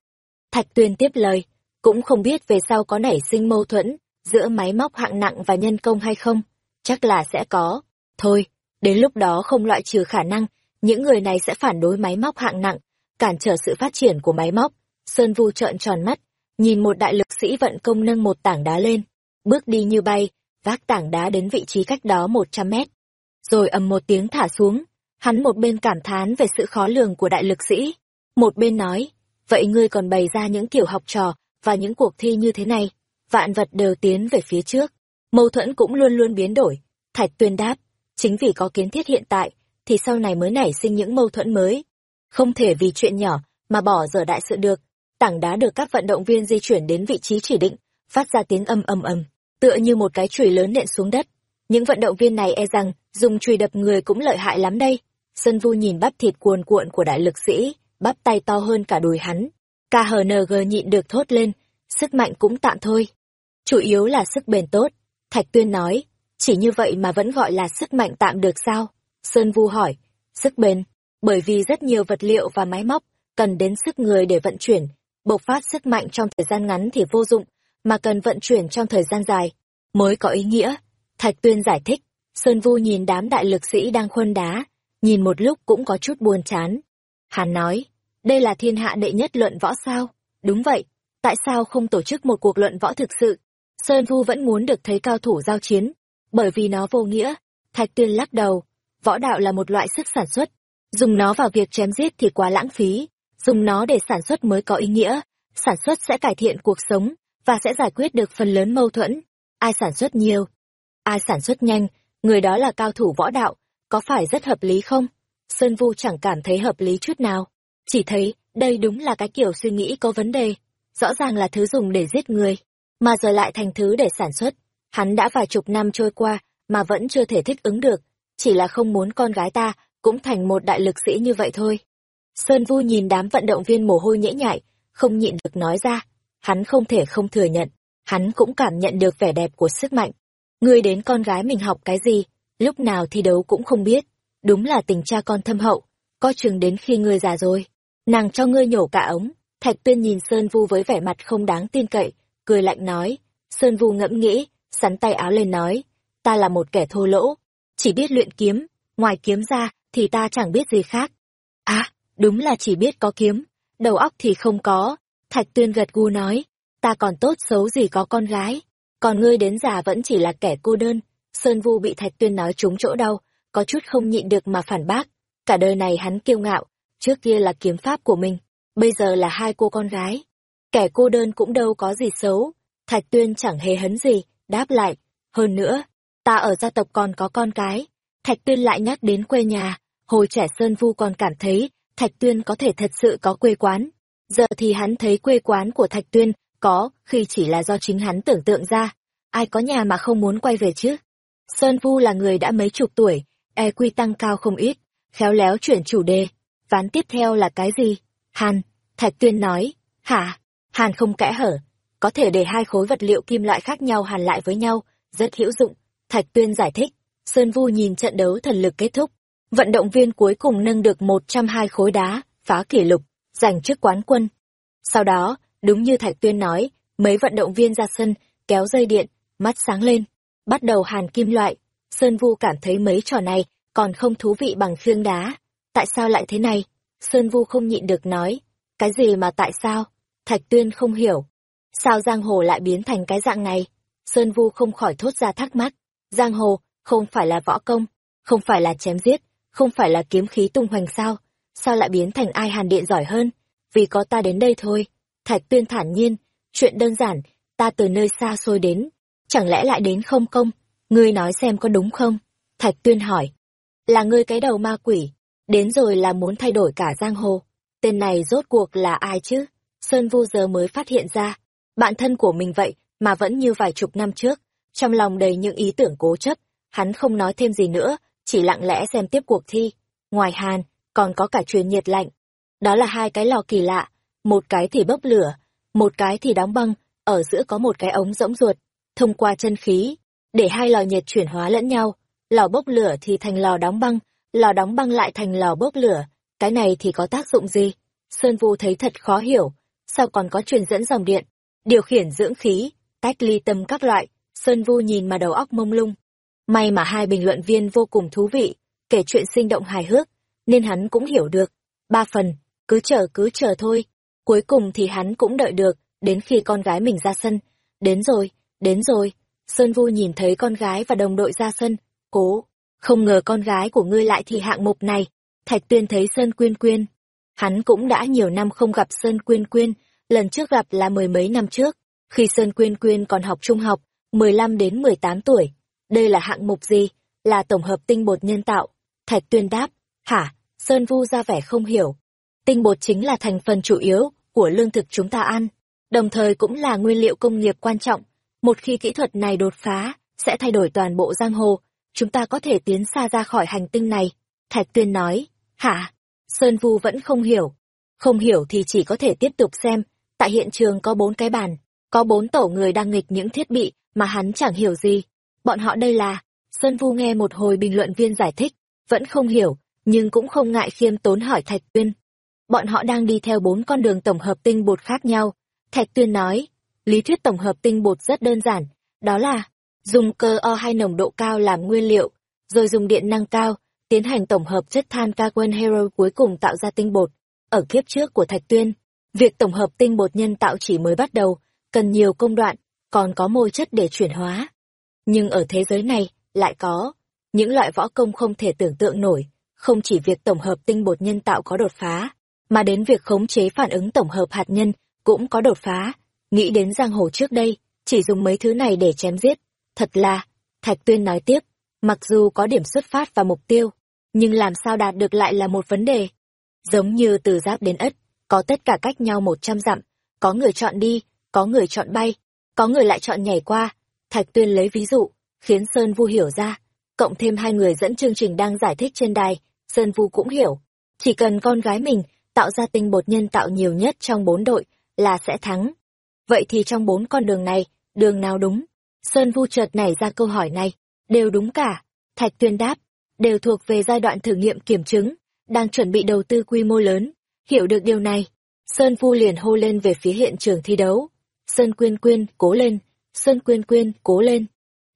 Thạch Tuyên tiếp lời, cũng không biết về sau có nảy sinh mâu thuẫn giữa máy móc hạng nặng và nhân công hay không. Chắc là sẽ có. Thôi, đến lúc đó không loại trừ khả năng, những người này sẽ phản đối máy móc hạng nặng, cản trở sự phát triển của máy móc. Sơn Vu trợn tròn mắt, nhìn một đại lực sĩ vận công nâng một tảng đá lên, bước đi như bay, vác tảng đá đến vị trí cách đó một trăm mét. Rồi ầm một tiếng thả xuống, hắn một bên cảm thán về sự khó lường của đại lực sĩ, một bên nói, vậy ngươi còn bày ra những kiểu học trò và những cuộc thi như thế này, vạn vật đều tiến về phía trước, mâu thuẫn cũng luôn luôn biến đổi. Thạch tuyên đáp, chính vì có kiến thiết hiện tại, thì sau này mới nảy sinh những mâu thuẫn mới. Không thể vì chuyện nhỏ mà bỏ dở đại sự được. Tảng đá được các vận động viên di chuyển đến vị trí chỉ định, phát ra tiếng âm ầm ầm, tựa như một cái chùy lớn nện xuống đất. Những vận động viên này e rằng dùng chùy đập người cũng lợi hại lắm đây. Sân Vu nhìn bắp thịt cuồn cuộn của đại lực sĩ, bắp tay to hơn cả đùi hắn. KHNG nhịn được thốt lên, sức mạnh cũng tạm thôi. Chủ yếu là sức bền tốt. Thạch Tuyên nói, chỉ như vậy mà vẫn gọi là sức mạnh tạm được sao? Sơn Vu hỏi, sức bền, bởi vì rất nhiều vật liệu và máy móc cần đến sức người để vận chuyển, bộc phát sức mạnh trong thời gian ngắn thì vô dụng, mà cần vận chuyển trong thời gian dài mới có ý nghĩa. Thạch Tuyên giải thích, Sơn Vu nhìn đám đại lực sĩ đang khuân đá, nhìn một lúc cũng có chút buồn chán. Hắn nói, đây là thiên hạ đệ nhất luận võ sao? Đúng vậy, tại sao không tổ chức một cuộc luận võ thực sự? Sơn Vu vẫn muốn được thấy cao thủ giao chiến, bởi vì nó vô nghĩa. Thạch Tuyên lắc đầu, võ đạo là một loại sức sản xuất, Dùng nó vào việc chém giết thì quá lãng phí, dùng nó để sản xuất mới có ý nghĩa, sản xuất sẽ cải thiện cuộc sống và sẽ giải quyết được phần lớn mâu thuẫn. Ai sản xuất nhiều, ai sản xuất nhanh, người đó là cao thủ võ đạo, có phải rất hợp lý không? Sơn Vu chẳng cảm thấy hợp lý chút nào, chỉ thấy đây đúng là cái kiểu suy nghĩ có vấn đề, rõ ràng là thứ dùng để giết người, mà giờ lại thành thứ để sản xuất. Hắn đã vài chục năm trôi qua mà vẫn chưa thể thích ứng được, chỉ là không muốn con gái ta cũng thành một đại lực sĩ như vậy thôi. Sơn Vu nhìn đám vận động viên mồ hôi nhễ nhại, không nhịn được nói ra. Hắn không thể không thừa nhận, hắn cũng cảm nhận được vẻ đẹp của sức mạnh. Ngươi đến con gái mình học cái gì, lúc nào thi đấu cũng không biết. Đúng là tình cha con thâm hậu, coi chừng đến khi ngươi già rồi. Nàng cho ngươi nhổ cả ống. Thạch Tuyên nhìn Sơn Vu với vẻ mặt không đáng tin cậy, cười lạnh nói. Sơn Vu ngẫm nghĩ, sắn tay áo lên nói. Ta là một kẻ thô lỗ, chỉ biết luyện kiếm, ngoài kiếm ra, thì ta chẳng biết gì khác. À, đúng là chỉ biết có kiếm, đầu óc thì không có. Thạch tuyên gật gu nói, ta còn tốt xấu gì có con gái, còn ngươi đến già vẫn chỉ là kẻ cô đơn. Sơn Vu bị Thạch tuyên nói trúng chỗ đau, có chút không nhịn được mà phản bác. Cả đời này hắn kiêu ngạo, trước kia là kiếm pháp của mình, bây giờ là hai cô con gái. Kẻ cô đơn cũng đâu có gì xấu. Thạch tuyên chẳng hề hấn gì, đáp lại. Hơn nữa, ta ở gia tộc còn có con cái, Thạch Tuyên lại nhắc đến quê nhà, hồi trẻ Sơn Vu còn cảm thấy Thạch Tuyên có thể thật sự có quê quán. Giờ thì hắn thấy quê quán của Thạch Tuyên có khi chỉ là do chính hắn tưởng tượng ra. Ai có nhà mà không muốn quay về chứ? Sơn Vu là người đã mấy chục tuổi, e quy tăng cao không ít, khéo léo chuyển chủ đề. Ván tiếp theo là cái gì? Hàn, Thạch Tuyên nói. Hả? Hàn không kẽ hở. Có thể để hai khối vật liệu kim loại khác nhau hàn lại với nhau, rất hữu dụng. Thạch Tuyên giải thích. Sơn Vu nhìn trận đấu thần lực kết thúc. Vận động viên cuối cùng nâng được 102 khối đá, phá kỷ lục, giành chức quán quân. Sau đó, đúng như Thạch Tuyên nói, mấy vận động viên ra sân, kéo dây điện, mắt sáng lên, bắt đầu hàn kim loại. Sơn Vu cảm thấy mấy trò này còn không thú vị bằng khiêng đá. Tại sao lại thế này? Sơn Vu không nhịn được nói. Cái gì mà tại sao? Thạch Tuyên không hiểu. Sao giang hồ lại biến thành cái dạng này? Sơn Vu không khỏi thốt ra thắc mắc. Giang hồ, không phải là võ công, không phải là chém giết, không phải là kiếm khí tung hoành sao? Sao lại biến thành ai hàn điện giỏi hơn? Vì có ta đến đây thôi. Thạch Tuyên thản nhiên, chuyện đơn giản, ta từ nơi xa xôi đến, chẳng lẽ lại đến không công? Ngươi nói xem có đúng không? Thạch Tuyên hỏi. Là ngươi cái đầu ma quỷ, đến rồi là muốn thay đổi cả giang hồ. Tên này rốt cuộc là ai chứ? Sơn Vu giờ mới phát hiện ra, bạn thân của mình vậy mà vẫn như vài chục năm trước, trong lòng đầy những ý tưởng cố chấp, hắn không nói thêm gì nữa, chỉ lặng lẽ xem tiếp cuộc thi. Ngoài Hàn, còn có cả truyền nhiệt lạnh. Đó là hai cái lò kỳ lạ, một cái thì bốc lửa, một cái thì đóng băng, ở giữa có một cái ống rỗng ruột, thông qua chân khí, để hai lò nhiệt chuyển hóa lẫn nhau, lò bốc lửa thì thành lò đóng băng, lò đóng băng lại thành lò bốc lửa, cái này thì có tác dụng gì? Sơn Vu thấy thật khó hiểu, sao còn có truyền dẫn dòng điện, điều khiển dưỡng khí, cách ly tâm các loại, Sơn Vu nhìn mà đầu óc mông lung. May mà hai bình luận viên vô cùng thú vị, kể chuyện sinh động hài hước, nên hắn cũng hiểu được. Ba phần, cứ chờ cứ chờ thôi. Cuối cùng thì hắn cũng đợi được, đến khi con gái mình ra sân. Đến rồi, đến rồi. Sơn Vu nhìn thấy con gái và đồng đội ra sân. Cố, không ngờ con gái của ngươi lại thì hạng mục này. Thạch Tuyên thấy Sơn Quyên Quyên. Hắn cũng đã nhiều năm không gặp Sơn Quyên Quyên, lần trước gặp là mười mấy năm trước, khi Sơn Quyên Quyên còn học trung học, 15 đến 18 tuổi. Đây là hạng mục gì? Là tổng hợp tinh bột nhân tạo. Thạch Tuyên đáp, hả? Sơn Vu ra vẻ không hiểu. Tinh bột chính là thành phần chủ yếu của lương thực chúng ta ăn, đồng thời cũng là nguyên liệu công nghiệp quan trọng. Một khi kỹ thuật này đột phá, sẽ thay đổi toàn bộ giang hồ, chúng ta có thể tiến xa ra khỏi hành tinh này. Thạch Tuyên nói, hả? Sơn Vu vẫn không hiểu. Không hiểu thì chỉ có thể tiếp tục xem, tại hiện trường có bốn cái bàn, có bốn tổ người đang nghịch những thiết bị mà hắn chẳng hiểu gì. Bọn họ đây là, Sơn Vu nghe một hồi bình luận viên giải thích, vẫn không hiểu, nhưng cũng không ngại khiêm tốn hỏi Thạch Tuyên. Bọn họ đang đi theo bốn con đường tổng hợp tinh bột khác nhau. Thạch Tuyên nói, lý thuyết tổng hợp tinh bột rất đơn giản, đó là dùng cơ o hay nồng độ cao làm nguyên liệu, rồi dùng điện năng cao, tiến hành tổng hợp chất than carbon hero cuối cùng tạo ra tinh bột. Ở kiếp trước của Thạch Tuyên, việc tổng hợp tinh bột nhân tạo chỉ mới bắt đầu, cần nhiều công đoạn, còn có môi chất để chuyển hóa. Nhưng ở thế giới này, lại có những loại võ công không thể tưởng tượng nổi, không chỉ việc tổng hợp tinh bột nhân tạo có đột phá, mà đến việc khống chế phản ứng tổng hợp hạt nhân cũng có đột phá. Nghĩ đến giang hồ trước đây, chỉ dùng mấy thứ này để chém giết. Thật là, Thạch Tuyên nói tiếp, mặc dù có điểm xuất phát và mục tiêu, nhưng làm sao đạt được lại là một vấn đề. Giống như từ giáp đến ất, có tất cả cách nhau một trăm dặm, có người chọn đi, có người chọn bay, có người lại chọn nhảy qua. Thạch Tuyên lấy ví dụ, khiến Sơn Vu hiểu ra, cộng thêm hai người dẫn chương trình đang giải thích trên đài, Sơn Vu cũng hiểu. Chỉ cần con gái mình tạo ra tinh bột nhân tạo nhiều nhất trong bốn đội là sẽ thắng. Vậy thì trong bốn con đường này, đường nào đúng? Sơn Vu chợt nảy ra câu hỏi này, đều đúng cả. Thạch Tuyên đáp, đều thuộc về giai đoạn thử nghiệm kiểm chứng, đang chuẩn bị đầu tư quy mô lớn. Hiểu được điều này, Sơn Vu liền hô lên về phía hiện trường thi đấu. Sơn Quyên Quyên, cố lên! Sơn Quyên Quyên, cố lên!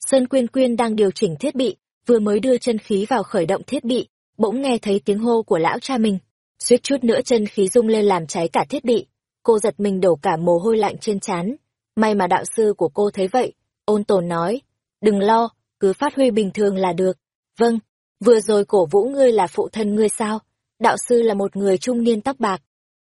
Sơn Quyên Quyên đang điều chỉnh thiết bị, vừa mới đưa chân khí vào khởi động thiết bị, bỗng nghe thấy tiếng hô của lão cha mình. Suýt chút nữa chân khí rung lên làm cháy cả thiết bị. Cô giật mình đổ cả mồ hôi lạnh trên trán. May mà đạo sư của cô thấy vậy. Ôn tồn nói, đừng lo, cứ phát huy bình thường là được. Vâng, vừa rồi cổ vũ ngươi là phụ thân ngươi sao? Đạo sư là một người trung niên tóc bạc.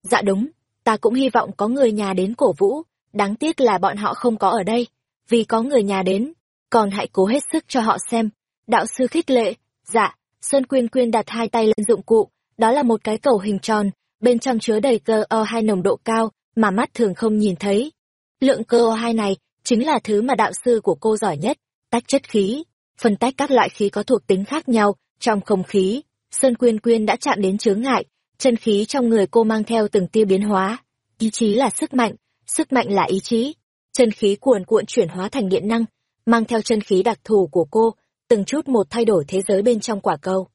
Dạ đúng, ta cũng hy vọng có người nhà đến cổ vũ, đáng tiếc là bọn họ không có ở đây. Vì có người nhà đến, còn hãy cố hết sức cho họ xem. Đạo sư khích lệ, dạ, Sơn Quyên Quyên đặt hai tay lên dụng cụ, đó là một cái cầu hình tròn, bên trong chứa đầy cơ O2 nồng độ cao mà mắt thường không nhìn thấy. Lượng cơ O2 này chính là thứ mà đạo sư của cô giỏi nhất, tách chất khí. phân tách các loại khí có thuộc tính khác nhau trong không khí. Sơn Quyên Quyên đã chạm đến chướng ngại, chân khí trong người cô mang theo từng tia biến hóa. Ý chí là sức mạnh, sức mạnh là ý chí. Chân khí cuồn cuộn chuyển hóa thành điện năng, mang theo chân khí đặc thù của cô, từng chút một thay đổi thế giới bên trong quả cầu.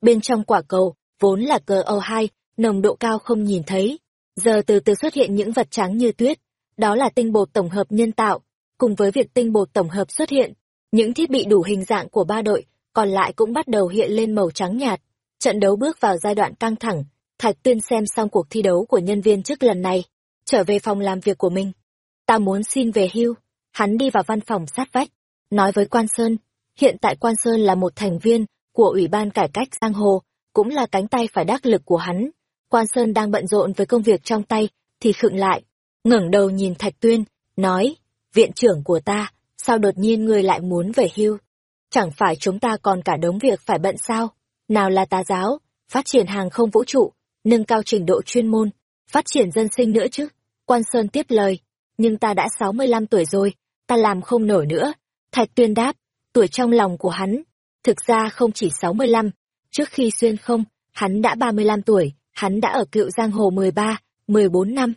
Bên trong quả cầu, vốn là cơ O2, nồng độ cao không nhìn thấy. Giờ từ từ xuất hiện những vật trắng như tuyết, đó là tinh bột tổng hợp nhân tạo. Cùng với việc tinh bột tổng hợp xuất hiện, những thiết bị đủ hình dạng của ba đội, còn lại cũng bắt đầu hiện lên màu trắng nhạt. Trận đấu bước vào giai đoạn căng thẳng, Thạch Tuyên xem xong cuộc thi đấu của nhân viên trước lần này, trở về phòng làm việc của mình. Ta muốn xin về hưu. Hắn đi vào văn phòng sát vách, nói với Quan Sơn, hiện tại Quan Sơn là một thành viên của Ủy ban Cải cách Giang Hồ, cũng là cánh tay phải đắc lực của hắn. Quan Sơn đang bận rộn với công việc trong tay, thì khựng lại, ngẩng đầu nhìn Thạch Tuyên, nói, viện trưởng của ta, sao đột nhiên ngươi lại muốn về hưu? Chẳng phải chúng ta còn cả đống việc phải bận sao? Nào là tà giáo, phát triển hàng không vũ trụ, nâng cao trình độ chuyên môn, phát triển dân sinh nữa chứ. Quan Sơn tiếp lời, nhưng ta đã 65 tuổi rồi, ta làm không nổi nữa. Thạch Tuyên đáp, tuổi trong lòng của hắn, thực ra không chỉ 65, trước khi xuyên không, hắn đã 35 tuổi, hắn đã ở cựu giang hồ 13, 14 năm.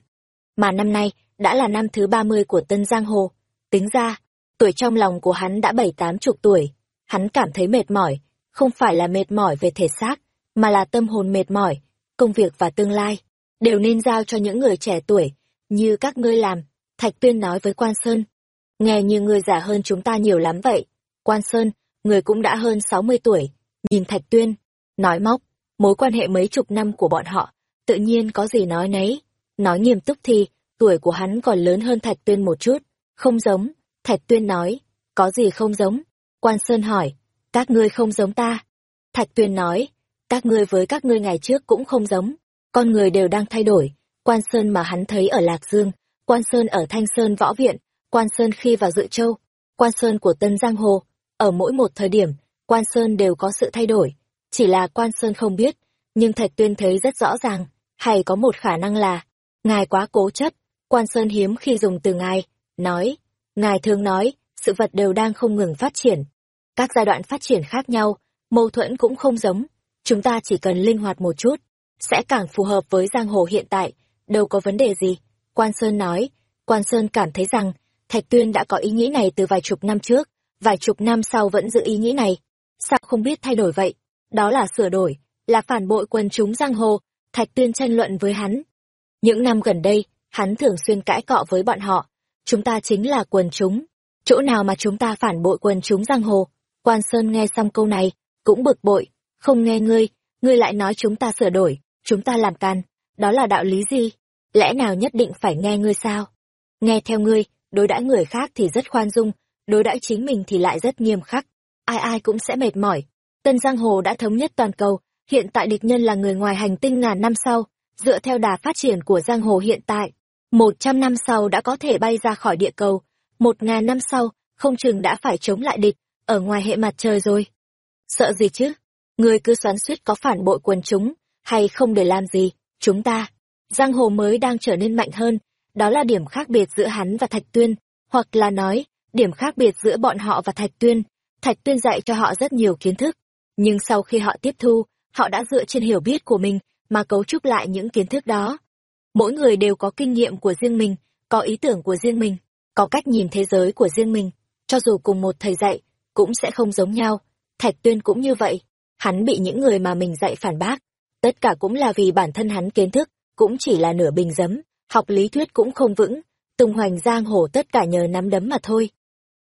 Mà năm nay, đã là năm thứ 30 của tân giang hồ. Tính ra, tuổi trong lòng của hắn đã bảy tám chục tuổi. Hắn cảm thấy mệt mỏi, không phải là mệt mỏi về thể xác, mà là tâm hồn mệt mỏi, công việc và tương lai, đều nên giao cho những người trẻ tuổi, như các ngươi làm, Thạch Tuyên nói với Quan Sơn. Nghe như ngươi già hơn chúng ta nhiều lắm vậy. Quan Sơn, người cũng đã hơn 60 tuổi, nhìn Thạch Tuyên, nói móc, mối quan hệ mấy chục năm của bọn họ, tự nhiên có gì nói nấy. Nói nghiêm túc thì, tuổi của hắn còn lớn hơn Thạch Tuyên một chút, không giống, Thạch Tuyên nói, có gì không giống? Quan Sơn hỏi, các ngươi không giống ta. Thạch Tuyên nói, các ngươi với các ngươi ngày trước cũng không giống, con người đều đang thay đổi. Quan Sơn mà hắn thấy ở Lạc Dương, Quan Sơn ở Thanh Sơn Võ Viện, Quan Sơn khi vào Dự Châu, Quan Sơn của Tân Giang Hồ, ở mỗi một thời điểm, Quan Sơn đều có sự thay đổi. Chỉ là Quan Sơn không biết, nhưng Thạch Tuyên thấy rất rõ ràng, hay có một khả năng là, ngài quá cố chấp, Quan Sơn hiếm khi dùng từ ngài, nói, ngài thường nói, sự vật đều đang không ngừng phát triển. Các giai đoạn phát triển khác nhau, mâu thuẫn cũng không giống, chúng ta chỉ cần linh hoạt một chút, sẽ càng phù hợp với giang hồ hiện tại, đâu có vấn đề gì. Quan Sơn nói, Quan Sơn cảm thấy rằng, Thạch Tuyên đã có ý nghĩ này từ vài chục năm trước, vài chục năm sau vẫn giữ ý nghĩ này. Sao không biết thay đổi vậy? Đó là sửa đổi, là phản bội quần chúng giang hồ, Thạch Tuyên tranh luận với hắn. Những năm gần đây, hắn thường xuyên cãi cọ với bọn họ. Chúng ta chính là quần chúng. Chỗ nào mà chúng ta phản bội quần chúng giang hồ? Quan Sơn nghe xong câu này, cũng bực bội. Không nghe ngươi, ngươi lại nói chúng ta sửa đổi, chúng ta làm can. Đó là đạo lý gì? Lẽ nào nhất định phải nghe ngươi sao? Nghe theo ngươi, đối đãi người khác thì rất khoan dung, đối đãi chính mình thì lại rất nghiêm khắc. Ai ai cũng sẽ mệt mỏi. Tân Giang Hồ đã thống nhất toàn cầu, hiện tại địch nhân là người ngoài hành tinh ngàn năm sau, dựa theo đà phát triển của Giang Hồ hiện tại. Một trăm năm sau đã có thể bay ra khỏi địa cầu, một ngàn năm sau, không chừng đã phải chống lại địch, ở ngoài hệ mặt trời rồi. Sợ gì chứ? Người cứ xoắn suýt có phản bội quần chúng, hay không để làm gì, chúng ta. Giang hồ mới đang trở nên mạnh hơn, đó là điểm khác biệt giữa hắn và Thạch Tuyên, hoặc là nói, điểm khác biệt giữa bọn họ và Thạch Tuyên. Thạch Tuyên dạy cho họ rất nhiều kiến thức, nhưng sau khi họ tiếp thu, họ đã dựa trên hiểu biết của mình mà cấu trúc lại những kiến thức đó. Mỗi người đều có kinh nghiệm của riêng mình, có ý tưởng của riêng mình, có cách nhìn thế giới của riêng mình, cho dù cùng một thầy dạy, cũng sẽ không giống nhau. Thạch Tuyên cũng như vậy, hắn bị những người mà mình dạy phản bác. Tất cả cũng là vì bản thân hắn kiến thức, cũng chỉ là nửa bình dấm, học lý thuyết cũng không vững, tung hoành giang hồ tất cả nhờ nắm đấm mà thôi.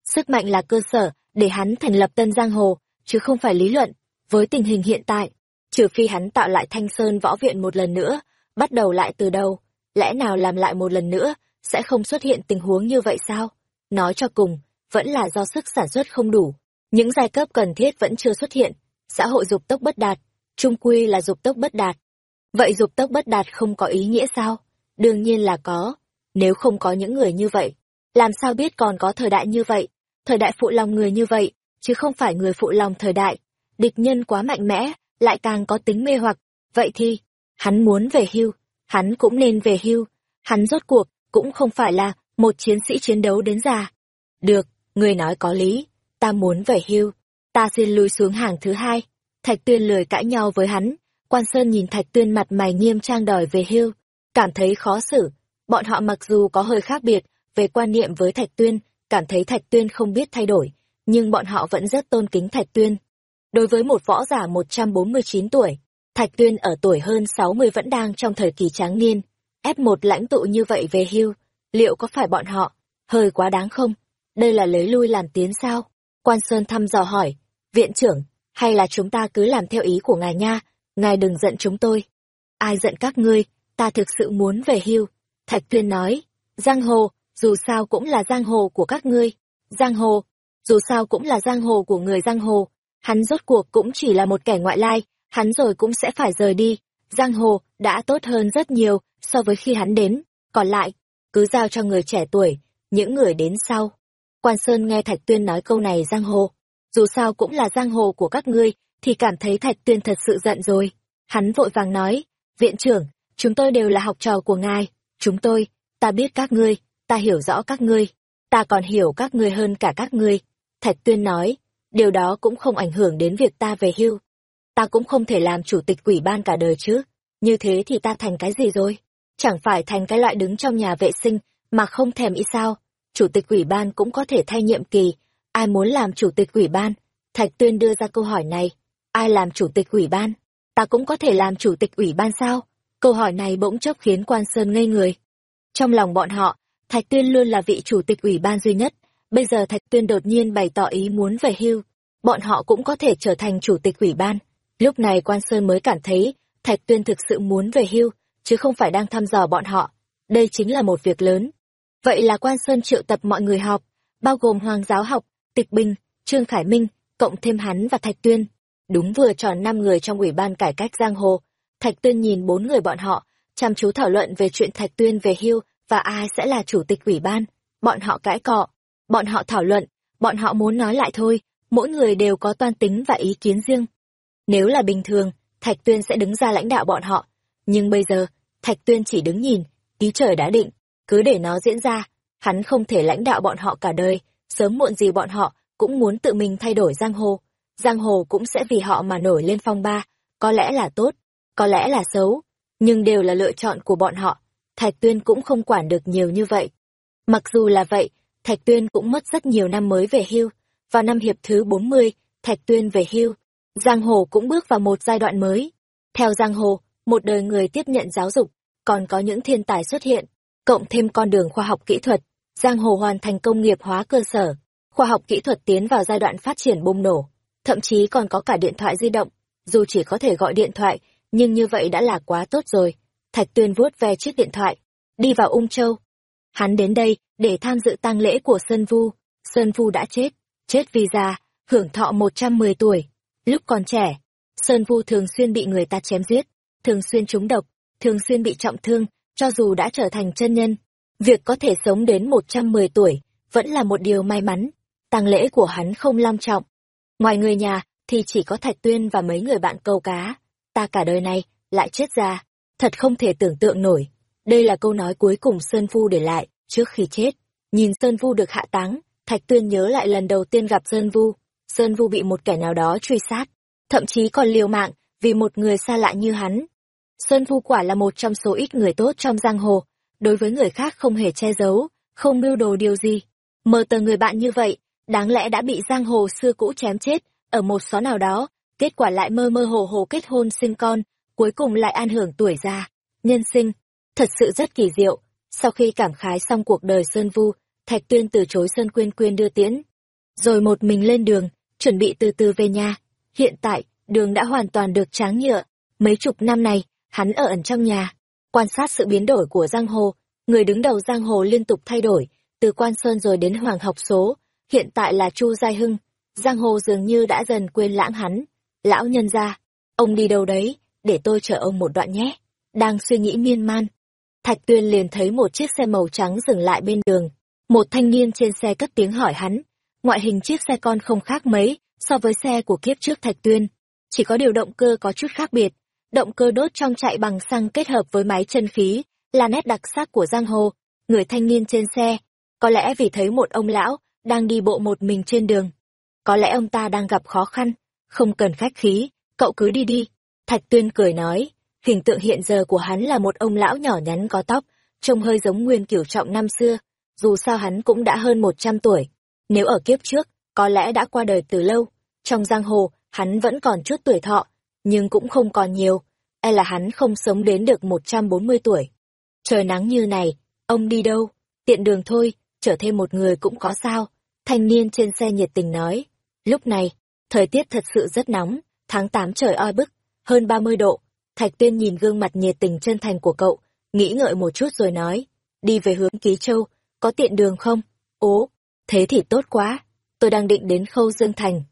Sức mạnh là cơ sở để hắn thành lập tân giang hồ, chứ không phải lý luận. Với tình hình hiện tại, trừ phi hắn tạo lại thanh sơn võ viện một lần nữa, bắt đầu lại từ đầu, lẽ nào làm lại một lần nữa, sẽ không xuất hiện tình huống như vậy sao? Nói cho cùng, vẫn là do sức sản xuất không đủ. Những giai cấp cần thiết vẫn chưa xuất hiện, xã hội dục tốc bất đạt, trung quy là dục tốc bất đạt. Vậy dục tốc bất đạt không có ý nghĩa sao? Đương nhiên là có. Nếu không có những người như vậy, làm sao biết còn có thời đại như vậy? Thời đại phụ lòng người như vậy, chứ không phải người phụ lòng thời đại. Địch nhân quá mạnh mẽ, lại càng có tính mê hoặc. Vậy thì, hắn muốn về hưu, hắn cũng nên về hưu. Hắn rốt cuộc, cũng không phải là một chiến sĩ chiến đấu đến già. Được, người nói có lý, ta muốn về hưu. ta xin lui xuống hàng thứ hai. Thạch Tuyên lười cãi nhau với hắn, Quan Sơn nhìn Thạch Tuyên mặt mày nghiêm trang đòi về hưu, cảm thấy khó xử. Bọn họ mặc dù có hơi khác biệt về quan niệm với Thạch Tuyên, cảm thấy Thạch Tuyên không biết thay đổi, nhưng bọn họ vẫn rất tôn kính Thạch Tuyên. Đối với một võ giả 149 tuổi, Thạch Tuyên ở tuổi hơn 60 vẫn đang trong thời kỳ tráng niên, ép một lãnh tụ như vậy về hưu, liệu có phải bọn họ hơi quá đáng không? Đây là lấy lui làm tiến sao? Quan Sơn thăm dò hỏi, viện trưởng, hay là chúng ta cứ làm theo ý của ngài nha, ngài đừng giận chúng tôi. Ai giận các ngươi, ta thực sự muốn về hưu. Thạch Tuyên nói, giang hồ, dù sao cũng là giang hồ của các ngươi. Giang hồ, dù sao cũng là giang hồ của người giang hồ. Hắn rốt cuộc cũng chỉ là một kẻ ngoại lai, hắn rồi cũng sẽ phải rời đi. Giang hồ đã tốt hơn rất nhiều so với khi hắn đến. Còn lại, cứ giao cho người trẻ tuổi, những người đến sau. Quan Sơn nghe Thạch Tuyên nói câu này giang hồ. Dù sao cũng là giang hồ của các ngươi, thì cảm thấy Thạch Tuyên thật sự giận rồi. Hắn vội vàng nói, viện trưởng, chúng tôi đều là học trò của ngài. Chúng tôi, ta biết các ngươi, ta hiểu rõ các ngươi, ta còn hiểu các ngươi hơn cả các ngươi. Thạch Tuyên nói, điều đó cũng không ảnh hưởng đến việc ta về hưu. Ta cũng không thể làm chủ tịch quỷ ban cả đời chứ. Như thế thì ta thành cái gì rồi? Chẳng phải thành cái loại đứng trong nhà vệ sinh mà không thèm ý sao? Chủ tịch quỷ ban cũng có thể thay nhiệm kỳ. Ai muốn làm chủ tịch quỷ ban? Thạch Tuyên đưa ra câu hỏi này. Ai làm chủ tịch ủy ban? Ta cũng có thể làm chủ tịch ủy ban sao? Câu hỏi này bỗng chốc khiến quan sơn ngây người. Trong lòng bọn họ, Thạch Tuyên luôn là vị chủ tịch ủy ban duy nhất. Bây giờ Thạch Tuyên đột nhiên bày tỏ ý muốn về hưu. Bọn họ cũng có thể trở thành chủ tịch ủy ban. Lúc này quan sơn mới cảm thấy Thạch Tuyên thực sự muốn về hưu, chứ không phải đang thăm dò bọn họ. Đây chính là một việc lớn. Vậy là quan sơn triệu tập mọi người họp, bao gồm Hoàng giáo học, Tịch Bình, Trương Khải Minh, cộng thêm hắn và Thạch Tuyên. Đúng vừa tròn năm người trong ủy ban cải cách giang hồ. Thạch Tuyên nhìn bốn người bọn họ, chăm chú thảo luận về chuyện Thạch Tuyên về hưu và ai sẽ là chủ tịch ủy ban. Bọn họ cãi cọ, bọn họ thảo luận, bọn họ muốn nói lại thôi, mỗi người đều có toan tính và ý kiến riêng. Nếu là bình thường, Thạch Tuyên sẽ đứng ra lãnh đạo bọn họ. Nhưng bây giờ, Thạch Tuyên chỉ đứng nhìn, ý trời đã định, cứ để nó diễn ra. Hắn không thể lãnh đạo bọn họ cả đời, sớm muộn gì bọn họ cũng muốn tự mình thay đổi giang hồ giang hồ cũng sẽ vì họ mà nổi lên phong ba, có lẽ là tốt, có lẽ là xấu, nhưng đều là lựa chọn của bọn họ. Thạch Tuyên cũng không quản được nhiều như vậy. Mặc dù là vậy, Thạch Tuyên cũng mất rất nhiều năm mới về hưu. Vào năm hiệp thứ 40, Thạch Tuyên về hưu. Giang hồ cũng bước vào một giai đoạn mới. Theo Giang hồ, một đời người tiếp nhận giáo dục, còn có những thiên tài xuất hiện, cộng thêm con đường khoa học kỹ thuật, Giang hồ hoàn thành công nghiệp hóa cơ sở, khoa học kỹ thuật tiến vào giai đoạn phát triển bùng nổ thậm chí còn có cả điện thoại di động, dù chỉ có thể gọi điện thoại, nhưng như vậy đã là quá tốt rồi. Thạch Tuyên vuốt ve chiếc điện thoại, đi vào Ung Châu. Hắn đến đây để tham dự tang lễ của Sơn Vu. Sơn Vu đã chết, chết vì già, hưởng thọ 110 tuổi. Lúc còn trẻ, Sơn Vu thường xuyên bị người ta chém giết, thường xuyên trúng độc, thường xuyên bị trọng thương, cho dù đã trở thành chân nhân. Việc có thể sống đến 110 tuổi vẫn là một điều may mắn. Tang lễ của hắn không long trọng, Ngoài người nhà, thì chỉ có Thạch Tuyên và mấy người bạn câu cá. Ta cả đời này, lại chết ra. Thật không thể tưởng tượng nổi. Đây là câu nói cuối cùng Sơn Phu để lại, trước khi chết. Nhìn Sơn Vu được hạ táng, Thạch Tuyên nhớ lại lần đầu tiên gặp Sơn Vu. Sơn Vu bị một kẻ nào đó truy sát, thậm chí còn liều mạng vì một người xa lạ như hắn. Sơn Vu quả là một trong số ít người tốt trong giang hồ, đối với người khác không hề che giấu, không mưu đồ điều gì. Mờ tờ người bạn như vậy, đáng lẽ đã bị giang hồ xưa cũ chém chết ở một xó nào đó kết quả lại mơ mơ hồ hồ kết hôn sinh con cuối cùng lại an hưởng tuổi già nhân sinh thật sự rất kỳ diệu. Sau khi cảm khái xong cuộc đời sơn vu thạch tuyên từ chối sơn quyên quyên đưa tiễn. Rồi một mình lên đường chuẩn bị từ từ về nhà. Hiện tại đường đã hoàn toàn được tráng nhựa. Mấy chục năm này hắn ở ẩn trong nhà quan sát sự biến đổi của giang hồ. Người đứng đầu giang hồ liên tục thay đổi từ quan sơn rồi đến hoàng học số. Hiện tại là Chu Giai Hưng, giang hồ dường như đã dần quên lãng hắn. Lão nhân ra, ông đi đâu đấy, để tôi chở ông một đoạn nhé. Đang suy nghĩ miên man. Thạch Tuyên liền thấy một chiếc xe màu trắng dừng lại bên đường. Một thanh niên trên xe cất tiếng hỏi hắn. Ngoại hình chiếc xe con không khác mấy so với xe của kiếp trước Thạch Tuyên. Chỉ có điều động cơ có chút khác biệt. Động cơ đốt trong chạy bằng xăng kết hợp với máy chân khí, là nét đặc sắc của giang hồ. Người thanh niên trên xe, có lẽ vì thấy một ông lão đang đi bộ một mình trên đường. có lẽ ông ta đang gặp khó khăn, không cần khách khí, cậu cứ đi đi. Thạch Tuyên cười nói, hình tượng hiện giờ của hắn là một ông lão nhỏ nhắn có tóc, trông hơi giống nguyên cửu trọng năm xưa, dù sao hắn cũng đã hơn một trăm tuổi. Nếu ở kiếp trước, có lẽ đã qua đời từ lâu. Trong giang hồ, hắn vẫn còn chút tuổi thọ, nhưng cũng không còn nhiều. E là hắn không sống đến được một trăm bốn mươi tuổi. Trời nắng như này, ông đi đâu? Tiện đường thôi, chở thêm một người cũng có sao. Thanh niên trên xe nhiệt tình nói. Lúc này, thời tiết thật sự rất nóng, tháng tám trời oi bức, hơn ba mươi độ. Thạch tuyên nhìn gương mặt nhiệt tình chân thành của cậu, nghĩ ngợi một chút rồi nói. Đi về hướng Ký Châu, có tiện đường không? Ố, thế thì tốt quá, tôi đang định đến khâu Dương Thành.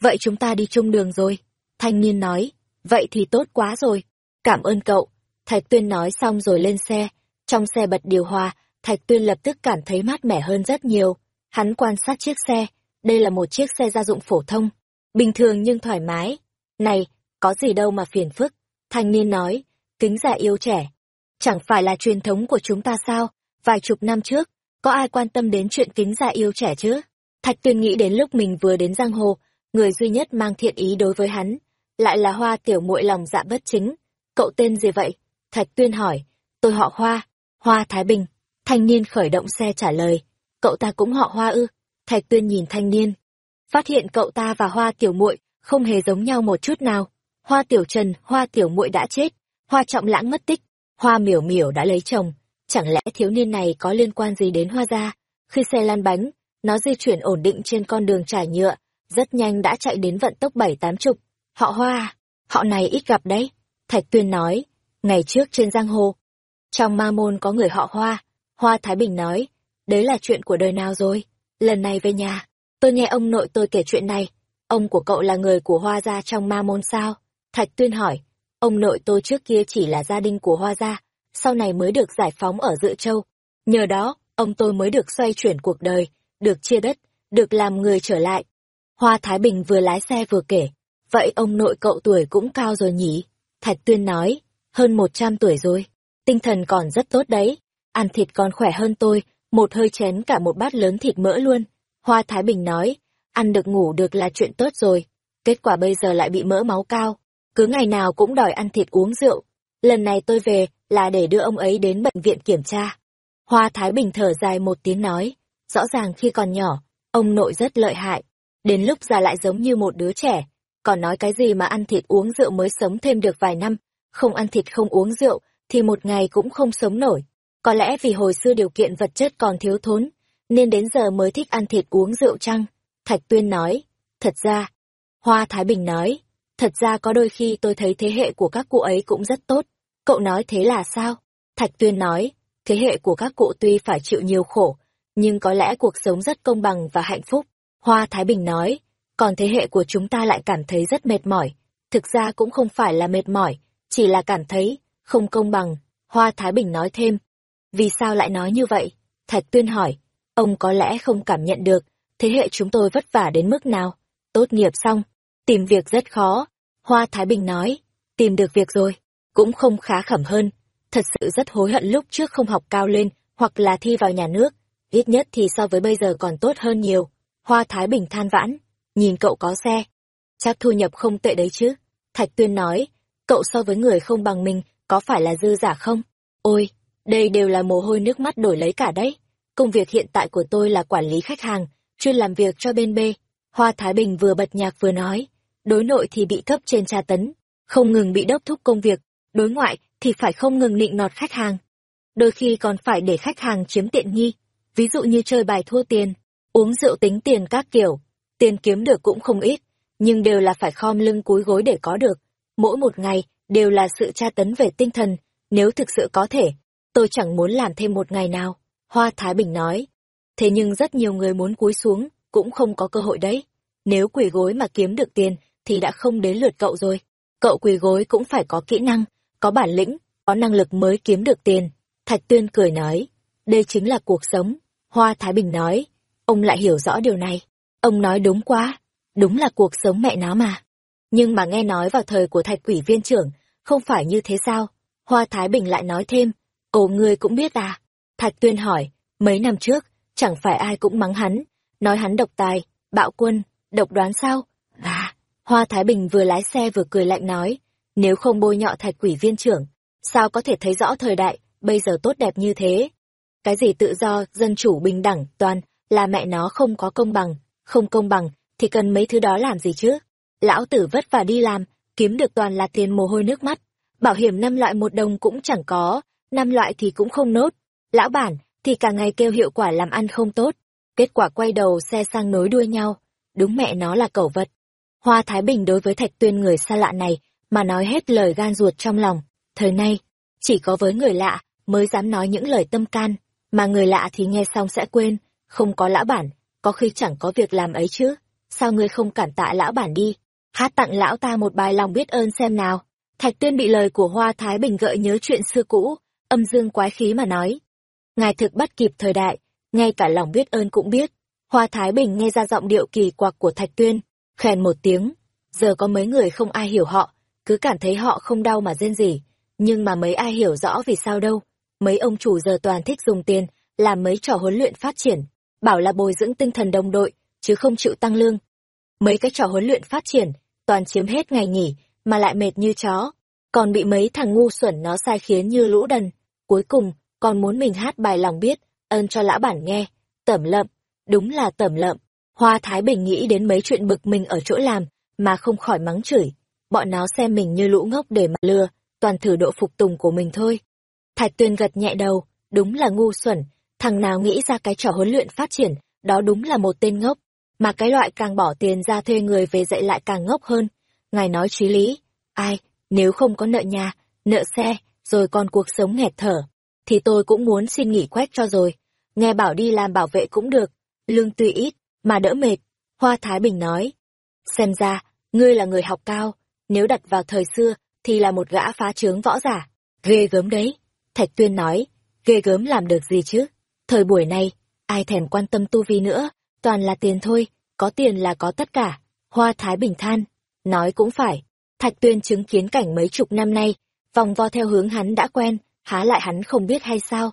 Vậy chúng ta đi chung đường rồi. Thanh niên nói, vậy thì tốt quá rồi. Cảm ơn cậu. Thạch Tuyên nói xong rồi lên xe. Trong xe bật điều hòa, Thạch Tuyên lập tức cảm thấy mát mẻ hơn rất nhiều. Hắn quan sát chiếc xe. Đây là một chiếc xe gia dụng phổ thông. Bình thường nhưng thoải mái. Này, có gì đâu mà phiền phức. Thanh niên nói, kính già yêu trẻ. Chẳng phải là truyền thống của chúng ta sao? Vài chục năm trước, có ai quan tâm đến chuyện kính già yêu trẻ chứ? Thạch Tuyên nghĩ đến lúc mình vừa đến giang hồ, người duy nhất mang thiện ý đối với hắn, lại là hoa tiểu muội lòng dạ bất chính. Cậu tên gì vậy? Thạch Tuyên hỏi. Tôi họ Hoa. Hoa Thái Bình. Thanh niên khởi động xe trả lời. Cậu ta cũng họ Hoa ư? Thạch Tuyên nhìn thanh niên. Phát hiện cậu ta và Hoa tiểu muội không hề giống nhau một chút nào. Hoa tiểu trần, Hoa tiểu muội đã chết. Hoa trọng lãng mất tích. Hoa miểu miểu đã lấy chồng. Chẳng lẽ thiếu niên này có liên quan gì đến Hoa gia? Khi xe lăn bánh, nó di chuyển ổn định trên con đường trải nhựa, rất nhanh đã chạy đến vận tốc bảy tám chục. Họ hoa, họ này ít gặp đấy. Thạch Tuyên nói, ngày trước trên giang hồ. Trong ma môn có người họ hoa. Hoa Thái Bình nói, đấy là chuyện của đời nào rồi. Lần này về nhà, tôi nghe ông nội tôi kể chuyện này. Ông của cậu là người của hoa gia trong ma môn sao? Thạch Tuyên hỏi, ông nội tôi trước kia chỉ là gia đình của hoa gia, sau này mới được giải phóng ở Dự Châu. Nhờ đó, ông tôi mới được xoay chuyển cuộc đời, được chia đất, được làm người trở lại. Hoa Thái Bình vừa lái xe vừa kể, vậy ông nội cậu tuổi cũng cao rồi nhỉ? Thạch Tuyên nói, hơn một trăm tuổi rồi, tinh thần còn rất tốt đấy, ăn thịt còn khỏe hơn tôi, một hơi chén cả một bát lớn thịt mỡ luôn. Hoa Thái Bình nói, ăn được ngủ được là chuyện tốt rồi, kết quả bây giờ lại bị mỡ máu cao, cứ ngày nào cũng đòi ăn thịt uống rượu. Lần này tôi về là để đưa ông ấy đến bệnh viện kiểm tra. Hoa Thái Bình thở dài một tiếng nói, rõ ràng khi còn nhỏ, ông nội rất lợi hại, đến lúc già lại giống như một đứa trẻ, còn nói cái gì mà ăn thịt uống rượu mới sống thêm được vài năm, không ăn thịt không uống rượu, thì một ngày cũng không sống nổi. Có lẽ vì hồi xưa điều kiện vật chất còn thiếu thốn, nên đến giờ mới thích ăn thịt uống rượu chăng? Thạch Tuyên nói, thật ra, Hoa Thái Bình nói, thật ra có đôi khi tôi thấy thế hệ của các cụ ấy cũng rất tốt. Cậu nói thế là sao? Thạch Tuyên nói, thế hệ của các cụ tuy phải chịu nhiều khổ, nhưng có lẽ cuộc sống rất công bằng và hạnh phúc. Hoa Thái Bình nói, còn thế hệ của chúng ta lại cảm thấy rất mệt mỏi. Thực ra cũng không phải là mệt mỏi, chỉ là cảm thấy không công bằng. Hoa Thái Bình nói thêm, vì sao lại nói như vậy? Thạch Tuyên hỏi, ông có lẽ không cảm nhận được thế hệ chúng tôi vất vả đến mức nào. Tốt nghiệp xong, tìm việc rất khó. Hoa Thái Bình nói, tìm được việc rồi, cũng không khá khẩm hơn. Thật sự rất hối hận lúc trước không học cao lên, hoặc là thi vào nhà nước, ít nhất thì so với bây giờ còn tốt hơn nhiều. Hoa Thái Bình than vãn, nhìn cậu có xe. Chắc thu nhập không tệ đấy chứ. Thạch Tuyên nói, cậu so với người không bằng mình, có phải là dư giả không? Ôi, đây đều là mồ hôi nước mắt đổi lấy cả đấy. Công việc hiện tại của tôi là quản lý khách hàng, chuyên làm việc cho bên B. Hoa Thái Bình vừa bật nhạc vừa nói, đối nội thì bị cấp trên tra tấn, không ngừng bị đốc thúc công việc, đối ngoại thì phải không ngừng nịnh nọt khách hàng. Đôi khi còn phải để khách hàng chiếm tiện nghi, ví dụ như chơi bài thua tiền, uống rượu tính tiền các kiểu, tiền kiếm được cũng không ít, nhưng đều là phải khom lưng cúi gối để có được. Mỗi một ngày đều là sự tra tấn về tinh thần, nếu thực sự có thể, tôi chẳng muốn làm thêm một ngày nào. Hoa Thái Bình nói. Thế nhưng rất nhiều người muốn cúi xuống, cũng không có cơ hội đấy. Nếu quỳ gối mà kiếm được tiền, thì đã không đến lượt cậu rồi. Cậu quỳ gối cũng phải có kỹ năng, có bản lĩnh, có năng lực mới kiếm được tiền. Thạch Tuyên cười nói, đây chính là cuộc sống. Hoa Thái Bình nói, ông lại hiểu rõ điều này. Ông nói đúng quá, đúng là cuộc sống mẹ nó mà. Nhưng mà nghe nói vào thời của thạch quỷ viên trưởng, không phải như thế sao? Hoa Thái Bình lại nói thêm, ồ ngươi cũng biết à? Thạch Tuyên hỏi, mấy năm trước, chẳng phải ai cũng mắng hắn, nói hắn độc tài, bạo quân, độc đoán sao? Hoa Thái Bình vừa lái xe vừa cười lạnh nói, nếu không bôi nhọ thạch quỷ viên trưởng, sao có thể thấy rõ thời đại, bây giờ tốt đẹp như thế? Cái gì tự do, dân chủ bình đẳng, toàn, là mẹ nó không có công bằng, không công bằng, thì cần mấy thứ đó làm gì chứ? Lão tử vất vả đi làm, kiếm được toàn là tiền mồ hôi nước mắt. Bảo hiểm năm loại một đồng cũng chẳng có, năm loại thì cũng không nốt. Lão bản, thì cả ngày kêu hiệu quả làm ăn không tốt. Kết quả quay đầu xe sang nối đuôi nhau. Đúng mẹ nó là cẩu vật. Hoa Thái Bình đối với thạch tuyên người xa lạ này, mà nói hết lời gan ruột trong lòng. Thời nay, chỉ có với người lạ mới dám nói những lời tâm can, mà người lạ thì nghe xong sẽ quên, không có lão bản, có khi chẳng có việc làm ấy chứ. Sao ngươi không cản tạ lão bản đi? Hát tặng lão ta một bài lòng biết ơn xem nào. Thạch tuyên bị lời của Hoa Thái Bình gợi nhớ chuyện xưa cũ, âm dương quái khí mà nói. Ngài thực bắt kịp thời đại, ngay cả lòng biết ơn cũng biết. Hoa Thái Bình nghe ra giọng điệu kỳ quặc của Thạch Tuyên, khen một tiếng. Giờ có mấy người không ai hiểu họ, cứ cảm thấy họ không đau mà rên gì. Nhưng mà mấy ai hiểu rõ vì sao đâu. Mấy ông chủ giờ toàn thích dùng tiền, làm mấy trò huấn luyện phát triển. Bảo là bồi dưỡng tinh thần đồng đội, chứ không chịu tăng lương. Mấy cái trò huấn luyện phát triển, toàn chiếm hết ngày nghỉ, mà lại mệt như chó. Còn bị mấy thằng ngu xuẩn nó sai khiến như lũ đần. Cuối cùng, còn muốn mình hát bài lòng biết, ơn cho lão bản nghe. Tẩm lợm, đúng là tẩm lợm. Hoa Thái Bình nghĩ đến mấy chuyện bực mình ở chỗ làm, mà không khỏi mắng chửi. Bọn nó xem mình như lũ ngốc để mà lừa, toàn thử độ phục tùng của mình thôi. Thạch Tuyên gật nhẹ đầu, đúng là ngu xuẩn, thằng nào nghĩ ra cái trò huấn luyện phát triển, đó đúng là một tên ngốc. Mà cái loại càng bỏ tiền ra thuê người về dạy lại càng ngốc hơn. Ngài nói trí lý, ai, nếu không có nợ nhà, nợ xe, rồi còn cuộc sống nghẹt thở, thì tôi cũng muốn xin nghỉ quét cho rồi. Nghe bảo đi làm bảo vệ cũng được, lương tuy ít, mà đỡ mệt. Hoa Thái Bình nói, xem ra, ngươi là người học cao, nếu đặt vào thời xưa, thì là một gã phá trướng võ giả. Ghê gớm đấy. Thạch Tuyên nói, ghê gớm làm được gì chứ? Thời buổi này, ai thèm quan tâm tu vi nữa, toàn là tiền thôi, có tiền là có tất cả. Hoa Thái Bình than, nói cũng phải. Thạch Tuyên chứng kiến cảnh mấy chục năm nay, vòng vo theo hướng hắn đã quen, há lại hắn không biết hay sao.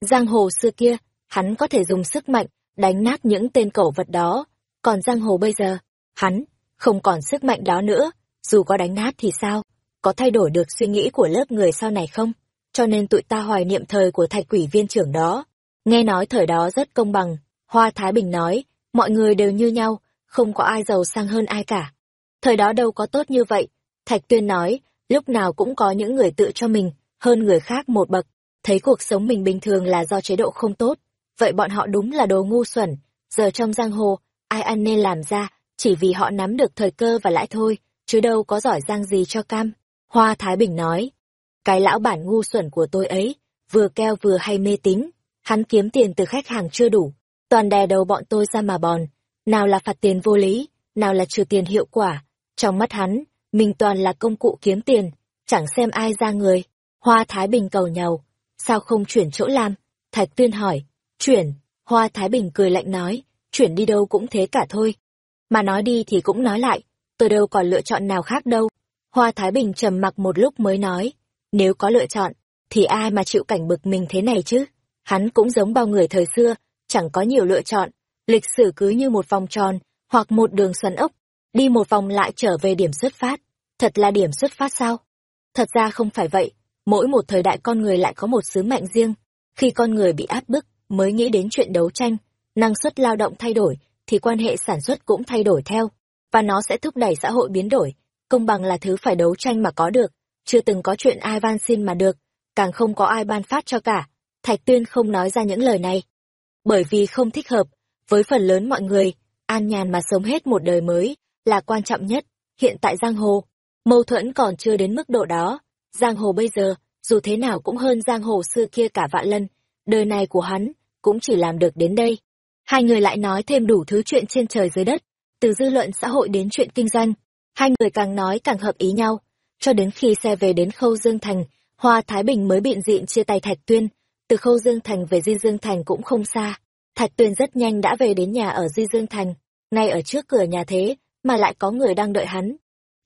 Giang hồ xưa kia, hắn có thể dùng sức mạnh, đánh nát những tên cẩu vật đó. Còn giang hồ bây giờ, hắn, không còn sức mạnh đó nữa, dù có đánh nát thì sao? Có thay đổi được suy nghĩ của lớp người sau này không? Cho nên tụi ta hoài niệm thời của thạch quỷ viên trưởng đó. Nghe nói thời đó rất công bằng, Hoa Thái Bình nói, mọi người đều như nhau, không có ai giàu sang hơn ai cả. Thời đó đâu có tốt như vậy, Thạch Tuyên nói, lúc nào cũng có những người tự cho mình, hơn người khác một bậc, thấy cuộc sống mình bình thường là do chế độ không tốt. Vậy bọn họ đúng là đồ ngu xuẩn, giờ trong giang hồ, ai ăn nên làm ra, chỉ vì họ nắm được thời cơ và lãi thôi, chứ đâu có giỏi giang gì cho cam. Hoa Thái Bình nói, cái lão bản ngu xuẩn của tôi ấy, vừa keo vừa hay mê tín, hắn kiếm tiền từ khách hàng chưa đủ, toàn đè đầu bọn tôi ra mà bòn, nào là phạt tiền vô lý, nào là trừ tiền hiệu quả, trong mắt hắn, mình toàn là công cụ kiếm tiền, chẳng xem ai ra người. Hoa Thái Bình cầu nhầu sao không chuyển chỗ làm? Thạch Tuyên hỏi, chuyển, Hoa Thái Bình cười lạnh nói, chuyển đi đâu cũng thế cả thôi. Mà nói đi thì cũng nói lại, tôi đâu còn lựa chọn nào khác đâu. Hoa Thái Bình trầm mặc một lúc mới nói, nếu có lựa chọn, thì ai mà chịu cảnh bực mình thế này chứ? Hắn cũng giống bao người thời xưa, chẳng có nhiều lựa chọn, lịch sử cứ như một vòng tròn, hoặc một đường xoắn ốc, đi một vòng lại trở về điểm xuất phát. Thật là điểm xuất phát sao? Thật ra không phải vậy, mỗi một thời đại con người lại có một sứ mệnh riêng. Khi con người bị áp bức, mới nghĩ đến chuyện đấu tranh, năng suất lao động thay đổi, thì quan hệ sản xuất cũng thay đổi theo, và nó sẽ thúc đẩy xã hội biến đổi. Công bằng là thứ phải đấu tranh mà có được, chưa từng có chuyện ai van xin mà được, càng không có ai ban phát cho cả. Thạch Tuyên không nói ra những lời này, bởi vì không thích hợp, với phần lớn mọi người, an nhàn mà sống hết một đời mới, là quan trọng nhất. Hiện tại Giang Hồ, mâu thuẫn còn chưa đến mức độ đó. Giang Hồ bây giờ, dù thế nào cũng hơn Giang Hồ xưa kia cả vạn lần, đời này của hắn, cũng chỉ làm được đến đây. Hai người lại nói thêm đủ thứ chuyện trên trời dưới đất, từ dư luận xã hội đến chuyện kinh doanh. Hai người càng nói càng hợp ý nhau, cho đến khi xe về đến khâu Dương Thành, Hoa Thái Bình mới biện diện chia tay Thạch Tuyên, từ khâu Dương Thành về Di Dương Thành cũng không xa. Thạch Tuyên rất nhanh đã về đến nhà ở Di Dương Thành, ngay ở trước cửa nhà thế, mà lại có người đang đợi hắn.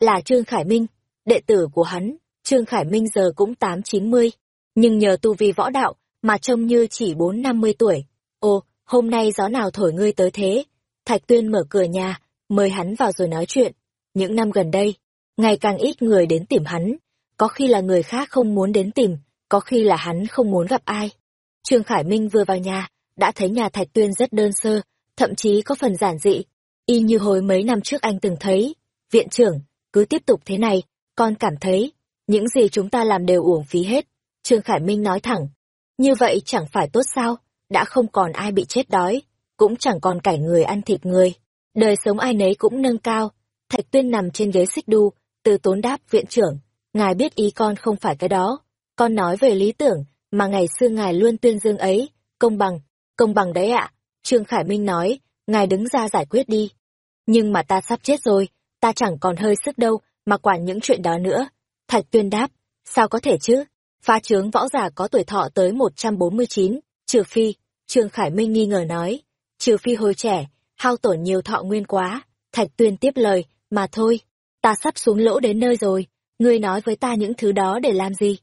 Là Trương Khải Minh, đệ tử của hắn, Trương Khải Minh giờ cũng tám chín mươi, nhưng nhờ tu vi võ đạo mà trông như chỉ bốn năm mươi tuổi. Ồ, hôm nay gió nào thổi ngươi tới thế? Thạch Tuyên mở cửa nhà, mời hắn vào rồi nói chuyện. Những năm gần đây, ngày càng ít người đến tìm hắn, có khi là người khác không muốn đến tìm, có khi là hắn không muốn gặp ai. Trương Khải Minh vừa vào nhà, đã thấy nhà Thạch Tuyên rất đơn sơ, thậm chí có phần giản dị, y như hồi mấy năm trước anh từng thấy. Viện trưởng, cứ tiếp tục thế này, con cảm thấy, những gì chúng ta làm đều uổng phí hết. Trương Khải Minh nói thẳng, như vậy chẳng phải tốt sao, đã không còn ai bị chết đói, cũng chẳng còn cảnh người ăn thịt người. Đời sống ai nấy cũng nâng cao. Thạch Tuyên nằm trên ghế xích đu, từ tốn đáp viện trưởng, ngài biết ý con không phải cái đó. Con nói về lý tưởng, mà ngày xưa ngài luôn tuyên dương ấy, công bằng, công bằng đấy ạ. Trương Khải Minh nói, ngài đứng ra giải quyết đi. Nhưng mà ta sắp chết rồi, ta chẳng còn hơi sức đâu mà quản những chuyện đó nữa. Thạch Tuyên đáp, sao có thể chứ? Phá trướng võ giả có tuổi thọ tới 149, trừ phi, Trương Khải Minh nghi ngờ nói, trừ phi hồi trẻ, hao tổn nhiều thọ nguyên quá. Thạch Tuyên tiếp lời, mà thôi, ta sắp xuống lỗ đến nơi rồi, ngươi nói với ta những thứ đó để làm gì?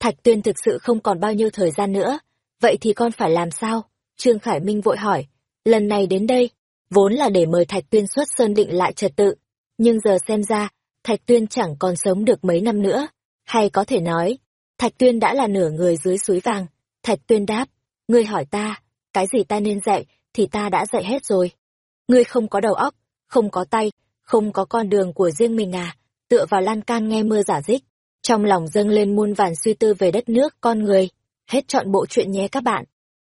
Thạch Tuyên thực sự không còn bao nhiêu thời gian nữa, vậy thì con phải làm sao? Trương Khải Minh vội hỏi, lần này đến đây, vốn là để mời Thạch Tuyên xuất sơn định lại trật tự, nhưng giờ xem ra, Thạch Tuyên chẳng còn sống được mấy năm nữa, hay có thể nói, Thạch Tuyên đã là nửa người dưới suối vàng. Thạch Tuyên đáp, ngươi hỏi ta, cái gì ta nên dạy, thì ta đã dạy hết rồi. Ngươi không có đầu óc, không có tay, không có con đường của riêng mình à, tựa vào lan can nghe mưa giả dích. Trong lòng dâng lên muôn vàn suy tư về đất nước, con người. Hết chọn bộ chuyện nhé các bạn.